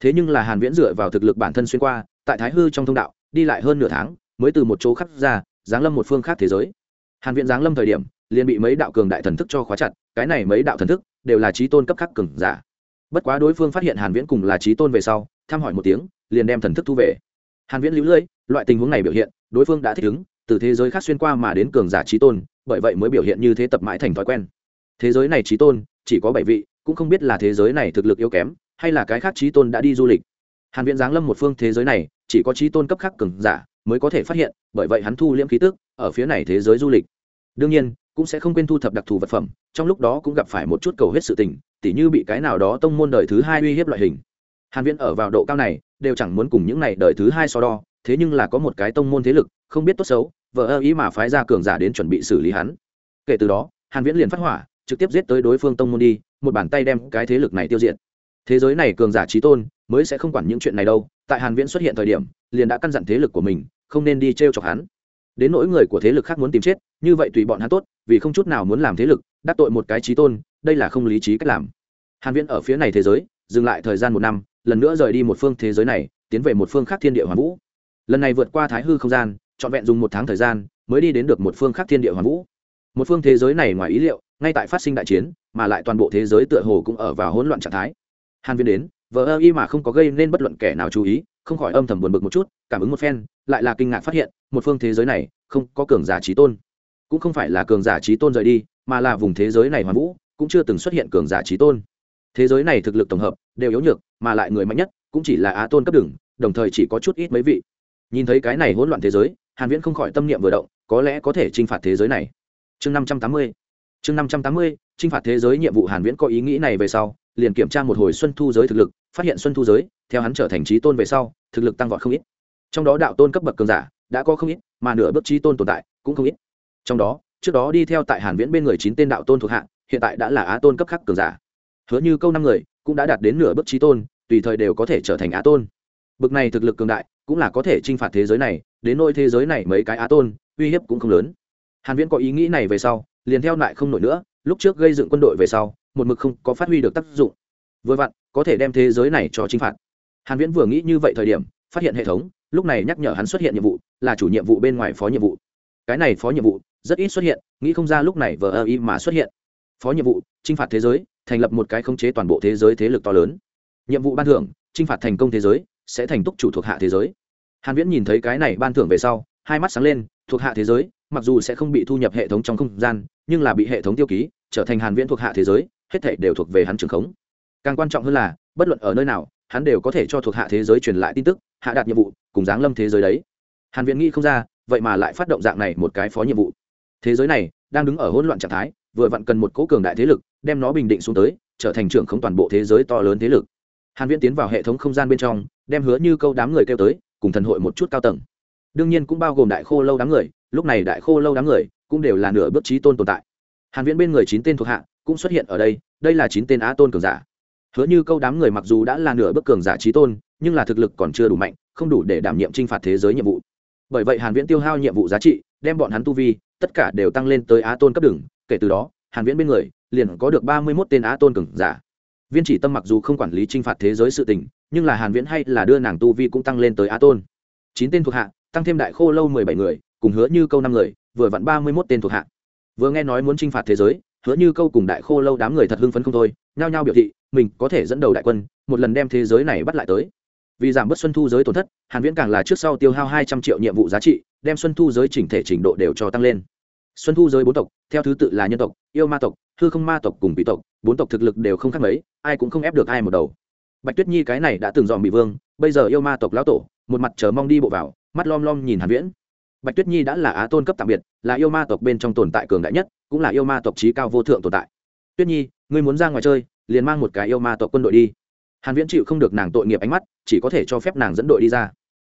Thế nhưng là hàn viễn dựa vào thực lực bản thân xuyên qua, tại thái hư trong thông đạo, đi lại hơn nửa tháng, mới từ một chỗ khác ra, giáng lâm một phương khác thế giới. Hàn viễn giáng lâm thời điểm, liền bị mấy đạo cường đại thần thức cho khóa chặt, cái này mấy đạo thần thức đều là trí tôn cấp khác cường giả bất quá đối phương phát hiện hàn viễn cùng là trí tôn về sau thăm hỏi một tiếng, liền đem thần thức thu về. Hàn viễn lưu lưỡi loại tình huống này biểu hiện, đối phương đã thích ứng, từ thế giới khác xuyên qua mà đến cường giả trí tôn, bởi vậy mới biểu hiện như thế tập mãi thành thói quen. Thế giới này trí tôn, chỉ có bảy vị, cũng không biết là thế giới này thực lực yếu kém, hay là cái khác trí tôn đã đi du lịch. Hàn viễn giáng lâm một phương thế giới này, chỉ có trí tôn cấp khác cường giả mới có thể phát hiện, bởi vậy hắn thu liễm khí tức, ở phía này thế giới du lịch. Đương nhiên, cũng sẽ không quên thu thập đặc thù vật phẩm, trong lúc đó cũng gặp phải một chút cầu hết sự tình tỉ như bị cái nào đó tông môn đời thứ hai uy hiếp loại hình. Hàn viễn ở vào độ cao này, đều chẳng muốn cùng những này đời thứ hai so đo, thế nhưng là có một cái tông môn thế lực, không biết tốt xấu vợ ơ ý mà phái ra cường giả đến chuẩn bị xử lý hắn. Kể từ đó, hàn viễn liền phát hỏa, trực tiếp giết tới đối phương tông môn đi, một bàn tay đem cái thế lực này tiêu diệt. Thế giới này cường giả trí tôn, mới sẽ không quản những chuyện này đâu, tại hàn viễn xuất hiện thời điểm, liền đã căn dặn thế lực của mình, không nên đi treo chọc hắn. Đến nỗi người của thế lực khác muốn tìm chết, như vậy tùy bọn hắn tốt, vì không chút nào muốn làm thế lực, đắc tội một cái trí tôn đây là không lý trí cách làm. Hàn viễn ở phía này thế giới, dừng lại thời gian một năm, lần nữa rời đi một phương thế giới này, tiến về một phương khác thiên địa hoàn vũ. Lần này vượt qua thái hư không gian, trọn vẹn dùng một tháng thời gian, mới đi đến được một phương khác thiên địa hoàn vũ. Một phương thế giới này ngoài ý liệu, ngay tại phát sinh đại chiến, mà lại toàn bộ thế giới tựa hồ cũng ở vào hỗn loạn trạng thái. Hàn viễn đến vợ ơ y mà không có gây nên bất luận kẻ nào chú ý, không khỏi âm thầm buồn bực một chút, cảm ứng một phen, lại là kinh ngạc phát hiện, một phương thế giới này, không có cường giả trí tôn. Cũng không phải là cường giả trí tôn rời đi, mà là vùng thế giới này hoàn vũ cũng chưa từng xuất hiện cường giả trí tôn. Thế giới này thực lực tổng hợp đều yếu nhược, mà lại người mạnh nhất cũng chỉ là á tôn cấp đường đồng thời chỉ có chút ít mấy vị. Nhìn thấy cái này hỗn loạn thế giới, hàn viễn không khỏi tâm niệm vừa động, có lẽ có thể chinh phạt thế giới này. Chương 580 chương 580 chinh phạt thế giới nhiệm vụ hàn viễn có ý nghĩ này về sau, liền kiểm tra một hồi xuân thu giới thực lực, phát hiện xuân thu giới, theo hắn trở thành trí tôn về sau, thực lực tăng vọt không ít. Trong đó đạo tôn cấp bậc cường giả đã có không ít, mà nửa bước trí tôn tồn tại cũng không ít. Trong đó, trước đó đi theo tại hàn viễn bên người chín tên đạo tôn thuộc hạ hiện tại đã là á tôn cấp khắc cường giả. Hứa như câu năm người cũng đã đạt đến nửa bước trí tôn, tùy thời đều có thể trở thành á tôn. Bực này thực lực cường đại cũng là có thể chinh phạt thế giới này, đến nôi thế giới này mấy cái á tôn, uy hiếp cũng không lớn. Hàn viễn có ý nghĩ này về sau, liền theo lại không nổi nữa, lúc trước gây dựng quân đội về sau, một mực không có phát huy được tác dụng. Vừa vặn, có thể đem thế giới này cho chinh phạt. Hàn viễn vừa nghĩ như vậy thời điểm, phát hiện hệ thống, lúc này nhắc nhở hắn xuất hiện nhiệm vụ, là chủ nhiệm vụ bên ngoài phó nhiệm vụ. Cái này phó nhiệm vụ rất ít xuất hiện, nghĩ không ra lúc này vờ ơ y mà xuất hiện phó nhiệm vụ, chinh phạt thế giới, thành lập một cái khống chế toàn bộ thế giới thế lực to lớn. Nhiệm vụ ban thưởng, chinh phạt thành công thế giới, sẽ thành túc chủ thuộc hạ thế giới. Hàn viễn nhìn thấy cái này ban thưởng về sau, hai mắt sáng lên, thuộc hạ thế giới, mặc dù sẽ không bị thu nhập hệ thống trong không gian, nhưng là bị hệ thống tiêu ký, trở thành hàn viễn thuộc hạ thế giới, hết thảy đều thuộc về hắn trường khống. Càng quan trọng hơn là, bất luận ở nơi nào, hắn đều có thể cho thuộc hạ thế giới truyền lại tin tức, hạ đạt nhiệm vụ, cùng giáng lâm thế giới đấy. Hàn viễn nghĩ không ra, vậy mà lại phát động dạng này một cái phó nhiệm vụ. Thế giới này đang đứng ở hỗn loạn trạng thái vừa vặn cần một cố cường đại thế lực, đem nó bình định xuống tới, trở thành trưởng không toàn bộ thế giới to lớn thế lực. Hàn viễn tiến vào hệ thống không gian bên trong, đem hứa như câu đám người kêu tới, cùng thần hội một chút cao tầng. Đương nhiên cũng bao gồm đại khô lâu đám người, lúc này đại khô lâu đám người cũng đều là nửa bước trí tôn tồn tại. Hàn viễn bên người chín tên thuộc hạ cũng xuất hiện ở đây đây là chín tên á tôn cường giả. Hứa như câu đám người mặc dù đã là nửa bước cường giả trí tôn, nhưng là thực lực còn chưa đủ mạnh, không đủ để đảm nhiệm chinh phạt thế giới nhiệm vụ. Bởi vậy hàn viễn tiêu hao nhiệm vụ giá trị, đem bọn hắn tu vi, tất cả đều tăng lên tới á tôn cấp đường kể từ đó, hàn viễn bên người liền có được 31 tên á tôn cường giả. Viên chỉ tâm mặc dù không quản lý trinh phạt thế giới sự tình, nhưng là hàn viễn hay là đưa nàng tu vi cũng tăng lên tới á tôn. Chín tên thuộc hạ, tăng thêm đại khô lâu 17 người, cùng hứa như câu năm người, vừa vặn 31 tên thuộc hạ. Vừa nghe nói muốn trinh phạt thế giới, hứa như câu cùng đại khô lâu đám người thật hưng phấn không thôi, nhao nhao biểu thị, mình có thể dẫn đầu đại quân, một lần đem thế giới này bắt lại tới. Vì giảm bớt xuân thu giới tổn thất, hàn viễn càng là trước sau tiêu hao 200 triệu nhiệm vụ giá trị, đem xuân thu giới chỉnh thể trình độ đều cho tăng lên xuân thu giới bốn tộc, theo thứ tự là nhân tộc, yêu ma tộc, hư không ma tộc cùng bị tộc, bốn tộc thực lực đều không khác mấy, ai cũng không ép được ai một đầu. Bạch tuyết nhi cái này đã từng dòm bị vương, bây giờ yêu ma tộc lão tổ, một mặt chờ mong đi bộ vào, mắt lom lom nhìn hàn viễn. Bạch tuyết nhi đã là á tôn cấp tạm biệt, là yêu ma tộc bên trong tồn tại cường đại nhất, cũng là yêu ma tộc trí cao vô thượng tồn tại. Tuyết nhi, ngươi muốn ra ngoài chơi, liền mang một cái yêu ma tộc quân đội đi. Hàn viễn chịu không được nàng tội nghiệp ánh mắt, chỉ có thể cho phép nàng dẫn đội đi ra.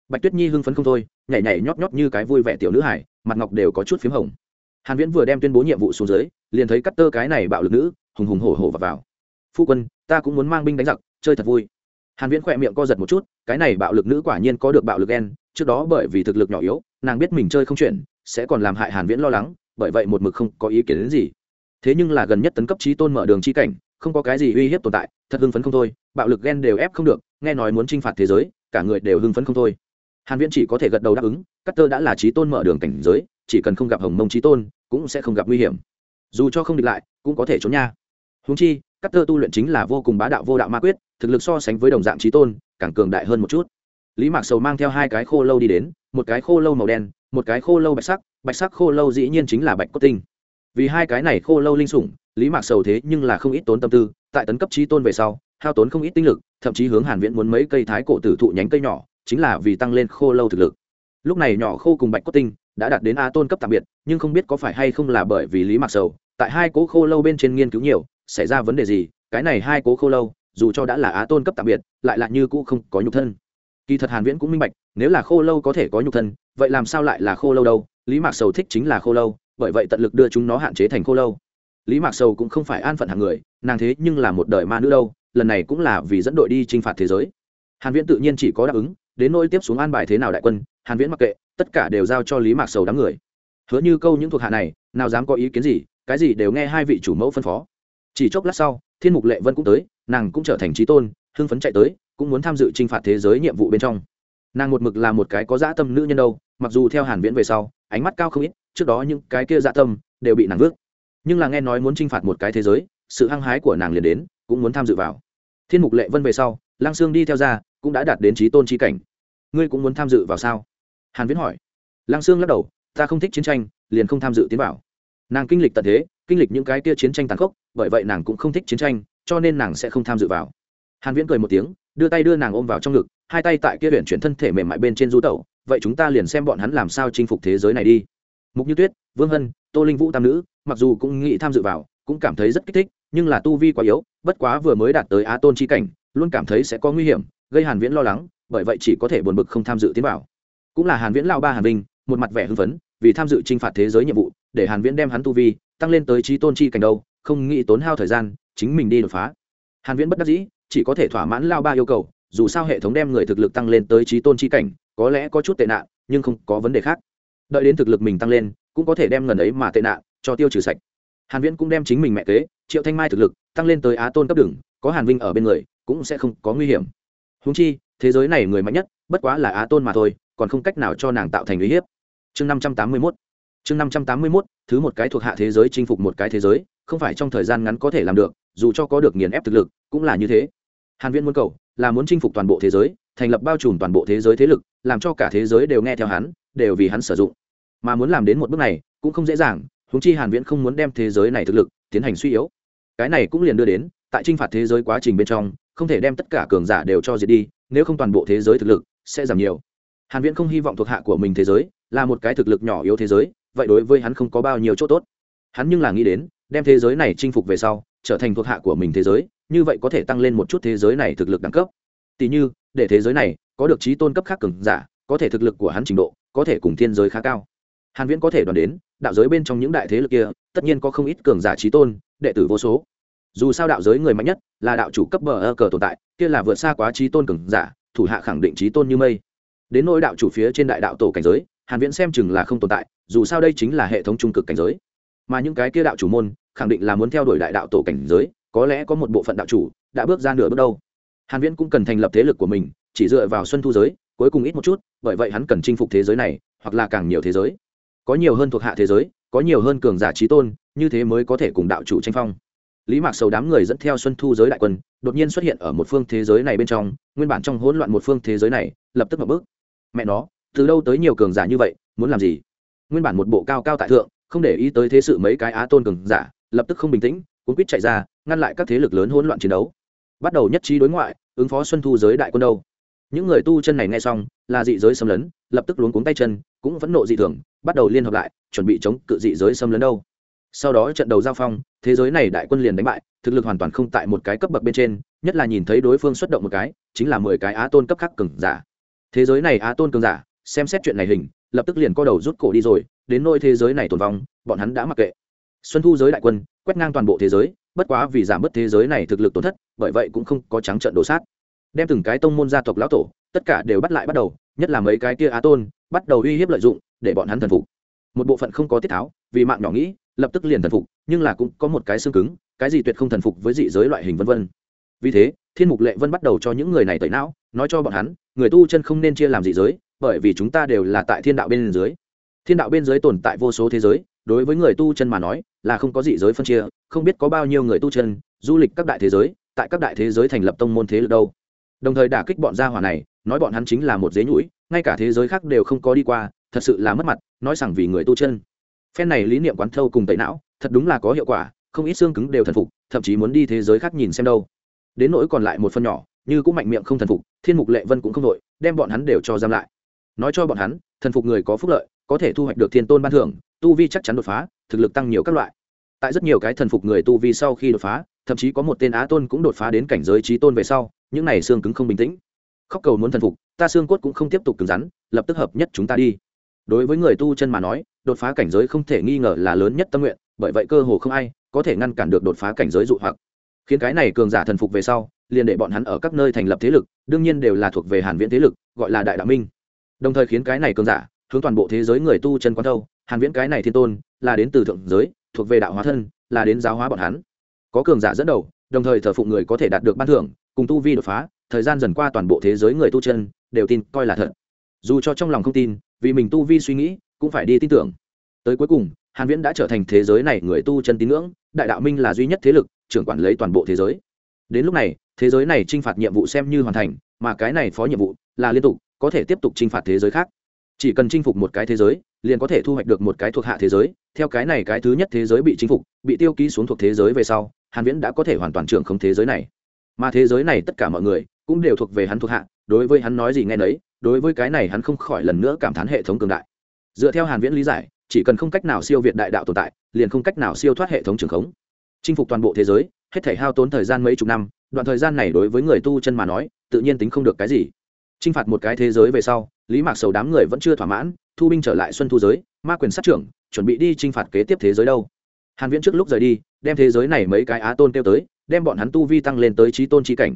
Bạch tuyết nhi hưng phấn không thôi, nhảy nhảy nhót nhót như cái vui vẻ tiểu nữ hải mặt ngọc đều có chút phím hồng hàn viễn vừa đem tuyên bố nhiệm vụ xuống dưới, liền thấy cắt tơ cái này bạo lực nữ, hùng hùng hổ hổ vào vào. Phu quân, ta cũng muốn mang binh đánh giặc, chơi thật vui. Hàn viễn khỏe miệng co giật một chút, cái này bạo lực nữ quả nhiên có được bạo lực gen. trước đó bởi vì thực lực nhỏ yếu, nàng biết mình chơi không chuyển, sẽ còn làm hại hàn viễn lo lắng, bởi vậy một mực không có ý kiến đến gì. Thế nhưng là gần nhất tấn cấp trí tôn mở đường chi cảnh, không có cái gì uy hiếp tồn tại, thật hưng phấn không thôi, bạo lực ghen đều ép không được, nghe nói muốn chinh phạt thế giới, cả người đều hưng phấn không thôi. Hàn viễn chỉ có thể gật đầu đáp ứng cắt tơ đã là trí tôn mở đường cảnh giới chỉ cần không gặp hồng mông trí tôn, cũng sẽ không gặp nguy hiểm. Dù cho không địch lại, cũng có thể trốn nha. Húng chi, các tơ tu luyện chính là vô cùng bá đạo vô đạo ma quyết, thực lực so sánh với đồng dạng trí tôn, càng cường đại hơn một chút. Lý mạc sầu mang theo hai cái khô lâu đi đến, một cái khô lâu màu đen, một cái khô lâu bạch sắc bạch sắc khô lâu dĩ nhiên chính là bạch cốt tinh. Vì hai cái này khô lâu linh sủng, lý mạc sầu thế nhưng là không ít tốn tâm tư, tại tấn cấp trí tôn về sau, hao tốn không ít tinh lực, thậm chí hướng hàn viễn muốn mấy cây thái cổ tử thụ nhánh cây nhỏ, chính là vì tăng lên khô lâu thực lực. Lúc này nhỏ khô cùng bạch cốt tinh đã đạt đến a tôn cấp tạm biệt, nhưng không biết có phải hay không là bởi vì lý mạc sầu, tại hai cố khô lâu bên trên nghiên cứu nhiều, xảy ra vấn đề gì, cái này hai cố khô lâu, dù cho đã là á tôn cấp tạm biệt, lại là như cũ không có nhục thân. Kỳ thật hàn viễn cũng minh bạch, nếu là khô lâu có thể có nhục thân, vậy làm sao lại là khô lâu đâu? Lý mạc sầu thích chính là khô lâu, bởi vậy tận lực đưa chúng nó hạn chế thành khô lâu. Lý mạc sầu cũng không phải an phận hạng người, nàng thế nhưng là một đời ma nữ đâu, lần này cũng là vì dẫn đội đi chinh phạt thế giới. Hàn viễn tự nhiên chỉ có đáp ứng, đến nỗi tiếp xuống an bài thế nào đại quân, hàn viễn mặc kệ tất cả đều giao cho lý mạc sầu đám người hứa như câu những thuộc hạ này nào dám có ý kiến gì cái gì đều nghe hai vị chủ mẫu phân phó chỉ chốc lát sau thiên mục lệ vân cũng tới nàng cũng trở thành trí tôn hưng phấn chạy tới cũng muốn tham dự t r i n h phạt thế giới nhiệm vụ bên trong nàng một mực là một cái có dã tâm nữ nhân đâu mặc dù theo hàn viễn về sau ánh mắt cao không ít trước đó những cái kia dã tâm đều bị nàng vước nhưng là nghe nói muốn t r i n h phạt một cái thế giới sự hăng hái của nàng liền đến cũng muốn tham dự vào thiên mục lệ vân về sau lang sương đi theo ra cũng đã đạt đến trí tôn trí cảnh ngươi cũng muốn tham dự vào sao hàn viễn hỏi. Lang sương lắc đầu, ta không thích chiến tranh, liền không tham dự tiến vào. Nàng kinh lịch tận thế, kinh lịch những cái kia chiến tranh tàn khốc, bởi vậy nàng cũng không thích chiến tranh, cho nên nàng sẽ không tham dự vào. Hàn viễn cười một tiếng, đưa tay đưa nàng ôm vào trong ngực, hai tay tại kia luyện chuyển thân thể mềm mại bên trên du tẩu, vậy chúng ta liền xem bọn hắn làm sao chinh phục thế giới này đi. Mục như tuyết, vương hân, tô linh vũ tam nữ, mặc dù cũng nghĩ tham dự vào, cũng cảm thấy rất kích thích, nhưng là tu vi quá yếu, bất quá vừa mới đạt tới á tôn chi cảnh, luôn cảm thấy sẽ có nguy hiểm, gây hàn viễn lo lắng, bởi vậy chỉ có thể buồn bực không tham dự tiến vào cũng là hàn viễn lao ba hàn vinh, một mặt vẻ hưng phấn, vì tham dự chinh phạt thế giới nhiệm vụ, để hàn viễn đem hắn tu vi, tăng lên tới trí tôn chi cảnh đâu, không nghĩ tốn hao thời gian, chính mình đi đột phá. Hàn viễn bất đắc dĩ, chỉ có thể thỏa mãn lao ba yêu cầu, dù sao hệ thống đem người thực lực tăng lên tới trí tôn chi cảnh, có lẽ có chút tệ nạn, nhưng không có vấn đề khác. Đợi đến thực lực mình tăng lên, cũng có thể đem ngần ấy mà tệ nạn, cho tiêu trừ sạch. Hàn viễn cũng đem chính mình mẹ kế, triệu thanh mai thực lực, tăng lên tới á tôn cấp đường có hàn vinh ở bên người, cũng sẽ không có nguy hiểm. Huống chi, thế giới này người mạnh nhất, bất quá là á tôn mà thôi còn không cách nào cho nàng tạo thành uy hiếp. Chương 581 chương 581 thứ một cái thuộc hạ thế giới chinh phục một cái thế giới, không phải trong thời gian ngắn có thể làm được, dù cho có được nghiền ép thực lực, cũng là như thế. Hàn viễn muốn cầu, là muốn chinh phục toàn bộ thế giới, thành lập bao trùm toàn bộ thế giới thế lực, làm cho cả thế giới đều nghe theo hắn, đều vì hắn sử dụng. Mà muốn làm đến một bước này, cũng không dễ dàng, huống chi hàn viễn không muốn đem thế giới này thực lực tiến hành suy yếu. Cái này cũng liền đưa đến, tại chinh phạt thế giới quá trình bên trong, không thể đem tất cả cường giả đều cho diệt đi, nếu không toàn bộ thế giới thực lực sẽ giảm nhiều hàn viễn không hy vọng thuộc hạ của mình thế giới là một cái thực lực nhỏ yếu thế giới, vậy đối với hắn không có bao nhiêu chỗ tốt. Hắn nhưng là nghĩ đến, đem thế giới này chinh phục về sau, trở thành thuộc hạ của mình thế giới, như vậy có thể tăng lên một chút thế giới này thực lực đẳng cấp. Tỷ như, để thế giới này có được trí tôn cấp khác cường giả, có thể thực lực của hắn trình độ, có thể cùng thiên giới khá cao. Hàn viễn có thể đoán đến, đạo giới bên trong những đại thế lực kia, tất nhiên có không ít cường giả trí tôn, đệ tử vô số. Dù sao đạo giới người mạnh nhất là đạo chủ cấp bờ ơ cờ tồn tại, kia là vượt xa quá trí tôn cường giả, thủ hạ khẳng định trí tôn như mây đến nỗi đạo chủ phía trên đại đạo tổ cảnh giới, hàn viễn xem chừng là không tồn tại, dù sao đây chính là hệ thống trung cực cảnh giới. Mà những cái kia đạo chủ môn, khẳng định là muốn theo đuổi đại đạo tổ cảnh giới, có lẽ có một bộ phận đạo chủ đã bước ra nửa bước đâu. Hàn viễn cũng cần thành lập thế lực của mình, chỉ dựa vào xuân thu giới, cuối cùng ít một chút, bởi vậy hắn cần chinh phục thế giới này, hoặc là càng nhiều thế giới. Có nhiều hơn thuộc hạ thế giới, có nhiều hơn cường giả trí tôn, như thế mới có thể cùng đạo chủ tranh phong. Lý mạc sầu đám người dẫn theo xuân thu giới đại quân, đột nhiên xuất hiện ở một phương thế giới này bên trong, nguyên bản trong hỗn loạn một phương thế giới này, lập tức một bước mẹ nó, từ đâu tới nhiều cường giả như vậy, muốn làm gì? Nguyên bản một bộ cao cao tại thượng, không để ý tới thế sự mấy cái á tôn cường giả, lập tức không bình tĩnh, cuốn quýt chạy ra, ngăn lại các thế lực lớn hỗn loạn chiến đấu. Bắt đầu nhất trí đối ngoại, ứng phó xuân thu giới đại quân đâu. Những người tu chân này nghe xong, là dị giới xâm lấn, lập tức luống cuống tay chân, cũng vẫn nộ dị thường, bắt đầu liên hợp lại, chuẩn bị chống cự dị giới xâm lấn đâu. Sau đó trận đầu giao phong, thế giới này đại quân liền đánh bại, thực lực hoàn toàn không tại một cái cấp bậc bên trên, nhất là nhìn thấy đối phương xuất động một cái, chính là mười cái á tôn cấp khác cường giả thế giới này á tôn cường giả, xem xét chuyện này hình, lập tức liền co đầu rút cổ đi rồi, đến nôi thế giới này tồn vong, bọn hắn đã mặc kệ. Xuân thu giới đại quân, quét ngang toàn bộ thế giới, bất quá vì giảm bớt thế giới này thực lực tổn thất, bởi vậy cũng không có trắng trận đổ sát. Đem từng cái tông môn gia tộc lão tổ, tất cả đều bắt lại bắt đầu, nhất là mấy cái kia á tôn, bắt đầu uy hiếp lợi dụng, để bọn hắn thần phục. Một bộ phận không có tiết tháo, vì mạng nhỏ nghĩ, lập tức liền thần phục, nhưng là cũng có một cái xương cứng, cái gì tuyệt không thần phục với dị giới loại hình vân vân. Vì thế, thiên mục lệ vân bắt đầu cho những người này tẩy não, nói cho bọn hắn người tu chân không nên chia làm dị giới, bởi vì chúng ta đều là tại thiên đạo bên dưới. Thiên đạo bên dưới tồn tại vô số thế giới, đối với người tu chân mà nói, là không có dị giới phân chia, không biết có bao nhiêu người tu chân, du lịch các đại thế giới, tại các đại thế giới thành lập tông môn thế lực đâu. Đồng thời đả kích bọn gia hỏa này, nói bọn hắn chính là một dế nhũi, ngay cả thế giới khác đều không có đi qua, thật sự là mất mặt, nói rằng vì người tu chân. Phen này lý niệm quán thâu cùng tẩy não, thật đúng là có hiệu quả, không ít xương cứng đều thần phục, thậm chí muốn đi thế giới khác nhìn xem đâu. Đến nỗi còn lại một phần nhỏ như cũng mạnh miệng không thần phục, thiên mục lệ vân cũng không đội đem bọn hắn đều cho giam lại. Nói cho bọn hắn, thần phục người có phúc lợi, có thể thu hoạch được thiên tôn ban thưởng, tu vi chắc chắn đột phá, thực lực tăng nhiều các loại. Tại rất nhiều cái thần phục người tu vi sau khi đột phá, thậm chí có một tên á tôn cũng đột phá đến cảnh giới trí tôn về sau, những này xương cứng không bình tĩnh. Khóc cầu muốn thần phục, ta xương cốt cũng không tiếp tục cứng rắn, lập tức hợp nhất chúng ta đi. Đối với người tu chân mà nói, đột phá cảnh giới không thể nghi ngờ là lớn nhất tâm nguyện, bởi vậy cơ hồ không ai có thể ngăn cản được đột phá cảnh giới dụ hoặc. Khiến cái này cường giả thần phục về sau liền để bọn hắn ở các nơi thành lập thế lực, đương nhiên đều là thuộc về hàn viễn thế lực, gọi là đại đạo minh. Đồng thời khiến cái này cường giả, hướng toàn bộ thế giới người tu chân quan thâu, hàn viễn cái này thiên tôn, là đến từ thượng giới, thuộc về đạo hóa thân, là đến giáo hóa bọn hắn. Có cường giả dẫn đầu, đồng thời thờ phụng người có thể đạt được ban thưởng, cùng tu vi đột phá, thời gian dần qua toàn bộ thế giới người tu chân, đều tin, coi là thật. Dù cho trong lòng không tin, vì mình tu vi suy nghĩ, cũng phải đi tin tưởng. Tới cuối cùng, hàn viễn đã trở thành thế giới này người tu chân tín ngưỡng, đại đạo minh là duy nhất thế lực, trưởng quản lấy toàn bộ thế giới. Đến lúc này thế giới này trinh phạt nhiệm vụ xem như hoàn thành, mà cái này phó nhiệm vụ là liên tục, có thể tiếp tục trinh phạt thế giới khác. Chỉ cần chinh phục một cái thế giới, liền có thể thu hoạch được một cái thuộc hạ thế giới, theo cái này cái thứ nhất thế giới bị chinh phục, bị tiêu ký xuống thuộc thế giới về sau, hàn viễn đã có thể hoàn toàn trưởng không thế giới này. Mà thế giới này tất cả mọi người cũng đều thuộc về hắn thuộc hạ, đối với hắn nói gì nghe nấy, đối với cái này hắn không khỏi lần nữa cảm thán hệ thống cường đại. Dựa theo hàn viễn lý giải, chỉ cần không cách nào siêu việt đại đạo tồn tại, liền không cách nào siêu thoát hệ thống trường khống. Chinh phục toàn bộ thế giới, hết thể hao tốn thời gian mấy chục năm đoạn thời gian này đối với người tu chân mà nói, tự nhiên tính không được cái gì. Chinh phạt một cái thế giới về sau, lý mạc sầu đám người vẫn chưa thỏa mãn, thu binh trở lại xuân thu giới, ma quyền sát trưởng, chuẩn bị đi chinh phạt kế tiếp thế giới đâu. Hàn viễn trước lúc rời đi, đem thế giới này mấy cái á tôn kêu tới, đem bọn hắn tu vi tăng lên tới trí tôn chi cảnh.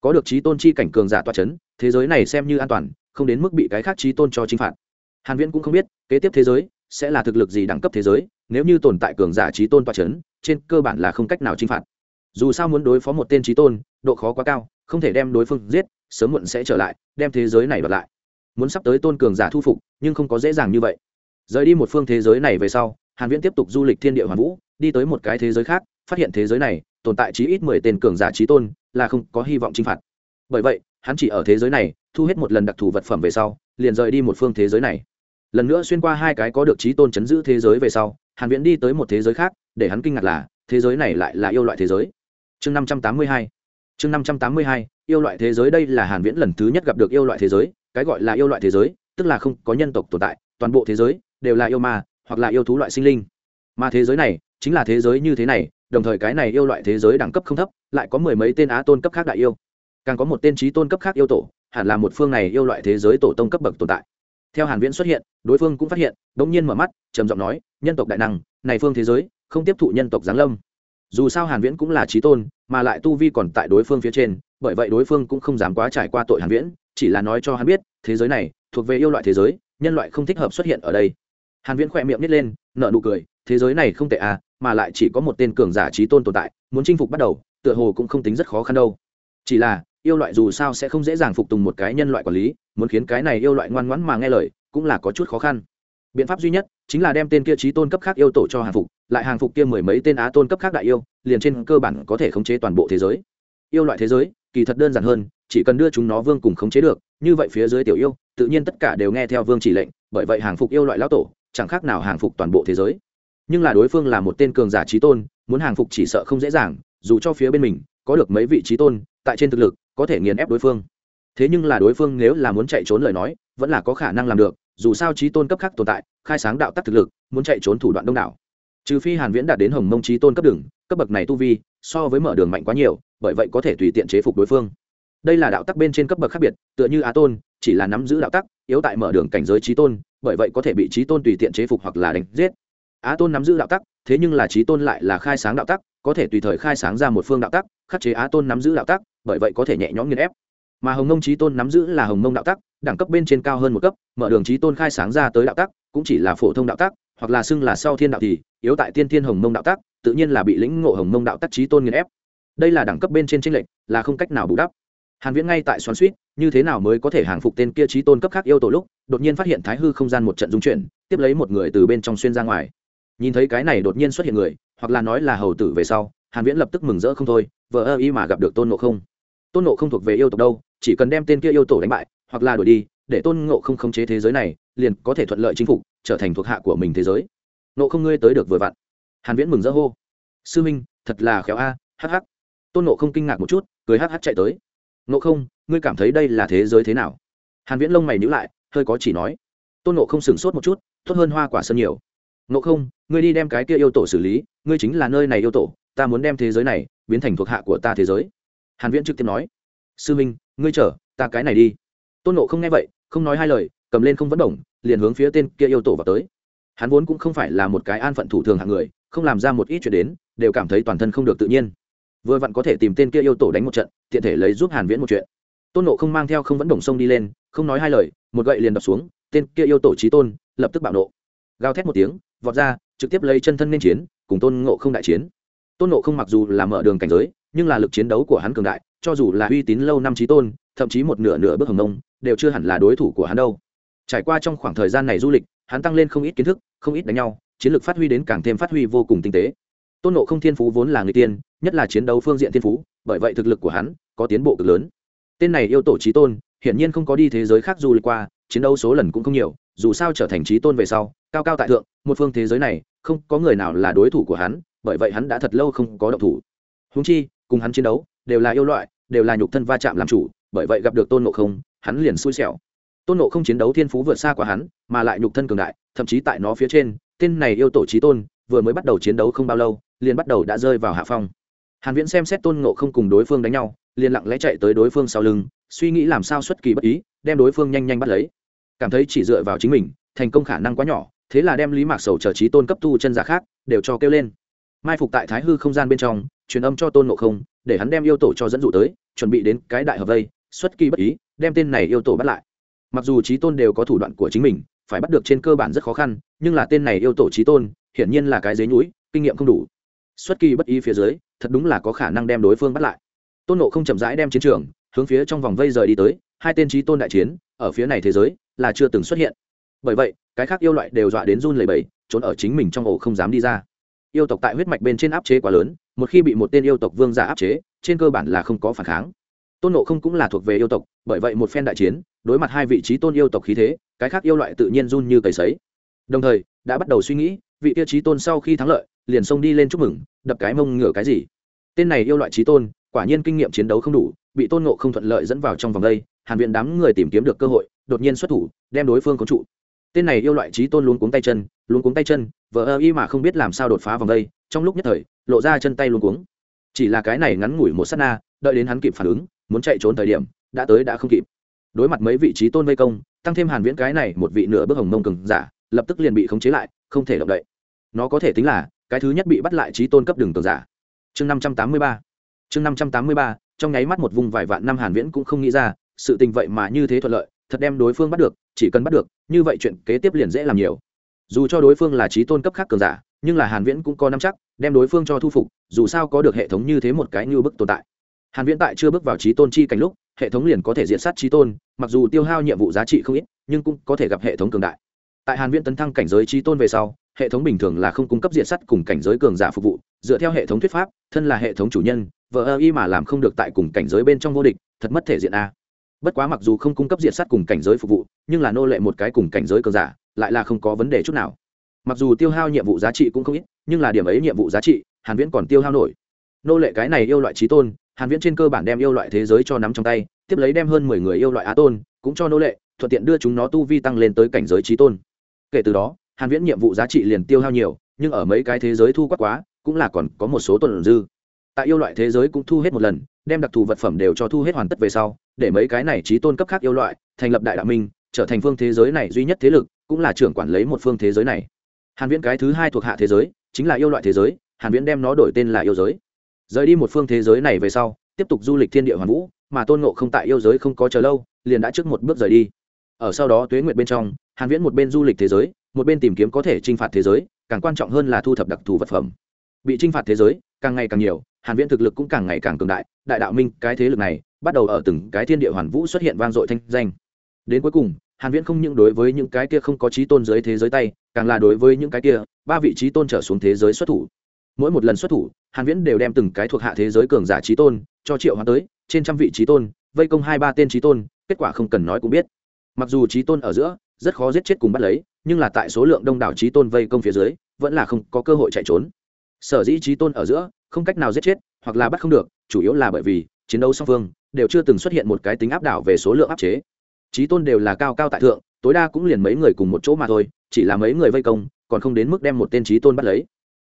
Có được trí tôn chi cảnh cường giả toa chấn, thế giới này xem như an toàn, không đến mức bị cái khác trí tôn cho chinh phạt. Hàn viễn cũng không biết, kế tiếp thế giới sẽ là thực lực gì đẳng cấp thế giới, nếu như tồn tại cường giả trí tôn toa chấn, trên cơ bản là không cách nào chinh phạt dù sao muốn đối phó một tên trí tôn, độ khó quá cao, không thể đem đối phương giết, sớm muộn sẽ trở lại, đem thế giới này đoạt lại. Muốn sắp tới tôn cường giả thu phục, nhưng không có dễ dàng như vậy. Rời đi một phương thế giới này về sau, hàn viễn tiếp tục du lịch thiên địa hoàn vũ, đi tới một cái thế giới khác, phát hiện thế giới này, tồn tại chí ít 10 tên cường giả trí tôn, là không có hy vọng chinh phạt. Bởi vậy, hắn chỉ ở thế giới này, thu hết một lần đặc thù vật phẩm về sau, liền rời đi một phương thế giới này. Lần nữa xuyên qua hai cái có được trí tôn chấn giữ thế giới về sau, hàn viễn đi tới một thế giới khác, để hắn kinh ngạc là, thế giới này lại là yêu loại thế giới chương 582 chương 582 yêu loại thế giới đây là hàn viễn lần thứ nhất gặp được yêu loại thế giới, cái gọi là yêu loại thế giới, tức là không có nhân tộc tồn tại, toàn bộ thế giới đều là yêu ma, hoặc là yêu thú loại sinh linh. Mà thế giới này chính là thế giới như thế này, đồng thời cái này yêu loại thế giới đẳng cấp không thấp, lại có mười mấy tên á tôn cấp khác đại yêu. Càng có một tên trí tôn cấp khác yêu tổ, hẳn là một phương này yêu loại thế giới tổ tông cấp bậc tồn tại. Theo hàn viễn xuất hiện, đối phương cũng phát hiện đống nhiên mở mắt, trầm giọng nói, nhân tộc đại năng, này phương thế giới không tiếp thụ nhân tộc giáng lâm dù sao hàn viễn cũng là trí tôn, mà lại tu vi còn tại đối phương phía trên, bởi vậy đối phương cũng không dám quá trải qua tội hàn viễn, chỉ là nói cho hắn biết, thế giới này thuộc về yêu loại thế giới, nhân loại không thích hợp xuất hiện ở đây. Hàn viễn khỏe miệng nít lên, nở nụ cười, thế giới này không tệ à mà lại chỉ có một tên cường giả trí tôn tồn tại, muốn chinh phục bắt đầu, tựa hồ cũng không tính rất khó khăn đâu. Chỉ là, yêu loại dù sao sẽ không dễ dàng phục tùng một cái nhân loại quản lý, muốn khiến cái này yêu loại ngoan ngoãn mà nghe lời, cũng là có chút khó khăn. Biện pháp duy nhất chính là đem tên kia trí tôn cấp khác yêu tổ cho Hàn phục lại hàng phục kia mười mấy tên á tôn cấp khác đại yêu, liền trên cơ bản có thể khống chế toàn bộ thế giới. Yêu loại thế giới, kỳ thật đơn giản hơn, chỉ cần đưa chúng nó vương cùng khống chế được, như vậy phía dưới tiểu yêu, tự nhiên tất cả đều nghe theo vương chỉ lệnh, bởi vậy hàng phục yêu loại lão tổ, chẳng khác nào hàng phục toàn bộ thế giới. Nhưng là đối phương là một tên cường giả trí tôn, muốn hàng phục chỉ sợ không dễ dàng, dù cho phía bên mình, có được mấy vị trí tôn, tại trên thực lực, có thể nghiền ép đối phương. Thế nhưng là đối phương nếu là muốn chạy trốn lời nói, vẫn là có khả năng làm được, dù sao trí tôn cấp khác tồn tại, khai sáng đạo tắc thực lực, muốn chạy trốn thủ đoạn đông đảo trừ phi hàn viễn đạt đến hồng mông trí tôn cấp đường, cấp bậc này tu vi, so với mở đường mạnh quá nhiều, bởi vậy có thể tùy tiện chế phục đối phương. Đây là đạo tắc bên trên cấp bậc khác biệt, tựa như á tôn, chỉ là nắm giữ đạo tắc, yếu tại mở đường cảnh giới trí tôn, bởi vậy có thể bị trí tôn tùy tiện chế phục hoặc là đánh giết. Á tôn nắm giữ đạo tắc, thế nhưng là trí tôn lại là khai sáng đạo tắc, có thể tùy thời khai sáng ra một phương đạo tắc, khắc chế á tôn nắm giữ đạo tắc, bởi vậy có thể nhẹ nhõm nghiền ép. Mà hồng mông trí tôn nắm giữ là hồng mông đạo tắc, đẳng cấp bên trên cao hơn một cấp, mở đường trí tôn khai sáng ra tới đạo tắc, cũng chỉ là phổ thông đạo tắc hoặc là xưng là sau thiên đạo thì yếu tại tiên thiên hồng mông đạo tác, tự nhiên là bị lĩnh ngộ hồng mông đạo tác trí tôn nghiền ép. Đây là đẳng cấp bên trên tranh lệch là không cách nào bù đắp. Hàn viễn ngay tại xoắn suýt như thế nào mới có thể hàng phục tên kia trí tôn cấp khác yêu tổ lúc đột nhiên phát hiện thái hư không gian một trận dung chuyển tiếp lấy một người từ bên trong xuyên ra ngoài. Nhìn thấy cái này đột nhiên xuất hiện người hoặc là nói là hầu tử về sau hàn viễn lập tức mừng rỡ không thôi vợ ơ y mà gặp được tôn ngộ không. Tôn ngộ không thuộc về yêu tộc đâu chỉ cần đem tên kia yêu tổ đánh bại hoặc là đuổi đi để tôn ngộ không khống chế thế giới này liền có thể thuận lợi chính phục trở thành thuộc hạ của mình thế giới. Nộ không ngươi tới được vừa vặn. Hàn viễn mừng rỡ hô. Sư minh thật là khéo a à, hắc hắc. Tôn nộ không kinh ngạc một chút cười hắc hắc chạy tới. Nộ không ngươi cảm thấy đây là thế giới thế nào? Hàn viễn lông mày nhíu lại hơi có chỉ nói. Tôn nộ không sửng sốt một chút tốt hơn hoa quả sơn nhiều. Nộ không ngươi đi đem cái kia yêu tổ xử lý ngươi chính là nơi này yêu tổ ta muốn đem thế giới này biến thành thuộc hạ của ta thế giới. Hàn viễn trực tiếp nói. Sư minh ngươi chờ ta cái này đi. Tôn nộ không nghe vậy không nói hai lời cầm lên không vẫn động, liền hướng phía tên kia yêu tổ vào tới. Hắn vốn cũng không phải là một cái an phận thủ thường hạng người, không làm ra một ít chuyện đến, đều cảm thấy toàn thân không được tự nhiên. Vừa vặn có thể tìm tên kia yêu tổ đánh một trận, tiện thể lấy giúp hàn viễn một chuyện. Tôn nộ không mang theo không vẫn đồng sông đi lên, không nói hai lời, một gậy liền đập xuống, tên kia yêu tổ trí tôn, lập tức bạo nộ. Gào thét một tiếng, vọt ra, trực tiếp lấy chân thân nên chiến, cùng tôn ngộ không đại chiến. Tôn ngộ không mặc dù là mở đường cảnh giới, nhưng là lực chiến đấu của hắn cường đại, cho dù là uy tín lâu năm trí tôn, thậm chí một nửa nửa bước hồng nông đều chưa hẳn là đối thủ của hắn đâu trải qua trong khoảng thời gian này du lịch, hắn tăng lên không ít kiến thức, không ít đánh nhau, chiến lược phát huy đến càng thêm phát huy vô cùng tinh tế. Tôn nộ không thiên phú vốn là người tiên, nhất là chiến đấu phương diện thiên phú, bởi vậy thực lực của hắn có tiến bộ cực lớn. Tên này yêu tổ trí tôn, hiển nhiên không có đi thế giới khác du lịch qua, chiến đấu số lần cũng không nhiều, dù sao trở thành trí tôn về sau, cao cao tại thượng, một phương thế giới này, không có người nào là đối thủ của hắn, bởi vậy hắn đã thật lâu không có động thủ. Húng chi, cùng hắn chiến đấu, đều là yêu loại, đều là nhục thân va chạm làm chủ, bởi vậy gặp được tôn nộ không, hắn liền xui xẻo tôn nộ không chiến đấu thiên phú vượt xa quá hắn, mà lại nhục thân cường đại, thậm chí tại nó phía trên, tên này yêu tổ trí tôn, vừa mới bắt đầu chiến đấu không bao lâu, liền bắt đầu đã rơi vào hạ phong. Hàn viễn xem xét tôn nộ không cùng đối phương đánh nhau, liền lặng lẽ chạy tới đối phương sau lưng, suy nghĩ làm sao xuất kỳ bất ý, đem đối phương nhanh nhanh bắt lấy. Cảm thấy chỉ dựa vào chính mình, thành công khả năng quá nhỏ, thế là đem lý mạc sầu chờ trí tôn cấp tu chân giả khác, đều cho kêu lên. Mai phục tại thái hư không gian bên trong, truyền âm cho tôn ngộ không, để hắn đem yêu tổ cho dẫn dụ tới, chuẩn bị đến cái đại hợp vây, xuất kỳ bất ý, đem tên này yêu tổ bắt lại mặc dù trí tôn đều có thủ đoạn của chính mình, phải bắt được trên cơ bản rất khó khăn, nhưng là tên này yêu tổ trí tôn, hiển nhiên là cái dế nhũi, kinh nghiệm không đủ. Xuất kỳ bất ý phía dưới, thật đúng là có khả năng đem đối phương bắt lại. Tôn nộ không chậm rãi đem chiến trường, hướng phía trong vòng vây rời đi tới, hai tên trí tôn đại chiến, ở phía này thế giới, là chưa từng xuất hiện. Bởi vậy, cái khác yêu loại đều dọa đến run lầy bầy trốn ở chính mình trong ổ không dám đi ra. Yêu tộc tại huyết mạch bên trên áp chế quá lớn, một khi bị một tên yêu tộc vương giả áp chế, trên cơ bản là không có phản kháng tôn nộ không cũng là thuộc về yêu tộc, bởi vậy một phen đại chiến, đối mặt hai vị trí tôn yêu tộc khí thế, cái khác yêu loại tự nhiên run như cầy sấy. Đồng thời, đã bắt đầu suy nghĩ, vị tiêu trí tôn sau khi thắng lợi, liền xông đi lên chúc mừng, đập cái mông ngửa cái gì. Tên này yêu loại trí tôn, quả nhiên kinh nghiệm chiến đấu không đủ, bị tôn nộ không thuận lợi dẫn vào trong vòng đây, hàn viện đám người tìm kiếm được cơ hội, đột nhiên xuất thủ, đem đối phương có trụ. Tên này yêu loại trí tôn luôn cuống tay chân luôn cuống tay chân vợ ơ y mà không biết làm sao đột phá vòng đây, trong lúc nhất thời, lộ ra chân tay luôn cuống. Chỉ là cái này ngắn ngủi một s á t na, đợi đến hắn kịp phản ứng muốn chạy trốn thời điểm, đã tới đã không kịp. Đối mặt mấy vị trí tôn vây công, tăng thêm hàn viễn cái này một vị nửa bước hồng mông cường giả, lập tức liền bị khống chế lại, không thể động đậy. Nó có thể tính là, cái thứ nhất bị bắt lại trí tôn cấp đường cường giả. Chương năm trăm tám mươi ba. Chương năm trăm tám mươi ba, trong nháy mắt một vùng vài vạn năm hàn viễn cũng không nghĩ ra, sự tình vậy mà như thế thuận lợi, thật đem đối phương bắt được, chỉ cần bắt được, như vậy chuyện kế tiếp liền dễ làm nhiều. Dù cho đối phương là trí tôn cấp khác cường giả, nhưng là hàn viễn cũng có nắm chắc, đem đối phương cho thu phục, dù sao có được hệ thống như thế một cái như bức tồn tại hàn viễn tại chưa bước vào trí tôn chi cảnh lúc, hệ thống liền có thể diện sát trí tôn, mặc dù tiêu hao nhiệm vụ giá trị không ít, nhưng cũng có thể gặp hệ thống cường đại. Tại hàn viễn tấn thăng cảnh giới trí tôn về sau, hệ thống bình thường là không cung cấp diện sắt cùng cảnh giới cường giả phục vụ, dựa theo hệ thống thuyết pháp, thân là hệ thống chủ nhân vợ ơ y mà làm không được tại cùng cảnh giới bên trong vô địch, thật mất thể diện a. Bất quá mặc dù không cung cấp diện sắt cùng cảnh giới phục vụ, nhưng là nô lệ một cái cùng cảnh giới cường giả, lại là không có vấn đề chút nào. Mặc dù tiêu hao nhiệm vụ giá trị cũng không ít, nhưng là điểm ấy nhiệm vụ giá trị, hàn viễn còn tiêu hao nổi. Nô lệ cái này yêu loại trí tôn hàn viễn trên cơ bản đem yêu loại thế giới cho nắm trong tay, tiếp lấy đem hơn 10 người yêu loại á tôn cũng cho nô lệ, thuận tiện đưa chúng nó tu vi tăng lên tới cảnh giới trí tôn. Kể từ đó, hàn viễn nhiệm vụ giá trị liền tiêu hao nhiều, nhưng ở mấy cái thế giới thu quát quá, cũng là còn có một số tuần dư. Tại yêu loại thế giới cũng thu hết một lần, đem đặc thù vật phẩm đều cho thu hết hoàn tất về sau, để mấy cái này trí tôn cấp khác yêu loại thành lập đại đạo minh, trở thành phương thế giới này duy nhất thế lực, cũng là trưởng quản lấy một phương thế giới này. Hàn viễn cái thứ hai thuộc hạ thế giới, chính là yêu loại thế giới, hàn viễn đem nó đổi tên là yêu giới rời đi một phương thế giới này về sau, tiếp tục du lịch thiên địa hoàn vũ, mà tôn ngộ không tại yêu giới không có chờ lâu, liền đã trước một bước rời đi. Ở sau đó tuế nguyệt bên trong, hàn viễn một bên du lịch thế giới, một bên tìm kiếm có thể chinh phạt thế giới, càng quan trọng hơn là thu thập đặc thù vật phẩm. Bị chinh phạt thế giới, càng ngày càng nhiều, hàn viễn thực lực cũng càng ngày càng cường đại đại đạo minh, cái thế lực này, bắt đầu ở từng cái thiên địa hoàn vũ xuất hiện vang dội thanh danh. Đến cuối cùng, hàn viễn không những đối với những cái kia không có trí tôn dưới thế giới tay, càng là đối với những cái kia ba vị trí tôn trở xuống thế giới xuất thủ mỗi một lần xuất thủ, hàn viễn đều đem từng cái thuộc hạ thế giới cường giả trí tôn cho triệu hóa tới, trên trăm vị trí tôn, vây công hai ba tên trí tôn, kết quả không cần nói cũng biết. Mặc dù trí tôn ở giữa, rất khó giết chết cùng bắt lấy, nhưng là tại số lượng đông đảo trí tôn vây công phía dưới, vẫn là không có cơ hội chạy trốn. Sở dĩ trí tôn ở giữa, không cách nào giết chết, hoặc là bắt không được, chủ yếu là bởi vì, chiến đấu song phương, đều chưa từng xuất hiện một cái tính áp đảo về số lượng áp chế. Trí tôn đều là cao cao tại thượng, tối đa cũng liền mấy người cùng một chỗ mà thôi, chỉ là mấy người vây công, còn không đến mức đem một tên trí tôn bắt lấy.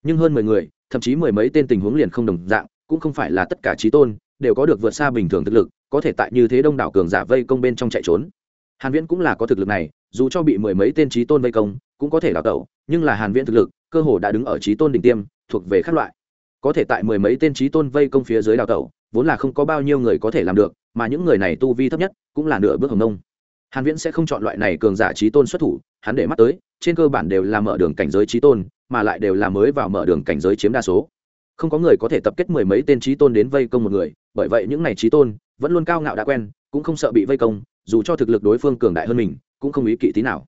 Nhưng hơn mười người thậm chí mười mấy tên tình huống liền không đồng dạng, cũng không phải là tất cả trí tôn, đều có được vượt xa bình thường thực lực, có thể tại như thế đông đảo cường giả vây công bên trong chạy trốn. Hàn viễn cũng là có thực lực này, dù cho bị mười mấy tên trí tôn vây công, cũng có thể đào tẩu, nhưng là hàn viễn thực lực, cơ hồ đã đứng ở trí tôn đỉnh tiêm, thuộc về các loại. Có thể tại mười mấy tên trí tôn vây công phía dưới đào tẩu, vốn là không có bao nhiêu người có thể làm được, mà những người này tu vi thấp nhất, cũng là nửa bước hồng nông. Hàn viễn sẽ không chọn loại này cường giả trí tôn xuất thủ, hắn để mắt tới, trên cơ bản đều là mở đường cảnh giới trí tôn mà lại đều là mới vào mở đường cảnh giới chiếm đa số. Không có người có thể tập kết mười mấy tên trí tôn đến vây công một người, bởi vậy những này trí tôn vẫn luôn cao ngạo đã quen, cũng không sợ bị vây công, dù cho thực lực đối phương cường đại hơn mình, cũng không ý kỵ tí nào.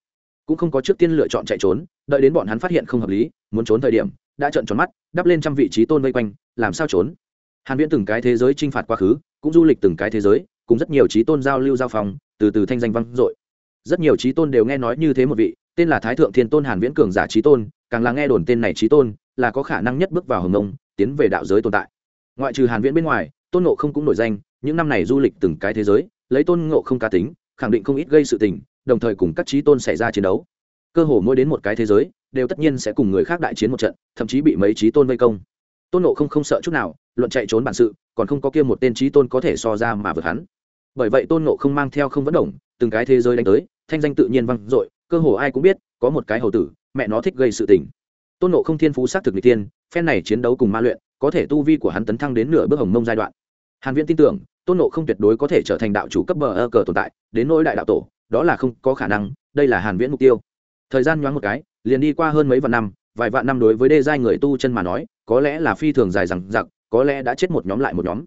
Cũng không có trước tiên lựa chọn chạy trốn, đợi đến bọn hắn phát hiện không hợp lý, muốn trốn thời điểm, đã trợn tròn mắt, đắp lên trăm vị trí tôn vây quanh, làm sao trốn? Hàn viễn từng cái thế giới chinh phạt quá khứ, cũng du lịch từng cái thế giới, cùng rất nhiều trí tôn giao lưu giao phòng, từ từ thanh danh vang dội. Rất nhiều trí tôn đều nghe nói như thế một vị, tên là thái thượng thiên tôn hàn viễn cường giả trí tôn càng là nghe đồn tên này trí tôn, là có khả năng nhất bước vào hồng nông tiến về đạo giới tồn tại. Ngoại trừ hàn viễn bên ngoài, tôn ngộ không cũng nổi danh, những năm này du lịch từng cái thế giới, lấy tôn ngộ không cá tính, khẳng định không ít gây sự tình, đồng thời cùng các trí tôn xảy ra chiến đấu. Cơ hồ mỗi đến một cái thế giới, đều tất nhiên sẽ cùng người khác đại chiến một trận, thậm chí bị mấy trí tôn vây công. Tôn ngộ không không sợ chút nào, luận chạy trốn bản sự, còn không có kia một tên trí tôn có thể so ra mà vượt hắn. Bởi vậy tôn ngộ không mang theo không vẫn động, từng cái thế giới đánh tới, thanh danh tự nhiên vang dội, cơ hồ ai cũng biết, có một cái hầu tử mẹ nó thích gây sự tình. Tôn ngộ không thiên phú xác thực n tiên phen này chiến đấu cùng ma luyện, có thể tu vi của hắn tấn thăng đến nửa bước hồng mông giai đoạn. Hàn viễn tin tưởng, tôn ngộ không tuyệt đối có thể trở thành đạo chủ cấp bờ ơ cờ tồn tại, đến nỗi đại đạo tổ, đó là không có khả năng, đây là hàn viễn mục tiêu. Thời gian nhoáng một cái, liền đi qua hơn mấy vạn năm, vài vạn năm đối với đê giai người tu chân mà nói, có lẽ là phi thường dài rằng giặc có lẽ đã chết một nhóm lại một nhóm.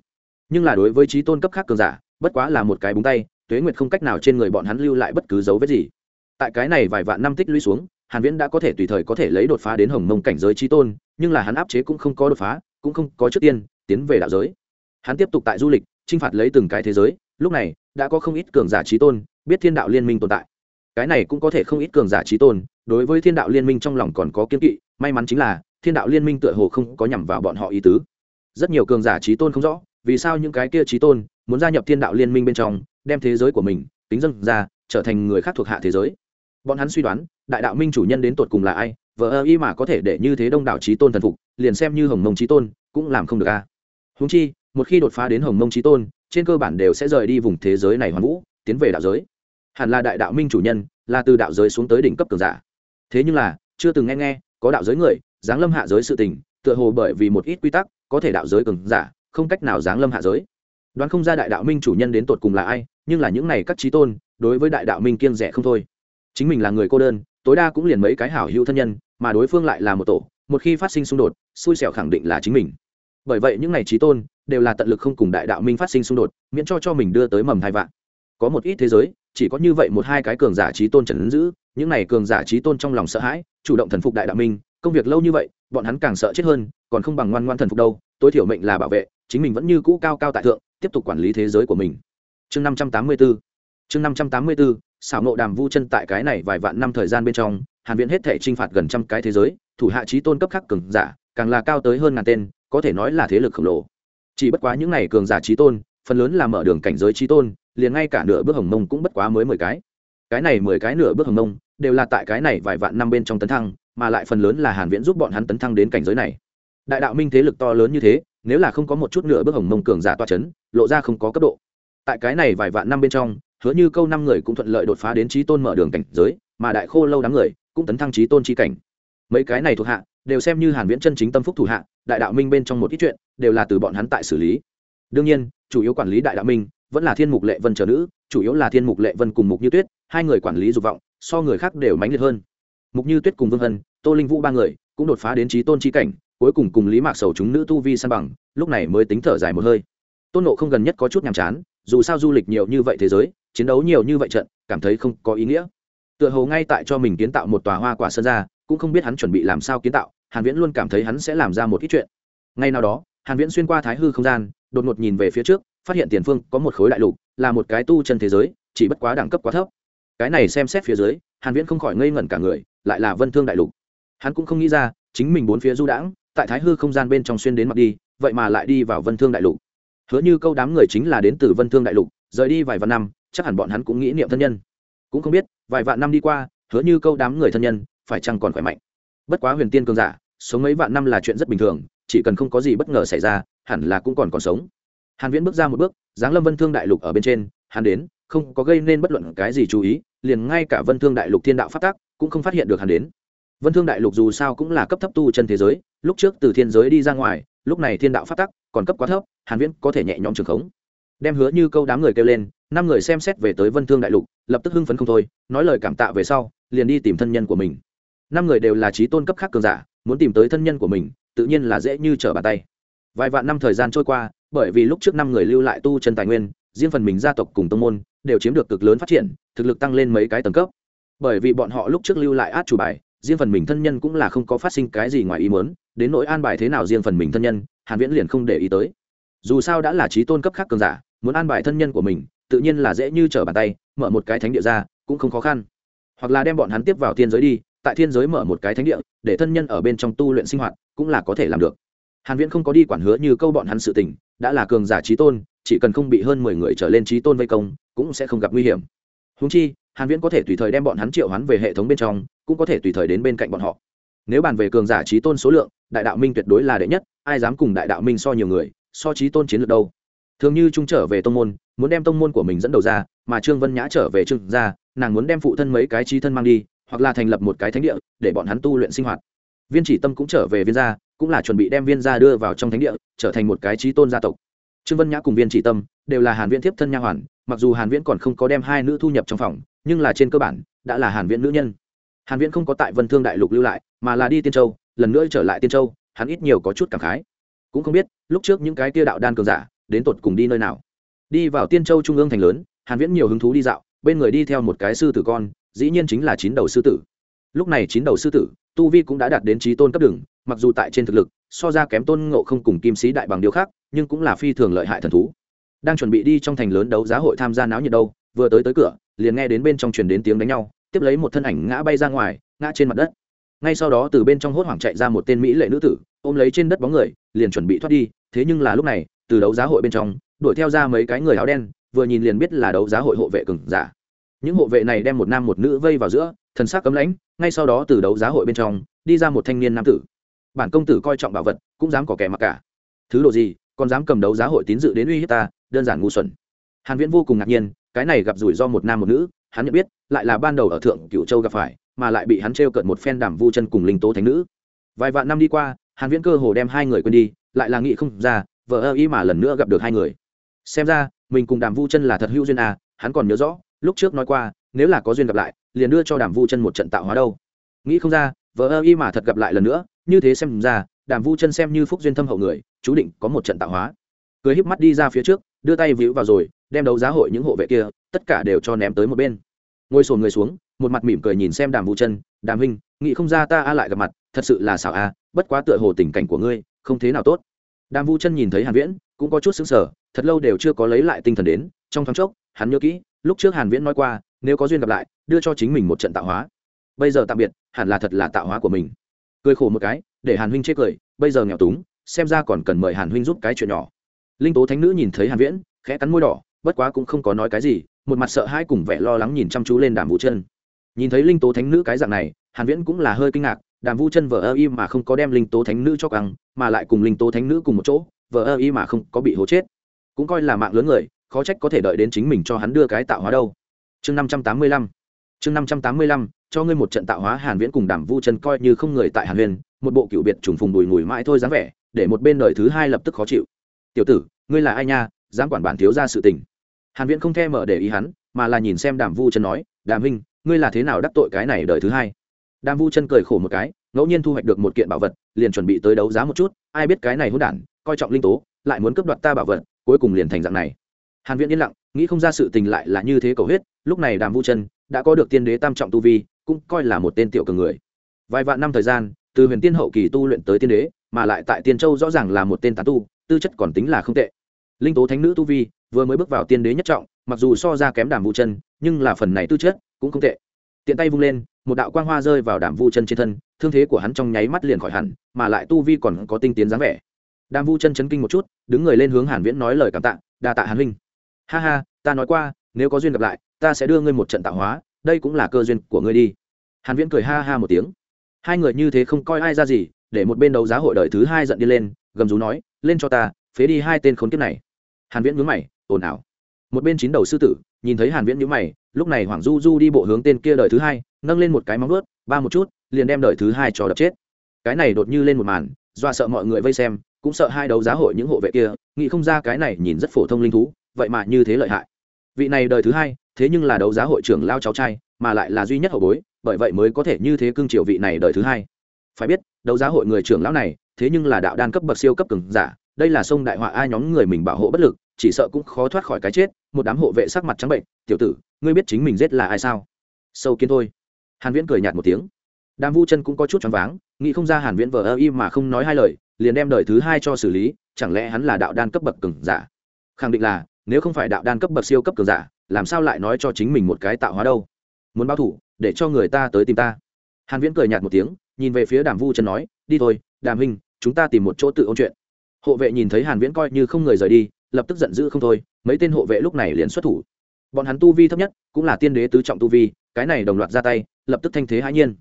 Nhưng là đối với trí tôn cấp khác cường giả, bất quá là một cái búng tay, tuế nguyệt không cách nào trên người bọn hắn lưu lại bất cứ dấu vết gì. Tại cái này vài vạn năm tích lũy xuống hàn viễn đã có thể tùy thời có thể lấy đột phá đến hồng mông cảnh giới trí tôn, nhưng là hắn áp chế cũng không có đột phá, cũng không có trước tiên tiến về đạo giới. Hắn tiếp tục tại du lịch, chinh phạt lấy từng cái thế giới, lúc này đã có không ít cường giả trí tôn, biết thiên đạo liên minh tồn tại. Cái này cũng có thể không ít cường giả trí tôn, đối với thiên đạo liên minh trong lòng còn có kiên kỵ, may mắn chính là thiên đạo liên minh tựa hồ không có nhằm vào bọn họ ý tứ. Rất nhiều cường giả trí tôn không rõ, vì sao những cái kia trí tôn muốn gia nhập thiên đạo liên minh bên trong, đem thế giới của mình, tính dâng ra, trở thành người khác thuộc hạ thế giới bọn hắn suy đoán, đại đạo minh chủ nhân đến tột cùng là ai vợ ơ y mà có thể để như thế đông đảo trí tôn thần phục, liền xem như hồng mông trí tôn, cũng làm không được a à. húng chi, một khi đột phá đến hồng mông trí tôn, trên cơ bản đều sẽ rời đi vùng thế giới này hoàn vũ, tiến về đạo giới. Hẳn là đại đạo minh chủ nhân, là từ đạo giới xuống tới đỉnh cấp cường giả. Thế nhưng là, chưa từng nghe nghe, có đạo giới người, giáng lâm hạ giới sự tình, tựa hồ bởi vì một ít quy tắc, có thể đạo giới cường giả, không cách nào giáng lâm hạ giới. Đoán không ra đại đạo minh chủ nhân đến tột cùng là ai, nhưng là những này các trí tôn, đối với đại đạo minh kiêng rẻ không thôi chính mình là người cô đơn, tối đa cũng liền mấy cái hảo hữu thân nhân, mà đối phương lại là một tổ, một khi phát sinh xung đột, xui xẻo khẳng định là chính mình. Bởi vậy những ngày trí tôn, đều là tận lực không cùng đại đạo minh phát sinh xung đột, miễn cho cho mình đưa tới mầm hai vạn. Có một ít thế giới, chỉ có như vậy một hai cái cường giả trí tôn trần ứng giữ, những này cường giả trí tôn trong lòng sợ hãi, chủ động thần phục đại đạo minh, công việc lâu như vậy, bọn hắn càng sợ chết hơn, còn không bằng ngoan ngoan thần phục đâu, tối thiểu mệnh là bảo vệ, chính mình vẫn như cũ cao cao tại thượng, tiếp tục quản lý thế giới của mình. Chương năm trăm tám mươi bốn chương năm trăm tám mươi bốn xảo nộ đàm vu chân tại cái này vài vạn năm thời gian bên trong, hàn viễn hết thể t phạt gần trăm cái thế giới, thủ hạ trí tôn cấp khắc cường giả, càng là cao tới hơn ngàn tên, có thể nói là thế lực khổng lồ. Chỉ bất quá những này cường giả trí tôn, phần lớn là mở đường cảnh giới trí tôn, liền ngay cả nửa bước hồng mông cũng bất quá mới mười cái. Cái này mười cái nửa bước hồng mông, đều là tại cái này vài vạn năm bên trong tấn thăng, mà lại phần lớn là hàn viễn giúp bọn hắn tấn thăng đến cảnh giới này. Đại đạo minh thế lực to lớn như thế, nếu là không có một chút nửa bước hồng mông cường giả toa chấn, lộ ra không có cấp độ. Tại cái này vài vạn năm bên trong hứa như câu năm người cũng thuận lợi đột phá đến trí tôn mở đường cảnh giới, mà đại khô lâu đám người cũng tấn thăng trí tôn chi cảnh. Mấy cái này thuộc hạ đều xem như hàn viễn chân chính tâm phúc thủ hạ, đại đạo minh bên trong một ít chuyện đều là từ bọn hắn tại xử lý. Đương nhiên, chủ yếu quản lý đại đạo minh vẫn là thiên mục lệ vân chờ nữ, chủ yếu là thiên mục lệ vân cùng mục như tuyết, hai người quản lý dục vọng so người khác đều mãnh liệt hơn. Mục như tuyết cùng vương hân, tô linh vũ ba người cũng đột phá đến trí tôn chi cảnh, cuối cùng cùng lý mạc sầu chúng nữ tu vi san bằng, lúc này mới tính thở dài một hơi. Tôn nộ không gần nhất có chút nhàm chán, dù sao du lịch nhiều như vậy thế giới chiến đấu nhiều như vậy trận, cảm thấy không có ý nghĩa. Tựa hồ ngay tại cho mình kiến tạo một tòa hoa quả sơn ra, cũng không biết hắn chuẩn bị làm sao kiến tạo, hàn viễn luôn cảm thấy hắn sẽ làm ra một ít chuyện. Ngay nào đó, hàn viễn xuyên qua thái hư không gian, đột ngột nhìn về phía trước, phát hiện tiền phương có một khối đại lục, là một cái tu chân thế giới, chỉ bất quá đẳng cấp quá thấp. Cái này xem xét phía dưới, hàn viễn không khỏi ngây ngẩn cả người, lại là vân thương đại lục. Hắn cũng không nghĩ ra, chính mình bốn phía du đãng, tại thái hư không gian bên trong xuyên đến mặt đi, vậy mà lại đi vào vân thương đại lục. Hứa như câu đám người chính là đến từ vân thương đại lục, rời đi vài vạn năm chắc hẳn bọn hắn cũng nghĩ niệm thân nhân. Cũng không biết, vài vạn năm đi qua, hứa như câu đám người thân nhân, phải chăng còn khỏe mạnh? Bất quá huyền tiên cường giả, sống mấy vạn năm là chuyện rất bình thường, chỉ cần không có gì bất ngờ xảy ra, hẳn là cũng còn còn sống. Hàn viễn bước ra một bước, giáng lâm vân thương đại lục ở bên trên, hắn đến, không có gây nên bất luận cái gì chú ý, liền ngay cả vân thương đại lục thiên đạo phát tác, cũng không phát hiện được hắn đến. Vân thương đại lục dù sao cũng là cấp thấp tu chân thế giới, lúc trước từ thiên giới đi ra ngoài, lúc này thiên đạo phát tắc còn cấp quá thấp, hàn viễn có thể nhẹ nhõm trường khống đem hứa như câu đám người kêu lên, năm người xem xét về tới vân thương đại lục, lập tức hưng phấn không thôi, nói lời cảm tạ về sau, liền đi tìm thân nhân của mình. Năm người đều là trí tôn cấp khác cường giả, muốn tìm tới thân nhân của mình, tự nhiên là dễ như trở bàn tay. Vài vạn năm thời gian trôi qua, bởi vì lúc trước năm người lưu lại tu chân tài nguyên, riêng phần mình gia tộc cùng tông môn, đều chiếm được cực lớn phát triển, thực lực tăng lên mấy cái tầng cấp. Bởi vì bọn họ lúc trước lưu lại át chủ bài, riêng phần mình thân nhân cũng là không có phát sinh cái gì ngoài ý muốn, đến nỗi an bài thế nào riêng phần mình thân nhân, hàn viễn liền không để ý tới. Dù sao đã là trí tôn cấp khác cường giả muốn an bài thân nhân của mình, tự nhiên là dễ như trở bàn tay, mở một cái thánh địa ra, cũng không khó khăn. Hoặc là đem bọn hắn tiếp vào thiên giới đi, tại thiên giới mở một cái thánh địa, để thân nhân ở bên trong tu luyện sinh hoạt, cũng là có thể làm được. Hàn viễn không có đi quản hứa như câu bọn hắn sự tình, đã là cường giả trí tôn, chỉ cần không bị hơn mười người trở lên trí tôn vây công, cũng sẽ không gặp nguy hiểm. Huống chi, hàn viễn có thể tùy thời đem bọn hắn triệu hoán về hệ thống bên trong, cũng có thể tùy thời đến bên cạnh bọn họ. Nếu bàn về cường giả trí tôn số lượng, đại đạo minh tuyệt đối là đệ nhất, ai dám cùng đại đạo minh so nhiều người, so trí tôn chiến lược đâu? Thường như trung trở về tông môn, muốn đem tông môn của mình dẫn đầu ra, mà trương vân nhã trở về trương gia, nàng muốn đem phụ thân mấy cái trí thân mang đi, hoặc là thành lập một cái thánh địa, để bọn hắn tu luyện sinh hoạt. Viên chỉ tâm cũng trở về viên gia, cũng là chuẩn bị đem viên gia đưa vào trong thánh địa, trở thành một cái trí tôn gia tộc. Trương vân nhã cùng viên chỉ tâm đều là hàn viễn tiếp thân nha hoàn, mặc dù hàn viễn còn không có đem hai nữ thu nhập trong phòng, nhưng là trên cơ bản, đã là hàn viễn nữ nhân. Hàn viễn không có tại vân thương đại lục lưu lại, mà là đi tiên châu, lần nữa trở lại tiên châu, hắn ít nhiều có chút cảm khái. Cũng không biết, lúc trước những cái kia đạo đan cường giả đến tột cùng đi nơi nào. Đi vào tiên châu trung ương thành lớn, hàn viễn nhiều hứng thú đi dạo, bên người đi theo một cái sư tử con, dĩ nhiên chính là chín đầu sư tử. Lúc này chín đầu sư tử, tu vi cũng đã đạt đến trí tôn cấp đường, mặc dù tại trên thực lực, so ra kém tôn ngộ không cùng kim sĩ đại bằng điều khác, nhưng cũng là phi thường lợi hại thần thú. Đang chuẩn bị đi trong thành lớn đấu giá hội tham gia náo nhiệt đâu, vừa tới tới cửa, liền nghe đến bên trong truyền đến tiếng đánh nhau, tiếp lấy một thân ảnh ngã bay ra ngoài, ngã trên mặt đất. Ngay sau đó từ bên trong hốt hoảng chạy ra một tên mỹ lệ nữ tử, ôm lấy trên đất bóng người, liền chuẩn bị thoát đi, thế nhưng là lúc này từ đấu giá hội bên trong, đuổi theo ra mấy cái người áo đen, vừa nhìn liền biết là đấu giá hội hộ vệ cường giả. Những hộ vệ này đem một nam một nữ vây vào giữa, thần sắc cấm lãnh, ngay sau đó từ đấu giá hội bên trong, đi ra một thanh niên nam tử. Bản công tử coi trọng bảo vật, cũng dám có kẻ mặc cả. Thứ đồ gì, còn dám cầm đấu giá hội tín dự đến uy hiếp ta, đơn giản ngu xuẩn. Hàn viễn vô cùng ngạc nhiên, cái này gặp rủi do một nam một nữ, hắn nhận biết, lại là ban đầu ở thượng cựu châu gặp phải, mà lại bị hắn treo cợt một phen đảm vu chân cùng linh tố thánh nữ. Vài vạn năm đi qua, hàn viễn cơ hồ đem hai người quên đi, lại là nghị không ra vợ ơ ý mà lần nữa gặp được hai người. Xem ra, mình cùng đàm vu chân là thật hữu duyên à hắn còn nhớ rõ, lúc trước nói qua, nếu là có duyên gặp lại, liền đưa cho đàm vu chân một trận tạo hóa đâu. Nghĩ không ra vợ ơ y mà thật gặp lại lần nữa, như thế xem ra, đàm vu chân xem như phúc duyên thâm hậu người, chú định có một trận tạo hóa. Cười híp mắt đi ra phía trước, đưa tay víu vào rồi, đem đấu giá hội những hộ vệ kia, tất cả đều cho ném tới một bên. Ngồi sồn người xuống, một mặt mỉm cười nhìn xem đàm vu chân, đàm huynh, nghĩ không ra ta a lại gặp mặt, thật sự là xảo a, bất quá tựa hồ tình cảnh của ngươi, không thế nào tốt đàm vu chân nhìn thấy hàn viễn, cũng có chút sững sờ, thật lâu đều chưa có lấy lại tinh thần đến, trong thoáng chốc, hắn nhớ kỹ, lúc trước hàn viễn nói qua, nếu có duyên gặp lại, đưa cho chính mình một trận tạo hóa. Bây giờ tạm biệt, hẳn là thật là tạo hóa của mình. Cười khổ một cái, để hàn huynh chê cười, bây giờ nghèo túng, xem ra còn cần mời hàn huynh giúp cái chuyện nhỏ. Linh tố thánh nữ nhìn thấy hàn viễn, khẽ cắn môi đỏ, bất quá cũng không có nói cái gì, một mặt sợ hãi cùng vẻ lo lắng nhìn chăm chú lên đàm vũ chân. Nhìn thấy linh tố thánh nữ cái dạng này, hàn viễn cũng là hơi kinh ngạc đàm vu chân vợ ơ y mà không có đem linh tố thánh nữ cho căng mà lại cùng linh tố thánh nữ cùng một chỗ vợ ơ y mà không có bị hố chết. Cũng coi là mạng lớn người, khó trách có thể đợi đến chính mình cho hắn đưa cái tạo hóa đâu. Chương 585 chương 585 cho ngươi một trận tạo hóa hàn viễn cùng đàm vu chân coi như không người tại hàn huyền, một bộ cựu biệt trùng phùng đùi ngùi mãi thôi dáng vẻ, để một bên đời thứ hai lập tức khó chịu. Tiểu tử, ngươi là ai nha? Dám quản bản thiếu ra sự tình. Hàn viễn không thèm mở để ý hắn, mà là nhìn xem đàm vu chân nói, đàm huynh, ngươi là thế nào đắc tội cái này đời thứ hai? Đàm vu chân cười khổ một cái, ngẫu nhiên thu hoạch được một kiện bảo vật, liền chuẩn bị tới đấu giá một chút, ai biết cái này hỗn đản, coi trọng linh tố, lại muốn cướp đoạt ta bảo vật, cuối cùng liền thành dạng này. Hàn viễn yên lặng, nghĩ không ra sự tình lại là như thế cầu huyết, lúc này đàm vu chân đã có được tiên đế tam trọng tu vi, cũng coi là một tên tiểu cường người. Vài vạn năm thời gian, từ huyền tiên hậu kỳ tu luyện tới tiên đế, mà lại tại tiên châu rõ ràng là một tên tán tu, tư chất còn tính là không tệ. Linh tố thánh nữ tu vi, vừa mới bước vào tiên đế nhất trọng, mặc dù so ra kém đàm vu chân, nhưng là phần này tư chất cũng không tệ tiện tay vung lên, một đạo quang hoa rơi vào đàm vu chân trên thân, thương thế của hắn trong nháy mắt liền khỏi hẳn, mà lại tu vi còn có tinh tiến dáng vẻ. Đàm vu chân chấn kinh một chút, đứng người lên hướng hàn viễn nói lời cảm tạ, đa tạ hàn huynh. Ha ha, ta nói qua, nếu có duyên gặp lại, ta sẽ đưa ngươi một trận tạo hóa, đây cũng là cơ duyên của ngươi đi. Hàn viễn cười ha ha một tiếng. Hai người như thế không coi ai ra gì, để một bên đấu giá hội đời thứ hai giận đi lên, gầm rú nói, lên cho ta, phế đi hai tên khốn kiếp này. Hàn viễn nhướng mày, ồn ào. Một bên chín đầu sư tử nhìn thấy hàn viễn nhíu mày, lúc này hoàng du du đi bộ hướng tên kia đời thứ hai, nâng lên một cái móng vuốt, ba một chút, liền đem đời thứ hai cho đập chết. Cái này đột như lên một màn, dọa sợ mọi người vây xem, cũng sợ hai đấu giá hội những hộ vệ kia, nghĩ không ra cái này nhìn rất phổ thông linh thú, vậy mà như thế lợi hại. Vị này đời thứ hai, thế nhưng là đấu giá hội trưởng lao cháu trai, mà lại là duy nhất hậu bối, bởi vậy mới có thể như thế cương triều vị này đời thứ hai. Phải biết, đấu giá hội người trưởng lão này, thế nhưng là đạo đan cấp bậc siêu cấp cường giả, đây là sông đại họa ai nhóm người mình bảo hộ bất lực chỉ sợ cũng khó thoát khỏi cái chết, một đám hộ vệ sắc mặt trắng bệnh, tiểu tử, ngươi biết chính mình giết là ai sao? Sâu kiến thôi. Hàn viễn cười nhạt một tiếng. Đàm vu chân cũng có chút choáng váng, nghĩ không ra hàn viễn vờ ơ im mà không nói hai lời, liền đem đời thứ hai cho xử lý, chẳng lẽ hắn là đạo đan cấp bậc cường giả? Khẳng định là, nếu không phải đạo đan cấp bậc siêu cấp cường giả, làm sao lại nói cho chính mình một cái tạo hóa đâu? Muốn báo thủ, để cho người ta tới tìm ta. Hàn viễn cười nhạt một tiếng, nhìn về phía đàm vu chân nói, đi thôi, đàm huynh, chúng ta tìm một chỗ tự ôn chuyện. Hộ vệ nhìn thấy hàn viễn coi như không người rời đi lập tức giận dữ không thôi, mấy tên hộ vệ lúc này liền xuất thủ. Bọn hắn tu vi thấp nhất cũng là tiên đế tứ trọng tu vi, cái này đồng loạt ra tay, lập tức thanh thế hãi nhiên.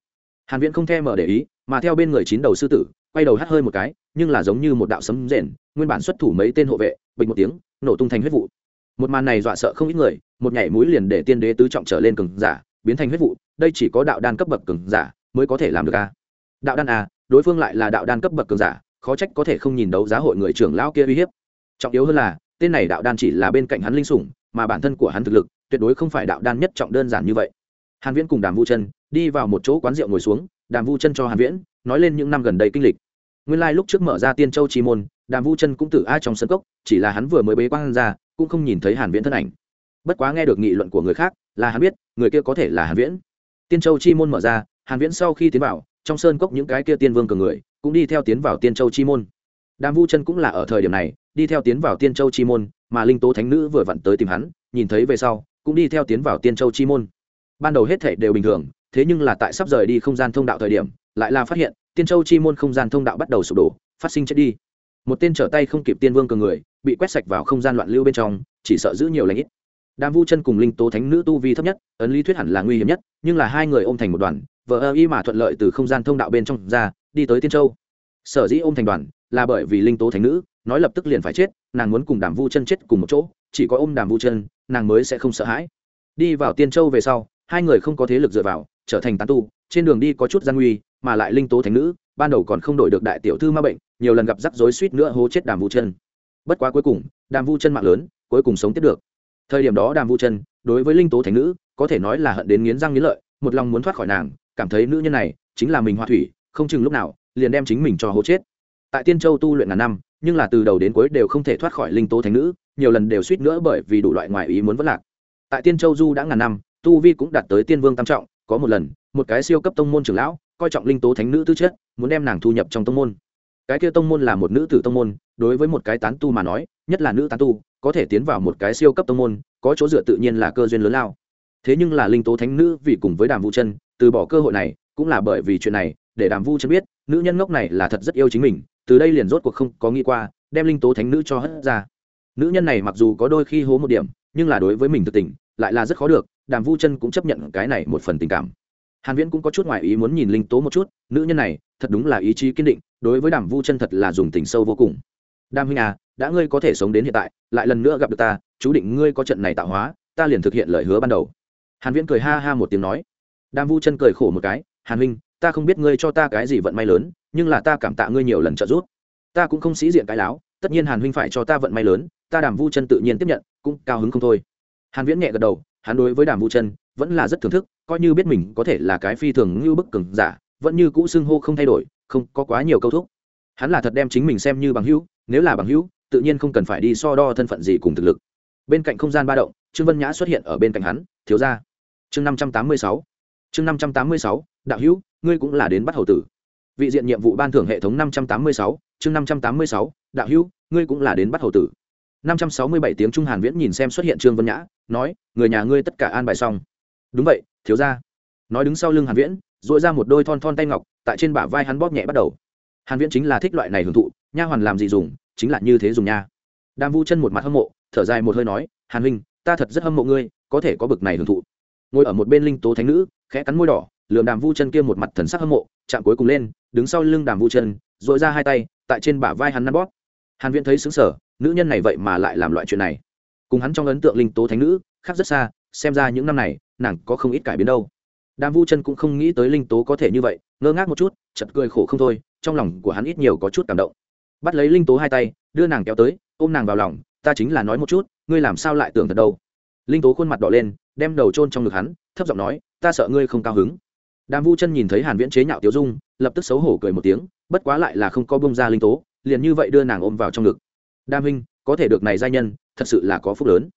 Hàn viễn không thèm mở để ý, mà theo bên người chín đầu sư tử, quay đầu hắt hơi một cái, nhưng là giống như một đạo sấm rền, nguyên bản xuất thủ mấy tên hộ vệ, bình một tiếng, nổ tung thành huyết vụ. Một màn này dọa sợ không ít người, một nhảy mũi liền để tiên đế tứ trọng trở lên cường giả, biến thành huyết vụ, đây chỉ có đạo đan cấp bậc cường giả mới có thể làm được a. Đạo đan a đối phương lại là đạo đan cấp bậc cường giả, khó trách có thể không nhìn đấu giá hội người trưởng lão kia uy hiếp trọng yếu hơn là, tên này đạo đan chỉ là bên cạnh hắn linh sủng, mà bản thân của hắn thực lực, tuyệt đối không phải đạo đan nhất trọng đơn giản như vậy. Hàn viễn cùng đàm vu chân đi vào một chỗ quán rượu ngồi xuống, đàm vu chân cho hàn viễn nói lên những năm gần đây kinh lịch. Nguyên lai like lúc trước mở ra tiên châu chi môn, đàm vu chân cũng tử ai trong sân cốc, chỉ là hắn vừa mới bế quang ra, cũng không nhìn thấy hàn viễn thân ảnh. Bất quá nghe được nghị luận của người khác, là hắn biết, người kia có thể là hàn viễn. Tiên châu chi môn mở ra, hàn viễn sau khi tiến vào, trong sơn cốc những cái kia tiên vương cường người, cũng đi theo tiến vào tiên châu chi môn. Đàm vu chân cũng là ở thời điểm này đi theo tiến vào tiên châu chi môn, mà linh tố thánh nữ vừa vặn tới tìm hắn, nhìn thấy về sau, cũng đi theo tiến vào tiên châu chi môn. Ban đầu hết thể đều bình thường, thế nhưng là tại sắp rời đi không gian thông đạo thời điểm, lại là phát hiện, tiên châu chi môn không gian thông đạo bắt đầu sụp đổ, phát sinh chết đi. Một tên trở tay không kịp tiên vương cường người, bị quét sạch vào không gian loạn lưu bên trong, chỉ sợ giữ nhiều lãnh ít. Đàm vu chân cùng linh tố thánh nữ tu vi thấp nhất, ấn lý thuyết hẳn là nguy hiểm nhất, nhưng là hai người ôm thành một đoàn vợ ơ y mà thuận lợi từ không gian thông đạo bên trong ra, đi tới tiên châu. Sở dĩ ôm thành đoàn, là bởi vì linh tố thánh nữ nói lập tức liền phải chết, nàng muốn cùng đàm vu chân chết cùng một chỗ, chỉ có ôm đàm vu chân, nàng mới sẽ không sợ hãi. Đi vào tiên châu về sau, hai người không có thế lực dựa vào, trở thành tán tu, trên đường đi có chút gian nguy, mà lại linh tố thánh nữ, ban đầu còn không đổi được đại tiểu thư ma bệnh, nhiều lần gặp rắc rối suýt nữa hố chết đàm vu chân. Bất quá cuối cùng, đàm vu chân mạng lớn, cuối cùng sống tiếp được. Thời điểm đó đàm vu chân, đối với linh tố thánh nữ, có thể nói là hận đến nghiến răng nghiến lợi, một lòng muốn thoát khỏi nàng, cảm thấy nữ nhân này chính là mình hoa thủy, không chừng lúc nào, liền đem chính mình cho hố chết tại tiên châu tu luyện ngàn năm, nhưng là từ đầu đến cuối đều không thể thoát khỏi linh tố thánh nữ, nhiều lần đều suýt nữa bởi vì đủ loại ngoại ý muốn vất lạc. Tại tiên châu du đã ngàn năm, tu vi cũng đạt tới tiên vương tam trọng, có một lần, một cái siêu cấp tông môn trưởng lão, coi trọng linh tố thánh nữ tư chất, muốn đem nàng thu nhập trong tông môn. Cái kia tông môn là một nữ tử tông môn, đối với một cái tán tu mà nói, nhất là nữ tán tu, có thể tiến vào một cái siêu cấp tông môn, có chỗ dựa tự nhiên là cơ duyên lớn lao. Thế nhưng là linh tố thánh nữ vì cùng với đàm vu chân, từ bỏ cơ hội này, cũng là bởi vì chuyện này, để đàm vu chân biết, nữ nhân ngốc này là thật rất yêu chính mình từ đây liền rốt cuộc không có nghĩ qua, đem linh tố thánh nữ cho hất ra. Nữ nhân này mặc dù có đôi khi hố một điểm, nhưng là đối với mình thực tình, lại là rất khó được, đàm vu chân cũng chấp nhận cái này một phần tình cảm. Hàn viễn cũng có chút ngoại ý muốn nhìn linh tố một chút, nữ nhân này, thật đúng là ý chí kiên định, đối với đàm vu chân thật là dùng tình sâu vô cùng. Đàm huynh à đã ngươi có thể sống đến hiện tại, lại lần nữa gặp được ta, chú định ngươi có trận này tạo hóa, ta liền thực hiện lời hứa ban đầu. Hàn viễn cười ha ha một tiếng nói. Đàm vu chân cười khổ một cái, hàn huynh ta không biết ngươi cho ta cái gì vận may lớn, nhưng là ta cảm tạ ngươi nhiều lần trợ giúp. Ta cũng không sĩ diện cái láo, tất nhiên hàn huynh phải cho ta vận may lớn, ta đàm vu chân tự nhiên tiếp nhận, cũng cao hứng không thôi. Hàn viễn nhẹ gật đầu, hắn đối với đàm vu chân vẫn là rất thưởng thức, coi như biết mình có thể là cái phi thường như bức cường giả, vẫn như cũ xưng hô không thay đổi, không có quá nhiều câu thúc. Hắn là thật đem chính mình xem như bằng hữu, nếu là bằng hữu, tự nhiên không cần phải đi so đo thân phận gì cùng thực lực. Bên cạnh không gian ba động, trương vân nhã xuất hiện ở bên cạnh hắn, thiếu gia. Chương năm trăm tám mươi sáu. Chương năm trăm tám mươi sáu, đạo hữu ngươi cũng là đến bắt hầu tử. Vị diện nhiệm vụ ban thưởng hệ thống năm trăm tám mươi sáu, chương năm trăm tám mươi sáu, đạo hữu, ngươi cũng là đến bắt hầu tử. Năm trăm sáu mươi bảy tiếng trung hàn viễn nhìn xem xuất hiện trương vân nhã, nói, người nhà ngươi tất cả an bài xong. Đúng vậy, thiếu gia. Nói đứng sau lưng hàn viễn dội ra một đôi thon thon tay ngọc, tại trên bả vai hắn bóp nhẹ bắt đầu. Hàn viễn chính là thích loại này hưởng thụ, nha hoàn làm gì dùng, chính là như thế dùng nha. Đàm vu chân một mặt hâm mộ, thở dài một hơi nói, hàn huynh, ta thật rất hâm mộ ngươi, có thể có bực này hưởng thụ. Ngồi ở một bên linh tố thánh nữ, khẽ cắn môi đỏ lườm đàm vu chân kia một mặt thần sắc hâm mộ, chạm cuối cùng lên, đứng sau lưng đàm vu chân dội ra hai tay, tại trên bả vai hắn nắn bóp. Hàn viễn thấy sững sờ, nữ nhân này vậy mà lại làm loại chuyện này. Cùng hắn trong ấn tượng linh tố thánh nữ, khác rất xa, xem ra những năm này, nàng có không ít cải biến đâu. Đàm vu chân cũng không nghĩ tới linh tố có thể như vậy, ngơ ngác một chút chật cười khổ không thôi, trong lòng của hắn ít nhiều có chút cảm động. Bắt lấy linh tố hai tay, đưa nàng kéo tới, ôm nàng vào lòng, ta chính là nói một chút, ngươi làm sao lại tưởng thật đâu? Linh tố khuôn mặt đỏ lên, đem đầu chôn trong ngực hắn, thấp giọng nói, ta sợ ngươi không cao hứng đàm vu chân nhìn thấy hàn viễn chế nhạo tiểu dung, lập tức xấu hổ cười một tiếng, bất quá lại là không có bông ra linh tố, liền như vậy đưa nàng ôm vào trong ngực. Đàm huynh có thể được này gia nhân, thật sự là có phúc lớn.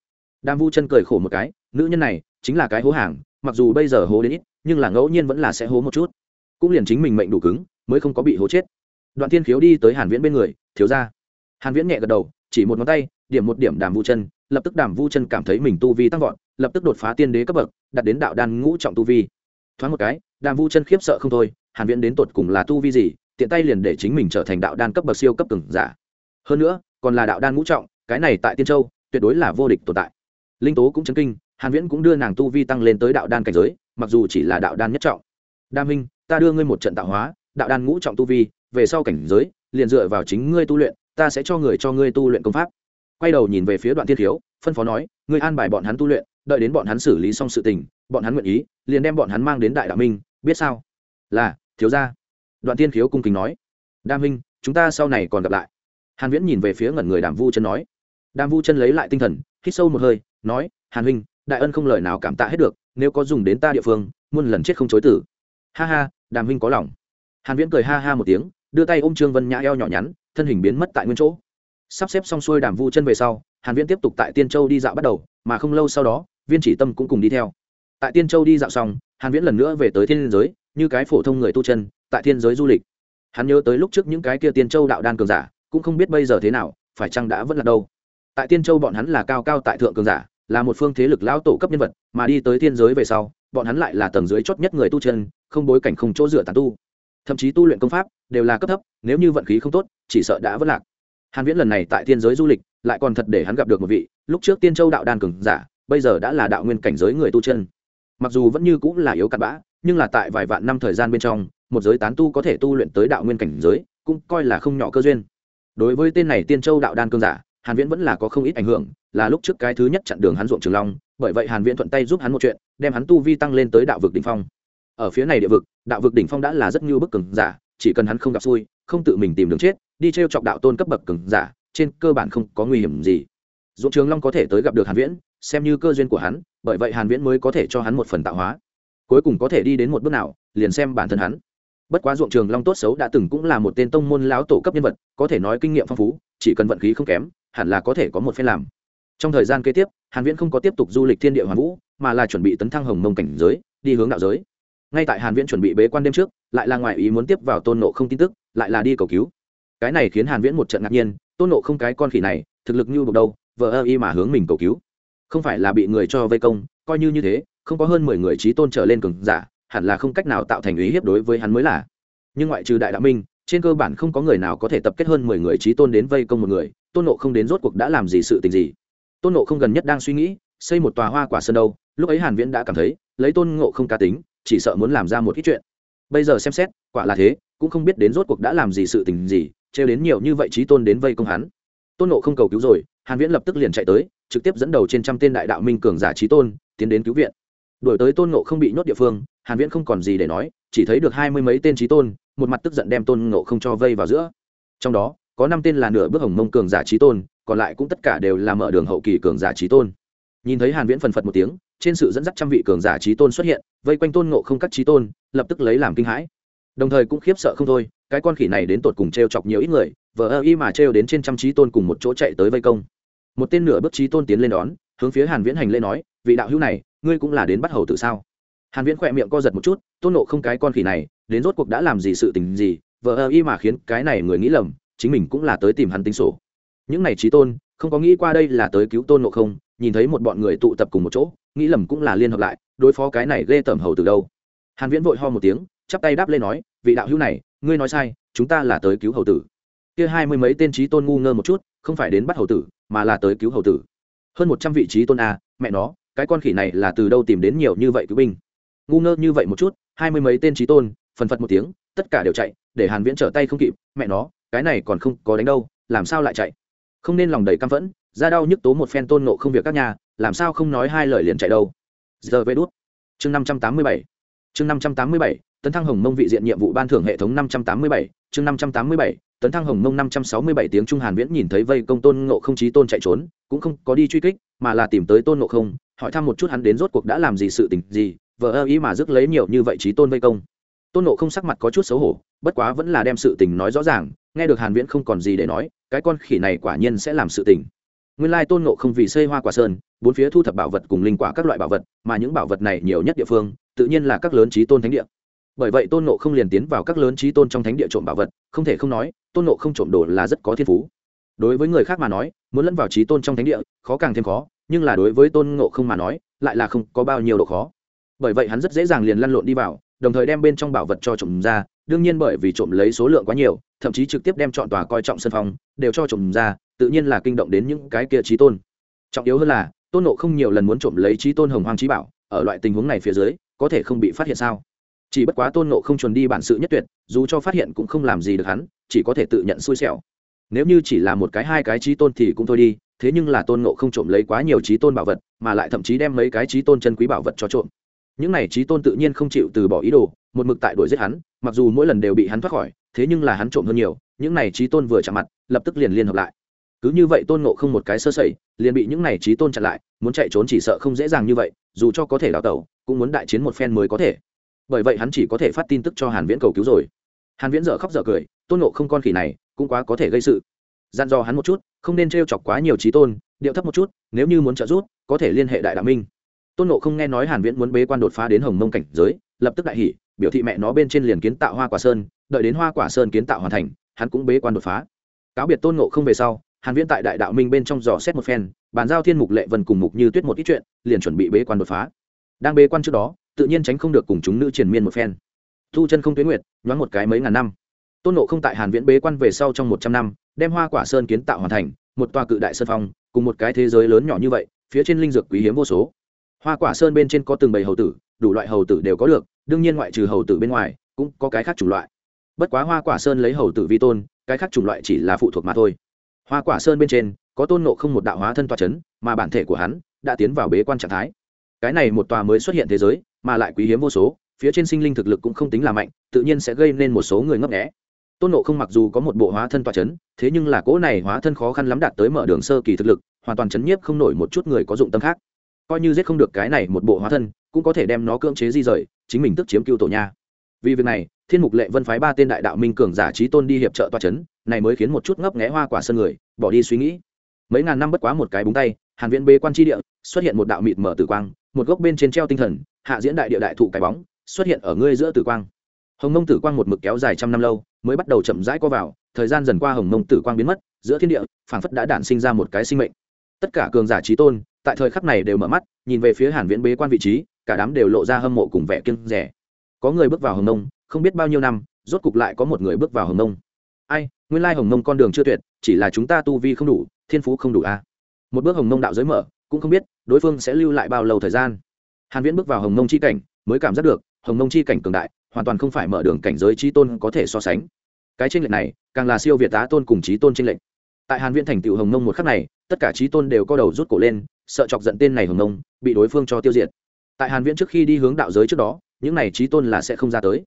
Đàm vu chân cười khổ một cái, nữ nhân này, chính là cái hố hàng, mặc dù bây giờ hố đến ít, nhưng là ngẫu nhiên vẫn là sẽ hố một chút. Cũng liền chính mình mệnh đủ cứng, mới không có bị hố chết. Đoạn thiên khiếu đi tới hàn viễn bên người, thiếu ra hàn viễn nhẹ gật đầu, chỉ một ngón tay, điểm một điểm đàm vu chân, lập tức đàm vu chân cảm thấy mình tu vi tăng vọt, lập tức đột phá tiên đế cấp bậc, đạt đến đạo đan ngũ trọng tu vi. Thoáng một cái đàm vu chân khiếp sợ không thôi, hàn viễn đến tột cùng là tu vi gì, tiện tay liền để chính mình trở thành đạo đan cấp bậc siêu cấp cường giả. Hơn nữa, còn là đạo đan ngũ trọng, cái này tại tiên châu, tuyệt đối là vô địch tồn tại. Linh tố cũng chấn kinh, hàn viễn cũng đưa nàng tu vi tăng lên tới đạo đan cảnh giới, mặc dù chỉ là đạo đan nhất trọng. Đam minh, ta đưa ngươi một trận tạo hóa, đạo đan ngũ trọng tu vi, về sau cảnh giới, liền dựa vào chính ngươi tu luyện, ta sẽ cho người cho ngươi tu luyện công pháp. Quay đầu nhìn về phía đoạn thiên thiếu, phân phó nói, ngươi an bài bọn hắn tu luyện, đợi đến bọn hắn xử lý xong sự tình, bọn hắn nguyện ý, liền đem bọn hắn mang đến đại đạo minh biết sao? Là, thiếu gia. Đoạn tiên thiếu cung kính nói. Đam minh, chúng ta sau này còn gặp lại. Hàn viễn nhìn về phía ngẩn người đàm vu chân nói. Đàm vu chân lấy lại tinh thần, hít sâu một hơi, nói, hàn huynh, đại ân không lời nào cảm tạ hết được, nếu có dùng đến ta địa phương, muôn lần chết không chối tử. Ha ha, đàm huynh có lòng. Hàn viễn cười ha ha một tiếng, đưa tay ôm trương vân nhã eo nhỏ nhắn, thân hình biến mất tại nguyên chỗ. Sắp xếp xong xuôi đàm vu chân về sau, hàn viễn tiếp tục tại tiên châu đi dạo bắt đầu, mà không lâu sau đó, viên chỉ tâm cũng cùng đi theo tại tiên châu đi dạo xong, hàn viễn lần nữa về tới thiên giới, như cái phổ thông người tu chân, tại thiên giới du lịch. Hắn nhớ tới lúc trước những cái kia tiên châu đạo đan cường giả, cũng không biết bây giờ thế nào, phải chăng đã vẫn là đâu. Tại tiên châu bọn hắn là cao cao tại thượng cường giả, là một phương thế lực lão tổ cấp nhân vật, mà đi tới thiên giới về sau, bọn hắn lại là tầng dưới chót nhất người tu chân, không bối cảnh không chỗ dựa tàn tu. Thậm chí tu luyện công pháp đều là cấp thấp, nếu như vận khí không tốt, chỉ sợ đã vất lạc. Hàn viễn lần này tại thiên giới du lịch, lại còn thật để hắn gặp được một vị, lúc trước tiên châu đạo đan cường giả, bây giờ đã là đạo nguyên cảnh giới người tu chân mặc dù vẫn như cũng là yếu cặn bã, nhưng là tại vài vạn năm thời gian bên trong, một giới tán tu có thể tu luyện tới đạo nguyên cảnh giới, cũng coi là không nhỏ cơ duyên. Đối với tên này tiên châu đạo đan cương giả, hàn viễn vẫn là có không ít ảnh hưởng, là lúc trước cái thứ nhất chặn đường hắn ruộng trường long, bởi vậy hàn viễn thuận tay giúp hắn một chuyện, đem hắn tu vi tăng lên tới đạo vực đỉnh phong. Ở phía này địa vực, đạo vực đỉnh phong đã là rất như bức cường giả, chỉ cần hắn không gặp xui, không tự mình tìm đường chết, đi treo chọc đạo tôn cấp bậc cường giả, trên cơ bản không có nguy hiểm gì. Ruộng trường long có thể tới gặp được hàn viễn, xem như cơ duyên của hắn bởi vậy hàn viễn mới có thể cho hắn một phần tạo hóa. Cuối cùng có thể đi đến một bước nào, liền xem bản thân hắn. Bất quá ruộng trường long tốt xấu đã từng cũng là một tên tông môn lão tổ cấp nhân vật, có thể nói kinh nghiệm phong phú, chỉ cần vận khí không kém, hẳn là có thể có một phen làm. Trong thời gian kế tiếp, hàn viễn không có tiếp tục du lịch thiên địa hoàn vũ, mà là chuẩn bị tấn thăng hồng mông cảnh giới, đi hướng đạo giới. Ngay tại hàn viễn chuẩn bị bế quan đêm trước, lại là ngoại ý muốn tiếp vào tôn nộ không tin tức, lại là đi cầu cứu. Cái này khiến hàn viễn một trận ngạc nhiên, tôn nộ không cái con khỉ này, thực lực như bậc đâu, vờ ơ y mà hướng mình cầu cứu không phải là bị người cho vây công, coi như như thế, không có hơn 10 người trí tôn trở lên cường giả, hẳn là không cách nào tạo thành ý hiếp đối với hắn mới là. Nhưng ngoại trừ đại đạo minh, trên cơ bản không có người nào có thể tập kết hơn mười người trí tôn đến vây công một người, tôn nộ không đến rốt cuộc đã làm gì sự tình gì? Tôn nộ không gần nhất đang suy nghĩ, xây một tòa hoa quả sơn đâu, lúc ấy hàn viễn đã cảm thấy, lấy tôn ngộ không cá tính, chỉ sợ muốn làm ra một ít chuyện. Bây giờ xem xét, quả là thế, cũng không biết đến rốt cuộc đã làm gì sự tình gì, trêu đến nhiều như vậy trí tôn đến vây công hắn. Tôn nộ không cầu cứu rồi, hàn viễn lập tức liền chạy tới trực tiếp dẫn đầu trên trăm tên đại đạo minh cường giả trí tôn, tiến đến cứu viện. Đuổi tới tôn ngộ không bị nhốt địa phương, hàn viễn không còn gì để nói, chỉ thấy được hai mươi mấy tên trí tôn, một mặt tức giận đem tôn ngộ không cho vây vào giữa. Trong đó, có năm tên là nửa bước hồng mông cường giả trí tôn, còn lại cũng tất cả đều là mở đường hậu kỳ cường giả trí tôn. Nhìn thấy hàn viễn phần phật một tiếng, trên sự dẫn dắt trăm vị cường giả trí tôn xuất hiện, vây quanh tôn ngộ không các trí tôn, lập tức lấy làm kinh hãi. Đồng thời cũng khiếp sợ không thôi, cái con khỉ này đến tột cùng treo chọc nhiều ít người, vờ ơ y mà treo đến trên trăm trí tôn cùng một chỗ chạy tới vây công một tên nửa bước trí tôn tiến lên đón, hướng phía hàn viễn hành lễ nói, vị đạo hữu này, ngươi cũng là đến bắt hầu tử sao? Hàn viễn khỏe miệng co giật một chút, tôn nộ không cái con khỉ này, đến rốt cuộc đã làm gì sự tình gì vợ ơ y mà khiến cái này người nghĩ lầm, chính mình cũng là tới tìm hắn tính sổ. Những này trí tôn, không có nghĩ qua đây là tới cứu tôn nộ không, nhìn thấy một bọn người tụ tập cùng một chỗ, nghĩ lầm cũng là liên hợp lại, đối phó cái này ghê tởm hầu từ đâu. Hàn viễn vội ho một tiếng, chắp tay đáp lên nói, vị đạo hữu này, ngươi nói sai, chúng ta là tới cứu hầu tử. Kia hai mươi mấy tên trí tôn ngu ngơ một chút, không phải đến bắt hầu tử mà là tới cứu hầu tử. Hơn một trăm vị trí tôn a, mẹ nó, cái con khỉ này là từ đâu tìm đến nhiều như vậy cứu binh? Ngu ngơ như vậy một chút, hai mươi mấy tên trí tôn, phần phật một tiếng, tất cả đều chạy, để hàn viễn trở tay không kịp, mẹ nó, cái này còn không có đánh đâu, làm sao lại chạy? Không nên lòng đầy căm phẫn ra đau nhức tố một phen tôn nộ không việc các nhà, làm sao không nói hai lời liền chạy đâu? Giờ về đút. Chương năm trăm tám mươi bảy. Chương năm trăm tám mươi bảy, tấn thăng hồng mông vị diện nhiệm vụ ban thưởng hệ thống năm trăm tám mươi bảy. Chương năm trăm tám mươi bảy tấn thăng hồng mông năm trăm sáu mươi bảy tiếng trung hàn viễn nhìn thấy vây công tôn ngộ không chí tôn chạy trốn, cũng không có đi truy kích, mà là tìm tới tôn ngộ không, hỏi thăm một chút hắn đến rốt cuộc đã làm gì sự tình gì vợ ơ ý mà rước lấy nhiều như vậy chí tôn vây công. Tôn ngộ không sắc mặt có chút xấu hổ, bất quá vẫn là đem sự tình nói rõ ràng, nghe được hàn viễn không còn gì để nói, cái con khỉ này quả nhiên sẽ làm sự tình. Nguyên lai tôn ngộ không vì xây hoa quả sơn, bốn phía thu thập bảo vật cùng linh quả các loại bảo vật, mà những bảo vật này nhiều nhất địa phương, tự nhiên là các lớn chí tôn thánh địa. Bởi vậy tôn nộ không liền tiến vào các lớn trí tôn trong thánh địa trộm bảo vật, không thể không nói tôn nộ không trộm đồ là rất có thiên phú. Đối với người khác mà nói, muốn lẫn vào trí tôn trong thánh địa, khó càng thêm khó, nhưng là đối với tôn nộ không mà nói, lại là không có bao nhiêu độ khó. Bởi vậy hắn rất dễ dàng liền lăn lộn đi vào, đồng thời đem bên trong bảo vật cho trộm ra, đương nhiên bởi vì trộm lấy số lượng quá nhiều, thậm chí trực tiếp đem chọn tòa coi trọng sân phòng đều cho trộm ra, tự nhiên là kinh động đến những cái kia trí tôn. Trọng yếu hơn là, tôn nộ không nhiều lần muốn trộm lấy trí tôn hồng hoàng trí bảo, ở loại tình huống này phía dưới, có thể không bị phát hiện sao? Chỉ bất quá tôn nộ không chuồn đi bản sự nhất tuyệt, dù cho phát hiện cũng không làm gì được hắn, chỉ có thể tự nhận xui xẻo. Nếu như chỉ là một cái hai cái trí tôn thì cũng thôi đi, thế nhưng là tôn nộ không trộm lấy quá nhiều trí tôn bảo vật, mà lại thậm chí đem mấy cái trí tôn chân quý bảo vật cho trộm. Những này trí tôn tự nhiên không chịu từ bỏ ý đồ, một mực tại đuổi giết hắn, mặc dù mỗi lần đều bị hắn thoát khỏi, thế nhưng là hắn trộm hơn nhiều, những này trí tôn vừa chạm mặt, lập tức liền liên hợp lại. Cứ như vậy tôn nộ không một cái sơ sẩy, liền bị những này trí tôn chặn lại, muốn chạy trốn chỉ sợ không dễ dàng như vậy, dù cho có thể đào tẩu, cũng muốn đại chiến một phen mới có thể bởi vậy hắn chỉ có thể phát tin tức cho hàn viễn cầu cứu rồi. Hàn viễn dở khóc dở cười, tôn nộ không con khỉ này cũng quá có thể gây sự. Dặn dò hắn một chút, không nên trêu chọc quá nhiều trí tôn, điệu thấp một chút, nếu như muốn trợ giúp, có thể liên hệ đại đạo minh. Tôn nộ không nghe nói hàn viễn muốn bế quan đột phá đến hồng mông cảnh giới, lập tức đại hỉ, biểu thị mẹ nó bên trên liền kiến tạo hoa quả sơn, đợi đến hoa quả sơn kiến tạo hoàn thành, hắn cũng bế quan đột phá. Cáo biệt tôn nộ không về sau, hàn viễn tại đại đạo minh bên trong dò xét một phen, bàn giao thiên mục lệ vân cùng mục như tuyết một ít chuyện, liền chuẩn bị bế quan đột phá. Đang bế quan trước đó tự nhiên tránh không được cùng chúng nữ triền miên một phen. Thu chân không tuyến nguyệt, nhoáng một cái mấy ngàn năm. Tôn nộ không tại hàn viễn bế quan về sau trong một trăm năm, đem hoa quả sơn kiến tạo hoàn thành, một tòa cự đại sơn phong, cùng một cái thế giới lớn nhỏ như vậy, phía trên linh dược quý hiếm vô số. Hoa quả sơn bên trên có từng bầy hầu tử, đủ loại hầu tử đều có được, đương nhiên ngoại trừ hầu tử bên ngoài, cũng có cái khác chủng loại. Bất quá hoa quả sơn lấy hầu tử vi tôn, cái khác chủng loại chỉ là phụ thuộc mà thôi. Hoa quả sơn bên trên, có tôn nộ không một đạo hóa thân tòa c h ấ n mà bản thể của hắn đã tiến vào bế quan trạng thái. Cái này một tòa mới xuất hiện thế giới mà lại quý hiếm vô số, phía trên sinh linh thực lực cũng không tính là mạnh, tự nhiên sẽ gây nên một số người ngấp nghẽ tôn nộ không mặc dù có một bộ hóa thân tọa c h ấ n thế nhưng là cỗ này hóa thân khó khăn lắm đạt tới mở đường sơ kỳ thực lực, hoàn toàn chấn nhiếp không nổi một chút người có dụng tâm khác. Coi như giết không được cái này một bộ hóa thân, cũng có thể đem nó cưỡng chế di rời, chính mình tức chiếm cựu tổ nha. Vì việc này, thiên mục lệ vân phái ba tên đại đạo minh cường giả trí tôn đi hiệp trợ toa c h ấ n này mới khiến một chút ngấp nghẽ hoa quả sân người, bỏ đi suy nghĩ. Mấy ngàn năm bất quá một cái búng tay, hàn viễn bê quan tri địa, xuất hiện một đạo mịt mở tử quang, một gốc bên trên treo tinh thần hạ diễn đại địa đại thụ cái bóng, xuất hiện ở ngươi giữa tử quang. Hồng mông tử quang một mực kéo dài trăm năm lâu, mới bắt đầu chậm rãi co vào, thời gian dần qua hồng mông tử quang biến mất, giữa thiên địa, phảng phất đã đản sinh ra một cái sinh mệnh. Tất cả cường giả trí tôn, tại thời khắc này đều mở mắt, nhìn về phía hàn viễn bế quan vị trí, cả đám đều lộ ra hâm mộ cùng vẻ kiêng rẻ có người bước vào hồng mông, không biết bao nhiêu năm, rốt cục lại có một người bước vào hồng mông. Ai, nguyên lai hồng mông con đường chưa tuyệt, chỉ là chúng ta tu vi không đủ, thiên phú không đủ a. À. một bước hồng mông đạo giới mở, cũng không biết đối phương sẽ lưu lại bao lâu thời gian hàn viễn bước vào hồng mông chi cảnh, mới cảm giác được, hồng mông chi cảnh cường đại, hoàn toàn không phải mở đường cảnh giới chi tôn có thể so sánh. Cái tranh lệch này, càng là siêu việt tá tôn cùng trí tôn tranh lệch. Tại hàn viễn thành tựu hồng mông một khắc này, tất cả trí tôn đều co đầu rút cổ lên, sợ chọc giận tên này hồng mông, bị đối phương cho tiêu diệt. Tại hàn viễn trước khi đi hướng đạo giới trước đó, những này trí tôn là sẽ không ra tới.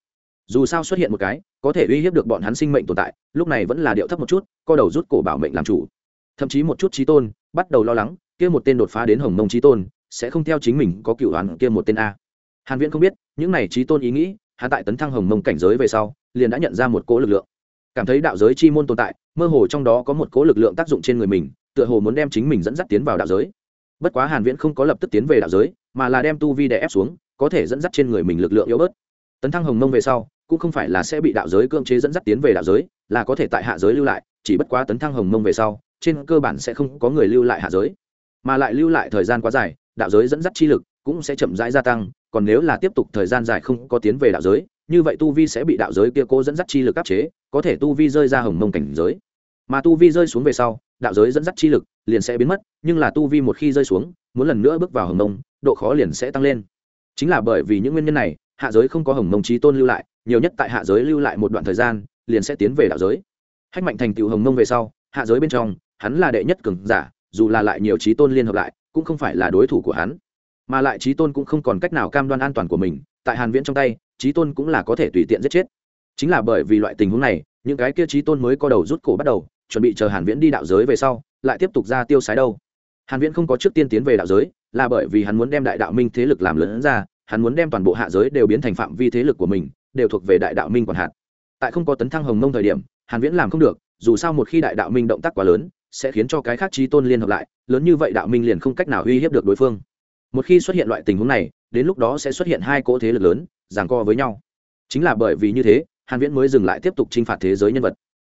Dù sao xuất hiện một cái, có thể uy hiếp được bọn hắn sinh mệnh tồn tại, lúc này vẫn là điệu thấp một chút, co đầu rút cổ bảo mệnh làm chủ. Thậm chí một chút trí tôn, bắt đầu lo lắng, kia một tên đột phá đến hồng mông trí tôn sẽ không theo chính mình có cựu đoán kia một tên a. Hàn viễn không biết, những này trí tôn ý nghĩ, hắn tại tấn thăng hồng mông cảnh giới về sau, liền đã nhận ra một cỗ lực lượng. Cảm thấy đạo giới chi môn tồn tại, mơ hồ trong đó có một cỗ lực lượng tác dụng trên người mình, tựa hồ muốn đem chính mình dẫn dắt tiến vào đạo giới. Bất quá hàn viễn không có lập tức tiến về đạo giới, mà là đem tu vi đè ép xuống, có thể dẫn dắt trên người mình lực lượng yếu bớt. Tấn thăng hồng mông về sau, cũng không phải là sẽ bị đạo giới cưỡng chế dẫn dắt tiến về đạo giới, là có thể tại hạ giới lưu lại, chỉ bất quá tấn thăng hồng mông về sau, trên cơ bản sẽ không có người lưu lại hạ giới. Mà lại lưu lại thời gian quá dài đạo giới dẫn dắt chi lực cũng sẽ chậm rãi gia tăng, còn nếu là tiếp tục thời gian dài không có tiến về đạo giới, như vậy tu vi sẽ bị đạo giới kia cố dẫn dắt chi lực áp chế, có thể tu vi rơi ra hồng mông cảnh giới. Mà tu vi rơi xuống về sau, đạo giới dẫn dắt chi lực liền sẽ biến mất, nhưng là tu vi một khi rơi xuống, muốn lần nữa bước vào hồng mông, độ khó liền sẽ tăng lên. Chính là bởi vì những nguyên nhân này, hạ giới không có hồng mông trí tôn lưu lại, nhiều nhất tại hạ giới lưu lại một đoạn thời gian, liền sẽ tiến về đạo giới. Hách mạnh thành tựu hồng mông về sau, hạ giới bên trong, hắn là đệ nhất cường giả, dù là lại nhiều trí tôn liên hợp lại cũng không phải là đối thủ của hắn, mà lại trí tôn cũng không còn cách nào cam đoan an toàn của mình, tại hàn viễn trong tay trí tôn cũng là có thể tùy tiện giết chết. Chính là bởi vì loại tình huống này, những cái kia trí tôn mới có đầu rút cổ bắt đầu, chuẩn bị chờ hàn viễn đi đạo giới về sau, lại tiếp tục ra tiêu sái đâu. Hàn viễn không có trước tiên tiến về đạo giới, là bởi vì hắn muốn đem đại đạo minh thế lực làm lớn ra, hắn muốn đem toàn bộ hạ giới đều biến thành phạm vi thế lực của mình, đều thuộc về đại đạo minh quản hạt. Tại không có tấn thăng hồng mông thời điểm, hàn viễn làm không được, dù sao một khi đại đạo minh động tác quá lớn sẽ khiến cho cái khác trí tôn liên hợp lại lớn như vậy đạo minh liền không cách nào uy hiếp được đối phương. Một khi xuất hiện loại tình huống này đến lúc đó sẽ xuất hiện hai cỗ thế lực lớn giằng co với nhau. Chính là bởi vì như thế hàn viễn mới dừng lại tiếp tục chinh phạt thế giới nhân vật.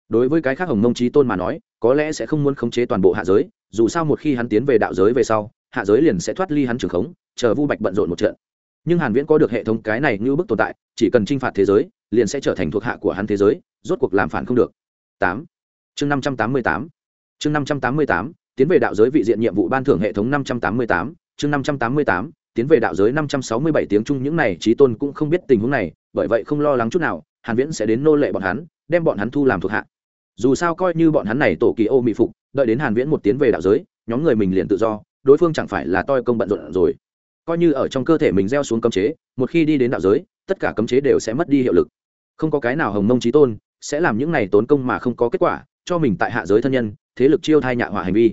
Đối với cái khác hồng mông trí tôn mà nói có lẽ sẽ không muốn khống chế toàn bộ hạ giới dù sao một khi hắn tiến về đạo giới về sau hạ giới liền sẽ thoát ly hắn trường khống chờ vu bạch bận rộn một trận. Nhưng hàn viễn có được hệ thống cái này như bức tồn tại chỉ cần chinh phạt thế giới liền sẽ trở thành thuộc hạ của hắn thế giới rốt cuộc làm phản không được. 8. chương 588, chương năm trăm tám mươi tám, tiến về đạo giới vị diện nhiệm vụ ban thưởng hệ thống năm trăm tám mươi tám, chương năm trăm tám mươi tám, tiến về đạo giới năm trăm sáu mươi bảy tiếng chung những này trí tôn cũng không biết tình huống này, bởi vậy không lo lắng chút nào, hàn viễn sẽ đến nô lệ bọn hắn, đem bọn hắn thu làm thuộc hạ. Dù sao coi như bọn hắn này tổ kỳ ô mị phục, đợi đến hàn viễn một tiến về đạo giới, nhóm người mình liền tự do, đối phương chẳng phải là toi công bận rộn rồi. Coi như ở trong cơ thể mình gieo xuống cấm chế, một khi đi đến đạo giới, tất cả cấm chế đều sẽ mất đi hiệu lực. Không có cái nào hồng mông trí tôn sẽ làm những này tốn công mà không có kết quả cho mình tại hạ giới thân nhân, thế lực chiêu thai nhạ hỏa hành vi.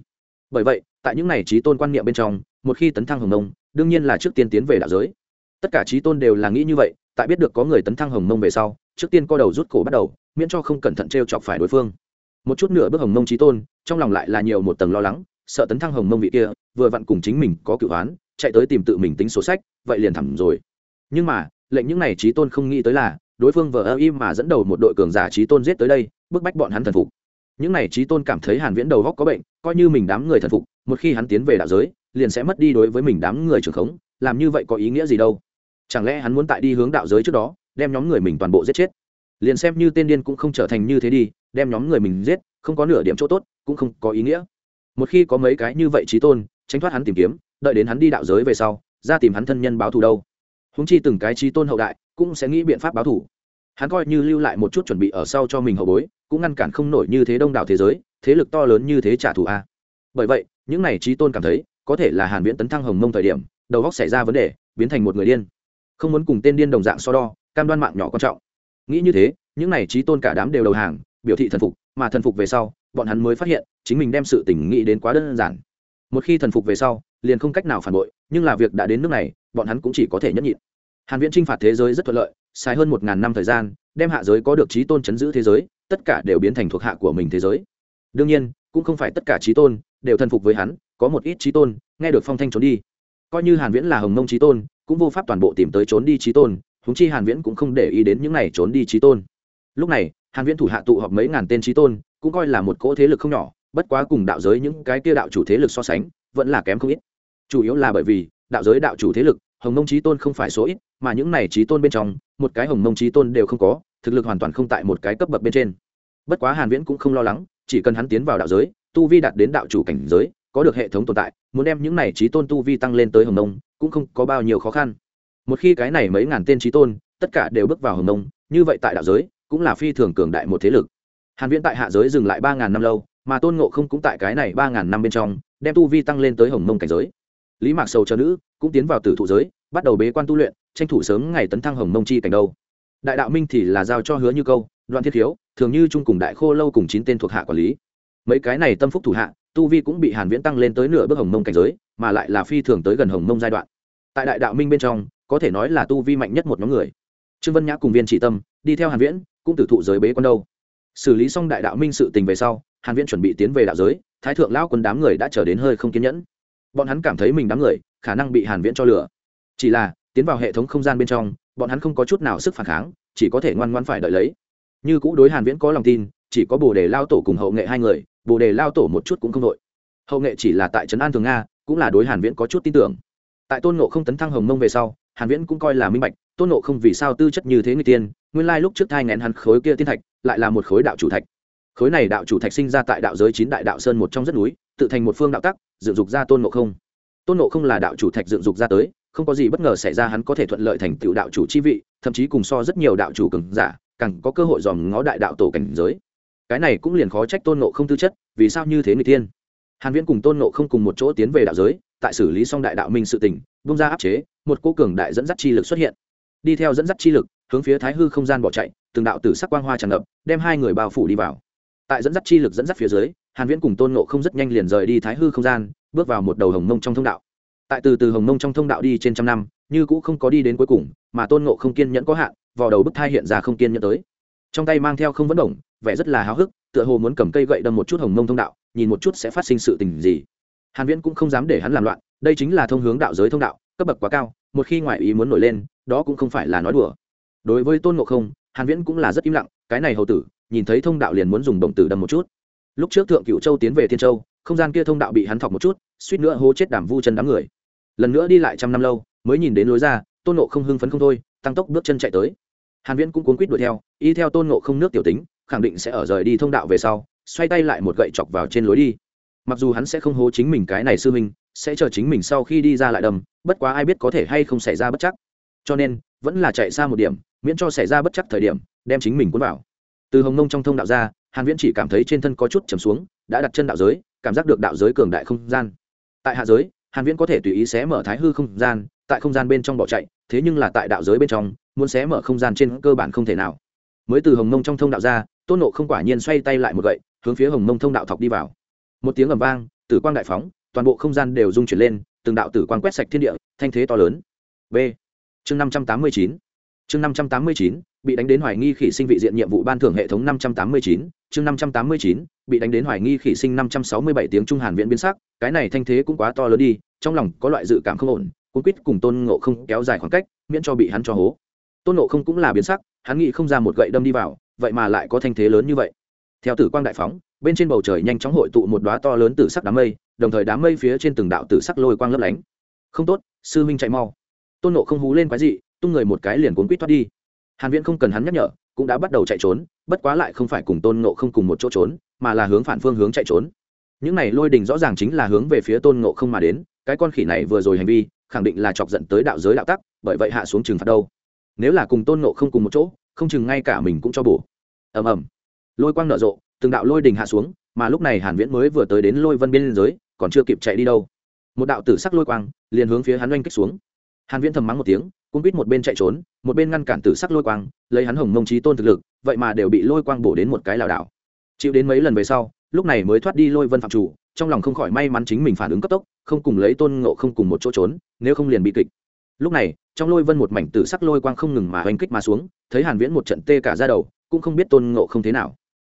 Bởi vậy, tại những này trí tôn quan niệm bên trong, một khi tấn thăng hồng mông, đương nhiên là trước tiên tiến về đạo giới. Tất cả trí tôn đều là nghĩ như vậy, tại biết được có người tấn thăng hồng mông về sau, trước tiên co đầu rút cổ bắt đầu, miễn cho không cẩn thận t r e o chọc phải đối phương. Một chút nửa bước hồng mông trí tôn, trong lòng lại là nhiều một tầng lo lắng, sợ tấn thăng hồng mông vị kia, vừa vặn cùng chính mình có cựu án chạy tới tìm tự mình tính số sách, vậy liền thẳng rồi. Nhưng mà, lệnh những n à y trí tôn không nghĩ tới là, đối phương vờ ơ im mà dẫn đầu một đội cường giả trí tôn giết tới đây, bức bách bọn hắn thần phục những n à y trí tôn cảm thấy hàn viễn đầu góc có bệnh, coi như mình đám người thần phục, một khi hắn tiến về đạo giới, liền sẽ mất đi đối với mình đám người trưởng khống, làm như vậy có ý nghĩa gì đâu? Chẳng lẽ hắn muốn tại đi hướng đạo giới trước đó, đem nhóm người mình toàn bộ giết chết? Liền xem như tên điên cũng không trở thành như thế đi, đem nhóm người mình giết, không có nửa điểm chỗ tốt, cũng không có ý nghĩa. Một khi có mấy cái như vậy trí tôn, tránh thoát hắn tìm kiếm, đợi đến hắn đi đạo giới về sau, ra tìm hắn thân nhân báo thù đâu. Húng chi từng cái trí tôn hậu đại, cũng sẽ nghĩ biện pháp báo thù hắn coi như lưu lại một chút chuẩn bị ở sau cho mình hậu bối, cũng ngăn cản không nổi như thế đông đảo thế giới, thế lực to lớn như thế trả thù a. Bởi vậy, những này trí tôn cảm thấy, có thể là hàn viễn tấn thăng hồng mông thời điểm, đầu góc xảy ra vấn đề, biến thành một người điên. Không muốn cùng tên điên đồng dạng so đo, cam đoan mạng nhỏ quan trọng. Nghĩ như thế, những này trí tôn cả đám đều đầu hàng, biểu thị thần phục, mà thần phục về sau, bọn hắn mới phát hiện, chính mình đem sự tình nghĩ đến quá đơn giản. Một khi thần phục về sau, liền không cách nào phản bội, nhưng là việc đã đến nước này, bọn hắn cũng chỉ có thể nhẫn nhịn. Hàn viễn t phạt thế giới rất thuận lợi xài hơn một ngàn năm thời gian, đem hạ giới có được trí tôn chấn giữ thế giới, tất cả đều biến thành thuộc hạ của mình thế giới. Đương nhiên, cũng không phải tất cả trí tôn đều thần phục với hắn, có một ít trí tôn nghe được phong thanh trốn đi. Coi như hàn viễn là hồng mông trí tôn, cũng vô pháp toàn bộ tìm tới trốn đi trí tôn húng chi hàn viễn cũng không để ý đến những này trốn đi trí tôn. Lúc này, hàn viễn thủ hạ tụ họp mấy ngàn tên trí tôn, cũng coi là một cỗ thế lực không nhỏ, bất quá cùng đạo giới những cái kia đạo chủ thế lực so sánh, vẫn là kém không ít. Chủ yếu là bởi vì, đạo giới đạo chủ thế lực, hồng mông trí tôn không phải số ít mà những này trí tôn bên trong, một cái hồng mông trí tôn đều không có, thực lực hoàn toàn không tại một cái cấp bậc bên trên. Bất quá hàn viễn cũng không lo lắng, chỉ cần hắn tiến vào đạo giới, tu vi đạt đến đạo chủ cảnh giới, có được hệ thống tồn tại, muốn đem những này trí tôn tu vi tăng lên tới hồng mông, cũng không có bao nhiêu khó khăn. Một khi cái này mấy ngàn tên trí tôn, tất cả đều bước vào hồng mông, như vậy tại đạo giới, cũng là phi thường cường đại một thế lực. Hàn viễn tại hạ giới dừng lại ba ngàn năm lâu, mà tôn ngộ không cũng tại cái này ba ngàn năm bên trong, đem tu vi tăng lên tới hồng mông cảnh giới. Lý mạc sầu cho nữ, cũng tiến vào tử thụ giới bắt đầu bế quan tu luyện, tranh thủ sớm ngày tấn thăng hồng mông chi cảnh đâu. Đại đạo minh thì là giao cho hứa như câu, đoạn thiết thiếu, thường như chung cùng đại khô lâu cùng chín tên thuộc hạ quản lý. Mấy cái này tâm phúc thủ hạ, tu vi cũng bị hàn viễn tăng lên tới nửa bước hồng mông cảnh giới, mà lại là phi thường tới gần hồng mông giai đoạn. Tại đại đạo minh bên trong, có thể nói là tu vi mạnh nhất một nhóm người. Trương vân nhã cùng viên chỉ tâm, đi theo hàn viễn, cũng tử thụ giới bế quan đâu. Xử lý xong đại đạo minh sự tình về sau, hàn viễn chuẩn bị tiến về đạo giới, thái thượng lão quân đám người đã trở đến hơi không kiên nhẫn. Bọn hắn cảm thấy mình đám người, khả năng bị hàn viễn cho lừa chỉ là, tiến vào hệ thống không gian bên trong, bọn hắn không có chút nào sức phản kháng, chỉ có thể ngoan ngoãn phải đợi lấy. Như cũ đối hàn viễn có lòng tin, chỉ có bồ đề lao tổ cùng hậu nghệ hai người, bồ đề lao tổ một chút cũng không đội. Hậu nghệ chỉ là tại trấn an thường nga, cũng là đối hàn viễn có chút tin tưởng. Tại tôn nộ không tấn thăng hồng mông về sau, hàn viễn cũng coi là minh bạch, tôn nộ không vì sao tư chất như thế người tiên, nguyên lai lúc trước thai ngén hắn khối kia tiên thạch, lại là một khối đạo chủ thạch. Khối này đạo chủ thạch sinh ra tại đạo giới chín đại đạo sơn một trong rất núi, tự thành một phương đạo tắc, dựng dục ra tôn nộ không. Tôn nộ không là đạo chủ thạch dựng dục ra tới không có gì bất ngờ xảy ra hắn có thể thuận lợi thành tựu đạo chủ chi vị, thậm chí cùng so rất nhiều đạo chủ cường giả, càng có cơ hội dòm ngó đại đạo tổ cảnh giới. Cái này cũng liền khó trách tôn nộ không tư chất, vì sao như thế người tiên hàn viễn cùng tôn nộ không cùng một chỗ tiến về đạo giới, tại xử lý xong đại đạo minh sự tình bung ra áp chế, một cô cường đại dẫn dắt chi lực xuất hiện. Đi theo dẫn dắt chi lực, hướng phía thái hư không gian bỏ chạy, từng đạo tử sắc quang hoa tràn ngập, đem hai người bao phủ đi vào. Tại dẫn dắt chi lực dẫn dắt phía dưới, hàn viễn cùng tôn nộ không rất nhanh liền rời đi thái hư không gian, bước vào một đầu hồng mông trong thông đạo tại từ từ hồng nông trong thông đạo đi trên trăm năm, như cũ không có đi đến cuối cùng, mà tôn ngộ không kiên nhẫn có hạn vào đầu bức thai hiện ra không kiên nhẫn tới. Trong tay mang theo không vấn động, vẻ rất là háo hức, tựa hồ muốn cầm cây gậy đâm một chút hồng nông thông đạo, nhìn một chút sẽ phát sinh sự tình gì. Hàn viễn cũng không dám để hắn làm loạn, đây chính là thông hướng đạo giới thông đạo, cấp bậc quá cao, một khi ngoại ý muốn nổi lên, đó cũng không phải là nói đùa. Đối với tôn ngộ không, hàn viễn cũng là rất im lặng, cái này hầu tử, nhìn thấy thông đạo liền muốn dùng động tử đâm một chút. Lúc trước thượng cửu châu tiến về thiên châu, không gian kia thông đạo bị hắn thọc một chút, suýt nữa hô chết đàm vu chân đám người lần nữa đi lại trăm năm lâu, mới nhìn đến lối ra, tôn ngộ không hưng phấn không thôi, tăng tốc bước chân chạy tới. Hàn viễn cũng cuốn quýt đuổi theo, y theo tôn ngộ không nước tiểu tính, khẳng định sẽ ở rời đi thông đạo về sau, xoay tay lại một gậy chọc vào trên lối đi. Mặc dù hắn sẽ không hố chính mình cái này sư huynh, sẽ chờ chính mình sau khi đi ra lại đầm, bất quá ai biết có thể hay không xảy ra bất chắc. Cho nên, vẫn là chạy xa một điểm, miễn cho xảy ra bất chắc thời điểm, đem chính mình cuốn vào. Từ hồng nông trong thông đạo ra, hàn viễn chỉ cảm thấy trên thân có chút trầm xuống, đã đặt chân đạo giới, cảm giác được đạo giới cường đại không gian. Tại hạ giới hàn viễn có thể tùy ý xé mở thái hư không gian, tại không gian bên trong bỏ chạy, thế nhưng là tại đạo giới bên trong, muốn xé mở không gian trên cơ bản không thể nào. Mới từ hồng mông trong thông đạo ra, tôn nộ không quả nhiên xoay tay lại một gậy, hướng phía hồng mông thông đạo thọc đi vào. Một tiếng ầm vang, tử quang đại phóng, toàn bộ không gian đều rung chuyển lên, từng đạo tử quang quét sạch thiên địa, thanh thế to lớn. B. Chương năm trăm tám mươi chín. Chương năm trăm tám mươi chín bị đánh đến hoài nghi khỉ sinh vị diện nhiệm vụ ban thưởng hệ thống năm trăm tám mươi chín, chương năm trăm tám mươi chín, bị đánh đến hoài nghi khỉ sinh năm trăm sáu mươi bảy tiếng trung hàn viễn biến sắc, cái này thanh thế cũng quá to lớn đi, trong lòng có loại dự cảm không ổn, cuốn quýt cùng tôn ngộ không kéo dài khoảng cách, miễn cho bị hắn cho hố. Tôn ngộ không cũng là biến sắc, hắn nghĩ không ra một gậy đâm đi vào, vậy mà lại có thanh thế lớn như vậy. Theo tử quang đại phóng, bên trên bầu trời nhanh chóng hội tụ một đóa to lớn tử sắc đám mây, đồng thời đám mây phía trên từng đạo tử sắc lôi quang lấp lánh. Không tốt, sư minh chạy mau. Tôn ngộ không hú lên quái dị, tung người một cái liền cuốn quýt thoát đi hàn viễn không cần hắn nhắc nhở, cũng đã bắt đầu chạy trốn, bất quá lại không phải cùng tôn ngộ không cùng một chỗ trốn, mà là hướng phản phương hướng chạy trốn. Những này lôi đình rõ ràng chính là hướng về phía tôn ngộ không mà đến, cái con khỉ này vừa rồi hành vi, khẳng định là chọc giận tới đạo giới đạo tắc, bởi vậy hạ xuống trừng phạt đâu. Nếu là cùng tôn ngộ không cùng một chỗ, không chừng ngay cả mình cũng cho bổ. Ầm ầm. Lôi quang nở rộ, từng đạo lôi đình hạ xuống, mà lúc này hàn viễn mới vừa tới đến lôi vân biên giới, còn chưa kịp chạy đi đâu. Một đạo tử sắc lôi quang, liền hướng phía hắn oanh kích xuống. Hàn viễn thầm mắng một tiếng cũng biết một bên chạy trốn, một bên ngăn cản tử sắc lôi quang, lấy hắn hồng mông trí tôn thực lực, vậy mà đều bị lôi quang bổ đến một cái lảo đảo. Chịu đến mấy lần về sau, lúc này mới thoát đi lôi vân phạm chủ, trong lòng không khỏi may mắn chính mình phản ứng cấp tốc, không cùng lấy tôn ngộ không cùng một chỗ trốn, nếu không liền bị kịch. Lúc này, trong lôi vân một mảnh tử sắc lôi quang không ngừng mà oanh kích mà xuống, thấy hàn viễn một trận tê cả da đầu, cũng không biết tôn ngộ không thế nào.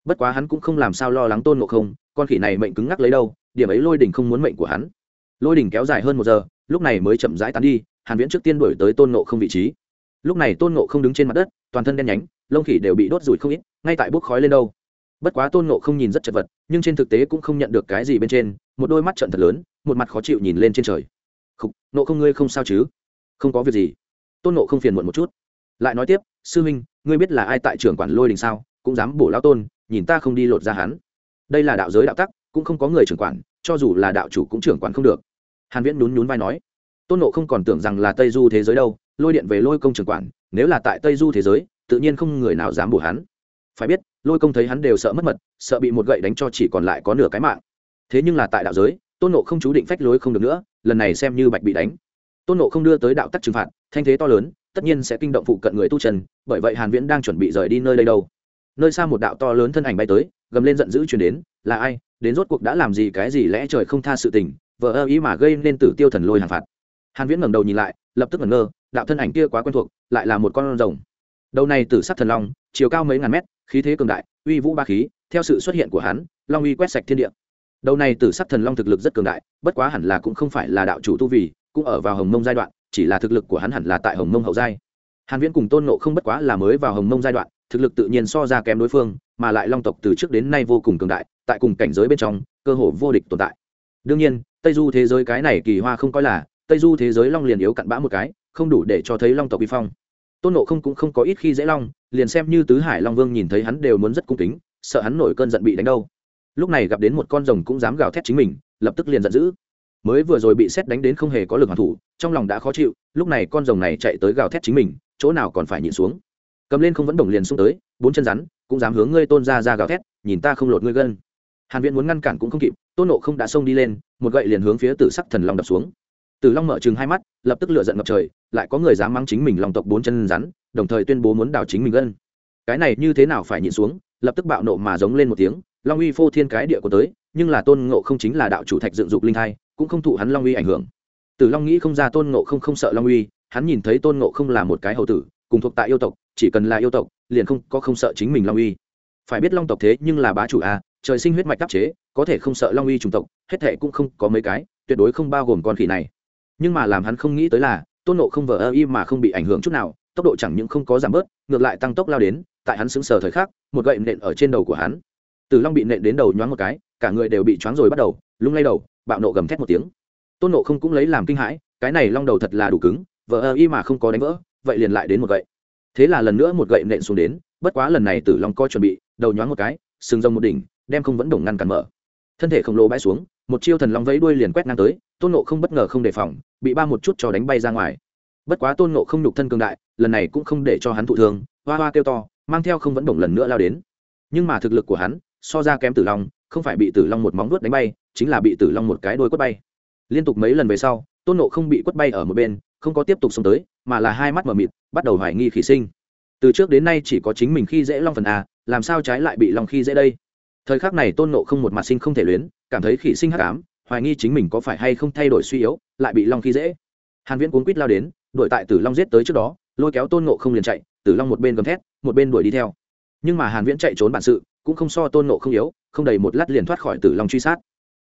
Bất quá hắn cũng không làm sao lo lắng tôn ngộ không, con khỉ này mệnh cứng ngắc lấy đâu, điểm ấy lôi đỉnh không muốn mệnh của hắn. Lôi đỉnh kéo dài hơn một giờ, lúc này mới chậm rãi tán đi hàn viễn trước tiên đuổi tới tôn ngộ không vị trí. Lúc này tôn ngộ không đứng trên mặt đất, toàn thân đen nhánh, lông khỉ đều bị đốt rủi không ít, ngay tại bốc khói lên đâu. Bất quá tôn ngộ không nhìn rất chật vật, nhưng trên thực tế cũng không nhận được cái gì bên trên, một đôi mắt trận thật lớn, một mặt khó chịu nhìn lên trên trời. Không nộ không ngươi không sao chứ? Không có việc gì. Tôn ngộ không phiền muộn một chút. Lại nói tiếp, sư huynh ngươi biết là ai tại trưởng quản lôi đình sao? Cũng dám bổ lao tôn, nhìn ta không đi lột ra hắn. Đây là đạo giới đạo tắc, cũng không có người trưởng quản, cho dù là đạo chủ cũng trưởng quản không được. Hàn viễn nhún nhún vai nói tôn nộ không còn tưởng rằng là tây du thế giới đâu, lôi điện về lôi công trường quản, nếu là tại tây du thế giới, tự nhiên không người nào dám bổ hắn. Phải biết, lôi công thấy hắn đều sợ mất mật, sợ bị một gậy đánh cho chỉ còn lại có nửa cái mạng. Thế nhưng là tại đạo giới, tôn nộ không chú định phách lối không được nữa, lần này xem như bạch bị đánh. Tôn nộ không đưa tới đạo tắc trừng phạt, thanh thế to lớn, tất nhiên sẽ kinh động phụ cận người tu trần bởi vậy hàn viễn đang chuẩn bị rời đi nơi đây đâu. Nơi xa một đạo to lớn thân ảnh bay tới, gầm lên giận dữ chuyển đến, là ai, đến rốt cuộc đã làm gì cái gì lẽ trời không tha sự tình vợ ơ ý mà gây nên tử tiêu thần lôi hàng phạt hàn viễn ngẩng đầu nhìn lại, lập tức ngẩn ngơ, đạo thân ảnh kia quá quen thuộc, lại là một con rồng. Đầu này tử sắc thần long, chiều cao mấy ngàn mét, khí thế cường đại, uy vũ ba khí, theo sự xuất hiện của hắn, long uy quét sạch thiên địa. Đầu này tử sắc thần long thực lực rất cường đại, bất quá hẳn là cũng không phải là đạo chủ tu vì, cũng ở vào hồng mông giai đoạn, chỉ là thực lực của hắn hẳn là tại hồng mông hậu giai. Hàn viễn cùng tôn nộ không bất quá là mới vào hồng mông giai đoạn, thực lực tự nhiên so ra kém đối phương, mà lại long tộc từ trước đến nay vô cùng cường đại, tại cùng cảnh giới bên trong, cơ hồ vô địch tồn tại. Đương nhiên, tây du thế giới cái này kỳ hoa không coi là tây du thế giới long liền yếu cặn bã một cái, không đủ để cho thấy long tộc bị phong. Tôn nộ không cũng không có ít khi dễ long, liền xem như tứ hải long vương nhìn thấy hắn đều muốn rất cung kính, sợ hắn nổi cơn giận bị đánh đâu. Lúc này gặp đến một con rồng cũng dám gào thét chính mình, lập tức liền giận dữ. Mới vừa rồi bị xét đánh đến không hề có lực hoàn thủ, trong lòng đã khó chịu, lúc này con rồng này chạy tới gào thét chính mình, chỗ nào còn phải nhịn xuống. Cầm lên không vẫn đồng liền xuống tới, bốn chân rắn, cũng dám hướng ngươi tôn ra ra gào thét, nhìn ta không lột ngươi gân. Hàn viễn muốn ngăn cản cũng không kịp, tôn nộ không đã xông đi lên, một gậy liền hướng phía tử sắc thần long đập xuống tử long mở trừng hai mắt, lập tức lửa giận ngập trời, lại có người dám mắng chính mình lòng tộc bốn chân rắn, đồng thời tuyên bố muốn đào chính mình gân. Cái này như thế nào phải nhịn xuống, lập tức bạo nộ mà giống lên một tiếng, long uy phô thiên cái địa của tới, nhưng là tôn ngộ không chính là đạo chủ thạch dựng dục linh thai, cũng không thụ hắn long uy ảnh hưởng. Tử long nghĩ không ra tôn ngộ không không sợ long uy, hắn nhìn thấy tôn ngộ không là một cái hầu tử, cùng thuộc tại yêu tộc, chỉ cần là yêu tộc, liền không có không sợ chính mình long uy. Phải biết long tộc thế nhưng là bá chủ a, trời sinh huyết mạch đắc chế, có thể không sợ long uy chủng tộc, hết thệ cũng không có mấy cái, tuyệt đối không bao gồm con khỉ này nhưng mà làm hắn không nghĩ tới là, tôn nộ không vờ ơ y mà không bị ảnh hưởng chút nào, tốc độ chẳng những không có giảm bớt, ngược lại tăng tốc lao đến, tại hắn xứng sờ thời khắc, một gậy nện ở trên đầu của hắn. Từ long bị nện đến đầu nhoáng một cái, cả người đều bị choáng rồi bắt đầu, lung lay đầu, bạo nộ gầm thét một tiếng. Tôn nộ không cũng lấy làm kinh hãi, cái này long đầu thật là đủ cứng, vờ ơ y mà không có đánh vỡ, vậy liền lại đến một gậy. Thế là lần nữa một gậy nện xuống đến, bất quá lần này tử long co chuẩn bị, đầu nhoáng một cái, sừng rông một đỉnh, đem không vẫn đổng ngăn cản mở. Thân thể khổng lồ bãi xuống, một chiêu thần long vẫy đuôi liền quét ngang tới tôn nộ không bất ngờ không đề phòng, bị ba một chút cho đánh bay ra ngoài. Bất quá tôn nộ không nhục thân cường đại, lần này cũng không để cho hắn thụ thương, hoa hoa kêu to, mang theo không vẫn đồng lần nữa lao đến. Nhưng mà thực lực của hắn, so ra kém tử long, không phải bị tử long một móng vuốt đánh bay, chính là bị tử long một cái đôi quất bay. Liên tục mấy lần về sau, tôn nộ không bị quất bay ở một bên, không có tiếp tục xông tới, mà là hai mắt mờ mịt, bắt đầu hoài nghi khỉ sinh. Từ trước đến nay chỉ có chính mình khi dễ long phần a, làm sao trái lại bị long khi dễ đây? Thời khắc này tôn nộ không một mặt sinh không thể luyến, cảm thấy khỉ sinh hắc ám hoài nghi chính mình có phải hay không thay đổi suy yếu, lại bị long khi dễ. Hàn viễn cuốn quýt lao đến, đuổi tại tử long giết tới trước đó, lôi kéo tôn nộ không liền chạy, tử long một bên gầm thét, một bên đuổi đi theo. Nhưng mà hàn viễn chạy trốn bản sự, cũng không so tôn nộ không yếu, không đầy một lát liền thoát khỏi tử long truy sát.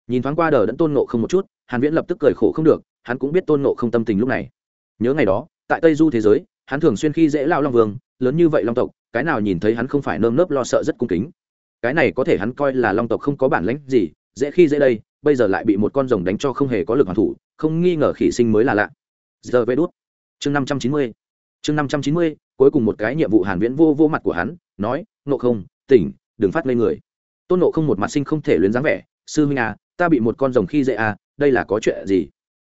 Nhìn thoáng qua đờ đẫn tôn nộ không một chút, hàn viễn lập tức cười khổ không được, hắn cũng biết tôn nộ không tâm tình lúc này. Nhớ ngày đó, tại tây du thế giới, hắn thường xuyên khi dễ lao long vương, lớn như vậy long tộc, cái nào nhìn thấy hắn không phải nơm nớp lo sợ rất cung kính. Cái này có thể hắn coi là long tộc không có bản lãnh gì, dễ khi dễ đây bây giờ lại bị một con rồng đánh cho không hề có lực hoàn thủ, không nghi ngờ khỉ sinh mới là lạ. Giờ vê đốt chương năm trăm chín mươi. Chương năm trăm chín mươi, cuối cùng một cái nhiệm vụ hàn viễn vô vô mặt của hắn, nói nộ không, tỉnh, đừng phát ngây người. Tôn nộ không một mặt sinh không thể luyến dáng vẻ, sư huynh à ta bị một con rồng khi dễ à đây là có chuyện gì?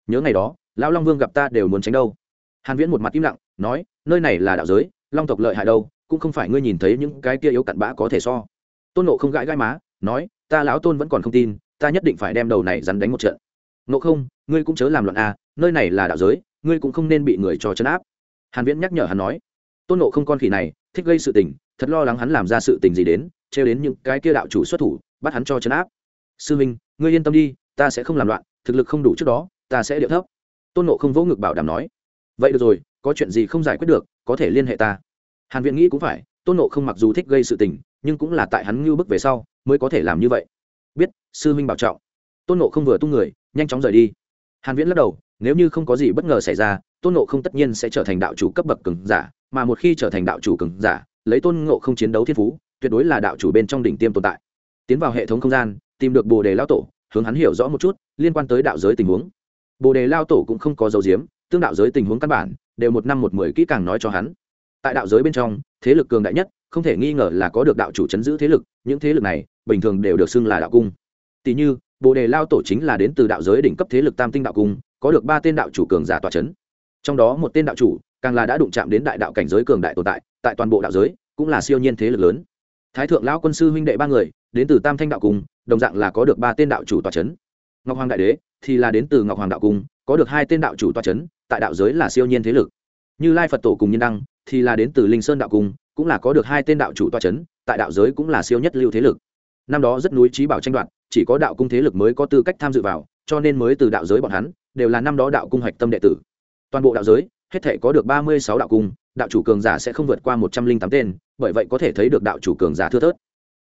Nhớ ngày đó, lão long vương gặp ta đều muốn tránh đâu. Hàn viễn một mặt im lặng, nói, nơi này là đạo giới, long tộc lợi hại đâu, cũng không phải ngươi nhìn thấy những cái kia yếu cặn bã có thể so. Tôn nộ không gãi gãi má, nói, ta lão tôn vẫn còn không tin ta nhất định phải đem đầu này rắn đánh một trận. Nộ không, ngươi cũng chớ làm loạn a. nơi này là đạo giới, ngươi cũng không nên bị người cho chấn áp. Hàn viễn nhắc nhở hắn nói. Tôn nộ không con khỉ này, thích gây sự tình, thật lo lắng hắn làm ra sự tình gì đến, trêu đến những cái kia đạo chủ xuất thủ, bắt hắn cho chấn áp. Sư minh, ngươi yên tâm đi, ta sẽ không làm loạn, thực lực không đủ trước đó, ta sẽ điệu thấp. Tôn nộ không vỗ ngực bảo đảm nói. Vậy được rồi, có chuyện gì không giải quyết được, có thể liên hệ ta. Hàn viện nghĩ cũng phải, tôn nộ không mặc dù thích gây sự tình, nhưng cũng là tại hắn ngưu bức về sau, mới có thể làm như vậy sư minh bảo trọng. Tôn nộ không vừa tung người, nhanh chóng rời đi. Hàn viễn lắc đầu, nếu như không có gì bất ngờ xảy ra, tôn nộ không tất nhiên sẽ trở thành đạo chủ cấp bậc cường giả, mà một khi trở thành đạo chủ cường giả, lấy tôn ngộ không chiến đấu thiên phú, tuyệt đối là đạo chủ bên trong đỉnh tiêm tồn tại. Tiến vào hệ thống không gian, tìm được bồ đề lao tổ, hướng hắn hiểu rõ một chút liên quan tới đạo giới tình huống. Bồ đề lao tổ cũng không có dấu diếm tương đạo giới tình huống căn bản, đều một năm một mười kỹ càng nói cho hắn. Tại đạo giới bên trong, thế lực cường đại nhất, không thể nghi ngờ là có được đạo chủ chấn giữ thế lực, những thế lực này, bình thường đều được xưng là đạo cung tỷ như, bồ đề lao tổ chính là đến từ đạo giới đỉnh cấp thế lực tam tinh đạo cung, có được ba tên đạo chủ cường giả tòa chấn. Trong đó một tên đạo chủ, càng là đã đụng chạm đến đại đạo cảnh giới cường đại tồn tại tại toàn bộ đạo giới, cũng là siêu nhiên thế lực lớn. Thái thượng lao quân sư huynh đệ ba người, đến từ tam thanh đạo cung, đồng dạng là có được ba tên đạo chủ tòa chấn. Ngọc hoàng đại đế thì là đến từ ngọc hoàng đạo cung, có được hai tên đạo chủ tòa chấn, tại đạo giới là siêu nhiên thế lực. Như lai phật tổ cùng nhân đăng thì là đến từ linh sơn đạo cung, cũng là có được hai tên đạo chủ tòa chấn, tại đạo giới cũng là siêu nhất lưu thế lực. Năm đó rất núi trí bảo tranh đoạt chỉ có đạo cung thế lực mới có tư cách tham dự vào, cho nên mới từ đạo giới bọn hắn, đều là năm đó đạo cung hạch tâm đệ tử. Toàn bộ đạo giới, hết thể có được ba mươi sáu đạo cung, đạo chủ cường giả sẽ không vượt qua một trăm linh tám tên, bởi vậy có thể thấy được đạo chủ cường giả thưa thớt.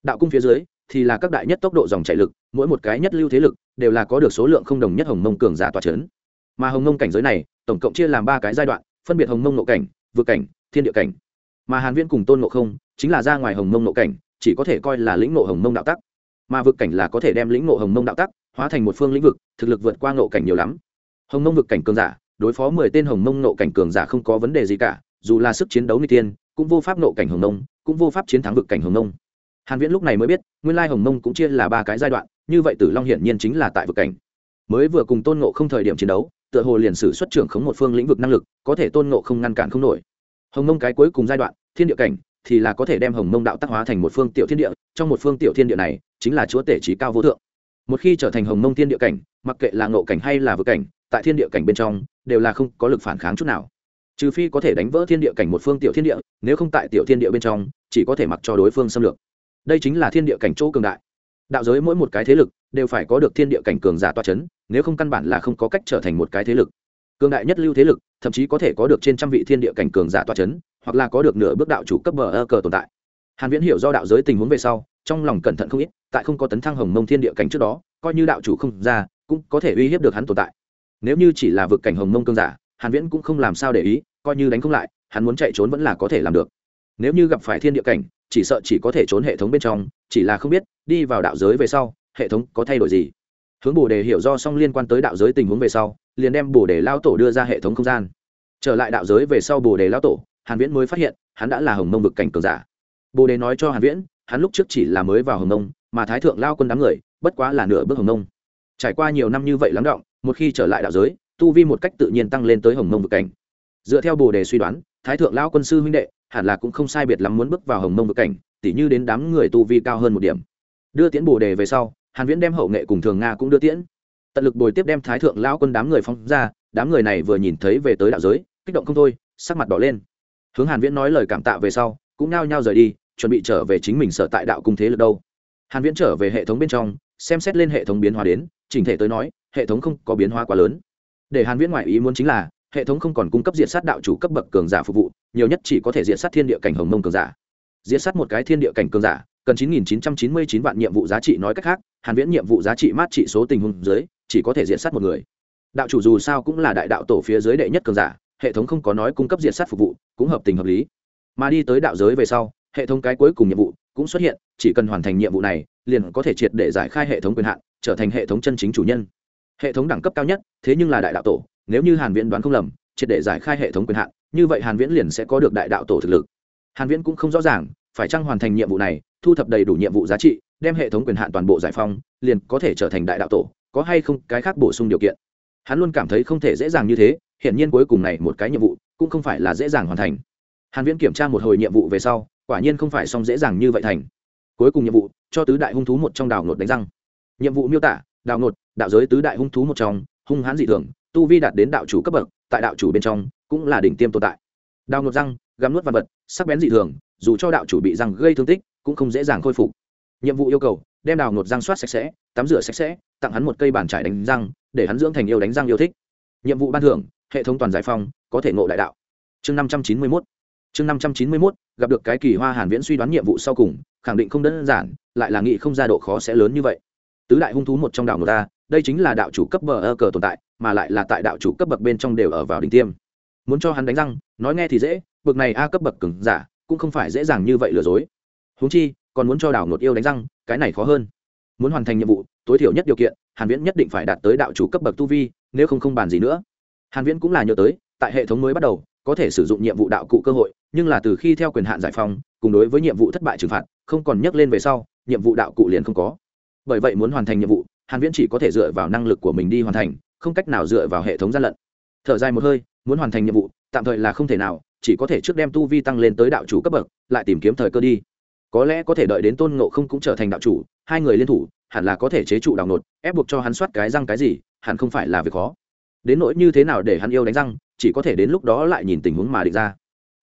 Đạo cung phía dưới, thì là các đại nhất tốc độ dòng chảy lực, mỗi một cái nhất lưu thế lực, đều là có được số lượng không đồng nhất hồng mông cường giả tòa c h ấ n mà hồng mông cảnh giới này, tổng cộng chia làm ba cái giai đoạn, phân biệt hồng mông nộ cảnh vượt cảnh, thiên địa cảnh. Mà hàn viễn cùng tôn nộ không, chính là ra ngoài hồng mông nộ cảnh, chỉ có thể coi là lĩnh nộ hồng mông đạo tắc mà vượt cảnh là có thể đem lĩnh nộ hồng mông đạo tắc hóa thành một phương lĩnh vực, thực lực vượt qua nộ cảnh nhiều lắm. Hồng mông vực cảnh cường giả, đối phó mười tên hồng mông nộ cảnh cường giả không có vấn đề gì cả, dù là sức chiến đấu n tiên cũng vô pháp nộ cảnh hồng mông, cũng vô pháp chiến thắng vực cảnh hồng mông. Hàn viễn lúc này mới biết, nguyên lai hồng mông cũng chia là ba cái giai đoạn, như vậy tử long hiển nhiên chính là tại vực cảnh. Mới vừa cùng tôn ngộ không thời điểm chiến đấu, tựa hồ liền sử xuất trưởng khống một phương lĩnh vực năng lực, có thể tôn ngộ không ngăn cản không nổi. Hồng mông cái cuối cùng giai đoạn, thiên địa cảnh thì là có thể đem hồng mông đạo tác hóa thành một phương tiểu thiên địa, trong một phương tiểu thiên địa này chính là chúa tể trí cao vô thượng. Một khi trở thành hồng mông thiên địa cảnh, mặc kệ là ngộ cảnh hay là vực cảnh, tại thiên địa cảnh bên trong, đều là không có lực phản kháng chút nào. Trừ phi có thể đánh vỡ thiên địa cảnh một phương tiểu thiên địa, nếu không tại tiểu thiên địa bên trong, chỉ có thể mặc cho đối phương xâm lược. Đây chính là thiên địa cảnh chỗ cường đại. Đạo giới mỗi một cái thế lực đều phải có được thiên địa cảnh cường giả toa c h ấ n nếu không căn bản là không có cách trở thành một cái thế lực. Cường đại nhất lưu thế lực, thậm chí có thể có được trên trăm vị thiên địa cảnh cường giả toa c h ấ n hoặc là có được nửa bước đạo chủ cấp bờ ơ cờ tồn tại. Hàn viễn hiểu do đạo giới tình huống về sau, trong lòng cẩn thận không ít, tại không có tấn thăng hồng mông thiên địa cảnh trước đó, coi như đạo chủ không ra, cũng có thể uy hiếp được hắn tồn tại. Nếu như chỉ là vực cảnh hồng mông cương giả, hàn viễn cũng không làm sao để ý, coi như đánh không lại, hắn muốn chạy trốn vẫn là có thể làm được. Nếu như gặp phải thiên địa cảnh, chỉ sợ chỉ có thể trốn hệ thống bên trong, chỉ là không biết, đi vào đạo giới về sau, hệ thống có thay đổi gì. Hướng bồ đề hiểu do xong liên quan tới đạo giới tình huống về sau, liền đem bồ đề lao tổ đưa ra hệ thống không gian. Trở lại đạo giới về sau bồ đề lao tổ hàn viễn mới phát hiện, hắn đã là hồng mông vực cảnh cường giả. Bồ đề nói cho hàn viễn, hắn lúc trước chỉ là mới vào hồng mông, mà thái thượng lao quân đám người, bất quá là nửa bước hồng mông. Trải qua nhiều năm như vậy lắng động, một khi trở lại đạo giới, tu vi một cách tự nhiên tăng lên tới hồng mông vực cảnh. Dựa theo bồ đề suy đoán, thái thượng lao quân sư huynh đệ, hẳn là cũng không sai biệt lắm muốn bước vào hồng mông vực cảnh, tỉ như đến đám người tu vi cao hơn một điểm. Đưa tiễn bồ đề về sau, hàn viễn đem hậu nghệ cùng thường nga cũng đưa tiễn. Tận lực bồi tiếp đem thái thượng lao quân đám người phóng ra, đám người này vừa nhìn thấy về tới đạo giới, kích động không thôi, sắc mặt đỏ lên hướng hàn viễn nói lời cảm tạ về sau, cũng nao nhao rời đi, chuẩn bị trở về chính mình sở tại đạo cung thế lực đâu. Hàn viễn trở về hệ thống bên trong, xem xét lên hệ thống biến hóa đến, chỉnh thể tới nói, hệ thống không có biến hóa quá lớn. Để hàn viễn ngoại ý muốn chính là, hệ thống không còn cung cấp diện sát đạo chủ cấp bậc cường giả phục vụ, nhiều nhất chỉ có thể diện sát thiên địa cảnh hồng mông cường giả. Diện sát một cái thiên địa cảnh cường giả, cần 9.999 vạn nhiệm vụ giá trị nói cách khác, hàn viễn nhiệm vụ giá trị mát trị số tình huống dưới, chỉ có thể diện sát một người. Đạo chủ dù sao cũng là đại đạo tổ phía dưới đệ nhất cường giả hệ thống không có nói cung cấp diện sát phục vụ, cũng hợp tình hợp lý. Mà đi tới đạo giới về sau, hệ thống cái cuối cùng nhiệm vụ cũng xuất hiện, chỉ cần hoàn thành nhiệm vụ này, liền có thể triệt để giải khai hệ thống quyền hạn, trở thành hệ thống chân chính chủ nhân. Hệ thống đẳng cấp cao nhất, thế nhưng là đại đạo tổ, nếu như hàn viễn đoán không lầm, triệt để giải khai hệ thống quyền hạn, như vậy hàn viễn liền sẽ có được đại đạo tổ thực lực. Hàn viễn cũng không rõ ràng, phải chăng hoàn thành nhiệm vụ này, thu thập đầy đủ nhiệm vụ giá trị, đem hệ thống quyền hạn toàn bộ giải phong liền có thể trở thành đại đạo tổ, có hay không cái khác bổ sung điều kiện? Hắn luôn cảm thấy không thể dễ dàng như thế hiện nhiên cuối cùng này một cái nhiệm vụ cũng không phải là dễ dàng hoàn thành. Hàn viễn kiểm tra một hồi nhiệm vụ về sau, quả nhiên không phải xong dễ dàng như vậy thành. Cuối cùng nhiệm vụ, cho tứ đại hung thú một trong đào nột đánh răng. Nhiệm vụ miêu tả đào nột đạo giới tứ đại hung thú một trong, hung hãn dị thường, tu vi đạt đến đạo chủ cấp bậc, tại đạo chủ bên trong cũng là đỉnh tiêm tồn tại. Đào nột răng gắm nuốt vật vật, sắc bén dị thường, dù cho đạo chủ bị răng gây thương tích, cũng không dễ dàng khôi phục. Nhiệm vụ yêu cầu, đem đào nột răng soát sạch sẽ, tắm rửa sạch sẽ, tặng hắn một cây bàn trải đánh răng, để hắn dưỡng thành yêu đánh răng yêu thích. Nhiệm vụ ban thưởng hệ thống toàn giải phong có thể ngộ đại đạo. Chương năm trăm chín mươi mốt. Chương năm trăm chín mươi mốt, gặp được cái kỳ hoa hàn viễn suy đoán nhiệm vụ sau cùng, khẳng định không đơn giản, lại là nghị không ra độ khó sẽ lớn như vậy. Tứ đại hung thú một trong đảo người ta, đây chính là đạo chủ cấp bờ ơ cờ tồn tại, mà lại là tại đạo chủ cấp bậc bên trong đều ở vào đỉnh tiêm. Muốn cho hắn đánh răng, nói nghe thì dễ, bậc này a cấp bậc cứng giả, cũng không phải dễ dàng như vậy lừa dối. Huống chi, còn muốn cho đảo nột yêu đánh răng, cái này khó hơn. Muốn hoàn thành nhiệm vụ, tối thiểu nhất điều kiện, hàn viễn nhất định phải đạt tới đạo chủ cấp bậc tu vi, nếu không không bàn gì nữa hàn viễn cũng là nhớ tới, tại hệ thống mới bắt đầu, có thể sử dụng nhiệm vụ đạo cụ cơ hội, nhưng là từ khi theo quyền hạn giải phóng, cùng đối với nhiệm vụ thất bại trừng phạt, không còn nhắc lên về sau, nhiệm vụ đạo cụ liền không có. Bởi vậy muốn hoàn thành nhiệm vụ, hàn viễn chỉ có thể dựa vào năng lực của mình đi hoàn thành, không cách nào dựa vào hệ thống gian lận. Thở dài một hơi, muốn hoàn thành nhiệm vụ, tạm thời là không thể nào, chỉ có thể trước đem tu vi tăng lên tới đạo chủ cấp bậc, lại tìm kiếm thời cơ đi. Có lẽ có thể đợi đến tôn ngộ không cũng trở thành đạo chủ, hai người liên thủ, hẳn là có thể chế trụ đào nột, ép buộc cho hắn soát cái răng cái gì, hẳn không phải là việc khó đến nỗi như thế nào để hắn yêu đánh răng, chỉ có thể đến lúc đó lại nhìn tình huống mà định ra.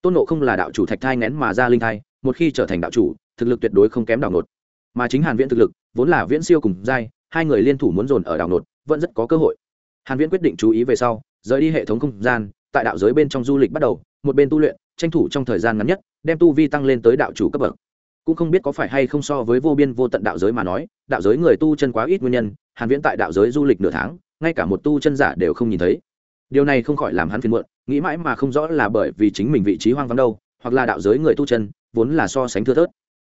Tôn nộ không là đạo chủ thạch thai ngén mà ra linh thai, một khi trở thành đạo chủ, thực lực tuyệt đối không kém đào nột mà chính hàn viễn thực lực, vốn là viễn siêu cùng giai, hai người liên thủ muốn dồn ở đào nột vẫn rất có cơ hội. Hàn viễn quyết định chú ý về sau, rời đi hệ thống không gian, tại đạo giới bên trong du lịch bắt đầu, một bên tu luyện, tranh thủ trong thời gian ngắn nhất, đem tu vi tăng lên tới đạo chủ cấp bậc. Cũng không biết có phải hay không so với vô biên vô tận đạo giới mà nói, đạo giới người tu chân quá ít nguyên nhân, hàn viễn tại đạo giới du lịch nửa tháng ngay cả một tu chân giả đều không nhìn thấy. Điều này không khỏi làm hắn phiền muộn, nghĩ mãi mà không rõ là bởi vì chính mình vị trí hoang vắng đâu, hoặc là đạo giới người tu chân, vốn là so sánh thưa thớt.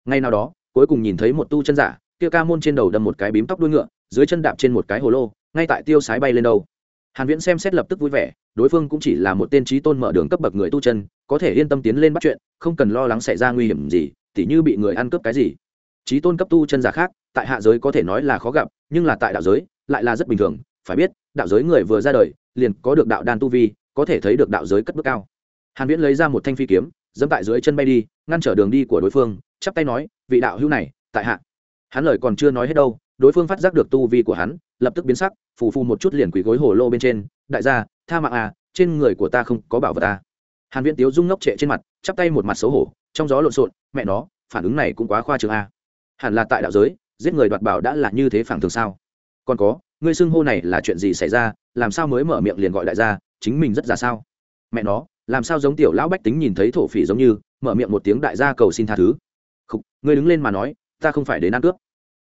Ngay nào đó, cuối cùng nhìn thấy một tu chân giả, kia ca môn trên đầu đâm một cái bím tóc đuôi ngựa, dưới chân đạp trên một cái hồ lô, ngay tại tiêu sái bay lên đâu. Hàn viễn xem xét lập tức vui vẻ, đối phương cũng chỉ là một tên trí tôn mở đường cấp bậc người tu chân, có thể yên tâm tiến lên bắt chuyện, không cần lo lắng xảy ra nguy hiểm gì, tỉ như bị người ăn cướp cái gì. Trí tôn cấp tu chân giả khác, tại hạ giới có thể nói là khó gặp, nhưng là tại đạo giới, lại là rất bình thường phải biết, đạo giới người vừa ra đời, liền có được đạo đan tu vi, có thể thấy được đạo giới cất bước cao. Hàn viễn lấy ra một thanh phi kiếm dẫm tại dưới chân bay đi, ngăn trở đường đi của đối phương, chắp tay nói, vị đạo hữu này, tại hạ. Hắn lời còn chưa nói hết đâu, đối phương phát giác được tu vi của hắn, lập tức biến sắc, phù phù một chút liền quỳ gối hồ lô bên trên, đại gia, tha mạng à trên người của ta không có bảo vật ta hàn viễn tiếu dung ngốc trệ trên mặt, chắp tay một mặt xấu hổ, trong gió lộn xộn, mẹ nó, phản ứng này cũng quá khoa trương a hẳn là tại đạo giới, giết người đoạt bảo đã là như thế phản thường sao? Còn có ngươi xưng hô này là chuyện gì xảy ra làm sao mới mở miệng liền gọi đại gia chính mình rất già sao? Mẹ nó làm sao giống tiểu lão bách tính nhìn thấy thổ phỉ giống như mở miệng một tiếng đại gia cầu xin tha thứ. Khúc, ngươi đứng lên mà nói ta không phải đến ăn cướp.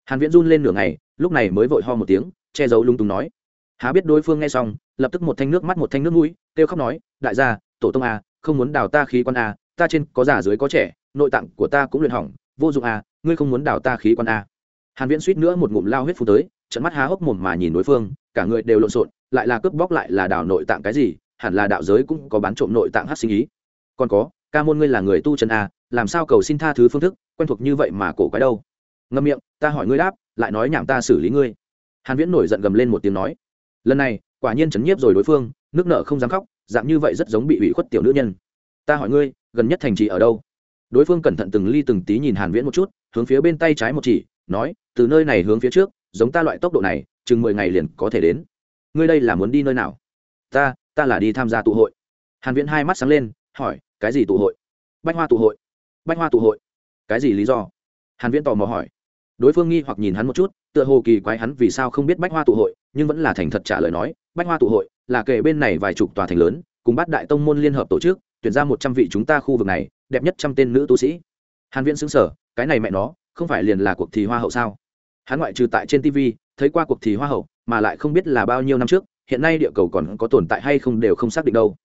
Hàn viễn run lên nửa ngày lúc này mới vội ho một tiếng che giấu lung tung nói. Há biết đối phương nghe xong lập tức một thanh nước mắt một thanh nước mũi kêu khóc nói đại gia tổ tông a không muốn đào ta khí quan a ta trên có già dưới có trẻ nội tạng của ta cũng luyện hỏng vô dụng a ngươi không muốn đào ta khí quan a hàn viễn suýt nữa một ngụm lao huyết phun tới trận mắt há hốc mồm mà nhìn đối phương, cả người đều lộn xộn, lại là cướp bóc lại là đào nội tạng cái gì, hẳn là đạo giới cũng có bán trộm nội tạng hát sinh ý. Còn có, ca môn ngươi là người tu chân a làm sao cầu xin tha thứ phương thức, quen thuộc như vậy mà cổ quái đâu? Ngâm miệng, ta hỏi ngươi đáp, lại nói nhảm ta xử lý ngươi. Hàn viễn nổi giận gầm lên một tiếng nói. Lần này, quả nhiên chấn nhiếp rồi đối phương, nước nợ không dám khóc, dạng như vậy rất giống bị ủy khuất tiểu nữ nhân. Ta hỏi ngươi, gần nhất thành trì ở đâu? Đối phương cẩn thận từng ly từng tí nhìn hàn viễn một chút, hướng phía bên tay trái một chỉ, nói, từ nơi này hướng phía trước giống ta loại tốc độ này, chừng mười ngày liền có thể đến. Ngươi đây là muốn đi nơi nào? Ta ta là đi tham gia tụ hội. Hàn viễn hai mắt sáng lên, hỏi, cái gì tụ hội? Bách hoa tụ hội. Bách hoa tụ hội. Cái gì lý do? Hàn viễn tò mò hỏi. Đối phương nghi hoặc nhìn hắn một chút, tựa hồ kỳ quái hắn vì sao không biết bách hoa tụ hội, nhưng vẫn là thành thật trả lời nói, bách hoa tụ hội là kể bên này vài chục tòa thành lớn, cùng bát đại tông môn liên hợp tổ chức, tuyển ra một trăm vị chúng ta khu vực này, đẹp nhất trăm tên nữ tu sĩ. Hàn viễn xứng sở cái này mẹ nó, không phải liền là cuộc thi hoa hậu sao? Hắn ngoại trừ tại trên tv thấy qua cuộc thi hoa hậu, mà lại không biết là bao nhiêu năm trước, hiện nay địa cầu còn có tồn tại hay không đều không xác định đâu.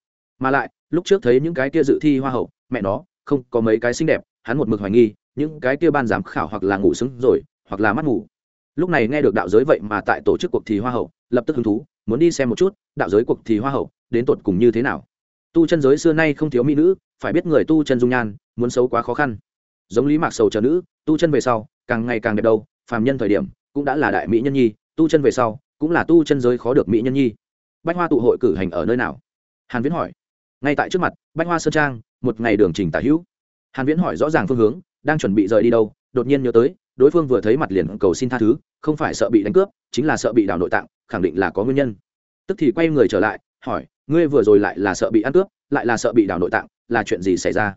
Mà lại, lúc trước thấy những cái kia dự thi hoa hậu, mẹ nó, không có mấy cái xinh đẹp, hắn một mực hoài nghi, những cái kia ban giám khảo hoặc là ngủ sững rồi, hoặc là mắt ngủ. Lúc này nghe được đạo giới vậy mà tại tổ chức cuộc thi hoa hậu, lập tức hứng thú, muốn đi xem một chút, đạo giới cuộc thi hoa hậu, đến tột cùng như thế nào. Tu chân giới xưa nay không thiếu mỹ nữ, phải biết người tu chân dung nhan, muốn xấu quá khó khăn. Giống lý mạc sầu chờ nữ, tu chân về sau, càng ngày càng đẹp đâu phàm nhân thời điểm, cũng đã là đại mỹ nhân nhi, tu chân về sau, cũng là tu chân giới khó được mỹ nhân nhi. Bách hoa tụ hội cử hành ở nơi nào? Hàn viễn hỏi. Ngay tại trước mặt, bách hoa sơn trang, một ngày đường trình tả hữu. Hàn viễn hỏi rõ ràng phương hướng, đang chuẩn bị rời đi đâu, đột nhiên nhớ tới, đối phương vừa thấy mặt liền cầu xin tha thứ, không phải sợ bị đánh cướp, chính là sợ bị đào nội tạng, khẳng định là có nguyên nhân. Tức thì quay người trở lại, hỏi, ngươi vừa rồi lại là sợ bị ăn cướp, lại là sợ bị đào nội tạng, là chuyện gì xảy ra?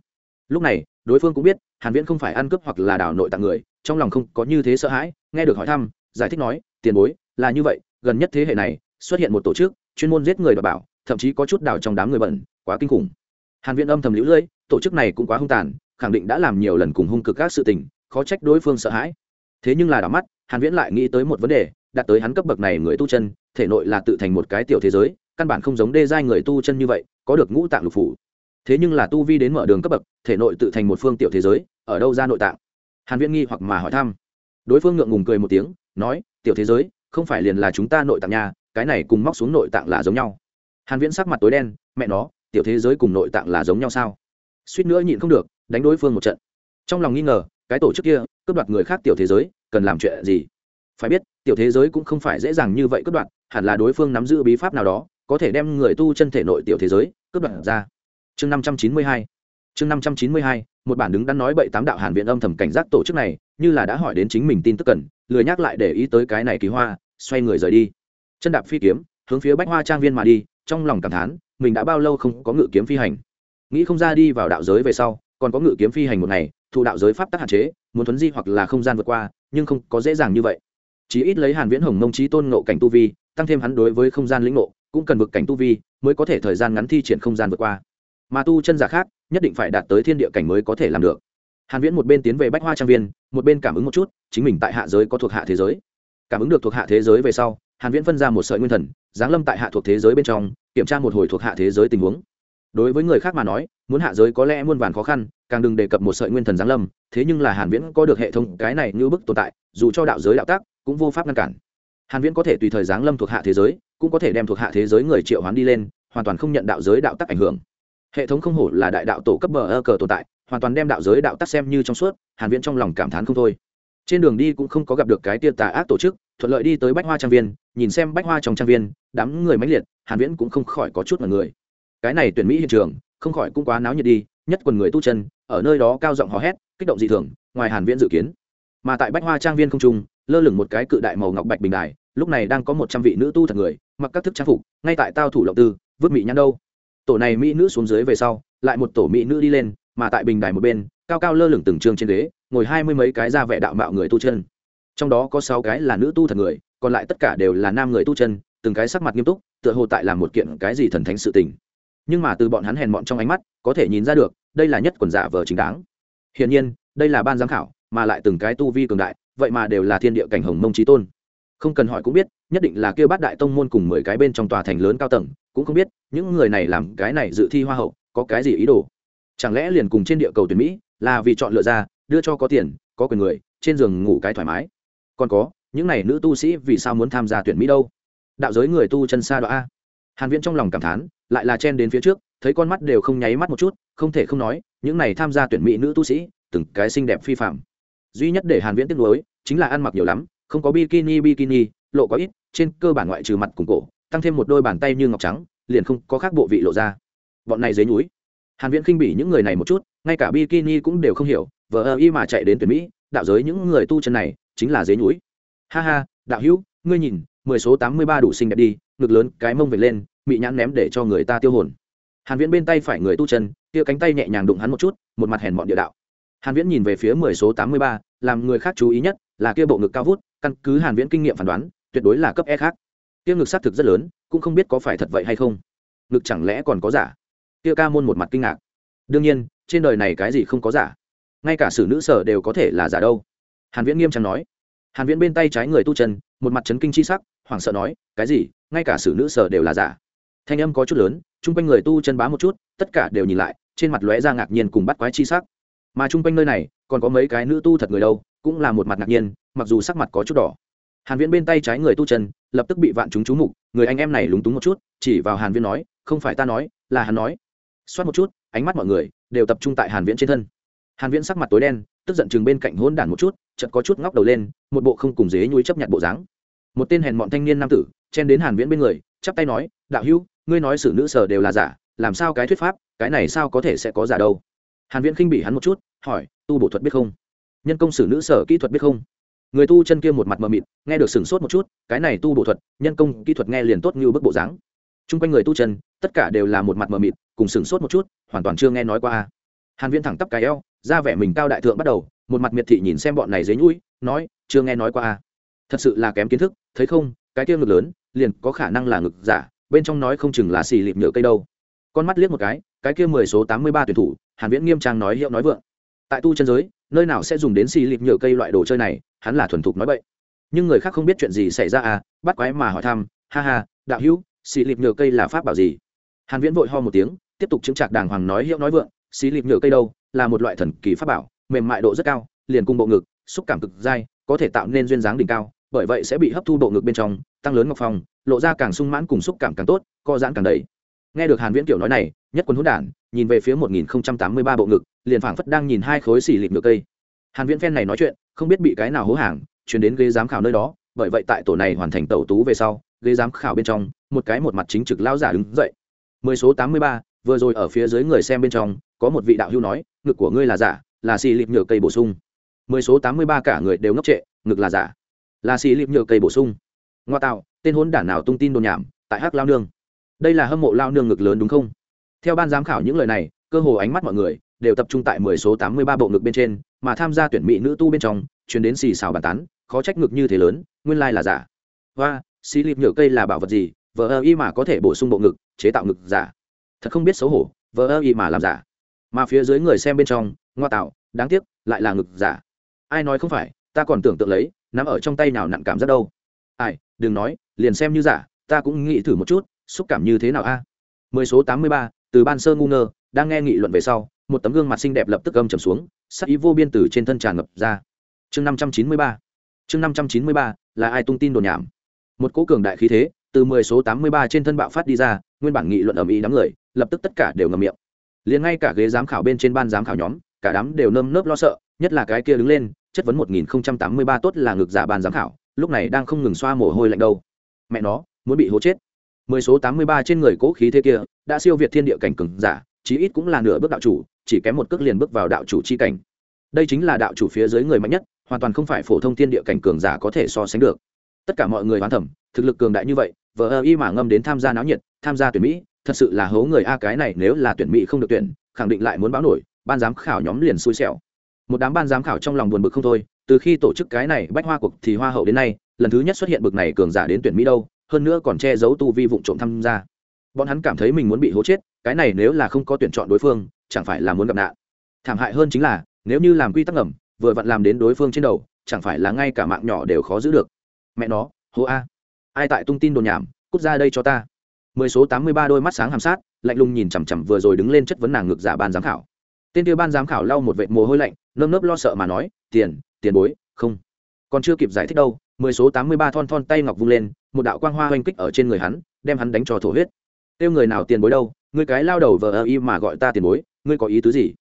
Lúc này, đối phương cũng biết, hàn viễn không phải ăn cướp hoặc là đào nội tạng người trong lòng không có như thế sợ hãi, nghe được hỏi thăm, giải thích nói, tiền bối, là như vậy, gần nhất thế hệ này, xuất hiện một tổ chức, chuyên môn giết người đảm bảo, thậm chí có chút đào trong đám người bẩn, quá kinh khủng. Hàn viễn âm thầm lũ lưỡi, tổ chức này cũng quá hung tàn, khẳng định đã làm nhiều lần cùng hung cực các sự tình, khó trách đối phương sợ hãi. Thế nhưng là đảo mắt, hàn viễn lại nghĩ tới một vấn đề, đạt tới hắn cấp bậc này người tu chân, thể nội là tự thành một cái tiểu thế giới, căn bản không giống đê giai người tu chân như vậy, có được ngũ tạng lục phủ. Thế nhưng là tu vi đến mở đường cấp bậc, thể nội tự thành một phương tiểu thế giới, ở đâu ra nội tạng? Hàn viễn nghi hoặc mà hỏi thăm. Đối phương ngượng ngùng cười một tiếng, nói, tiểu thế giới, không phải liền là chúng ta nội tạng nhà cái này cùng móc xuống nội tạng là giống nhau. Hàn viễn sắc mặt tối đen, mẹ nó, tiểu thế giới cùng nội tạng là giống nhau sao? Suýt nữa nhịn không được, đánh đối phương một trận. Trong lòng nghi ngờ, cái tổ chức kia, cướp đoạt người khác tiểu thế giới, cần làm chuyện gì? Phải biết, tiểu thế giới cũng không phải dễ dàng như vậy cướp đoạt, hẳn là đối phương nắm giữ bí pháp nào đó, có thể đem người tu chân thể nội tiểu thế giới cướp đoạt ra. Chương năm trăm chín mươi hai chương năm trăm chín mươi hai, một bản đứng đắn nói bậy tám đạo hàn viện âm thầm cảnh giác tổ chức này, như là đã hỏi đến chính mình tin tức cần, lười nhắc lại để ý tới cái này kỳ hoa, xoay người rời đi. Chân đạp phi kiếm, hướng phía bách hoa trang viên mà đi, trong lòng cảm thán, mình đã bao lâu không có ngự kiếm phi hành. Nghĩ không ra đi vào đạo giới về sau, còn có ngự kiếm phi hành một ngày, thụ đạo giới pháp tắc hạn chế, muốn thuấn di hoặc là không gian vượt qua, nhưng không có dễ dàng như vậy. Chỉ ít lấy hàn viễn hồng mông trí tôn ngộ cảnh tu vi, tăng thêm hắn đối với không gian lĩnh ngộ, cũng cần vực cảnh tu vi, mới có thể thời gian ngắn thi triển không gian vượt qua mà tu chân giả khác, nhất định phải đạt tới thiên địa cảnh mới có thể làm được. Hàn viễn một bên tiến về bách hoa trang viên, một bên cảm ứng một chút, chính mình tại hạ giới có thuộc hạ thế giới. Cảm ứng được thuộc hạ thế giới về sau, hàn viễn phân ra một sợi nguyên thần, giáng lâm tại hạ thuộc thế giới bên trong, kiểm tra một hồi thuộc hạ thế giới tình huống. Đối với người khác mà nói, muốn hạ giới có lẽ muôn vàn khó khăn, càng đừng đề cập một sợi nguyên thần giáng lâm, thế nhưng là hàn viễn có được hệ thống cái này như bức tồn tại, dù cho đạo giới đạo tác, cũng vô pháp ngăn cản. Hàn viễn có thể tùy thời giáng lâm thuộc hạ thế giới, cũng có thể đem thuộc hạ thế giới người triệu hoán đi lên, hoàn toàn không nhận đạo giới đạo tác ảnh hưởng hệ thống không hổ là đại đạo tổ cấp bờ ơ cờ tồn tại, hoàn toàn đem đạo giới đạo tắc xem như trong suốt, hàn viễn trong lòng cảm thán không thôi. Trên đường đi cũng không có gặp được cái tia tà ác tổ chức, thuận lợi đi tới bách hoa trang viên, nhìn xem bách hoa trong trang viên, đám người mãnh liệt, hàn viễn cũng không khỏi có chút mà người. Cái này tuyển mỹ hiện trường, không khỏi cũng quá náo nhiệt đi, nhất quần người tu chân, ở nơi đó cao giọng hò hét, kích động dị thường, ngoài hàn viễn dự kiến. Mà tại bách hoa trang viên không trung, lơ lửng một cái cự đại màu ngọc bạch bình đài, lúc này đang có một trăm vị nữ tu thật người, mặc các thức trang phục, ngay tại tao thủ lộc tư, vứt mị nhăn đâu tổ này mỹ nữ xuống dưới về sau, lại một tổ mỹ nữ đi lên, mà tại bình đài một bên, cao cao lơ lửng từng trường trên ghế, ngồi hai mươi mấy cái ra vẻ đạo mạo người tu chân. Trong đó có sáu cái là nữ tu thật người, còn lại tất cả đều là nam người tu chân, từng cái sắc mặt nghiêm túc, tựa hồ tại làm một kiện cái gì thần thánh sự tình. Nhưng mà từ bọn hắn hèn mọn trong ánh mắt, có thể nhìn ra được, đây là nhất quần giả vờ chính đáng. Hiển nhiên, đây là ban giám khảo, mà lại từng cái tu vi cường đại, vậy mà đều là thiên địa cảnh hồng mông trí tôn. Không cần hỏi cũng biết, nhất định là kêu bát đại tông môn cùng mười cái bên trong tòa thành lớn cao tầng cũng không biết, những người này làm cái này dự thi hoa hậu, có cái gì ý đồ? Chẳng lẽ liền cùng trên địa cầu tuyển mỹ, là vì chọn lựa ra, đưa cho có tiền, có quyền người, trên giường ngủ cái thoải mái? Còn có, những này nữ tu sĩ vì sao muốn tham gia tuyển mỹ đâu? Đạo giới người tu chân xa đoạn a hàn viễn trong lòng cảm thán, lại là chen đến phía trước, thấy con mắt đều không nháy mắt một chút, không thể không nói, những này tham gia tuyển mỹ nữ tu sĩ, từng cái xinh đẹp phi phạm duy nhất để hàn viễn tiếc nuối, chính là ăn mặc nhiều lắm, không có bikini bikini lộ có ít, trên cơ bản ngoại trừ mặt cùng cổ tăng thêm một đôi bàn tay như ngọc trắng, liền không có khác bộ vị lộ ra. Bọn này dưới núi hàn viễn khinh bỉ những người này một chút, ngay cả bikini cũng đều không hiểu vợ ơ y mà chạy đến tuyển mỹ, đạo giới những người tu chân này chính là dưới núi ha ha, đạo hữu, ngươi nhìn, mười số tám mươi ba đủ xinh đẹp đi, ngực lớn, cái mông về lên bị nhãn ném để cho người ta tiêu hồn. Hàn viễn bên tay phải người tu chân, kia cánh tay nhẹ nhàng đụng hắn một chút, một mặt hèn mọn địa đạo. Hàn viễn nhìn về phía mười số tám mươi ba, làm người khác chú ý nhất là kia bộ ngực cao vút, căn cứ hàn viễn kinh nghiệm phán đoán, tuyệt đối là cấp e khác kia ngực sát thực rất lớn, cũng không biết có phải thật vậy hay không. Ngực chẳng lẽ còn có giả? Kia ca môn một mặt kinh ngạc. Đương nhiên, trên đời này cái gì không có giả? Ngay cả sử nữ sở đều có thể là giả đâu. Hàn viễn nghiêm trang nói. Hàn viễn bên tay trái người tu chân, một mặt chấn kinh chi sắc, hoảng sợ nói, cái gì? Ngay cả sử nữ sở đều là giả? Thanh âm có chút lớn, chung quanh người tu chân bá một chút, tất cả đều nhìn lại, trên mặt lóe ra ngạc nhiên cùng bắt quái chi sắc. Mà chung quanh nơi này, còn có mấy cái nữ tu thật người đâu, cũng là một mặt ngạc nhiên, mặc dù sắc mặt có chút đỏ hàn viễn bên tay trái người tu chân, lập tức bị vạn chúng chú mục, người anh em này lúng túng một chút, chỉ vào hàn viễn nói, không phải ta nói, là hắn nói. Xoát một chút, ánh mắt mọi người đều tập trung tại hàn viễn trên thân. Hàn viễn sắc mặt tối đen, tức giận chừng bên cạnh hôn đản một chút, chợt có chút ngóc đầu lên, một bộ không cùng dế nhúi chấp nhận bộ dáng. Một tên hèn mọn thanh niên nam tử chen đến hàn viễn bên người, chắp tay nói, đạo hữu, ngươi nói sự nữ sở đều là giả, làm sao cái thuyết pháp, cái này sao có thể sẽ có giả đâu? Hàn viễn khinh bỉ hắn một chút, hỏi, tu bổ thuật biết không? Nhân công sử nữ sở kỹ thuật biết không? Người tu chân kia một mặt mờ mịt, nghe được sừng sốt một chút, cái này tu bổ thuật, nhân công, kỹ thuật nghe liền tốt như bức bộ dáng. Chung quanh người tu chân, tất cả đều là một mặt mờ mịt, cùng sừng sốt một chút, hoàn toàn chưa nghe nói qua. Hàn viễn thẳng tắp cái eo, ra vẻ mình cao đại thượng bắt đầu, một mặt miệt thị nhìn xem bọn này dế nhũi, nói, chưa nghe nói qua à? thật sự là kém kiến thức, thấy không, cái kia ngực lớn, liền có khả năng là ngực giả, bên trong nói không chừng là xì lịp nhựa cây đâu. Con mắt liếc một cái cái kia mười số tám mươi ba tuyển thủ, hàn viễn nghiêm trang nói hiệu nói vượng. Tại tu chân giới nơi nào sẽ dùng đến xì lịp nhựa cây loại đồ chơi này, hắn là thuần thục nói bậy. Nhưng người khác không biết chuyện gì xảy ra à bắt quái mà hỏi thăm, ha ha, đạo hữu, xì lịp nhựa cây là pháp bảo gì? Hàn viễn vội ho một tiếng, tiếp tục chứng trạc đàng hoàng nói hiệu nói vượng, xì lịp nhựa cây đâu, là một loại thần kỳ pháp bảo, mềm mại độ rất cao, liền cùng bộ ngực, xúc cảm cực dai, có thể tạo nên duyên dáng đỉnh cao, bởi vậy sẽ bị hấp thu bộ ngực bên trong, tăng lớn ngọc phong, lộ ra càng sung mãn cùng xúc cảm càng tốt, co giãn càng đầy nghe được hàn viễn kiểu nói này nhất quân hỗn đản nhìn về phía 1083 bộ ngực liền phảng phất đang nhìn hai khối xỉ lịm ngược cây. Hàn viễn phen này nói chuyện không biết bị cái nào hố hàng chuyển đến ghế giám khảo nơi đó bởi vậy tại tổ này hoàn thành tẩu tú về sau ghế giám khảo bên trong một cái một mặt chính trực lao giả đứng dậy. Mười số 83, vừa rồi ở phía dưới người xem bên trong có một vị đạo hưu nói ngực của ngươi là giả là xì lịp nhựa cây bổ sung. Mười số 83 cả người đều ngốc trệ ngực là giả là xì lịp nhựa cây bổ sung. Ngoa tạo tên hốn đản nào tung tin đồn nhảm tại hắc lao nương đây là hâm mộ lao nương ngực lớn đúng không? Theo ban giám khảo những lời này, cơ hồ ánh mắt mọi người đều tập trung tại mười số tám mươi ba bộ ngực bên trên, mà tham gia tuyển mỹ nữ tu bên trong chuyến đến xì xào bàn tán, khó trách ngực như thế lớn, nguyên lai là giả. Hoa, xì lịp nhựa cây là bảo vật gì? Vờ ơ y mà có thể bổ sung bộ ngực, chế tạo ngực giả. Thật không biết xấu hổ, vờ ơ y mà làm giả. Mà phía dưới người xem bên trong, ngoa tạo, đáng tiếc, lại là ngực giả. Ai nói không phải, ta còn tưởng tượng lấy, nắm ở trong tay nào nặng cảm giác đâu. Ai, đừng nói, liền xem như giả, ta cũng nghĩ thử một chút xúc cảm như thế nào a? Mười số tám mươi ba, từ ban sơ ngu ngơ, đang nghe nghị luận về sau, một tấm gương mặt xinh đẹp lập tức gầm trầm xuống, sắc ý vô biên từ trên thân tràn ngập ra. Chương năm trăm chín mươi ba. Chương năm trăm chín mươi ba, là ai tung tin đồn nhảm? Một cỗ cường đại khí thế, từ mười số tám mươi ba trên thân bạo phát đi ra, nguyên bản nghị luận ầm ĩ đám người, lập tức tất cả đều ngầm miệng. Liền ngay cả ghế giám khảo bên trên ban giám khảo nhóm, cả đám đều nơm nớp lo sợ, nhất là cái kia đứng lên, chất vấn một nghìn tám mươi ba tốt là ngược giả ban giám khảo, lúc này đang không ngừng xoa mồ hôi lạnh đâu. Mẹ nó, muốn bị hố chết mười số tám mươi ba trên người cố khí thế kia, đã siêu việt thiên địa cảnh cường giả, chí ít cũng là nửa bước đạo chủ, chỉ kém một cước liền bước vào đạo chủ chi cảnh. Đây chính là đạo chủ phía dưới người mạnh nhất, hoàn toàn không phải phổ thông thiên địa cảnh cường giả có thể so sánh được. Tất cả mọi người hoán thẩm, thực lực cường đại như vậy, vờ ơ y mà ngâm đến tham gia náo nhiệt, tham gia tuyển mỹ, thật sự là hố người a cái này nếu là tuyển mỹ không được tuyển, khẳng định lại muốn báo nổi, ban giám khảo nhóm liền xui xẻo. Một đám ban giám khảo trong lòng buồn bực không thôi, từ khi tổ chức cái này bách hoa cuộc thì hoa hậu đến nay, lần thứ nhất xuất hiện bực này cường giả đến tuyển mỹ đâu hơn nữa còn che giấu tu vi vụ trộm tham gia. Bọn hắn cảm thấy mình muốn bị hố chết, cái này nếu là không có tuyển chọn đối phương, chẳng phải là muốn gặp nạn. Thảm hại hơn chính là, nếu như làm quy tắc ngầm, vừa vặn làm đến đối phương trên đầu, chẳng phải là ngay cả mạng nhỏ đều khó giữ được. Mẹ nó, hố a. Ai tại tung tin đồn nhảm, cút ra đây cho ta. Mười số tám mươi ba đôi mắt sáng hàm sát, lạnh lùng nhìn chằm chằm vừa rồi đứng lên chất vấn nàng ngược giả ban giám khảo. Tên kia ban giám khảo lau một vệt mồ hôi lạnh, nơm nớp lo sợ mà nói, tiền tiền bối, không. Còn chưa kịp giải thích đâu, mười số tám mươi ba thon thon tay ngọc vung lên một đạo quang hoa oanh kích ở trên người hắn, đem hắn đánh cho thổ huyết. Tiêu người nào tiền bối đâu, ngươi cái lao đầu vờ ơ y mà gọi ta tiền bối, ngươi có ý tứ gì?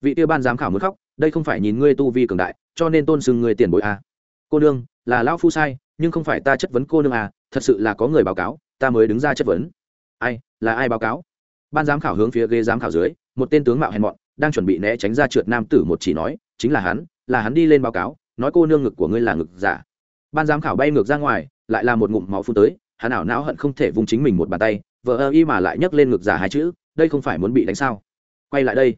Vị tiêu ban giám khảo muốn khóc, đây không phải nhìn ngươi tu vi cường đại, cho nên tôn sưng người tiền bối à. cô nương, là lão phu sai, nhưng không phải ta chất vấn cô nương à thật sự là có người báo cáo, ta mới đứng ra chất vấn. Ai, là ai báo cáo? Ban giám khảo hướng phía ghế giám khảo dưới, một tên tướng mạo hèn mọn, đang chuẩn bị né tránh ra trượt nam tử một chỉ nói, chính là hắn là hắn đi lên báo cáo, nói cô nương ngực của ngươi là ngực giả. Ban giám khảo bay ngược ra ngoài lại là một ngụm máu phun tới, hắn ảo não hận không thể vùng chính mình một bàn tay vợ ơ y mà lại nhấc lên ngực giả hai chữ, đây không phải muốn bị đánh sao? Quay lại đây.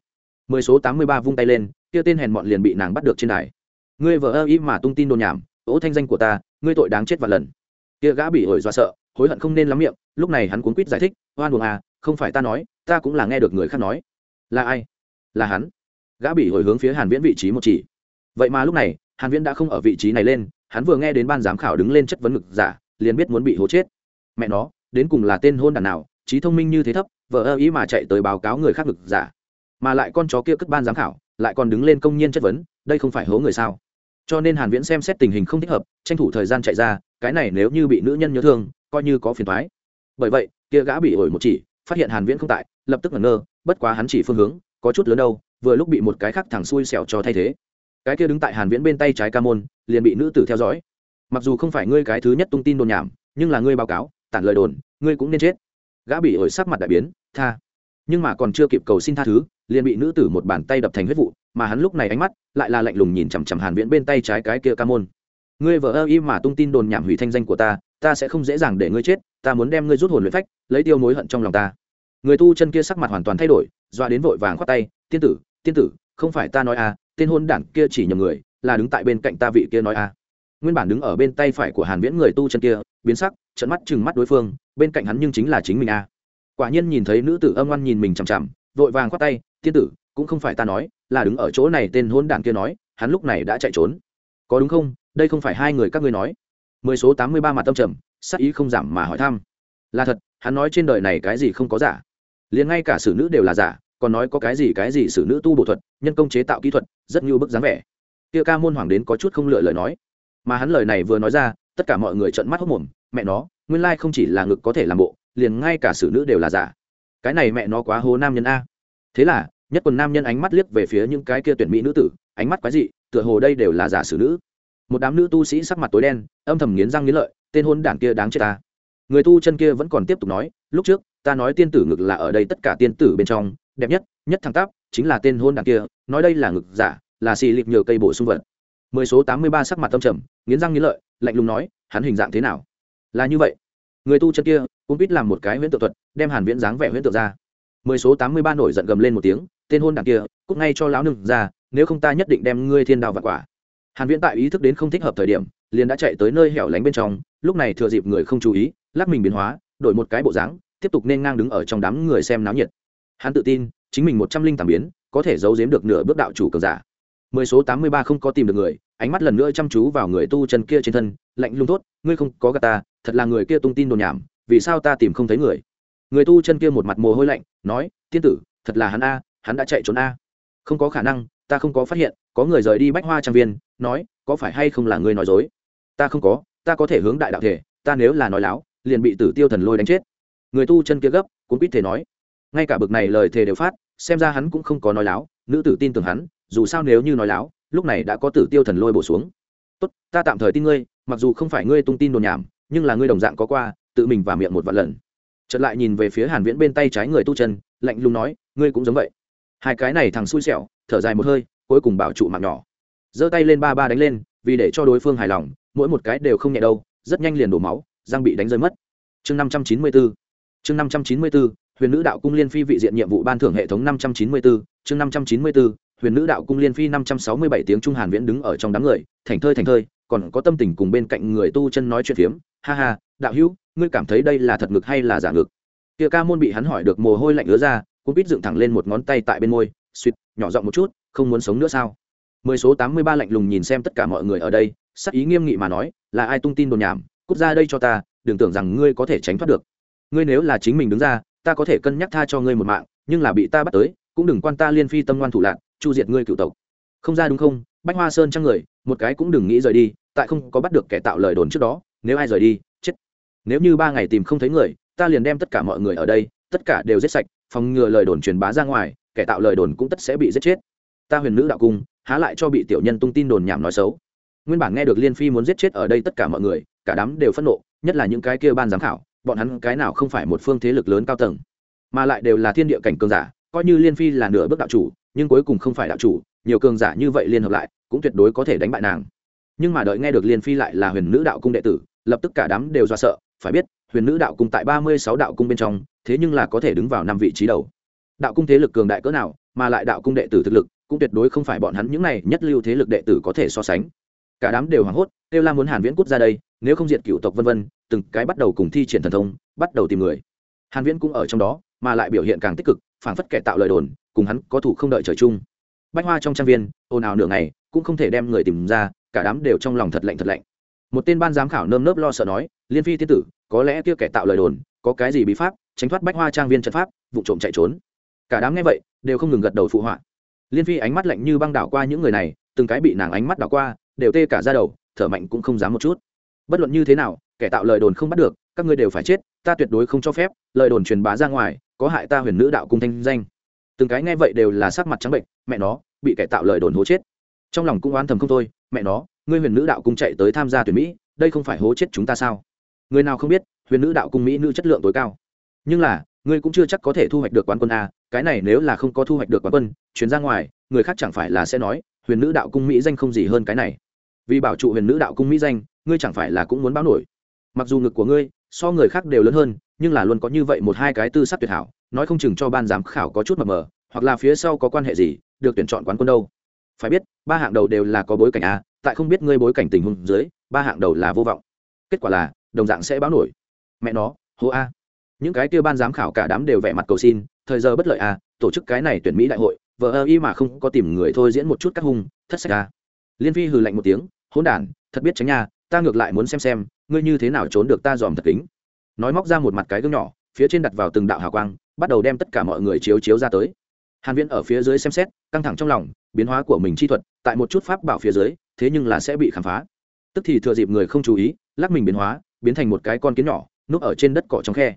Mười số tám mươi ba vung tay lên, kia tên hèn mọn liền bị nàng bắt được trên đài. Ngươi vợ ơ y mà tung tin đồn nhảm, ố thanh danh của ta, ngươi tội đáng chết và lần. Kia gã bị ổi do sợ, hối hận không nên lắm miệng, lúc này hắn cuốn quýt giải thích, oan buồng à không phải ta nói, ta cũng là nghe được người khác nói. Là ai? Là hắn. Gã bị hồi hướng phía hàn viễn vị trí một chỉ. Vậy mà lúc này, hàn viễn đã không ở vị trí này lên hắn vừa nghe đến ban giám khảo đứng lên chất vấn ngực giả, liền biết muốn bị hố chết. Mẹ nó, đến cùng là tên hôn đàn nào, trí thông minh như thế thấp vợ ơ ý mà chạy tới báo cáo người khác ngực giả. Mà lại con chó kia cất ban giám khảo, lại còn đứng lên công nhiên chất vấn, đây không phải hố người sao? Cho nên hàn viễn xem xét tình hình không thích hợp, tranh thủ thời gian chạy ra, cái này nếu như bị nữ nhân nhớ thương, coi như có phiền toái. Bởi vậy, kia gã bị ổi một chỉ, phát hiện hàn viễn không tại, lập tức ngẩn ngơ, bất quá hắn chỉ phương hướng, có chút lớn đâu, vừa lúc bị một cái khác thẳng xuôi xẻo cho thay thế cái kia đứng tại hàn viễn bên tay trái ca môn, liền bị nữ tử theo dõi. Mặc dù không phải ngươi cái thứ nhất tung tin đồn nhảm, nhưng là ngươi báo cáo, tản lời đồn, ngươi cũng nên chết. Gã bị ổi sắc mặt đại biến, tha. Nhưng mà còn chưa kịp cầu xin tha thứ, liền bị nữ tử một bàn tay đập thành huyết vụ, mà hắn lúc này ánh mắt lại là lạnh lùng nhìn chằm chằm hàn viễn bên tay trái cái kia ca môn. Ngươi vợ ơ y mà tung tin đồn nhảm hủy thanh danh của ta ta sẽ không dễ dàng để ngươi chết, ta muốn đem ngươi rút hồn luyện phách, lấy tiêu mối hận trong lòng ta. Người tu chân kia sắc mặt hoàn toàn thay đổi, dọa đến vội vàng khoát tay, tiên tử tiên tử, không phải ta nói à tên hôn đảng kia chỉ nhầm người, là đứng tại bên cạnh ta vị kia nói à nguyên bản đứng ở bên tay phải của hàn viễn người tu chân kia, biến sắc trận mắt chừng mắt đối phương, bên cạnh hắn nhưng chính là chính mình à quả nhiên nhìn thấy nữ tử âm ngoan nhìn mình chằm chằm, vội vàng khoát tay, tiên tử, cũng không phải ta nói, là đứng ở chỗ này tên hôn đảng kia nói, hắn lúc này đã chạy trốn. Có đúng không? Đây không phải hai người các ngươi nói. Mười số tám mươi ba mặt tâm trầm, sắc ý không giảm mà hỏi thăm. Là thật, hắn nói trên đời này cái gì không có giả? Liền ngay cả xử nữ đều là giả còn nói có cái gì cái gì xử nữ tu bộ thuật, nhân công chế tạo kỹ thuật, rất như bức dáng vẻ. Kia ca môn hoàng đến có chút không lựa lời nói. Mà hắn lời này vừa nói ra, tất cả mọi người trợn mắt hốc mồm, mẹ nó, nguyên lai không chỉ là ngực có thể làm bộ, liền ngay cả xử nữ đều là giả. Cái này mẹ nó quá hố nam nhân a. Thế là, nhất quần nam nhân ánh mắt liếc về phía những cái kia tuyển mỹ nữ tử, ánh mắt quái dị, tựa hồ đây đều là giả xử nữ. Một đám nữ tu sĩ sắc mặt tối đen, âm thầm nghiến răng nghiến lợi, tên hôn đảng kia đáng chết ta. Người tu chân kia vẫn còn tiếp tục nói, lúc trước, ta nói tiên tử ngực là ở đây tất cả tiên tử bên trong đẹp nhất nhất thẳng tắp, chính là tên hôn đảng kia, nói đây là ngực giả, là xì lịp nhờ cây bổ sung vật. Mười số tám mươi ba sắc mặt tâm trầm, nghiến răng nghiến lợi, lạnh lùng nói, hắn hình dạng thế nào? Là như vậy. Người tu chân kia, cũng biết làm một cái huyễn tự thuật, đem hàn viễn dáng vẻ huyễn tự ra. Mười số tám mươi ba nổi giận gầm lên một tiếng, tên hôn đảng kia cúc ngay cho lão nương ra, nếu không ta nhất định đem ngươi thiên đao vặt quả. Hàn viễn tại ý thức đến không thích hợp thời điểm, liền đã chạy tới nơi hẻo lánh bên trong, lúc này thừa dịp người không chú ý, lắc mình biến hóa, đổi một cái bộ dáng, tiếp tục nên ngang đứng ở trong đám người xem náo nhiệt hắn tự tin, chính mình một trăm linh tám biến, có thể giấu giếm được nửa bước đạo chủ cường giả. Mười số tám mươi ba không có tìm được người, ánh mắt lần nữa chăm chú vào người tu chân kia trên thân, lạnh lùng tốt ngươi không có gà ta, thật là người kia tung tin đồn nhảm, vì sao ta tìm không thấy người? Người tu chân kia một mặt mồ hôi lạnh, nói, tiên tử, thật là hắn a, hắn đã chạy trốn a. Không có khả năng, ta không có phát hiện, có người rời đi bách hoa trang viên, nói, có phải hay không là ngươi nói dối? Ta không có, ta có thể hướng đại đạo thể, ta nếu là nói láo, liền bị tử tiêu thần lôi đánh chết. Người tu chân kia gấp cũng biết thể nói ngay cả bực này lời thề đều phát, xem ra hắn cũng không có nói láo, nữ tử tin tưởng hắn, dù sao nếu như nói láo, lúc này đã có tử tiêu thần lôi bổ xuống. Tốt, ta tạm thời tin ngươi, mặc dù không phải ngươi tung tin đồn nhảm, nhưng là ngươi đồng dạng có qua, tự mình và miệng một vạn lần. Trật lại nhìn về phía hàn viễn bên tay trái người tu chân, lạnh lùng nói, ngươi cũng giống vậy. Hai cái này thằng xui xẻo, thở dài một hơi, cuối cùng bảo trụ mạng nhỏ. Giơ tay lên ba ba đánh lên, vì để cho đối phương hài lòng, mỗi một cái đều không nhẹ đâu, rất nhanh liền đổ máu, răng bị đánh rơi mất. Chương 594 chương 594 huyền nữ đạo cung liên phi vị diện nhiệm vụ ban thưởng hệ thống năm trăm chín mươi bốn chương năm trăm chín mươi bốn huyền nữ đạo cung liên phi năm trăm sáu mươi bảy tiếng trung hàn viễn đứng ở trong đám người, thành thơi thành thơi, còn có tâm tình cùng bên cạnh người tu chân nói chuyện phiếm. Ha ha, đạo hữu, ngươi cảm thấy đây là thật ngực hay là giả ngực? Kia ca môn bị hắn hỏi được mồ hôi lạnh ứa ra, cũng biết dựng thẳng lên một ngón tay tại bên môi, suýt, nhỏ giọng một chút, không muốn sống nữa sao? Mười số tám mươi ba lạnh lùng nhìn xem tất cả mọi người ở đây, sắc ý nghiêm nghị mà nói, là ai tung tin đồn nhảm, cút ra đây cho ta, đừng tưởng rằng ngươi có thể tránh thoát được. Ngươi nếu là chính mình đứng ra ta có thể cân nhắc tha cho ngươi một mạng, nhưng là bị ta bắt tới, cũng đừng quan ta liên phi tâm ngoan thủ lạc, chu diệt ngươi cựu tộc. Không ra đúng không? Bách hoa sơn trang người? Một cái cũng đừng nghĩ rời đi, tại không có bắt được kẻ tạo lời đồn trước đó, nếu ai rời đi, chết. Nếu như ba ngày tìm không thấy người, ta liền đem tất cả mọi người ở đây, tất cả đều giết sạch, phòng ngừa lời đồn truyền bá ra ngoài, kẻ tạo lời đồn cũng tất sẽ bị giết chết. Ta huyền nữ đạo cung, há lại cho bị tiểu nhân tung tin đồn nhảm nói xấu. Nguyên bản nghe được liên phi muốn giết chết ở đây tất cả mọi người, cả đám đều phẫn nộ, nhất là những cái kia ban giám khảo bọn hắn cái nào không phải một phương thế lực lớn cao tầng, mà lại đều là thiên địa cảnh cường giả, coi như liên phi là nửa bước đạo chủ, nhưng cuối cùng không phải đạo chủ, nhiều cường giả như vậy liên hợp lại, cũng tuyệt đối có thể đánh bại nàng. Nhưng mà đợi nghe được liên phi lại là huyền nữ đạo cung đệ tử, lập tức cả đám đều do sợ, phải biết, huyền nữ đạo cung tại ba mươi sáu đạo cung bên trong, thế nhưng là có thể đứng vào năm vị trí đầu. Đạo cung thế lực cường đại cỡ nào, mà lại đạo cung đệ tử thực lực, cũng tuyệt đối không phải bọn hắn những này nhất lưu thế lực đệ tử có thể so sánh. Cả đám đều hoảng hốt, kêu la muốn hàn viễn cút ra đây, nếu không diệt cựu tộc vân vân từng cái bắt đầu cùng thi triển thần thông, bắt đầu tìm người. Hàn viễn cũng ở trong đó, mà lại biểu hiện càng tích cực, phảng phất kẻ tạo lời đồn, cùng hắn có thủ không đợi trời chung. Bách hoa trong trang viên, ồn ào nửa ngày, cũng không thể đem người tìm ra, cả đám đều trong lòng thật lạnh thật lạnh. Một tên ban giám khảo nơm nớp lo sợ nói, liên phi tiên tử, có lẽ kia kẻ tạo lời đồn, có cái gì bí pháp, tránh thoát bách hoa trang viên trận pháp, vụ trộm chạy trốn. Cả đám nghe vậy, đều không ngừng gật đầu phụ họa. Liên phi ánh mắt lạnh như băng đảo qua những người này, từng cái bị nàng ánh mắt đảo qua, đều tê cả ra đầu, thở mạnh cũng không dám một chút bất luận như thế nào, kẻ tạo lời đồn không bắt được, các ngươi đều phải chết, ta tuyệt đối không cho phép, lời đồn truyền bá ra ngoài, có hại ta huyền nữ đạo cung thanh danh. Từng cái nghe vậy đều là sắc mặt trắng bệnh, mẹ nó, bị kẻ tạo lời đồn hố chết. Trong lòng cũng oán thầm không thôi, mẹ nó, ngươi huyền nữ đạo cung chạy tới tham gia tuyển mỹ, đây không phải hố chết chúng ta sao? Người nào không biết, huyền nữ đạo cung mỹ nữ chất lượng tối cao. Nhưng là, ngươi cũng chưa chắc có thể thu hoạch được quán quân a, cái này nếu là không có thu hoạch được quán quân chuyến ra ngoài, người khác chẳng phải là sẽ nói, huyền nữ đạo cung mỹ danh không gì hơn cái này. Vì bảo trụ huyền nữ đạo cung mỹ danh ngươi chẳng phải là cũng muốn báo nổi. Mặc dù ngực của ngươi so người khác đều lớn hơn, nhưng là luôn có như vậy một hai cái tư sắc tuyệt hảo, nói không chừng cho ban giám khảo có chút mập mờ, hoặc là phía sau có quan hệ gì, được tuyển chọn quán quân đâu. Phải biết, ba hạng đầu đều là có bối cảnh a, tại không biết ngươi bối cảnh tình huống dưới, ba hạng đầu là vô vọng. Kết quả là, đồng dạng sẽ báo nổi. Mẹ nó, hô a. Những cái kia ban giám khảo cả đám đều vẻ mặt cầu xin, thời giờ bất lợi a, tổ chức cái này tuyển mỹ đại hội vợ ơ y mà không có tìm người thôi diễn một chút các hung, thất sách a. Liên phi hừ lạnh một tiếng, hỗn đản, thật biết tránh nha ta ngược lại muốn xem xem, ngươi như thế nào trốn được ta dòm thật kính. Nói móc ra một mặt cái gương nhỏ, phía trên đặt vào từng đạo hào quang, bắt đầu đem tất cả mọi người chiếu chiếu ra tới. Hàn viễn ở phía dưới xem xét, căng thẳng trong lòng, biến hóa của mình chi thuật, tại một chút pháp bảo phía dưới, thế nhưng là sẽ bị khám phá. Tức thì thừa dịp người không chú ý, lắc mình biến hóa, biến thành một cái con kiến nhỏ, núp ở trên đất cỏ trong khe.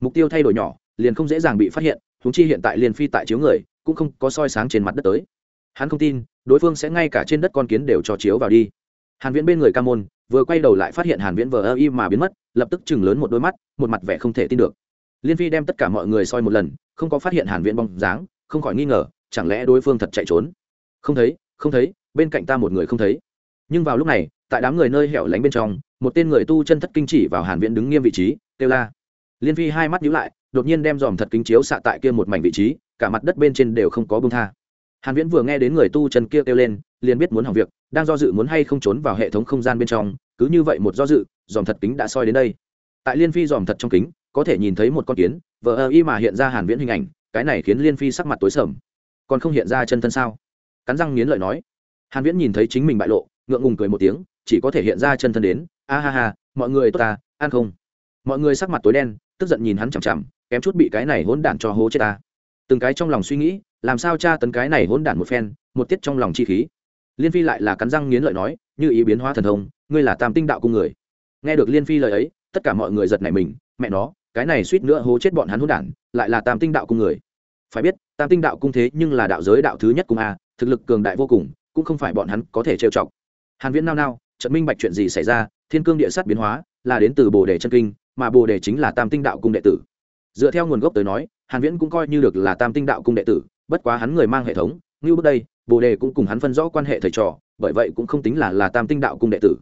Mục tiêu thay đổi nhỏ, liền không dễ dàng bị phát hiện chúng chi hiện tại liền phi tại chiếu người, cũng không có soi sáng trên mặt đất tới. Hắn không tin, đối phương sẽ ngay cả trên đất con kiến đều cho chiếu vào đi. Hàn viễn bên người ca môn vừa quay đầu lại phát hiện hàn viễn vờ ơ y mà biến mất, lập tức chừng lớn một đôi mắt, một mặt vẻ không thể tin được. Liên phi đem tất cả mọi người soi một lần, không có phát hiện hàn viễn bóng dáng, không khỏi nghi ngờ, chẳng lẽ đối phương thật chạy trốn? Không thấy không thấy, bên cạnh ta một người không thấy. Nhưng vào lúc này, tại đám người nơi hẻo lánh bên trong, một tên người tu chân thất kinh chỉ vào hàn viễn đứng nghiêm vị trí, kêu la. Liên phi hai mắt nhíu lại, đột nhiên đem dòm thật kính chiếu xạ tại kia một mảnh vị trí, cả mặt đất bên trên đều không có bông tha hàn viễn vừa nghe đến người tu chân kia kêu lên, liền biết muốn hỏng việc, đang do dự muốn hay không trốn vào hệ thống không gian bên trong, cứ như vậy một do dự, dòm thật kính đã soi đến đây. Tại liên phi dòm thật trong kính, có thể nhìn thấy một con kiến, vờ ơ y mà hiện ra hàn viễn hình ảnh, cái này khiến liên phi sắc mặt tối sầm. Còn không hiện ra chân thân sao? Cắn răng nghiến lợi nói. Hàn viễn nhìn thấy chính mình bại lộ, ngượng ngùng cười một tiếng, chỉ có thể hiện ra chân thân đến. A ha ha, mọi người tốt ta, ăn không? Mọi người sắc mặt tối đen, tức giận nhìn hắn chằm chằm, kém chút bị cái này hỗn đản cho hố chết ta. Từng cái trong lòng suy nghĩ làm sao cha tấn cái này hỗn đản một phen, một tiết trong lòng chi khí. Liên phi lại là cắn răng nghiến lợi nói, như ý biến hóa thần thông, ngươi là tam tinh đạo cung người. Nghe được liên phi lời ấy, tất cả mọi người giật nảy mình, mẹ nó, cái này suýt nữa hố chết bọn hắn hỗn đản, lại là tam tinh đạo cung người. Phải biết, tam tinh đạo cung thế nhưng là đạo giới đạo thứ nhất cung a, thực lực cường đại vô cùng, cũng không phải bọn hắn có thể trêu chọc. Hàn viễn nao nao trận minh bạch chuyện gì xảy ra, thiên cương địa sát biến hóa, là đến từ bồ đề chân kinh, mà bồ đề chính là tam tinh đạo cung đệ tử. Dựa theo nguồn gốc tới nói, hàn viễn cũng coi như được là tam tinh đạo cung đệ tử bất quá hắn người mang hệ thống như bước đây, bồ đề cũng cùng hắn phân rõ quan hệ thầy trò, bởi vậy cũng không tính là là tam tinh đạo cung đệ tử.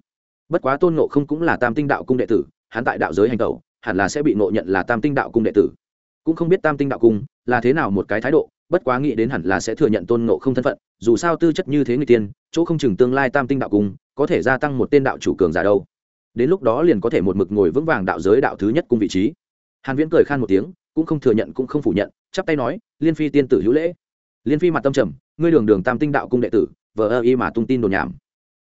Bất quá tôn ngộ không cũng là tam tinh đạo cung đệ tử, hắn tại đạo giới hành tẩu, hẳn là sẽ bị ngộ nhận là tam tinh đạo cung đệ tử. Cũng không biết tam tinh đạo cung là thế nào một cái thái độ, bất quá nghĩ đến hẳn là sẽ thừa nhận tôn ngộ không thân phận, dù sao tư chất như thế người tiên, chỗ không chừng tương lai tam tinh đạo cung có thể gia tăng một tên đạo chủ cường giả đâu. Đến lúc đó liền có thể một mực ngồi vững vàng đạo giới đạo thứ nhất cung vị trí. Hàn viễn cười khan một tiếng cũng không thừa nhận cũng không phủ nhận, chắp tay nói, liên phi tiên tử hữu lễ. Liên phi mặt tâm trầm, ngươi đường đường tam tinh đạo cung đệ tử, vờ ơ y mà tung tin đồn nhảm.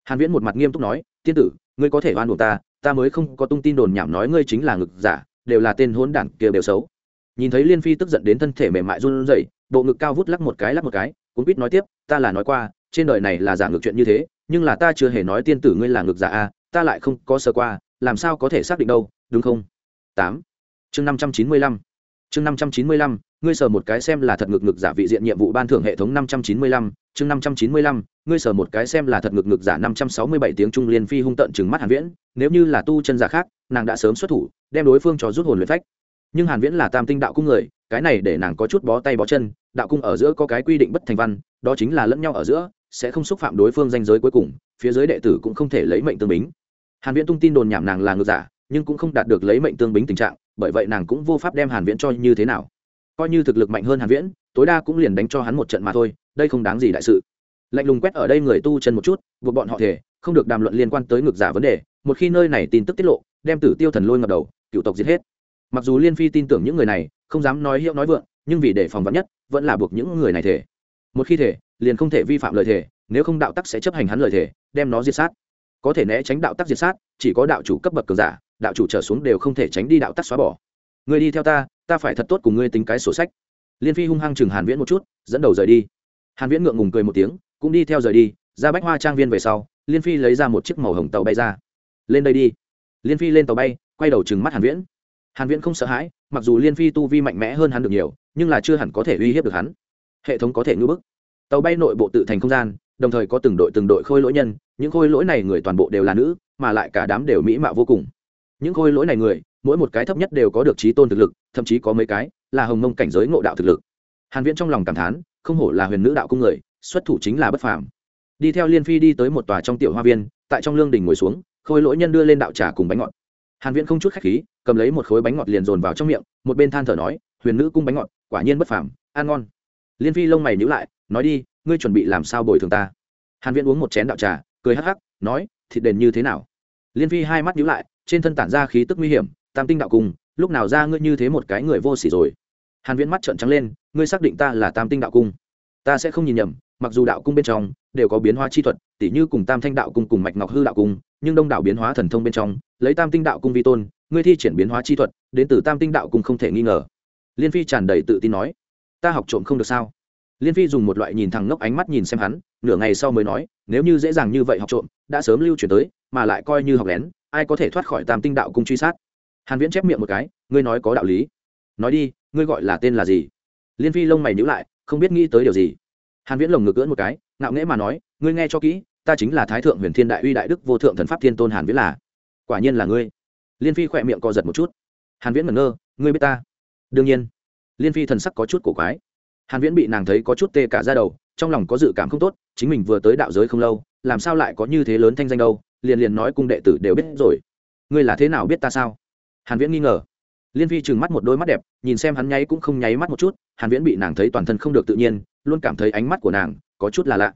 Hàn viễn một mặt nghiêm túc nói, tiên tử, ngươi có thể oan uổng ta ta mới không có tung tin đồn nhảm nói ngươi chính là ngực giả, đều là tên hỗn đản kia đều xấu. Nhìn thấy liên phi tức giận đến thân thể mềm mại run rẩy, bộ ngực cao vút lắc một cái lắc một cái cũng biết nói tiếp, ta là nói qua, trên đời này là giả ngược chuyện như thế, nhưng là ta chưa hề nói tiên tử ngươi là ngực giả a, ta lại không có sơ qua, làm sao có thể xác định đâu, đúng không? Tám. Chương năm trăm chín mươi lăm chương năm trăm chín mươi lăm, ngươi sở một cái xem là thật ngực ngực giả vị diện nhiệm vụ ban thưởng hệ thống năm trăm chín mươi lăm, chương năm trăm chín mươi lăm, ngươi sở một cái xem là thật ngực ngực giả năm trăm sáu mươi bảy tiếng trung liên phi hung tận chừng mắt hàn viễn, nếu như là tu chân giả khác, nàng đã sớm xuất thủ, đem đối phương cho rút hồn luyện phách. Nhưng hàn viễn là tam tinh đạo cung người, cái này để nàng có chút bó tay bó chân, đạo cung ở giữa có cái quy định bất thành văn, đó chính là lẫn nhau ở giữa, sẽ không xúc phạm đối phương danh giới cuối cùng, phía dưới đệ tử cũng không thể lấy mệnh tương bính. Hàn viễn tung tin đồn nhảm nàng là ngược giả nhưng cũng không đạt được lấy mệnh tương bính tình trạng, bởi vậy nàng cũng vô pháp đem hàn viễn cho như thế nào. Coi như thực lực mạnh hơn hàn viễn, tối đa cũng liền đánh cho hắn một trận mà thôi, đây không đáng gì đại sự. Lạnh lùng quét ở đây người tu chân một chút, buộc bọn họ thể, không được đàm luận liên quan tới ngược giả vấn đề, một khi nơi này tin tức tiết lộ, đem tử tiêu thần lôi ngập đầu, cựu tộc giết hết. Mặc dù liên phi tin tưởng những người này, không dám nói hiệu nói vượng, nhưng vì để phòng vắn nhất, vẫn là buộc những người này thể. Một khi thể, liền không thể vi phạm lời thể, nếu không đạo tắc sẽ chấp hành hắn lời thể, đem nó diệt sát. Có thể né tránh đạo tắc diệt sát, chỉ có đạo chủ cấp bậc cường giả đạo chủ trở xuống đều không thể tránh đi đạo tắc xóa bỏ. Người đi theo ta ta phải thật tốt cùng ngươi tính cái sổ sách. Liên phi hung hăng chừng hàn viễn một chút, dẫn đầu rời đi. Hàn viễn ngượng ngùng cười một tiếng, cũng đi theo rời đi, ra bách hoa trang viên về sau, liên phi lấy ra một chiếc màu hồng tàu bay ra. Lên đây đi. Liên phi lên tàu bay, quay đầu chừng mắt hàn viễn. Hàn viễn không sợ hãi, mặc dù liên phi tu vi mạnh mẽ hơn hắn được nhiều, nhưng là chưa hẳn có thể uy hiếp được hắn. Hệ thống có thể ngưỡng bức. Tàu bay nội bộ tự thành không gian, đồng thời có từng đội từng đội khôi lỗi nhân, những khôi lỗi này người toàn bộ đều là nữ, mà lại cả đám đều mỹ mạo vô cùng những khôi lỗi này người, mỗi một cái thấp nhất đều có được trí tôn thực lực, thậm chí có mấy cái là hồng mông cảnh giới ngộ đạo thực lực. Hàn viễn trong lòng cảm thán, không hổ là huyền nữ đạo cung người, xuất thủ chính là bất phàm. Đi theo liên phi đi tới một tòa trong tiểu hoa viên, tại trong lương đình ngồi xuống, khôi lỗi nhân đưa lên đạo trà cùng bánh ngọt. Hàn viễn không chút khách khí, cầm lấy một khối bánh ngọt liền dồn vào trong miệng, một bên than thở nói, huyền nữ cung bánh ngọt, quả nhiên bất phàm, ăn ngon. Liên phi lông mày nhíu lại, nói đi, ngươi chuẩn bị làm sao bồi thường ta? Hàn viễn uống một chén đạo trà, cười hắc hắc, nói, thịt đền như thế nào? Liên phi hai mắt nhíu lại trên thân tản ra khí tức nguy hiểm, tam tinh đạo cung lúc nào ra ngươi như thế một cái người vô sỉ rồi? Hàn viễn mắt trợn trắng lên, ngươi xác định ta là tam tinh đạo cung. Ta sẽ không nhìn nhầm, mặc dù đạo cung bên trong đều có biến hóa chi thuật, tỉ như cùng tam thanh đạo cung cùng mạch ngọc hư đạo cung, nhưng đông đảo biến hóa thần thông bên trong, lấy tam tinh đạo cung vi tôn, ngươi thi triển biến hóa chi thuật, đến từ tam tinh đạo cung không thể nghi ngờ. Liên phi tràn đầy tự tin nói, ta học trộm không được sao? Liên phi dùng một loại nhìn thẳng ngốc ánh mắt nhìn xem hắn, nửa ngày sau mới nói, nếu như dễ dàng như vậy học trộm, đã sớm lưu truyền tới, mà lại coi như học lén ai có thể thoát khỏi tam tinh đạo cung truy sát? Hàn viễn chép miệng một cái, ngươi nói có đạo lý. Nói đi, ngươi gọi là tên là gì? Liên phi lông mày nhíu lại, không biết nghĩ tới điều gì. Hàn viễn lồng ngực cưỡn một cái, ngạo nghễ mà nói, ngươi nghe cho kỹ, ta chính là thái thượng huyền thiên đại uy đại đức vô thượng thần pháp thiên tôn hàn viễn là. Quả nhiên là ngươi. Liên phi khỏe miệng co giật một chút. Hàn viễn ngẩn ngơ, ngươi biết ta? Đương nhiên. Liên phi thần sắc có chút cổ quái. Hàn viễn bị nàng thấy có chút tê cả da đầu, trong lòng có dự cảm không tốt, chính mình vừa tới đạo giới không lâu, làm sao lại có như thế lớn thanh danh đâu? Liền liền nói cung đệ tử đều biết rồi. Ngươi là thế nào biết ta sao? Hàn viễn nghi ngờ. Liên phi trừng mắt một đôi mắt đẹp, nhìn xem hắn nháy cũng không nháy mắt một chút, hàn viễn bị nàng thấy toàn thân không được tự nhiên, luôn cảm thấy ánh mắt của nàng có chút là lạ.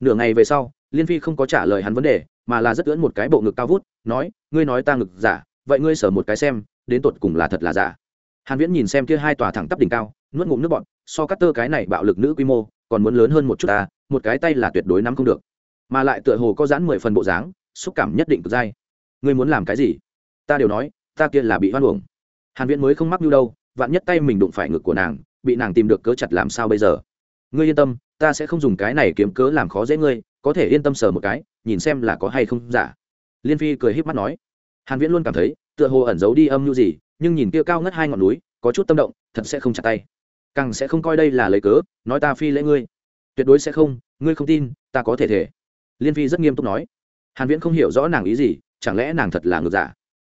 Nửa ngày về sau, liên phi không có trả lời hắn vấn đề, mà là rất ưỡn một cái bộ ngực cao vút, nói, ngươi nói ta ngực giả, vậy ngươi sở một cái xem, đến tột cùng là thật là giả. Hàn viễn nhìn xem kia hai tòa thẳng tắp đỉnh cao, nuốt ngụm nước bọt, so cắt tơ cái này bạo lực nữ quy mô, còn muốn lớn hơn một chút ta, một cái tay là tuyệt đối nắm không được. Mà lại tựa hồ có giãn mười phần bộ dáng xúc cảm nhất định cực dai. Ngươi muốn làm cái gì? Ta đều nói, ta kia là bị hoan uổng. Hàn viễn mới không mắc như đâu, vạn nhất tay mình đụng phải ngực của nàng, bị nàng tìm được cớ chặt làm sao bây giờ? Ngươi yên tâm, ta sẽ không dùng cái này kiếm cớ làm khó dễ ngươi, có thể yên tâm sờ một cái, nhìn xem là có hay không giả. Liên phi cười híp mắt nói. Hàn viễn luôn cảm thấy, tựa hồ ẩn giấu đi âm mưu gì, nhưng nhìn kia cao ngất hai ngọn núi, có chút tâm động, thật sẽ không chặt tay. Càng sẽ không coi đây là lấy cớ, nói ta phi lễ ngươi. Tuyệt đối sẽ không, ngươi không tin, ta có thể thể. Liên phi rất nghiêm túc nói hàn viễn không hiểu rõ nàng ý gì, chẳng lẽ nàng thật là ngược giả?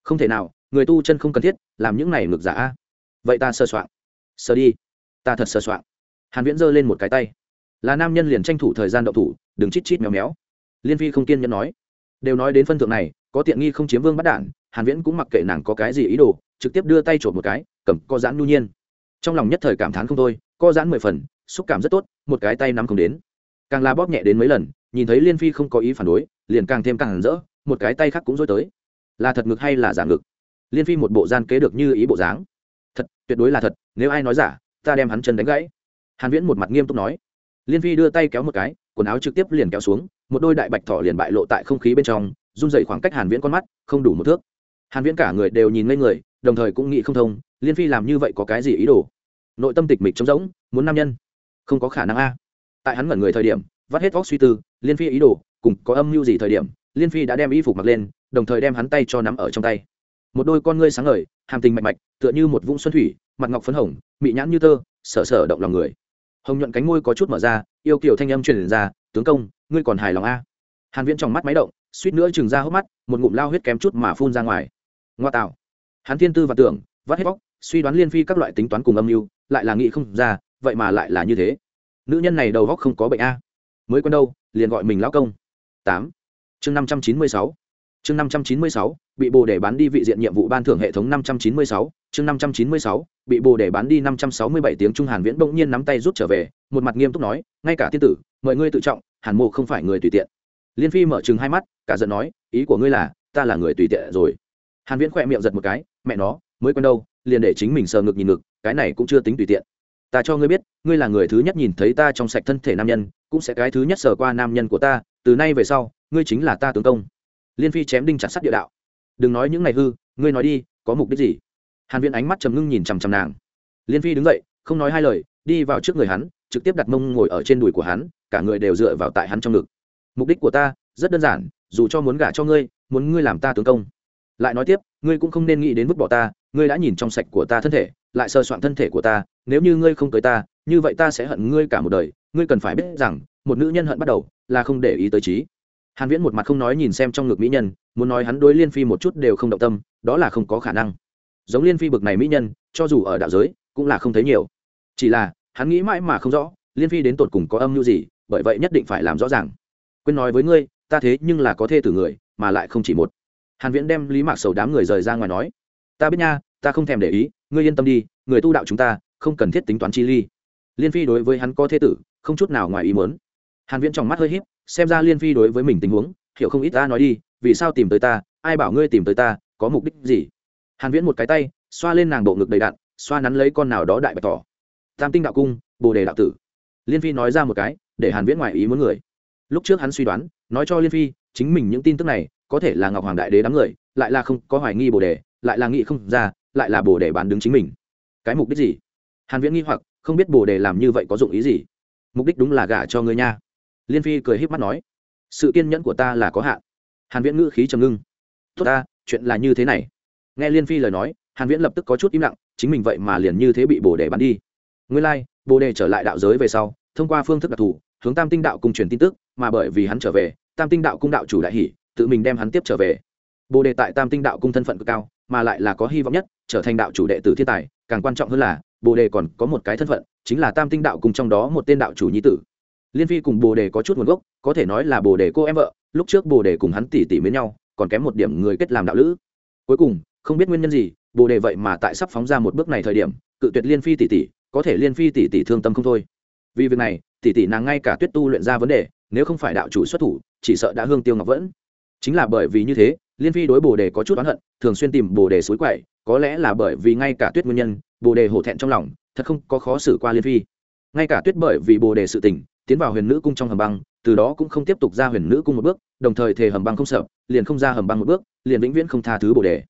Không thể nào, người tu chân không cần thiết, làm những này ngược giả a. Vậy ta sơ soạn. Sơ đi. Ta thật sơ soạn. Hàn viễn giơ lên một cái tay. Là nam nhân liền tranh thủ thời gian động thủ, đừng chít chít méo méo. Liên Vi không kiên nhẫn nói. Đều nói đến phân thượng này, có tiện nghi không chiếm vương bắt đản hàn viễn cũng mặc kệ nàng có cái gì ý đồ, trực tiếp đưa tay trộm một cái, cầm co giãn nhu nhiên. Trong lòng nhất thời cảm thán không thôi, co giãn mười phần, xúc cảm rất tốt, một cái tay nắm không đến. Càng la bóp nhẹ đến mấy lần nhìn thấy liên phi không có ý phản đối, liền càng thêm càng rỡ, một cái tay khác cũng dối tới. Là thật ngực hay là giả ngực? Liên phi một bộ gian kế được như ý bộ dáng. Thật, tuyệt đối là thật, nếu ai nói giả, ta đem hắn chân đánh gãy. Hàn viễn một mặt nghiêm túc nói. Liên phi đưa tay kéo một cái, quần áo trực tiếp liền kéo xuống, một đôi đại bạch thỏ liền bại lộ tại không khí bên trong, run dậy khoảng cách hàn viễn con mắt, không đủ một thước. Hàn viễn cả người đều nhìn ngây người, đồng thời cũng nghĩ không thông, liên phi làm như vậy có cái gì ý đồ? Nội tâm tịch mịch trống rỗng, muốn nam nhân. Không có khả năng a. Tại hắn ngẩn người thời điểm, vắt hết óc suy tư liên phi ý đồ, cùng có âm mưu gì thời điểm, liên phi đã đem y phục mặc lên, đồng thời đem hắn tay cho nắm ở trong tay. Một đôi con ngươi sáng ngời, hàm tình mạch mạch, tựa như một vũng xuân thủy, mặt ngọc phấn hồng, mị nhãn như tơ, sở sở động lòng người. Hồng nhuận cánh môi có chút mở ra, yêu kiểu thanh âm truyền ra, tướng công, ngươi còn hài lòng a? Hàn viễn trong mắt máy động, suýt nữa chừng ra hốc mắt, một ngụm lao huyết kém chút mà phun ra ngoài. Ngoa tạo. Hắn thiên tư và tưởng, vắt hết bóc suy đoán liên phi các loại tính toán cùng âm mưu, lại là nghĩ không ra, vậy mà lại là như thế. Nữ nhân này đầu góc không có bệnh a mới quen đâu, liền gọi mình lão công. Tám. Chương năm trăm chín mươi sáu. Chương năm trăm chín mươi sáu, bị bồ để bán đi vị diện nhiệm vụ ban thưởng hệ thống năm trăm chín mươi sáu. Chương năm trăm chín mươi sáu, bị bồ để bán đi năm trăm sáu mươi bảy tiếng trung hàn viễn bỗng nhiên nắm tay rút trở về, một mặt nghiêm túc nói, ngay cả tiên tử mời ngươi tự trọng, hàn mộ không phải người tùy tiện. Liên phi mở chừng hai mắt, cả giận nói, ý của ngươi là, ta là người tùy tiện rồi. Hàn viễn khỏe miệng giật một cái, mẹ nó, mới quen đâu, liền để chính mình sờ ngực nhìn ngực, cái này cũng chưa tính tùy tiện ta cho ngươi biết, ngươi là người thứ nhất nhìn thấy ta trong sạch thân thể nam nhân, cũng sẽ cái thứ nhất sờ qua nam nhân của ta, từ nay về sau, ngươi chính là ta tướng công. Liên phi chém đinh chặt sắt địa đạo. Đừng nói những ngày hư, ngươi nói đi, có mục đích gì? Hàn viễn ánh mắt trầm ngưng nhìn chằm chằm nàng. Liên phi đứng dậy, không nói hai lời, đi vào trước người hắn, trực tiếp đặt mông ngồi ở trên đùi của hắn, cả người đều dựa vào tại hắn trong ngực. Mục đích của ta rất đơn giản, dù cho muốn gả cho ngươi, muốn ngươi làm ta tướng công lại nói tiếp, ngươi cũng không nên nghĩ đến vứt bỏ ta, ngươi đã nhìn trong sạch của ta thân thể, lại sơ soạn thân thể của ta, nếu như ngươi không cưới ta, như vậy ta sẽ hận ngươi cả một đời. Ngươi cần phải biết rằng, một nữ nhân hận bắt đầu là không để ý tới trí. Hàn viễn một mặt không nói nhìn xem trong ngực mỹ nhân, muốn nói hắn đối liên phi một chút đều không động tâm, đó là không có khả năng. Giống liên phi bực này mỹ nhân, cho dù ở đạo giới, cũng là không thấy nhiều. Chỉ là, hắn nghĩ mãi mà không rõ, liên phi đến tột cùng có âm mưu gì, bởi vậy nhất định phải làm rõ ràng. Quên nói với ngươi, ta thế nhưng là có thê tử người, mà lại không chỉ một hàn viễn đem lý mạc sầu đám người rời ra ngoài nói, ta biết nha, ta không thèm để ý, ngươi yên tâm đi, người tu đạo chúng ta không cần thiết tính toán chi ly. Liên phi đối với hắn có thế tử, không chút nào ngoài ý muốn. Hàn viễn trong mắt hơi híp, xem ra liên phi đối với mình tình huống, hiểu không ít ta nói đi, vì sao tìm tới ta, ai bảo ngươi tìm tới ta, có mục đích gì? Hàn viễn một cái tay, xoa lên nàng bộ ngực đầy đặn, xoa nắn lấy con nào đó đại bạch tỏ. Tam tinh đạo cung, bồ đề đạo tử. Liên phi nói ra một cái, để hàn viễn ngoài ý muốn người. Lúc trước hắn suy đoán nói cho liên phi chính mình những tin tức này có thể là ngọc hoàng đại đế đám người lại là không có hoài nghi bồ đề lại là nghĩ không ra lại là bồ đề bán đứng chính mình. Cái mục đích gì? Hàn viễn nghi hoặc không biết bồ đề làm như vậy có dụng ý gì. Mục đích đúng là gả cho ngươi nha. Liên phi cười híp mắt nói sự kiên nhẫn của ta là có hạn. Hàn viễn ngữ khí trầm ngưng. Tốt ta chuyện là như thế này. Nghe liên phi lời nói hàn viễn lập tức có chút im lặng chính mình vậy mà liền như thế bị bồ đề bắn đi. Nguyên lai like, bồ đề trở lại đạo giới về sau thông qua phương thức đặc thù hướng tam tinh đạo cung truyền tin tức, mà bởi vì hắn trở về, tam tinh đạo cung đạo chủ đại hỷ tự mình đem hắn tiếp trở về. Bồ đề tại tam tinh đạo cung thân phận cực cao, mà lại là có hy vọng nhất, trở thành đạo chủ đệ tử thiên tài, càng quan trọng hơn là, bồ đề còn có một cái thân phận, chính là tam tinh đạo cung trong đó một tên đạo chủ nhi tử. Liên phi cùng bồ đề có chút nguồn gốc, có thể nói là bồ đề cô em vợ, lúc trước bồ đề cùng hắn tỉ tỉ với nhau, còn kém một điểm người kết làm đạo lữ. Cuối cùng, không biết nguyên nhân gì, bồ đề vậy mà tại sắp phóng ra một bước này thời điểm, cự tuyệt liên phi tỉ tỉ, có thể liên phi tỉ tỉ thương tâm không thôi vì việc này, tỷ tỷ nàng ngay cả tuyết tu luyện ra vấn đề, nếu không phải đạo chủ xuất thủ, chỉ sợ đã hương tiêu ngọc vẫn. Chính là bởi vì như thế, liên phi đối bồ đề có chút oán hận, thường xuyên tìm bồ đề suối quậy, có lẽ là bởi vì ngay cả tuyết nguyên nhân, bồ đề hổ thẹn trong lòng, thật không có khó xử qua liên phi. Ngay cả tuyết bởi vì bồ đề sự tình, tiến vào huyền nữ cung trong hầm băng, từ đó cũng không tiếp tục ra huyền nữ cung một bước, đồng thời thề hầm băng không sợ, liền không ra hầm băng một bước, liền vĩnh viễn không tha thứ bồ đề.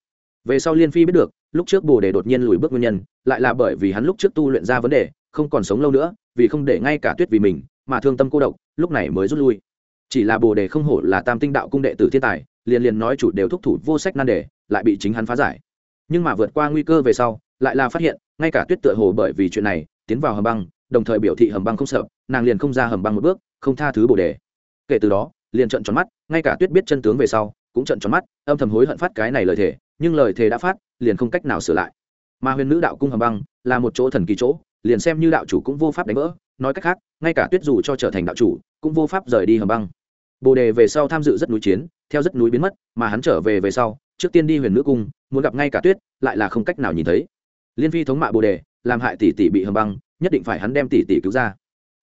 Về sau liên phi biết được, lúc trước bồ đề đột nhiên lùi bước nguyên nhân, lại là bởi vì hắn lúc trước tu luyện ra vấn đề không còn sống lâu nữa, vì không để ngay cả tuyết vì mình, mà thương tâm cô độc, lúc này mới rút lui. Chỉ là bồ đề không hổ là tam tinh đạo cung đệ tử thiên tài, liền liền nói chủ đều thúc thủ vô sách nan đề, lại bị chính hắn phá giải. Nhưng mà vượt qua nguy cơ về sau, lại là phát hiện, ngay cả tuyết tựa hồ bởi vì chuyện này, tiến vào hầm băng, đồng thời biểu thị hầm băng không sợ, nàng liền không ra hầm băng một bước, không tha thứ bồ đề. Kể từ đó, liền trận tròn mắt, ngay cả tuyết biết chân tướng về sau, cũng trận tròn mắt, âm thầm hối hận phát cái này lời thề, nhưng lời thề đã phát, liền không cách nào sửa lại. Mà huyền nữ đạo cung hầm băng, là một chỗ thần kỳ chỗ liền xem như đạo chủ cũng vô pháp đánh vỡ, nói cách khác, ngay cả tuyết dù cho trở thành đạo chủ, cũng vô pháp rời đi hầm băng. Bồ đề về sau tham dự rất núi chiến, theo rất núi biến mất, mà hắn trở về về sau, trước tiên đi huyền nữ cung, muốn gặp ngay cả tuyết, lại là không cách nào nhìn thấy. Liên phi thống mạ bồ đề, làm hại tỷ tỷ bị hầm băng, nhất định phải hắn đem tỷ tỷ cứu ra.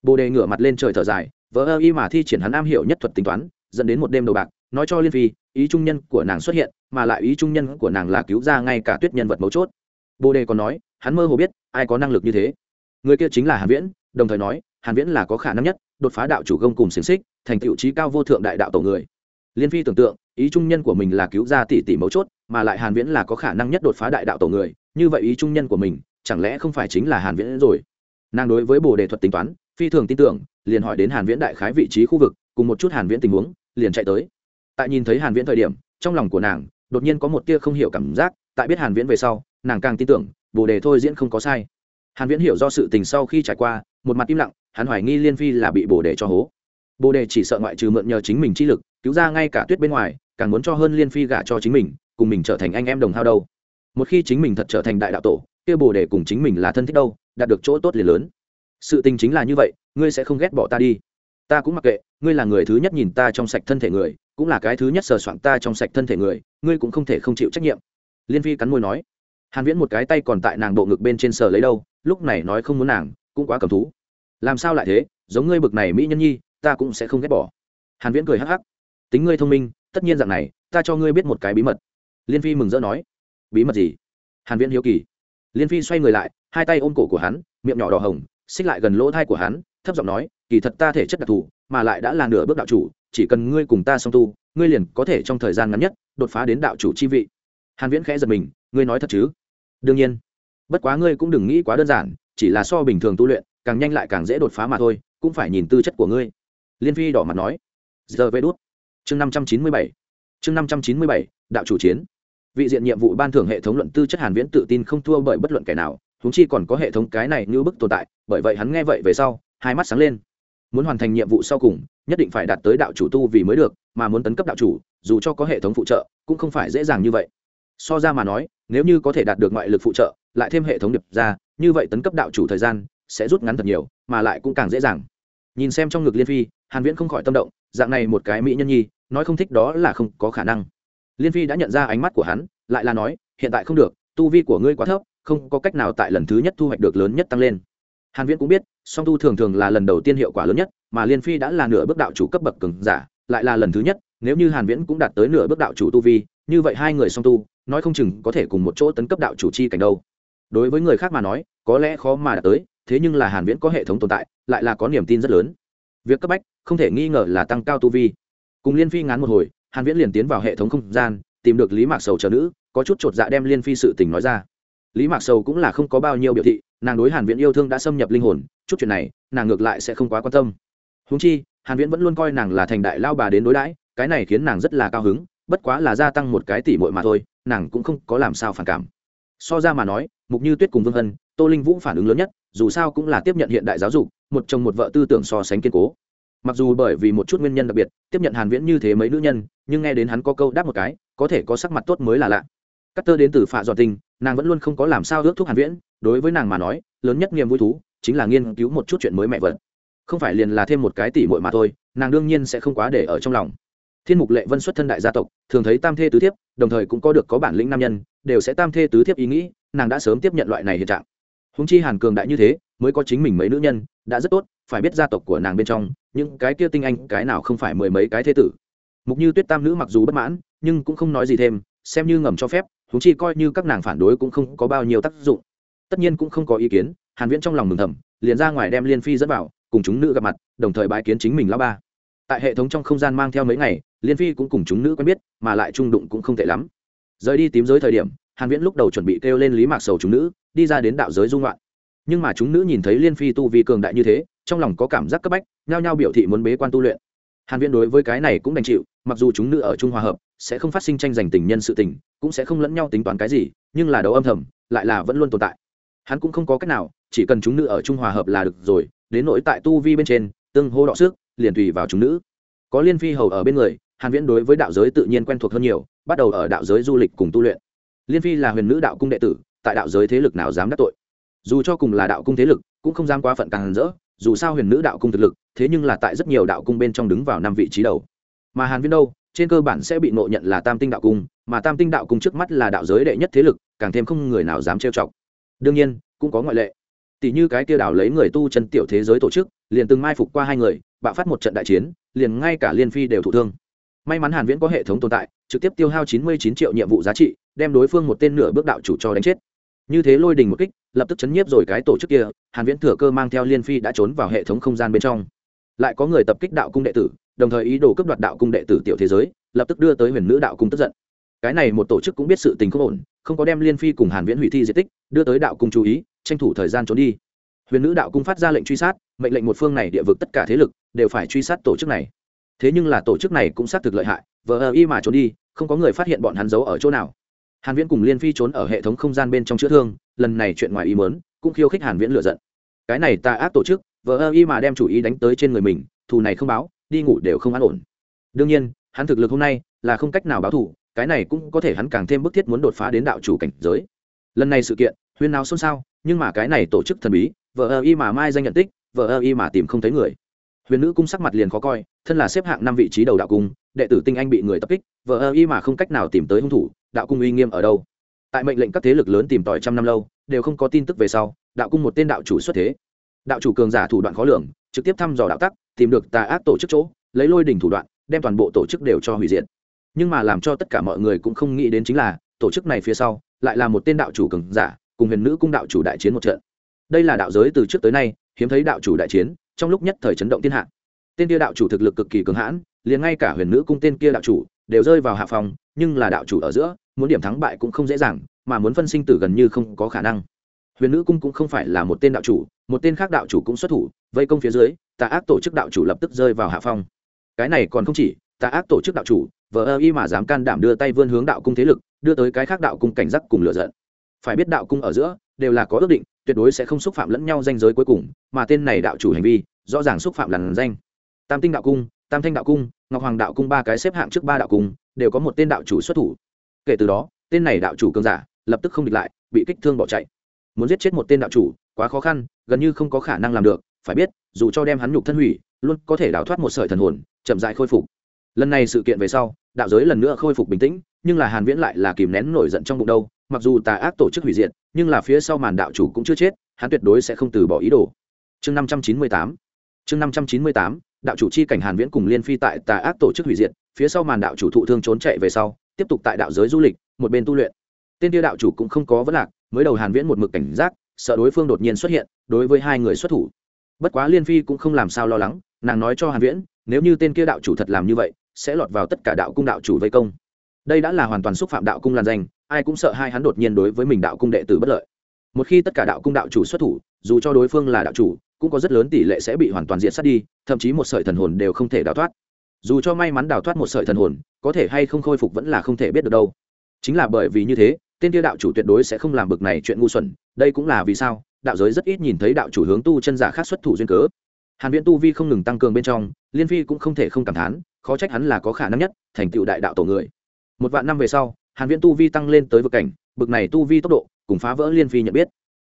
Bồ đề ngửa mặt lên trời thở dài, vỡ ơ y mà thi triển hắn am hiểu nhất thuật tính toán, dẫn đến một đêm đầu bạc, nói cho liên phi, ý trung nhân của nàng xuất hiện, mà lại ý trung nhân của nàng là cứu ra ngay cả tuyết nhân vật mấu chốt. Bồ đề còn nói, hắn mơ hồ biết, ai có năng lực như thế người kia chính là hàn viễn, đồng thời nói, hàn viễn là có khả năng nhất, đột phá đạo chủ công cùng xiềng xích, thành tựu trí cao vô thượng đại đạo tổ người. Liên phi tưởng tượng, ý trung nhân của mình là cứu ra tỷ tỷ mấu chốt, mà lại hàn viễn là có khả năng nhất đột phá đại đạo tổ người, như vậy ý trung nhân của mình, chẳng lẽ không phải chính là hàn viễn rồi? Nàng đối với bồ đề thuật tính toán, phi thường tin tưởng, liền hỏi đến hàn viễn đại khái vị trí khu vực, cùng một chút hàn viễn tình huống, liền chạy tới. Tại nhìn thấy hàn viễn thời điểm, trong lòng của nàng, đột nhiên có một tia không hiểu cảm giác, tại biết hàn viễn về sau, nàng càng tin tưởng, bồ đề thôi diễn không có sai hàn viễn hiểu do sự tình sau khi trải qua, một mặt im lặng, hắn hoài nghi liên phi là bị bồ đề cho hố. Bồ đề chỉ sợ ngoại trừ mượn nhờ chính mình chi lực, cứu ra ngay cả tuyết bên ngoài, càng muốn cho hơn liên phi gả cho chính mình, cùng mình trở thành anh em đồng hao đâu. Một khi chính mình thật trở thành đại đạo tổ, kia bồ đề cùng chính mình là thân thích đâu, đạt được chỗ tốt liền lớn. Sự tình chính là như vậy, ngươi sẽ không ghét bỏ ta đi. Ta cũng mặc kệ, ngươi là người thứ nhất nhìn ta trong sạch thân thể người, cũng là cái thứ nhất sờ soạn ta trong sạch thân thể người, ngươi cũng không thể không chịu trách nhiệm. Liên phi cắn môi nói. Hàn viễn một cái tay còn tại nàng bộ ngực bên trên sờ lấy đâu lúc này nói không muốn nàng, cũng quá cầm thú. Làm sao lại thế? Giống ngươi bực này mỹ nhân nhi, ta cũng sẽ không ghét bỏ. Hàn viễn cười hắc hắc. Tính ngươi thông minh, tất nhiên dạng này, ta cho ngươi biết một cái bí mật. Liên phi mừng rỡ nói. Bí mật gì? Hàn viễn hiếu kỳ. Liên phi xoay người lại, hai tay ôm cổ của hắn, miệng nhỏ đỏ hồng, xích lại gần lỗ thai của hắn, thấp giọng nói, kỳ thật ta thể chất đặc thù, mà lại đã là nửa bước đạo chủ, chỉ cần ngươi cùng ta song tu, ngươi liền có thể trong thời gian ngắn nhất đột phá đến đạo chủ chi vị. Hàn viễn khẽ giật mình, ngươi nói thật chứ? Đương nhiên bất quá ngươi cũng đừng nghĩ quá đơn giản, chỉ là so bình thường tu luyện, càng nhanh lại càng dễ đột phá mà thôi, cũng phải nhìn tư chất của ngươi. Liên phi đỏ mặt nói. Giờ vê đốt chương năm trăm chín mươi bảy. Chương năm trăm chín mươi bảy, đạo chủ chiến. Vị diện nhiệm vụ ban thưởng hệ thống luận tư chất hàn viễn tự tin không thua bởi bất luận kẻ nào chúng chi còn có hệ thống cái này như bức tồn tại, bởi vậy hắn nghe vậy về sau, hai mắt sáng lên. Muốn hoàn thành nhiệm vụ sau cùng, nhất định phải đạt tới đạo chủ tu vì mới được, mà muốn tấn cấp đạo chủ, dù cho có hệ thống phụ trợ, cũng không phải dễ dàng như vậy. So ra mà nói, nếu như có thể đạt được ngoại lực phụ trợ lại thêm hệ thống điệp ra, như vậy tấn cấp đạo chủ thời gian sẽ rút ngắn thật nhiều, mà lại cũng càng dễ dàng. Nhìn xem trong ngực liên phi, hàn viễn không khỏi tâm động, dạng này một cái mỹ nhân nhi, nói không thích đó là không có khả năng. Liên phi đã nhận ra ánh mắt của hắn, lại là nói, hiện tại không được, tu vi của ngươi quá thấp, không có cách nào tại lần thứ nhất thu hoạch được lớn nhất tăng lên. Hàn viễn cũng biết, song tu thường thường là lần đầu tiên hiệu quả lớn nhất, mà liên phi đã là nửa bước đạo chủ cấp bậc cường giả, lại là lần thứ nhất, nếu như hàn viễn cũng đạt tới nửa bước đạo chủ tu vi, như vậy hai người song tu, nói không chừng có thể cùng một chỗ tấn cấp đạo chủ chi cảnh đâu đối với người khác mà nói, có lẽ khó mà đạt tới, thế nhưng là hàn viễn có hệ thống tồn tại, lại là có niềm tin rất lớn. Việc cấp bách, không thể nghi ngờ là tăng cao tu vi. Cùng liên phi ngán một hồi, hàn viễn liền tiến vào hệ thống không gian, tìm được lý mạc sầu chờ nữ, có chút trột dạ đem liên phi sự tình nói ra. Lý mạc sầu cũng là không có bao nhiêu biểu thị, nàng đối hàn viễn yêu thương đã xâm nhập linh hồn, chút chuyện này, nàng ngược lại sẽ không quá quan tâm. Huống chi, hàn viễn vẫn luôn coi nàng là thành đại lao bà đến đối đãi, cái này khiến nàng rất là cao hứng, bất quá là gia tăng một cái tỷ muội mà thôi, nàng cũng không có làm sao phản cảm so ra mà nói, mục như tuyết cùng vương hân, tô linh vũ phản ứng lớn nhất, dù sao cũng là tiếp nhận hiện đại giáo dục, một chồng một vợ tư tưởng so sánh kiên cố. Mặc dù bởi vì một chút nguyên nhân đặc biệt, tiếp nhận hàn viễn như thế mấy nữ nhân, nhưng nghe đến hắn có câu đáp một cái, có thể có sắc mặt tốt mới là lạ. Cắt tơ đến từ phạ dọn tình, nàng vẫn luôn không có làm sao ước thúc hàn viễn, đối với nàng mà nói, lớn nhất niềm vui thú, chính là nghiên cứu một chút chuyện mới mẹ vật không phải liền là thêm một cái tỷ muội mà thôi, nàng đương nhiên sẽ không quá để ở trong lòng. Thiên mục lệ vân xuất thân đại gia tộc, thường thấy tam thê tứ thiếp, đồng thời cũng có được có bản lĩnh nam nhân đều sẽ tam thê tứ thiếp ý nghĩ, nàng đã sớm tiếp nhận loại này hiện trạng. Húng chi hàn cường đại như thế, mới có chính mình mấy nữ nhân, đã rất tốt, phải biết gia tộc của nàng bên trong, những cái kia tinh anh, cái nào không phải mười mấy cái thế tử. Mục như tuyết tam nữ mặc dù bất mãn, nhưng cũng không nói gì thêm, xem như ngầm cho phép húng chi coi như các nàng phản đối cũng không có bao nhiêu tác dụng. Tất nhiên cũng không có ý kiến, hàn viễn trong lòng mừng thầm, liền ra ngoài đem liên phi dẫn vào, cùng chúng nữ gặp mặt, đồng thời bái kiến chính mình lão ba. Tại hệ thống trong không gian mang theo mấy ngày, liên phi cũng cùng chúng nữ quen biết, mà lại trung đụng cũng không tệ lắm rời đi tím giới thời điểm, hàn viễn lúc đầu chuẩn bị kêu lên lý mạc sầu chúng nữ, đi ra đến đạo giới dung loạn nhưng mà chúng nữ nhìn thấy liên phi tu vi cường đại như thế, trong lòng có cảm giác cấp bách, nhao nhao biểu thị muốn bế quan tu luyện. Hàn viễn đối với cái này cũng đành chịu, mặc dù chúng nữ ở trung hòa hợp, sẽ không phát sinh tranh giành tình nhân sự tình, cũng sẽ không lẫn nhau tính toán cái gì, nhưng là đấu âm thầm, lại là vẫn luôn tồn tại. Hắn cũng không có cách nào, chỉ cần chúng nữ ở trung hòa hợp là được rồi, đến nỗi tại tu vi bên trên, tương hô đọ sức, liền tùy vào chúng nữ. Có liên phi hầu ở bên người, hàn viễn đối với đạo giới tự nhiên quen thuộc hơn nhiều bắt đầu ở đạo giới du lịch cùng tu luyện. Liên phi là huyền nữ đạo cung đệ tử, tại đạo giới thế lực nào dám đắc tội? Dù cho cùng là đạo cung thế lực, cũng không dám quá phận càng rỡ, dù sao huyền nữ đạo cung thực lực, thế nhưng là tại rất nhiều đạo cung bên trong đứng vào năm vị trí đầu. Mà hàn viên đâu, trên cơ bản sẽ bị nộ nhận là tam tinh đạo cung, mà tam tinh đạo cung trước mắt là đạo giới đệ nhất thế lực, càng thêm không người nào dám trêu chọc. Đương nhiên, cũng có ngoại lệ. Tỷ như cái kia đảo lấy người tu chân tiểu thế giới tổ chức, liền từng mai phục qua hai người, bạo phát một trận đại chiến, liền ngay cả liên phi đều thụ thương may mắn hàn viễn có hệ thống tồn tại, trực tiếp tiêu hao 99 triệu nhiệm vụ giá trị, đem đối phương một tên nửa bước đạo chủ cho đánh chết. Như thế lôi đình một kích, lập tức chấn nhiếp rồi cái tổ chức kia, hàn viễn thừa cơ mang theo liên phi đã trốn vào hệ thống không gian bên trong. Lại có người tập kích đạo cung đệ tử, đồng thời ý đồ cướp đoạt đạo cung đệ tử tiểu thế giới, lập tức đưa tới huyền nữ đạo cung tức giận. Cái này một tổ chức cũng biết sự tình không ổn, không có đem liên phi cùng hàn viễn hủy thi di tích, đưa tới đạo cung chú ý, tranh thủ thời gian trốn đi. Huyền nữ đạo cung phát ra lệnh truy sát, mệnh lệnh một phương này địa vực tất cả thế lực, đều phải truy sát tổ chức này thế nhưng là tổ chức này cũng xác thực lợi hại, vờ ơ y mà trốn đi, không có người phát hiện bọn hắn giấu ở chỗ nào. Hàn viễn cùng liên phi trốn ở hệ thống không gian bên trong chữa thương, lần này chuyện ngoài ý muốn, cũng khiêu khích hàn viễn lựa giận. Cái này ta ác tổ chức vợ ơ y mà đem chủ ý đánh tới trên người mình, thù này không báo, đi ngủ đều không an ổn. Đương nhiên, hắn thực lực hôm nay là không cách nào báo thù, cái này cũng có thể hắn càng thêm bức thiết muốn đột phá đến đạo chủ cảnh giới. Lần này sự kiện, huyên nào xôn xao, nhưng mà cái này tổ chức thần bí vợ ơ y mà mai danh nhận tích vợ ơ y mà tìm không thấy người huyền nữ cung sắc mặt liền khó coi, thân là xếp hạng năm vị trí đầu đạo cung, đệ tử tinh anh bị người tập kích vợ ơ y mà không cách nào tìm tới hung thủ, đạo cung uy nghiêm ở đâu? Tại mệnh lệnh các thế lực lớn tìm tòi trăm năm lâu, đều không có tin tức về sau, đạo cung một tên đạo chủ xuất thế. Đạo chủ cường giả thủ đoạn khó lường, trực tiếp thăm dò đạo tắc, tìm được tà ác tổ chức chỗ, lấy lôi đình thủ đoạn, đem toàn bộ tổ chức đều cho hủy diệt. Nhưng mà làm cho tất cả mọi người cũng không nghĩ đến chính là, tổ chức này phía sau, lại là một tên đạo chủ cường giả, cùng huyền nữ cung đạo chủ đại chiến một trận. Đây là đạo giới từ trước tới nay, hiếm thấy đạo chủ đại chiến trong lúc nhất thời chấn động thiên hạ. Tên kia đạo chủ thực lực cực kỳ cường hãn, liền ngay cả huyền nữ cung tên kia đạo chủ đều rơi vào hạ phòng, nhưng là đạo chủ ở giữa, muốn điểm thắng bại cũng không dễ dàng, mà muốn phân sinh tử gần như không có khả năng. Huyền nữ cung cũng không phải là một tên đạo chủ, một tên khác đạo chủ cũng xuất thủ, vây công phía dưới, tà ác tổ chức đạo chủ lập tức rơi vào hạ phong cái này còn không chỉ, tà ác tổ chức đạo chủ, vờ ơ y mà dám can đảm đưa tay vươn hướng đạo cung thế lực, đưa tới cái khác đạo cung cảnh giác cùng lựa giận. Phải biết đạo cung ở giữa, đều là có ước định tuyệt đối sẽ không xúc phạm lẫn nhau danh giới cuối cùng, mà tên này đạo chủ hành vi, rõ ràng xúc phạm làn danh. Tam tinh đạo cung, tam thanh đạo cung, ngọc hoàng đạo cung ba cái xếp hạng trước ba đạo cung, đều có một tên đạo chủ xuất thủ. Kể từ đó, tên này đạo chủ cường giả, lập tức không địch lại, bị kích thương bỏ chạy. Muốn giết chết một tên đạo chủ, quá khó khăn, gần như không có khả năng làm được, phải biết, dù cho đem hắn nhục thân hủy, luôn có thể đào thoát một sợi thần hồn, chậm dại khôi phục. Lần này sự kiện về sau, đạo giới lần nữa khôi phục bình tĩnh nhưng là hàn viễn lại là kìm nén nổi giận trong bụng đâu, mặc dù tà ác tổ chức hủy diệt, nhưng là phía sau màn đạo chủ cũng chưa chết, hắn tuyệt đối sẽ không từ bỏ ý đồ. Chương 598 chương 598 đạo chủ chi cảnh hàn viễn cùng liên phi tại tà ác tổ chức hủy diệt, phía sau màn đạo chủ thụ thương trốn chạy về sau, tiếp tục tại đạo giới du lịch, một bên tu luyện. Tên tiêu đạo chủ cũng không có vấn lạc, mới đầu hàn viễn một mực cảnh giác, sợ đối phương đột nhiên xuất hiện, đối với hai người xuất thủ. Bất quá liên phi cũng không làm sao lo lắng, nàng nói cho hàn viễn, nếu như tên kia đạo chủ thật làm như vậy, sẽ lọt vào tất cả đạo cung đạo chủ vây công đây đã là hoàn toàn xúc phạm đạo cung làn danh, ai cũng sợ hai hắn đột nhiên đối với mình đạo cung đệ tử bất lợi. Một khi tất cả đạo cung đạo chủ xuất thủ, dù cho đối phương là đạo chủ, cũng có rất lớn tỷ lệ sẽ bị hoàn toàn diện sát đi, thậm chí một sợi thần hồn đều không thể đào thoát. Dù cho may mắn đào thoát một sợi thần hồn, có thể hay không khôi phục vẫn là không thể biết được đâu. Chính là bởi vì như thế, tên tiêu đạo chủ tuyệt đối sẽ không làm bực này chuyện ngu xuẩn, đây cũng là vì sao, đạo giới rất ít nhìn thấy đạo chủ hướng tu chân giả khác xuất thủ duyên cớ. Hàn viễn tu vi không ngừng tăng cường bên trong, liên phi cũng không thể không cảm thán, khó trách hắn là có khả năng nhất, thành tựu đại đạo tổ người một vạn năm về sau, hàn viễn tu vi tăng lên tới vực cảnh, bực này tu vi tốc độ, cùng phá vỡ liên phi nhận biết.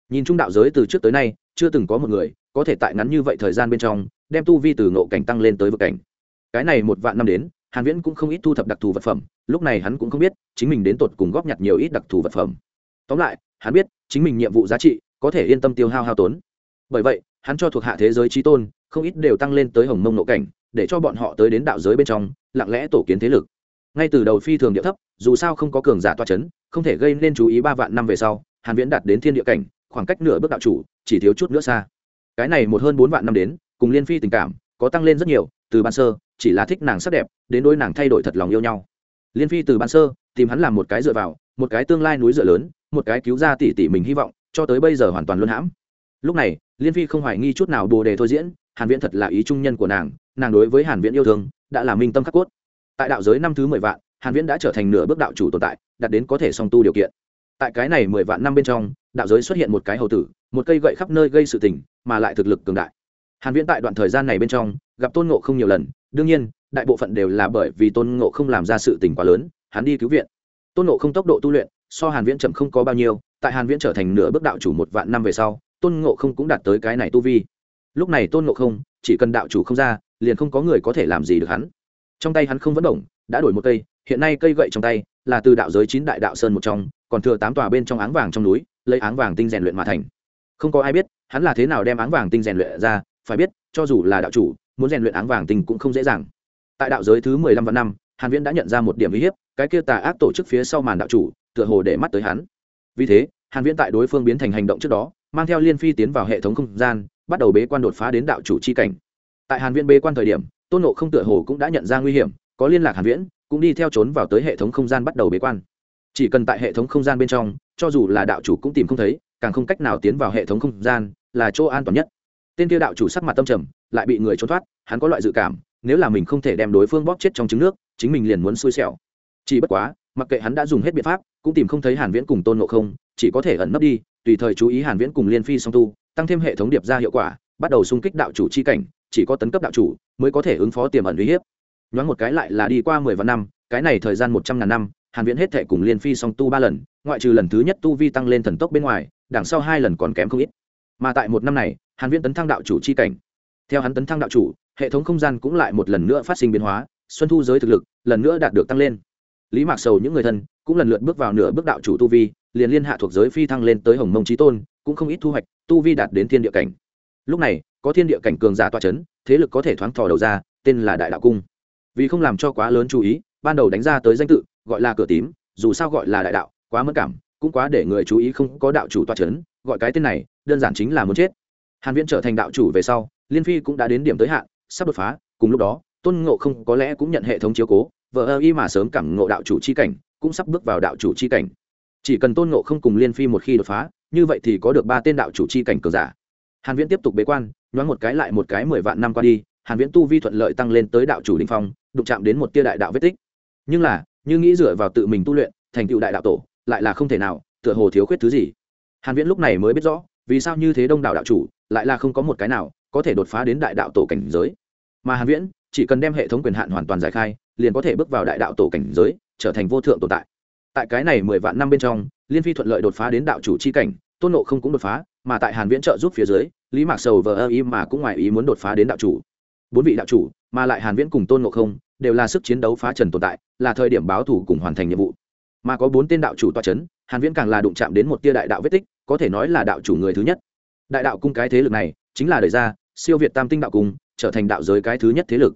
Nhìn trung đạo giới từ trước tới nay, chưa từng có một người có thể tại ngắn như vậy thời gian bên trong, đem tu vi từ ngộ cảnh tăng lên tới vực cảnh. Cái này một vạn năm đến, hàn viễn cũng không ít thu thập đặc thù vật phẩm, lúc này hắn cũng không biết chính mình đến tột cùng góp nhặt nhiều ít đặc thù vật phẩm. Tóm lại, hắn biết chính mình nhiệm vụ giá trị có thể yên tâm tiêu hao hao tốn. Bởi vậy, hắn cho thuộc hạ thế giới trí tôn, không ít đều tăng lên tới hồng mông nộ cảnh, để cho bọn họ tới đến đạo giới bên trong, lặng lẽ tổ kiến thế lực ngay từ đầu phi thường địa thấp, dù sao không có cường giả toa c h ấ n không thể gây nên chú ý ba vạn năm về sau, hàn viễn đạt đến thiên địa cảnh, khoảng cách nửa bước đạo chủ, chỉ thiếu chút nữa xa. Cái này một hơn bốn vạn năm đến, cùng liên phi tình cảm, có tăng lên rất nhiều, từ ban sơ, chỉ là thích nàng sắc đẹp, đến đôi nàng thay đổi thật lòng yêu nhau. Liên phi từ ban sơ, tìm hắn làm một cái dựa vào, một cái tương lai núi dựa lớn, một cái cứu ra tỷ tỷ mình hy vọng, cho tới bây giờ hoàn toàn luân hãm. Lúc này, liên phi không hoài nghi chút nào bồ đề thôi diễn, hàn viễn thật là ý trung nhân của nàng nàng đối với hàn viễn yêu thương, đã là minh tâm khắc cốt tại đạo giới năm thứ mười vạn, hàn viễn đã trở thành nửa bước đạo chủ tồn tại, đạt đến có thể song tu điều kiện. Tại cái này mười vạn năm bên trong, đạo giới xuất hiện một cái hầu tử, một cây gậy khắp nơi gây sự tình, mà lại thực lực cường đại. Hàn viễn tại đoạn thời gian này bên trong, gặp tôn ngộ không nhiều lần, đương nhiên, đại bộ phận đều là bởi vì tôn ngộ không làm ra sự tình quá lớn, hắn đi cứu viện. Tôn ngộ không tốc độ tu luyện, so hàn viễn chậm không có bao nhiêu, tại hàn viễn trở thành nửa bước đạo chủ một vạn năm về sau, tôn ngộ không cũng đạt tới cái này tu vi. Lúc này tôn ngộ không, chỉ cần đạo chủ không ra, liền không có người có thể làm gì được hắn trong tay hắn không vẫn động, đã đổi một cây, hiện nay cây gậy trong tay là từ đạo giới chín đại đạo sơn một trong, còn thừa tám tòa bên trong áng vàng trong núi, lấy áng vàng tinh rèn luyện mà thành. Không có ai biết, hắn là thế nào đem áng vàng tinh rèn luyện ra, phải biết, cho dù là đạo chủ, muốn rèn luyện áng vàng tinh cũng không dễ dàng. Tại đạo giới thứ mười lăm vạn năm, hàn viễn đã nhận ra một điểm uy hiếp, cái kia tà ác tổ chức phía sau màn đạo chủ, tựa hồ để mắt tới hắn. Vì thế, hàn viễn tại đối phương biến thành hành động trước đó, mang theo liên phi tiến vào hệ thống không gian, bắt đầu bế quan đột phá đến đạo chủ chi cảnh. Tại hàn viễn bế quan thời điểm tôn nộ không tựa hồ cũng đã nhận ra nguy hiểm, có liên lạc hàn viễn, cũng đi theo trốn vào tới hệ thống không gian bắt đầu bế quan. Chỉ cần tại hệ thống không gian bên trong, cho dù là đạo chủ cũng tìm không thấy, càng không cách nào tiến vào hệ thống không gian, là chỗ an toàn nhất. Tên kia đạo chủ sắc mặt tâm trầm, lại bị người trốn thoát, hắn có loại dự cảm, nếu là mình không thể đem đối phương bóp chết trong trứng nước, chính mình liền muốn xui xẻo. Chỉ bất quá, mặc kệ hắn đã dùng hết biện pháp, cũng tìm không thấy hàn viễn cùng tôn ngộ không, chỉ có thể ẩn nấp đi, tùy thời chú ý hàn viễn cùng liên phi song tu, tăng thêm hệ thống điệp ra hiệu quả, bắt đầu xung kích đạo chủ chi cảnh chỉ có tấn cấp đạo chủ mới có thể ứng phó tiềm ẩn uy hiếp. Nhoáng một cái lại là đi qua mười vạn năm, cái này thời gian một trăm ngàn năm, hàn viễn hết thệ cùng liên phi song tu ba lần, ngoại trừ lần thứ nhất tu vi tăng lên thần tốc bên ngoài, đằng sau hai lần còn kém không ít. Mà tại một năm này, hàn viễn tấn thăng đạo chủ chi cảnh. Theo hắn tấn thăng đạo chủ, hệ thống không gian cũng lại một lần nữa phát sinh biến hóa, xuân thu giới thực lực lần nữa đạt được tăng lên. Lý mạc sầu những người thân cũng lần lượt bước vào nửa bước đạo chủ tu vi, liền liên hạ thuộc giới phi thăng lên tới hồng mông trí tôn, cũng không ít thu hoạch, tu vi đạt đến thiên địa cảnh. Lúc này có thiên địa cảnh cường giả toa chấn, thế lực có thể thoáng thò đầu ra tên là đại đạo cung. Vì không làm cho quá lớn chú ý ban đầu đánh ra tới danh tự gọi là cửa tím dù sao gọi là đại đạo quá mất cảm cũng quá để người chú ý không có đạo chủ toa chấn, gọi cái tên này đơn giản chính là muốn chết. Hàn viễn trở thành đạo chủ về sau liên phi cũng đã đến điểm tới hạn sắp đột phá cùng lúc đó tôn ngộ không có lẽ cũng nhận hệ thống chiếu cố vợ ơ y mà sớm cảm ngộ đạo chủ chi cảnh cũng sắp bước vào đạo chủ chi cảnh. Chỉ cần tôn ngộ không cùng liên phi một khi đột phá như vậy thì có được ba tên đạo chủ chi cảnh cường giả hàn viễn tiếp tục bế quan, nhoáng một cái lại một cái mười vạn năm qua đi, hàn viễn tu vi thuận lợi tăng lên tới đạo chủ đỉnh phong, đụng chạm đến một tia đại đạo vết tích. Nhưng là, như nghĩ dựa vào tự mình tu luyện, thành tựu đại đạo tổ, lại là không thể nào, tựa hồ thiếu khuyết thứ gì. Hàn viễn lúc này mới biết rõ, vì sao như thế đông đảo đạo chủ, lại là không có một cái nào có thể đột phá đến đại đạo tổ cảnh giới. Mà hàn viễn, chỉ cần đem hệ thống quyền hạn hoàn toàn giải khai, liền có thể bước vào đại đạo tổ cảnh giới, trở thành vô thượng tồn tại. Tại cái này mười vạn năm bên trong, liên phi thuận lợi đột phá đến đạo chủ chi cảnh tôn nộ không cũng đột phá, mà tại hàn viễn trợ giúp phía dưới, lý mạc sầu vờ ơ y mà cũng ngoài ý muốn đột phá đến đạo chủ. Bốn vị đạo chủ, mà lại hàn viễn cùng tôn nộ không, đều là sức chiến đấu phá trần tồn tại, là thời điểm báo thủ cùng hoàn thành nhiệm vụ. Mà có bốn tên đạo chủ toa chấn, hàn viễn càng là đụng chạm đến một tia đại đạo vết tích, có thể nói là đạo chủ người thứ nhất. Đại đạo cung cái thế lực này, chính là đời ra, siêu việt tam tinh đạo cung, trở thành đạo giới cái thứ nhất thế lực.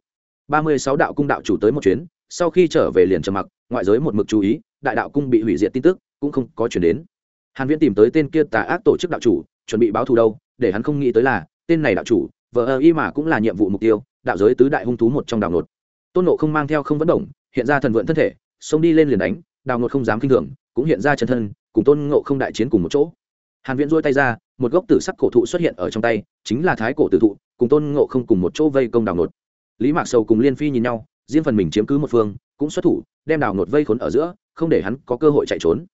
36 đạo cung đạo chủ tới một chuyến, sau khi trở về liền trầm mặc, ngoại giới một mực chú ý, đại đạo cung bị hủy diệt tin tức, cũng không có chuyển đến hàn viễn tìm tới tên kia tà ác tổ chức đạo chủ, chuẩn bị báo thù đâu, để hắn không nghĩ tới là, tên này đạo chủ vợ ơ y mà cũng là nhiệm vụ mục tiêu, đạo giới tứ đại hung thú một trong đào nột tôn nộ không mang theo không vấn động, hiện ra thần vượn thân thể, xông đi lên liền đánh đào nột không dám kinh thường, cũng hiện ra chân thân, cùng tôn ngộ không đại chiến cùng một chỗ. Hàn viễn duỗi tay ra, một gốc tử sắc cổ thụ xuất hiện ở trong tay, chính là thái cổ tử thụ, cùng tôn ngộ không cùng một chỗ vây công đào nột lý mạc sầu cùng liên phi nhìn nhau, riêng phần mình chiếm cứ một phương, cũng xuất thủ, đem đào nột vây khốn ở giữa, không để hắn có cơ hội chạy trốn.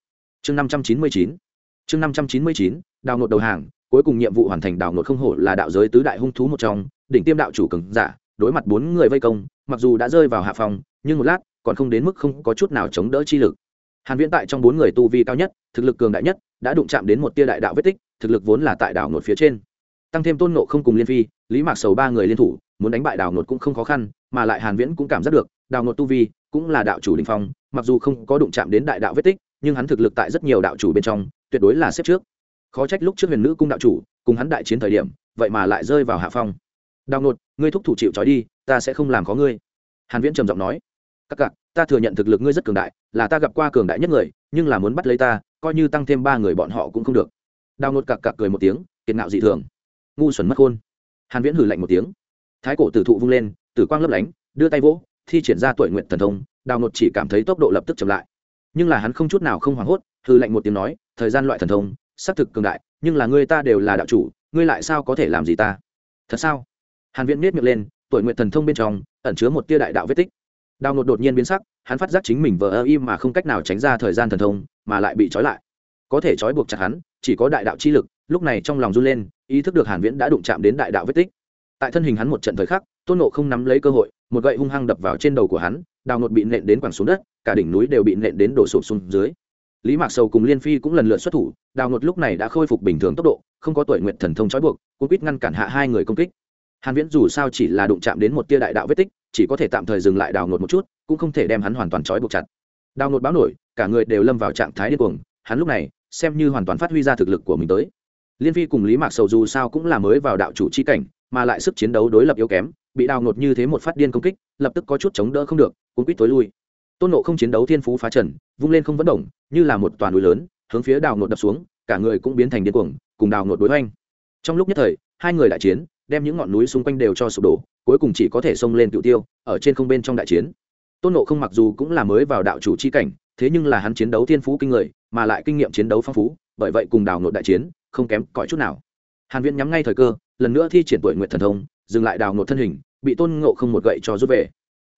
Chương 599 chương 599 đào nột đầu hàng, cuối cùng nhiệm vụ hoàn thành đào nột không hổ là đạo giới tứ đại hung thú một trong, đỉnh tiêm đạo chủ cường giả, đối mặt bốn người vây công, mặc dù đã rơi vào hạ phòng nhưng một lát, còn không đến mức không có chút nào chống đỡ chi lực. Hàn viễn tại trong bốn người tu vi cao nhất, thực lực cường đại nhất, đã đụng chạm đến một tia đại đạo vết tích, thực lực vốn là tại đảo nột phía trên. Tăng thêm tôn nộ không cùng liên phi, lý mạc sầu ba người liên thủ, muốn đánh bại đảo nột cũng không khó khăn, mà lại hàn viễn cũng cảm giác được, đảo nột tu vi cũng là đạo chủ đỉnh phong, mặc dù không có đụng chạm đến đại đạo vết tích, nhưng hắn thực lực tại rất nhiều đạo chủ bên trong tuyệt đối là xếp trước. Khó trách lúc trước huyền nữ cung đạo chủ cùng hắn đại chiến thời điểm, vậy mà lại rơi vào hạ phong. Đào nột, ngươi thúc thủ chịu trói đi, ta sẽ không làm có ngươi. Hàn viễn trầm giọng nói, các cặc, ta thừa nhận thực lực ngươi rất cường đại, là ta gặp qua cường đại nhất người, nhưng là muốn bắt lấy ta, coi như tăng thêm ba người bọn họ cũng không được. Đào nột cặc cặc cười một tiếng, kiệt ngạo dị thường. Ngu xuẩn mất khôn. Hàn viễn hừ lạnh một tiếng. Thái cổ tử thụ vung lên, tử quang lấp lánh, đưa tay vỗ, thi triển ra tuổi nguyện thần thông, đào nột chỉ cảm thấy tốc độ lập tức chậm lại. Nhưng là hắn không chút nào không hoảng hốt hư lệnh một tiếng nói, thời gian loại thần thông, xác thực cường đại, nhưng là ngươi ta đều là đạo chủ, ngươi lại sao có thể làm gì ta? Thật sao? Hàn viễn miết miệng lên, tuổi nguyện thần thông bên trong, ẩn chứa một tia đại đạo vết tích. Đào nột đột nhiên biến sắc, hắn phát giác chính mình vờ ơ im mà không cách nào tránh ra thời gian thần thông, mà lại bị trói lại. Có thể trói buộc chặt hắn, chỉ có đại đạo chi lực, lúc này trong lòng run lên, ý thức được hàn viễn đã đụng chạm đến đại đạo vết tích. Tại thân hình hắn một trận thời khắc, tôn nộ không nắm lấy cơ hội, một gậy hung hăng đập vào trên đầu của hắn, đào nột bị nện đến quẳng xuống đất, cả đỉnh núi đều bị nện đến đổ sụp xuống dưới lý mạc sầu cùng liên phi cũng lần lượt xuất thủ, đào ngột lúc này đã khôi phục bình thường tốc độ, không có tuổi nguyện thần thông trói buộc cũng quýt ngăn cản hạ hai người công kích. Hàn viễn dù sao chỉ là đụng chạm đến một tia đại đạo vết tích, chỉ có thể tạm thời dừng lại đào ngột một chút, cũng không thể đem hắn hoàn toàn trói buộc chặt. Đào ngột báo nổi, cả người đều lâm vào trạng thái điên cuồng, hắn lúc này, xem như hoàn toàn phát huy ra thực lực của mình tới. Liên phi cùng lý mạc sầu dù sao cũng là mới vào đạo chủ chi cảnh, mà lại sức chiến đấu đối lập yếu kém, bị đào ngột như thế một phát điên công kích, lập tức có chút chống đỡ không được cũng quýt tối lui. Tôn nộ không chiến đấu thiên phú phá trần vung lên không vẫn động, như là một toàn núi lớn, hướng phía đào ngột đập xuống, cả người cũng biến thành điên cuồng, cùng đào ngột đối hoành. Trong lúc nhất thời, hai người đại chiến, đem những ngọn núi xung quanh đều cho sụp đổ, cuối cùng chỉ có thể xông lên cựu tiêu, ở trên không bên trong đại chiến. Tôn nộ không mặc dù cũng là mới vào đạo chủ chi cảnh, thế nhưng là hắn chiến đấu thiên phú kinh người, mà lại kinh nghiệm chiến đấu phong phú, bởi vậy cùng đào nột đại chiến, không kém cỏi chút nào. Hàn viễn nhắm ngay thời cơ, lần nữa thi triển tuổi nguyện thần thông, dừng lại đào nột thân hình, bị tôn ngộ không một gậy cho rút về.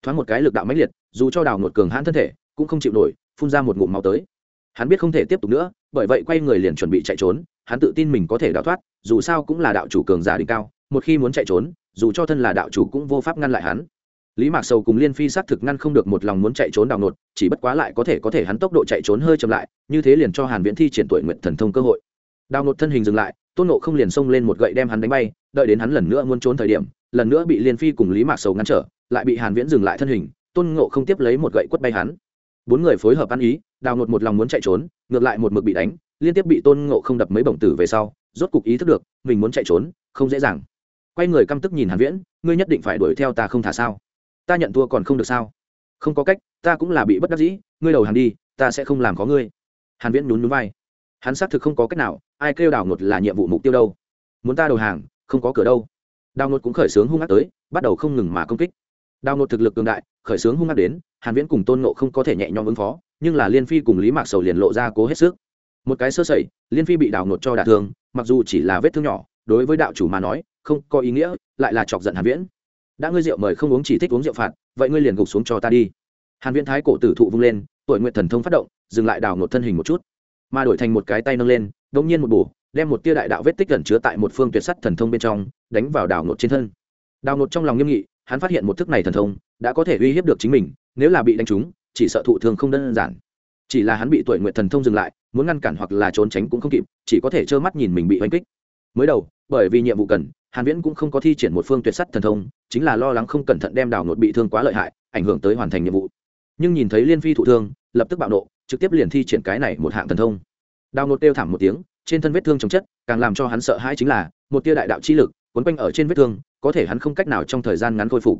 Thoáng một cái lực đạo mãnh liệt, dù cho đào ngột cường hãn thân thể, cũng không chịu nổi phun ra một ngụm máu tới. Hắn biết không thể tiếp tục nữa, bởi vậy quay người liền chuẩn bị chạy trốn, hắn tự tin mình có thể đào thoát, dù sao cũng là đạo chủ cường giả đỉnh cao, một khi muốn chạy trốn, dù cho thân là đạo chủ cũng vô pháp ngăn lại hắn. Lý mạc sầu cùng liên phi xác thực ngăn không được một lòng muốn chạy trốn đào nột chỉ bất quá lại có thể có thể hắn tốc độ chạy trốn hơi chậm lại, như thế liền cho hàn viễn thi triển tuổi nguyện thần thông cơ hội. Đào nột thân hình dừng lại, tôn nộ không liền xông lên một gậy đem hắn đánh bay, đợi đến hắn lần nữa muốn trốn thời điểm, lần nữa bị liên phi cùng lý mạc sầu ngăn trở, lại bị hàn viễn dừng lại thân hình, tôn ngộ không tiếp lấy một gậy quất bay hắn bốn người phối hợp ăn ý, đào ngột một lòng muốn chạy trốn, ngược lại một mực bị đánh, liên tiếp bị tôn ngộ không đập mấy bổng tử về sau, rốt cục ý thức được, mình muốn chạy trốn, không dễ dàng. Quay người căm tức nhìn hàn viễn, ngươi nhất định phải đuổi theo ta không thả sao? Ta nhận thua còn không được sao? Không có cách, ta cũng là bị bất đắc dĩ, ngươi đầu hàng đi, ta sẽ không làm có ngươi. Hàn viễn nhún nhún vai. Hắn xác thực không có cách nào, ai kêu đào ngột là nhiệm vụ mục tiêu đâu. Muốn ta đầu hàng, không có cửa đâu. Đào ngột cũng khởi sướng hung ác tới, bắt đầu không ngừng mà công kích đào ngột thực lực cường đại, khởi sướng hung hát đến, hàn viễn cùng tôn nộ không có thể nhẹ nhõm ứng phó, nhưng là liên phi cùng lý mạc sầu liền lộ ra cố hết sức. Một cái sơ sẩy, liên phi bị đào ngột cho đả thương, mặc dù chỉ là vết thương nhỏ, đối với đạo chủ mà nói, không có ý nghĩa, lại là chọc giận hàn viễn. Đã ngươi rượu mời không uống chỉ thích uống rượu phạt, vậy ngươi liền gục xuống cho ta đi. Hàn viễn thái cổ tử thụ vung lên, tuổi nguyện thần thông phát động, dừng lại đào ngột thân hình một chút. Mà đổi thành một cái tay nâng lên đống nhiên một bổ, đem một tia đại đạo vết tích gần chứa tại một phương tuyệt sắt thần thông bên trong, đánh vào đào ngột trên thân. Đào ngột trong lòng nghiêm nghị hắn phát hiện một thức này thần thông, đã có thể uy hiếp được chính mình, nếu là bị đánh trúng, chỉ sợ thụ thương không đơn giản. Chỉ là hắn bị tuổi nguyện thần thông dừng lại, muốn ngăn cản hoặc là trốn tránh cũng không kịp, chỉ có thể trơ mắt nhìn mình bị oanh kích. Mới đầu, bởi vì nhiệm vụ cần, hàn viễn cũng không có thi triển một phương tuyệt sắt thần thông, chính là lo lắng không cẩn thận đem đào nột bị thương quá lợi hại, ảnh hưởng tới hoàn thành nhiệm vụ. Nhưng nhìn thấy liên phi thụ thương, lập tức bạo nộ, trực tiếp liền thi triển cái này một hạng thần thông. Đào nột tiêu thảm một tiếng, trên thân vết thương chống chất, càng làm cho hắn sợ hãi chính là, một tia đại đạo chi lực quấn quanh ở trên vết thương, có thể hắn không cách nào trong thời gian ngắn khôi phục.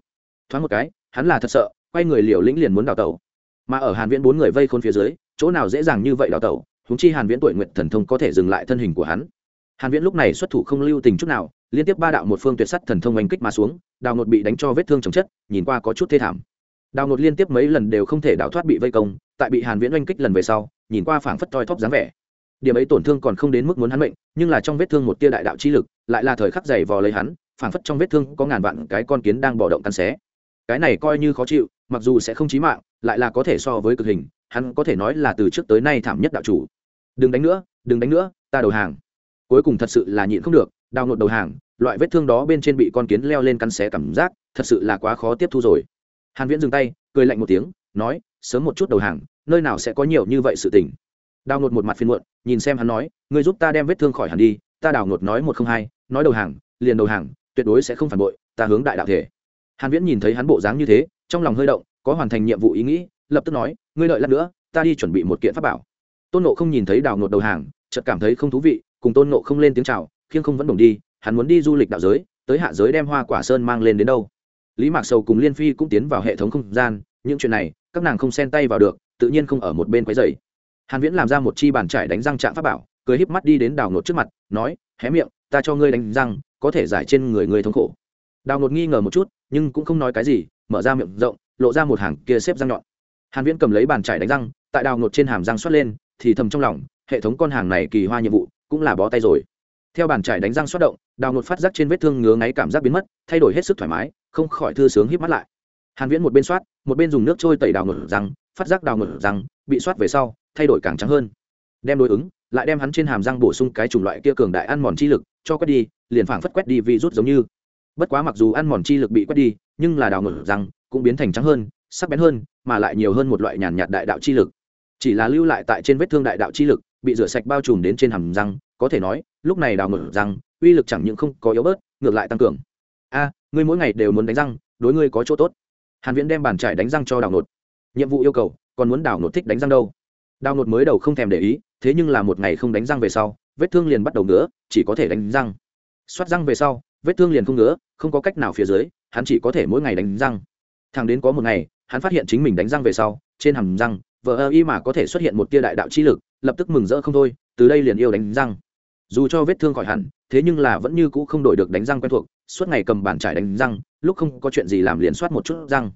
Thoáng một cái, hắn là thật sợ, quay người liều lĩnh liền muốn đào tẩu. Mà ở hàn viễn bốn người vây khôn phía dưới, chỗ nào dễ dàng như vậy đào tẩu húng chi hàn viễn tuổi nguyện thần thông có thể dừng lại thân hình của hắn. Hàn viễn lúc này xuất thủ không lưu tình chút nào, liên tiếp ba đạo một phương tuyệt sắt thần thông oanh kích mà xuống, đào nột bị đánh cho vết thương chồng chất, nhìn qua có chút thê thảm. Đào nột liên tiếp mấy lần đều không thể đào thoát bị vây công, tại bị hàn viễn oanh kích lần về sau, nhìn qua phảng phất toi thóp dáng vẻ điểm ấy tổn thương còn không đến mức muốn hắn mệnh, nhưng là trong vết thương một tia đại đạo chi lực, lại là thời khắc dày vò lấy hắn, phảng phất trong vết thương có ngàn vạn cái con kiến đang bò động tan xé. Cái này coi như khó chịu, mặc dù sẽ không chí mạng, lại là có thể so với cực hình, hắn có thể nói là từ trước tới nay thảm nhất đạo chủ. Đừng đánh nữa, đừng đánh nữa, ta đầu hàng. Cuối cùng thật sự là nhịn không được đào nột đầu hàng, loại vết thương đó bên trên bị con kiến leo lên cắn xé cảm giác, thật sự là quá khó tiếp thu rồi. Hàn viễn dừng tay, cười lạnh một tiếng, nói, sớm một chút đầu hàng, nơi nào sẽ có nhiều như vậy sự tình? Đào nột một mặt phiền muộn, nhìn xem hắn nói, ngươi giúp ta đem vết thương khỏi hẳn đi, ta đào nột nói một không hai, nói đầu hàng, liền đầu hàng, tuyệt đối sẽ không phản bội, ta hướng đại đạo thể. Hàn viễn nhìn thấy hắn bộ dáng như thế, trong lòng hơi động, có hoàn thành nhiệm vụ ý nghĩ, lập tức nói, ngươi đợi lát nữa, ta đi chuẩn bị một kiện pháp bảo. Tôn nộ không nhìn thấy đào nột đầu hàng, chợt cảm thấy không thú vị, cùng tôn nộ không lên tiếng chào, khiêng không vẫn đồng đi, hắn muốn đi du lịch đạo giới, tới hạ giới đem hoa quả sơn mang lên đến đâu. Lý mạc sầu cùng liên phi cũng tiến vào hệ thống không gian, những chuyện này, các nàng không xen tay vào được, tự nhiên không ở một bên quấy dày hàn viễn làm ra một chi bàn trải đánh răng trạng pháp bảo, cười híp mắt đi đến đào nột trước mặt, nói, hé miệng, ta cho ngươi đánh răng, có thể giải trên người ngươi thống khổ. Đào nột nghi ngờ một chút, nhưng cũng không nói cái gì, mở ra miệng rộng, lộ ra một hàng kia xếp răng nhọn. Hàn viễn cầm lấy bàn trải đánh răng, tại đào nột trên hàm răng xoát lên, thì thầm trong lòng, hệ thống con hàng này kỳ hoa nhiệm vụ, cũng là bó tay rồi. Theo bàn trải đánh răng xoát động, đào nột phát giác trên vết thương ngứa ngáy cảm giác biến mất, thay đổi hết sức thoải mái, không khỏi thư sướng híp mắt lại. Hàn viễn một bên xoát, một bên dùng nước trôi tẩy đào nột răng, phát giác đào nột răng bị xoát về sau thay đổi càng trắng hơn. Đem đối ứng, lại đem hắn trên hàm răng bổ sung cái chủng loại kia cường đại ăn mòn chi lực, cho quét đi, liền phảng phất quét đi vi rút giống như. Bất quá mặc dù ăn mòn chi lực bị quét đi, nhưng là đào nột răng cũng biến thành trắng hơn, sắc bén hơn, mà lại nhiều hơn một loại nhàn nhạt đại đạo chi lực. Chỉ là lưu lại tại trên vết thương đại đạo chi lực, bị rửa sạch bao trùm đến trên hàm răng, có thể nói, lúc này đào ngực răng uy lực chẳng những không có yếu bớt, ngược lại tăng cường. A, ngươi mỗi ngày đều muốn đánh răng, đối ngươi có chỗ tốt. Hàn viễn đem bàn trải đánh răng cho đào nột nhiệm vụ yêu cầu, còn muốn đào nột thích đánh răng đâu? Đào nột mới đầu không thèm để ý, thế nhưng là một ngày không đánh răng về sau, vết thương liền bắt đầu ngứa, chỉ có thể đánh răng. Xoát răng về sau, vết thương liền không ngứa, không có cách nào phía dưới, hắn chỉ có thể mỗi ngày đánh răng. Thằng đến có một ngày, hắn phát hiện chính mình đánh răng về sau, trên hầm răng, vờ ơ y mà có thể xuất hiện một tia đại đạo chi lực, lập tức mừng rỡ không thôi, từ đây liền yêu đánh răng. Dù cho vết thương khỏi hẳn, thế nhưng là vẫn như cũ không đổi được đánh răng quen thuộc, suốt ngày cầm bàn trải đánh răng, lúc không có chuyện gì làm liền soát một chút răng.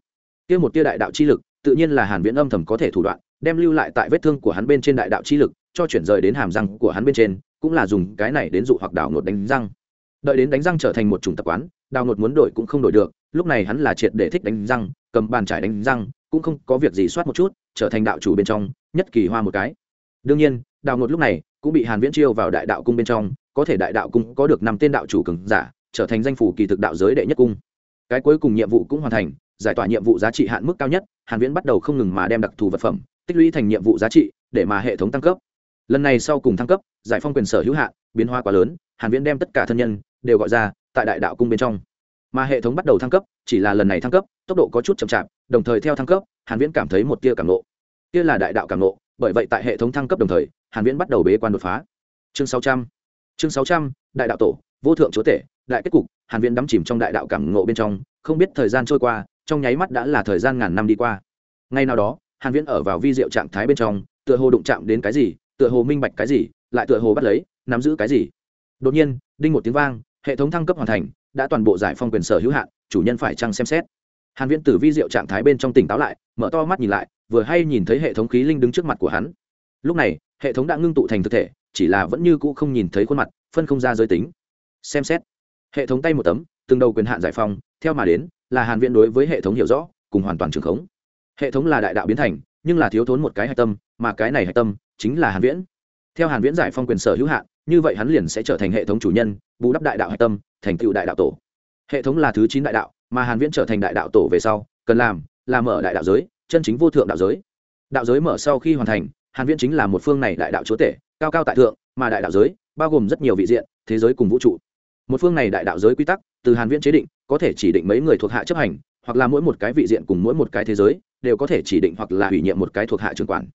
Kia một tia đại đạo chi lực, tự nhiên là hàn viễn âm thầm có thể thủ đoạn đem lưu lại tại vết thương của hắn bên trên đại đạo chi lực, cho chuyển rời đến hàm răng của hắn bên trên, cũng là dùng cái này đến dụ hoặc đào nột đánh răng. Đợi đến đánh răng trở thành một chủng tập quán, đào nột muốn đổi cũng không đổi được, lúc này hắn là triệt để thích đánh răng, cầm bàn trải đánh răng, cũng không có việc gì soát một chút, trở thành đạo chủ bên trong, nhất kỳ hoa một cái. Đương nhiên, đào ngột lúc này cũng bị hàn viễn chiêu vào đại đạo cung bên trong, có thể đại đạo cung có được năm tên đạo chủ cường giả, trở thành danh phủ kỳ thực đạo giới đệ nhất cung. Cái cuối cùng nhiệm vụ cũng hoàn thành, giải tỏa nhiệm vụ giá trị hạn mức cao nhất, hàn viễn bắt đầu không ngừng mà đem đặc thù vật phẩm tích lũy thành nhiệm vụ giá trị để mà hệ thống tăng cấp. Lần này sau cùng thăng cấp, giải phong quyền sở hữu hạn, biến hoa quá lớn, hàn viễn đem tất cả thân nhân đều gọi ra tại đại đạo cung bên trong. Mà hệ thống bắt đầu thăng cấp, chỉ là lần này thăng cấp, tốc độ có chút chậm chạp, đồng thời theo thăng cấp, hàn viễn cảm thấy một tia cảm nộ kia là đại đạo cảm nộ bởi vậy tại hệ thống thăng cấp đồng thời, hàn viễn bắt đầu bế quan đột phá. Chương 600 chương 600 đại đạo tổ, vô thượng chúa tể, đại kết cục, hàn viễn đắm chìm trong đại đạo cảm nộ bên trong, không biết thời gian trôi qua, trong nháy mắt đã là thời gian ngàn năm đi qua. Ngay nào đó hàn viễn ở vào vi diệu trạng thái bên trong, tựa hồ đụng chạm đến cái gì, tựa hồ minh bạch cái gì, lại tựa hồ bắt lấy, nắm giữ cái gì. Đột nhiên, đinh một tiếng vang, hệ thống thăng cấp hoàn thành, đã toàn bộ giải phong quyền sở hữu hạn, chủ nhân phải chăng xem xét. Hàn viễn từ vi diệu trạng thái bên trong tỉnh táo lại, mở to mắt nhìn lại, vừa hay nhìn thấy hệ thống khí linh đứng trước mặt của hắn. Lúc này, hệ thống đã ngưng tụ thành thực thể, chỉ là vẫn như cũ không nhìn thấy khuôn mặt, phân không ra giới tính. Xem xét. Hệ thống tay một tấm, từng đầu quyền hạn giải phong, theo mà đến, là hàn viễn đối với hệ thống hiểu rõ, cùng hoàn toàn trường khống hệ thống là đại đạo biến thành, nhưng là thiếu thốn một cái hạch tâm, mà cái này hạch tâm chính là hàn viễn. Theo hàn viễn giải phong quyền sở hữu hạn, như vậy hắn liền sẽ trở thành hệ thống chủ nhân, bù đắp đại đạo hạch tâm, thành tựu đại đạo tổ. Hệ thống là thứ chín đại đạo, mà hàn viễn trở thành đại đạo tổ về sau, cần làm là mở đại đạo giới, chân chính vô thượng đạo giới. Đạo giới mở sau khi hoàn thành, hàn viễn chính là một phương này đại đạo chúa tể, cao cao tại thượng, mà đại đạo giới bao gồm rất nhiều vị diện, thế giới cùng vũ trụ. Một phương này đại đạo giới quy tắc, từ hàn viễn chế định, có thể chỉ định mấy người thuộc hạ chấp hành hoặc là mỗi một cái vị diện cùng mỗi một cái thế giới đều có thể chỉ định hoặc là hủy nhiệm một cái thuộc hạ trưởng quản.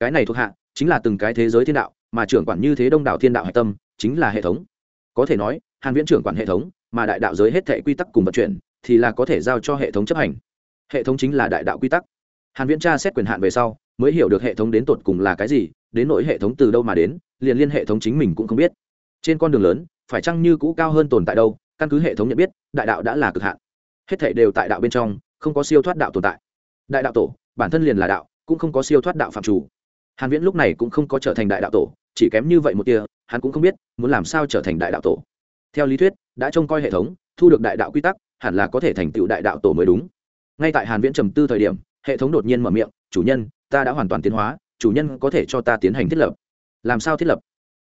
Cái này thuộc hạ chính là từng cái thế giới thiên đạo, mà trưởng quản như thế đông đảo thiên đạo hạch tâm chính là hệ thống. Có thể nói, hàn viễn trưởng quản hệ thống, mà đại đạo giới hết thệ quy tắc cùng vận chuyển thì là có thể giao cho hệ thống chấp hành. Hệ thống chính là đại đạo quy tắc. Hàn viễn tra xét quyền hạn về sau, mới hiểu được hệ thống đến tột cùng là cái gì, đến nỗi hệ thống từ đâu mà đến, liền liên hệ thống chính mình cũng không biết. Trên con đường lớn, phải chăng như cũ cao hơn tồn tại đâu, căn cứ hệ thống nhận biết, đại đạo đã là cực hạn hết thảy đều tại đạo bên trong, không có siêu thoát đạo tồn tại. Đại đạo tổ, bản thân liền là đạo, cũng không có siêu thoát đạo phạm chủ. Hàn viễn lúc này cũng không có trở thành đại đạo tổ, chỉ kém như vậy một tia, hắn cũng không biết, muốn làm sao trở thành đại đạo tổ. Theo lý thuyết, đã trông coi hệ thống, thu được đại đạo quy tắc, hẳn là có thể thành tựu đại đạo tổ mới đúng. Ngay tại hàn viễn trầm tư thời điểm, hệ thống đột nhiên mở miệng, chủ nhân, ta đã hoàn toàn tiến hóa, chủ nhân có thể cho ta tiến hành thiết lập. Làm sao thiết lập?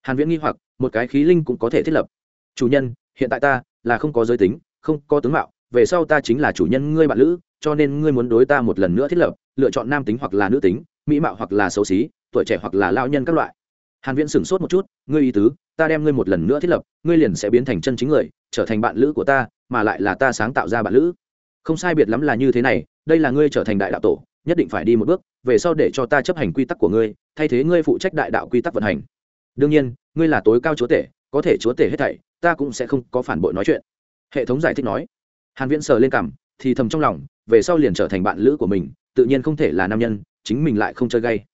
Hàn viễn nghi hoặc, một cái khí linh cũng có thể thiết lập. Chủ nhân, hiện tại ta là không có giới tính, không có tướng mạo về sau ta chính là chủ nhân ngươi bạn lữ, cho nên ngươi muốn đối ta một lần nữa thiết lập, lựa chọn nam tính hoặc là nữ tính, mỹ mạo hoặc là xấu xí, tuổi trẻ hoặc là lao nhân các loại. Hàn viễn sửng sốt một chút, ngươi ý tứ, ta đem ngươi một lần nữa thiết lập, ngươi liền sẽ biến thành chân chính người, trở thành bạn lữ của ta, mà lại là ta sáng tạo ra bạn lữ. Không sai biệt lắm là như thế này, đây là ngươi trở thành đại đạo tổ, nhất định phải đi một bước, về sau để cho ta chấp hành quy tắc của ngươi, thay thế ngươi phụ trách đại đạo quy tắc vận hành. Đương nhiên, ngươi là tối cao chúa tể, có thể chúa tể hết thảy, ta cũng sẽ không có phản bội nói chuyện. Hệ thống giải thích nói hàn viễn sờ lên cằm, thì thầm trong lòng, về sau liền trở thành bạn lữ của mình, tự nhiên không thể là nam nhân, chính mình lại không chơi gay.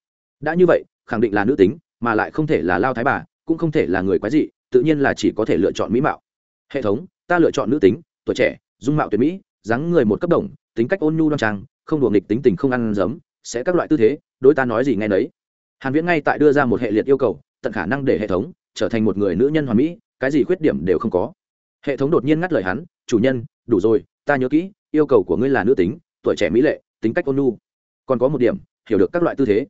Đã như vậy, khẳng định là nữ tính, mà lại không thể là lao thái bà, cũng không thể là người quái dị, tự nhiên là chỉ có thể lựa chọn mỹ mạo. Hệ thống, ta lựa chọn nữ tính, tuổi trẻ, dung mạo tuyệt mỹ, dáng người một cấp đồng, tính cách ôn nhu đoan trang, không đùa nghịch tính tình không ăn giấm, sẽ các loại tư thế, đối ta nói gì ngay nấy. Hàn viễn ngay tại đưa ra một hệ liệt yêu cầu, tận khả năng để hệ thống trở thành một người nữ nhân hoàn mỹ, cái gì khuyết điểm đều không có. Hệ thống đột nhiên ngắt lời hắn, chủ nhân đủ rồi, ta nhớ kỹ, yêu cầu của ngươi là nữ tính, tuổi trẻ mỹ lệ, tính cách ôn nhu. Còn có một điểm, hiểu được các loại tư thế.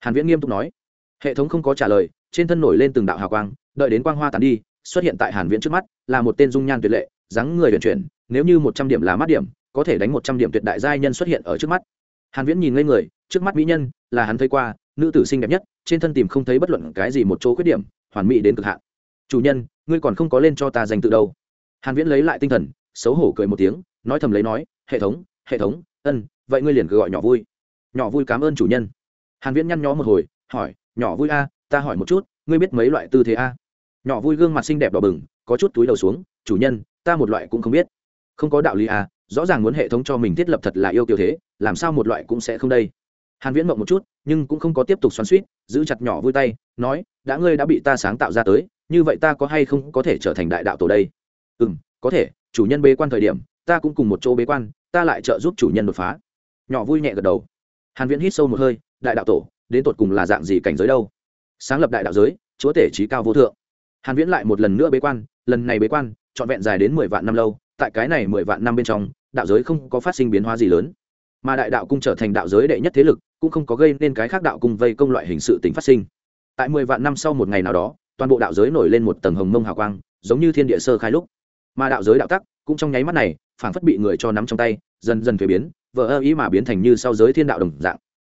Hàn viễn nghiêm túc nói. Hệ thống không có trả lời, trên thân nổi lên từng đạo hào quang, đợi đến quang hoa tàn đi, xuất hiện tại hàn viễn trước mắt, là một tên dung nhan tuyệt lệ, dáng người huyền chuyển, nếu như một trăm điểm là mắt điểm, có thể đánh một trăm điểm tuyệt đại giai nhân xuất hiện ở trước mắt. Hàn viễn nhìn ngây người, trước mắt mỹ nhân, là hắn thấy qua, nữ tử xinh đẹp nhất, trên thân tìm không thấy bất luận cái gì một chỗ khuyết điểm, hoàn mỹ đến cực hạn. Chủ nhân, ngươi còn không có lên cho ta danh tự đâu. Hàn viễn lấy lại tinh thần xấu hổ cười một tiếng, nói thầm lấy nói, hệ thống hệ thống, ân, vậy ngươi liền cứ gọi nhỏ vui. Nhỏ vui cảm ơn chủ nhân. Hàn viễn nhăn nhó một hồi, hỏi, nhỏ vui a, ta hỏi một chút, ngươi biết mấy loại tư thế a? Nhỏ vui gương mặt xinh đẹp đỏ bừng, có chút túi đầu xuống, chủ nhân, ta một loại cũng không biết. Không có đạo lý a, rõ ràng muốn hệ thống cho mình thiết lập thật là yêu kiểu thế, làm sao một loại cũng sẽ không đây? Hàn viễn mộng một chút, nhưng cũng không có tiếp tục xoắn xuýt giữ chặt nhỏ vui tay, nói, đã ngươi đã bị ta sáng tạo ra tới, như vậy ta có hay không có thể trở thành đại đạo tổ đây? Ừm, có thể chủ nhân bế quan thời điểm, ta cũng cùng một chỗ bế quan, ta lại trợ giúp chủ nhân đột phá. Nhỏ vui nhẹ gật đầu. Hàn viễn hít sâu một hơi, đại đạo tổ, đến tột cùng là dạng gì cảnh giới đâu? Sáng lập đại đạo giới, chúa tể trí cao vô thượng. Hàn viễn lại một lần nữa bế quan, lần này bế quan, trọn vẹn dài đến mười vạn năm lâu, tại cái này mười vạn năm bên trong, đạo giới không có phát sinh biến hóa gì lớn. Mà đại đạo cung trở thành đạo giới đệ nhất thế lực, cũng không có gây nên cái khác đạo cung vây công loại hình sự tính phát sinh. Tại mười vạn năm sau một ngày nào đó, toàn bộ đạo giới nổi lên một tầng hồng mông hào quang, giống như thiên địa sơ khai lúc mà đạo giới đạo tắc cũng trong nháy mắt này phảng phất bị người cho nắm trong tay, dần dần thuế biến vỡ ơ ý mà biến thành như sau giới thiên đạo đồng dạng.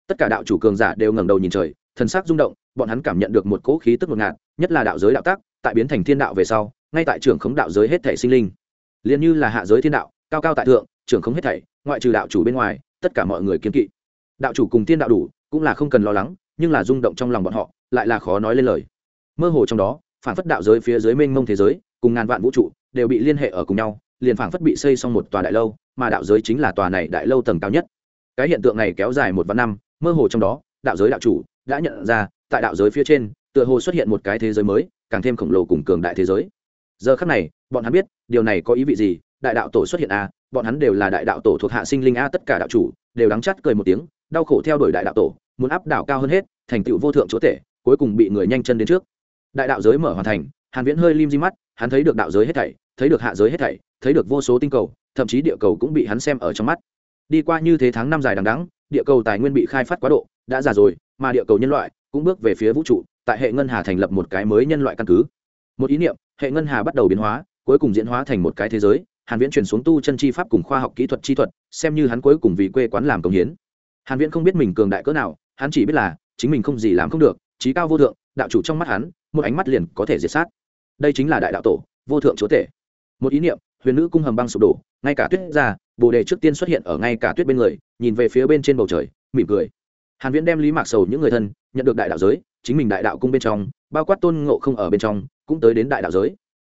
Tất cả đạo chủ cường giả đều ngẩng đầu nhìn trời, thần sắc rung động, bọn hắn cảm nhận được một cỗ khí tức ngột ngạt, nhất là đạo giới đạo tác tại biến thành thiên đạo về sau, ngay tại trưởng khống đạo giới hết thể sinh linh. Liền như là hạ giới thiên đạo, cao cao tại thượng, trưởng khống hết thảy, ngoại trừ đạo chủ bên ngoài, tất cả mọi người kiên kỵ. Đạo chủ cùng thiên đạo đủ, cũng là không cần lo lắng, nhưng là rung động trong lòng bọn họ, lại là khó nói lên lời. Mơ hồ trong đó phản phất đạo giới phía dưới mênh mông thế giới cùng ngàn vạn vũ trụ đều bị liên hệ ở cùng nhau, liền phảng phất bị xây xong một tòa đại lâu, mà đạo giới chính là tòa này đại lâu tầng cao nhất. Cái hiện tượng này kéo dài một vạn năm, mơ hồ trong đó, đạo giới đạo chủ đã nhận ra, tại đạo giới phía trên, tựa hồ xuất hiện một cái thế giới mới, càng thêm khổng lồ cùng cường đại thế giới. Giờ khắc này, bọn hắn biết, điều này có ý vị gì, đại đạo tổ xuất hiện a bọn hắn đều là đại đạo tổ thuộc hạ sinh linh a, tất cả đạo chủ đều đắng chắt cười một tiếng, đau khổ theo đuổi đại đạo tổ, muốn áp đảo cao hơn hết, thành tựu vô thượng chúa tể, cuối cùng bị người nhanh chân đến trước. Đại đạo giới mở hoàn thành, hàn viễn hơi lim di mắt hắn thấy được đạo giới hết thảy, thấy được hạ giới hết thảy, thấy được vô số tinh cầu, thậm chí địa cầu cũng bị hắn xem ở trong mắt. Đi qua như thế tháng năm dài đằng đẵng, địa cầu tài nguyên bị khai phát quá độ, đã già rồi, mà địa cầu nhân loại cũng bước về phía vũ trụ, tại hệ ngân hà thành lập một cái mới nhân loại căn cứ. Một ý niệm, hệ ngân hà bắt đầu biến hóa, cuối cùng diễn hóa thành một cái thế giới, hàn viễn chuyển xuống tu chân chi pháp cùng khoa học kỹ thuật chi thuật, xem như hắn cuối cùng vì quê quán làm công hiến. Hàn viễn không biết mình cường đại cỡ nào, hắn chỉ biết là, chính mình không gì làm không được trí cao vô thượng, đạo chủ trong mắt hắn, một ánh mắt liền có thể diệt sát đây chính là đại đạo tổ, vô thượng chúa tể. Một ý niệm, huyền nữ cung hầm băng sụp đổ, ngay cả tuyết ra, bồ đề trước tiên xuất hiện ở ngay cả tuyết bên người, nhìn về phía bên trên bầu trời, mỉm cười. Hàn viễn đem lý mạc sầu những người thân, nhận được đại đạo giới, chính mình đại đạo cung bên trong, bao quát tôn ngộ không ở bên trong, cũng tới đến đại đạo giới.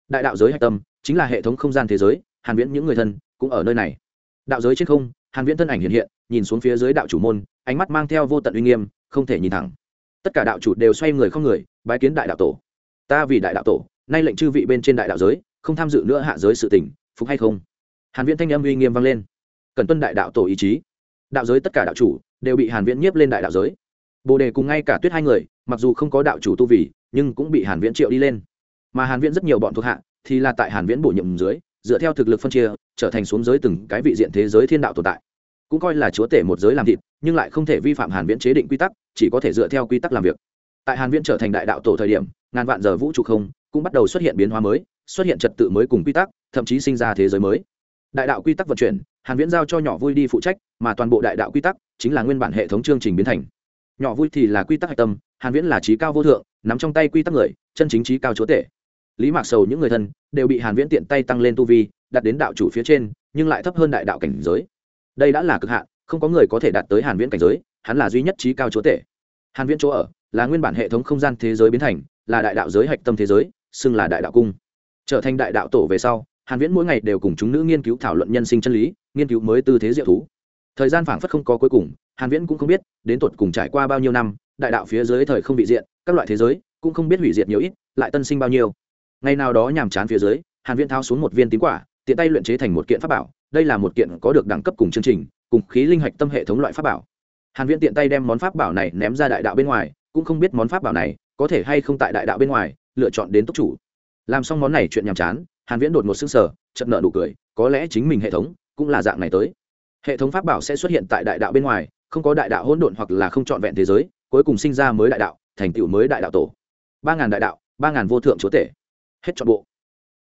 Đại đạo giới hạch tâm, chính là hệ thống không gian thế giới, hàn viễn những người thân, cũng ở nơi này. Đạo giới trên không, hàn viễn thân ảnh hiện hiện, nhìn xuống phía dưới đạo chủ môn, ánh mắt mang theo vô tận uy nghiêm, không thể nhìn thẳng. Tất cả đạo chủ đều xoay người không người, bái kiến đại đạo tổ. Ta vì đại đạo tổ nay lệnh chư vị bên trên đại đạo giới, không tham dự nữa hạ giới sự tình, phục hay không? Hàn viễn thanh âm uy nghiêm vang lên. Cần tuân đại đạo tổ ý chí. Đạo giới tất cả đạo chủ đều bị hàn viễn nhiếp lên đại đạo giới. Bồ đề cùng ngay cả tuyết hai người, mặc dù không có đạo chủ tu vì, nhưng cũng bị hàn viễn triệu đi lên. Mà hàn viễn rất nhiều bọn thuộc hạ thì là tại hàn viễn bổ nhiệm dưới, dựa theo thực lực phân chia, trở thành xuống giới từng cái vị diện thế giới thiên đạo tồn tại. Cũng coi là chúa tể một giới làm thịt, nhưng lại không thể vi phạm hàn viễn chế định quy tắc, chỉ có thể dựa theo quy tắc làm việc. Tại hàn viễn trở thành đại đạo tổ thời điểm, ngàn vạn giờ vũ trụ không cũng bắt đầu xuất hiện biến hóa mới, xuất hiện trật tự mới cùng quy tắc, thậm chí sinh ra thế giới mới. Đại đạo quy tắc vận chuyển, hàn viễn giao cho nhỏ vui đi phụ trách, mà toàn bộ đại đạo quy tắc chính là nguyên bản hệ thống chương trình biến thành. Nhỏ vui thì là quy tắc hạch tâm, hàn viễn là trí cao vô thượng, nắm trong tay quy tắc người, chân chính trí cao chúa tể. Lý mạc sầu những người thân đều bị hàn viễn tiện tay tăng lên tu vi, đặt đến đạo chủ phía trên, nhưng lại thấp hơn đại đạo cảnh giới. Đây đã là cực hạn, không có người có thể đạt tới hàn viễn cảnh giới, hắn là duy nhất trí cao chúa tể. Hàn viễn chỗ ở là nguyên bản hệ thống không gian thế giới biến thành, là đại đạo giới hạch tâm thế giới xưng là đại đạo cung. Trở thành đại đạo tổ về sau, hàn viễn mỗi ngày đều cùng chúng nữ nghiên cứu thảo luận nhân sinh chân lý, nghiên cứu mới tư thế diệu thú. Thời gian phảng phất không có cuối cùng, hàn viễn cũng không biết, đến tuột cùng trải qua bao nhiêu năm, đại đạo phía dưới thời không bị diện, các loại thế giới, cũng không biết hủy diệt nhiều ít, lại tân sinh bao nhiêu. Ngày nào đó nhàm chán phía dưới, hàn viễn thao xuống một viên tím quả, tiện tay luyện chế thành một kiện pháp bảo, đây là một kiện có được đẳng cấp cùng chương trình, cùng khí linh hạch tâm hệ thống loại pháp bảo. Hàn viễn tiện tay đem món pháp bảo này ném ra đại đạo bên ngoài, cũng không biết món pháp bảo này có thể hay không tại đại đạo bên ngoài lựa chọn đến túc chủ. Làm xong món này chuyện nhàm chán, hàn viễn đột một sững sờ, chợt nở nụ cười, có lẽ chính mình hệ thống cũng là dạng này tới. Hệ thống pháp bảo sẽ xuất hiện tại đại đạo bên ngoài, không có đại đạo hỗn độn hoặc là không trọn vẹn thế giới, cuối cùng sinh ra mới đại đạo, thành tựu mới đại đạo tổ. Ba ngàn đại đạo, ba ngàn vô thượng chúa tể. Hết chọn bộ.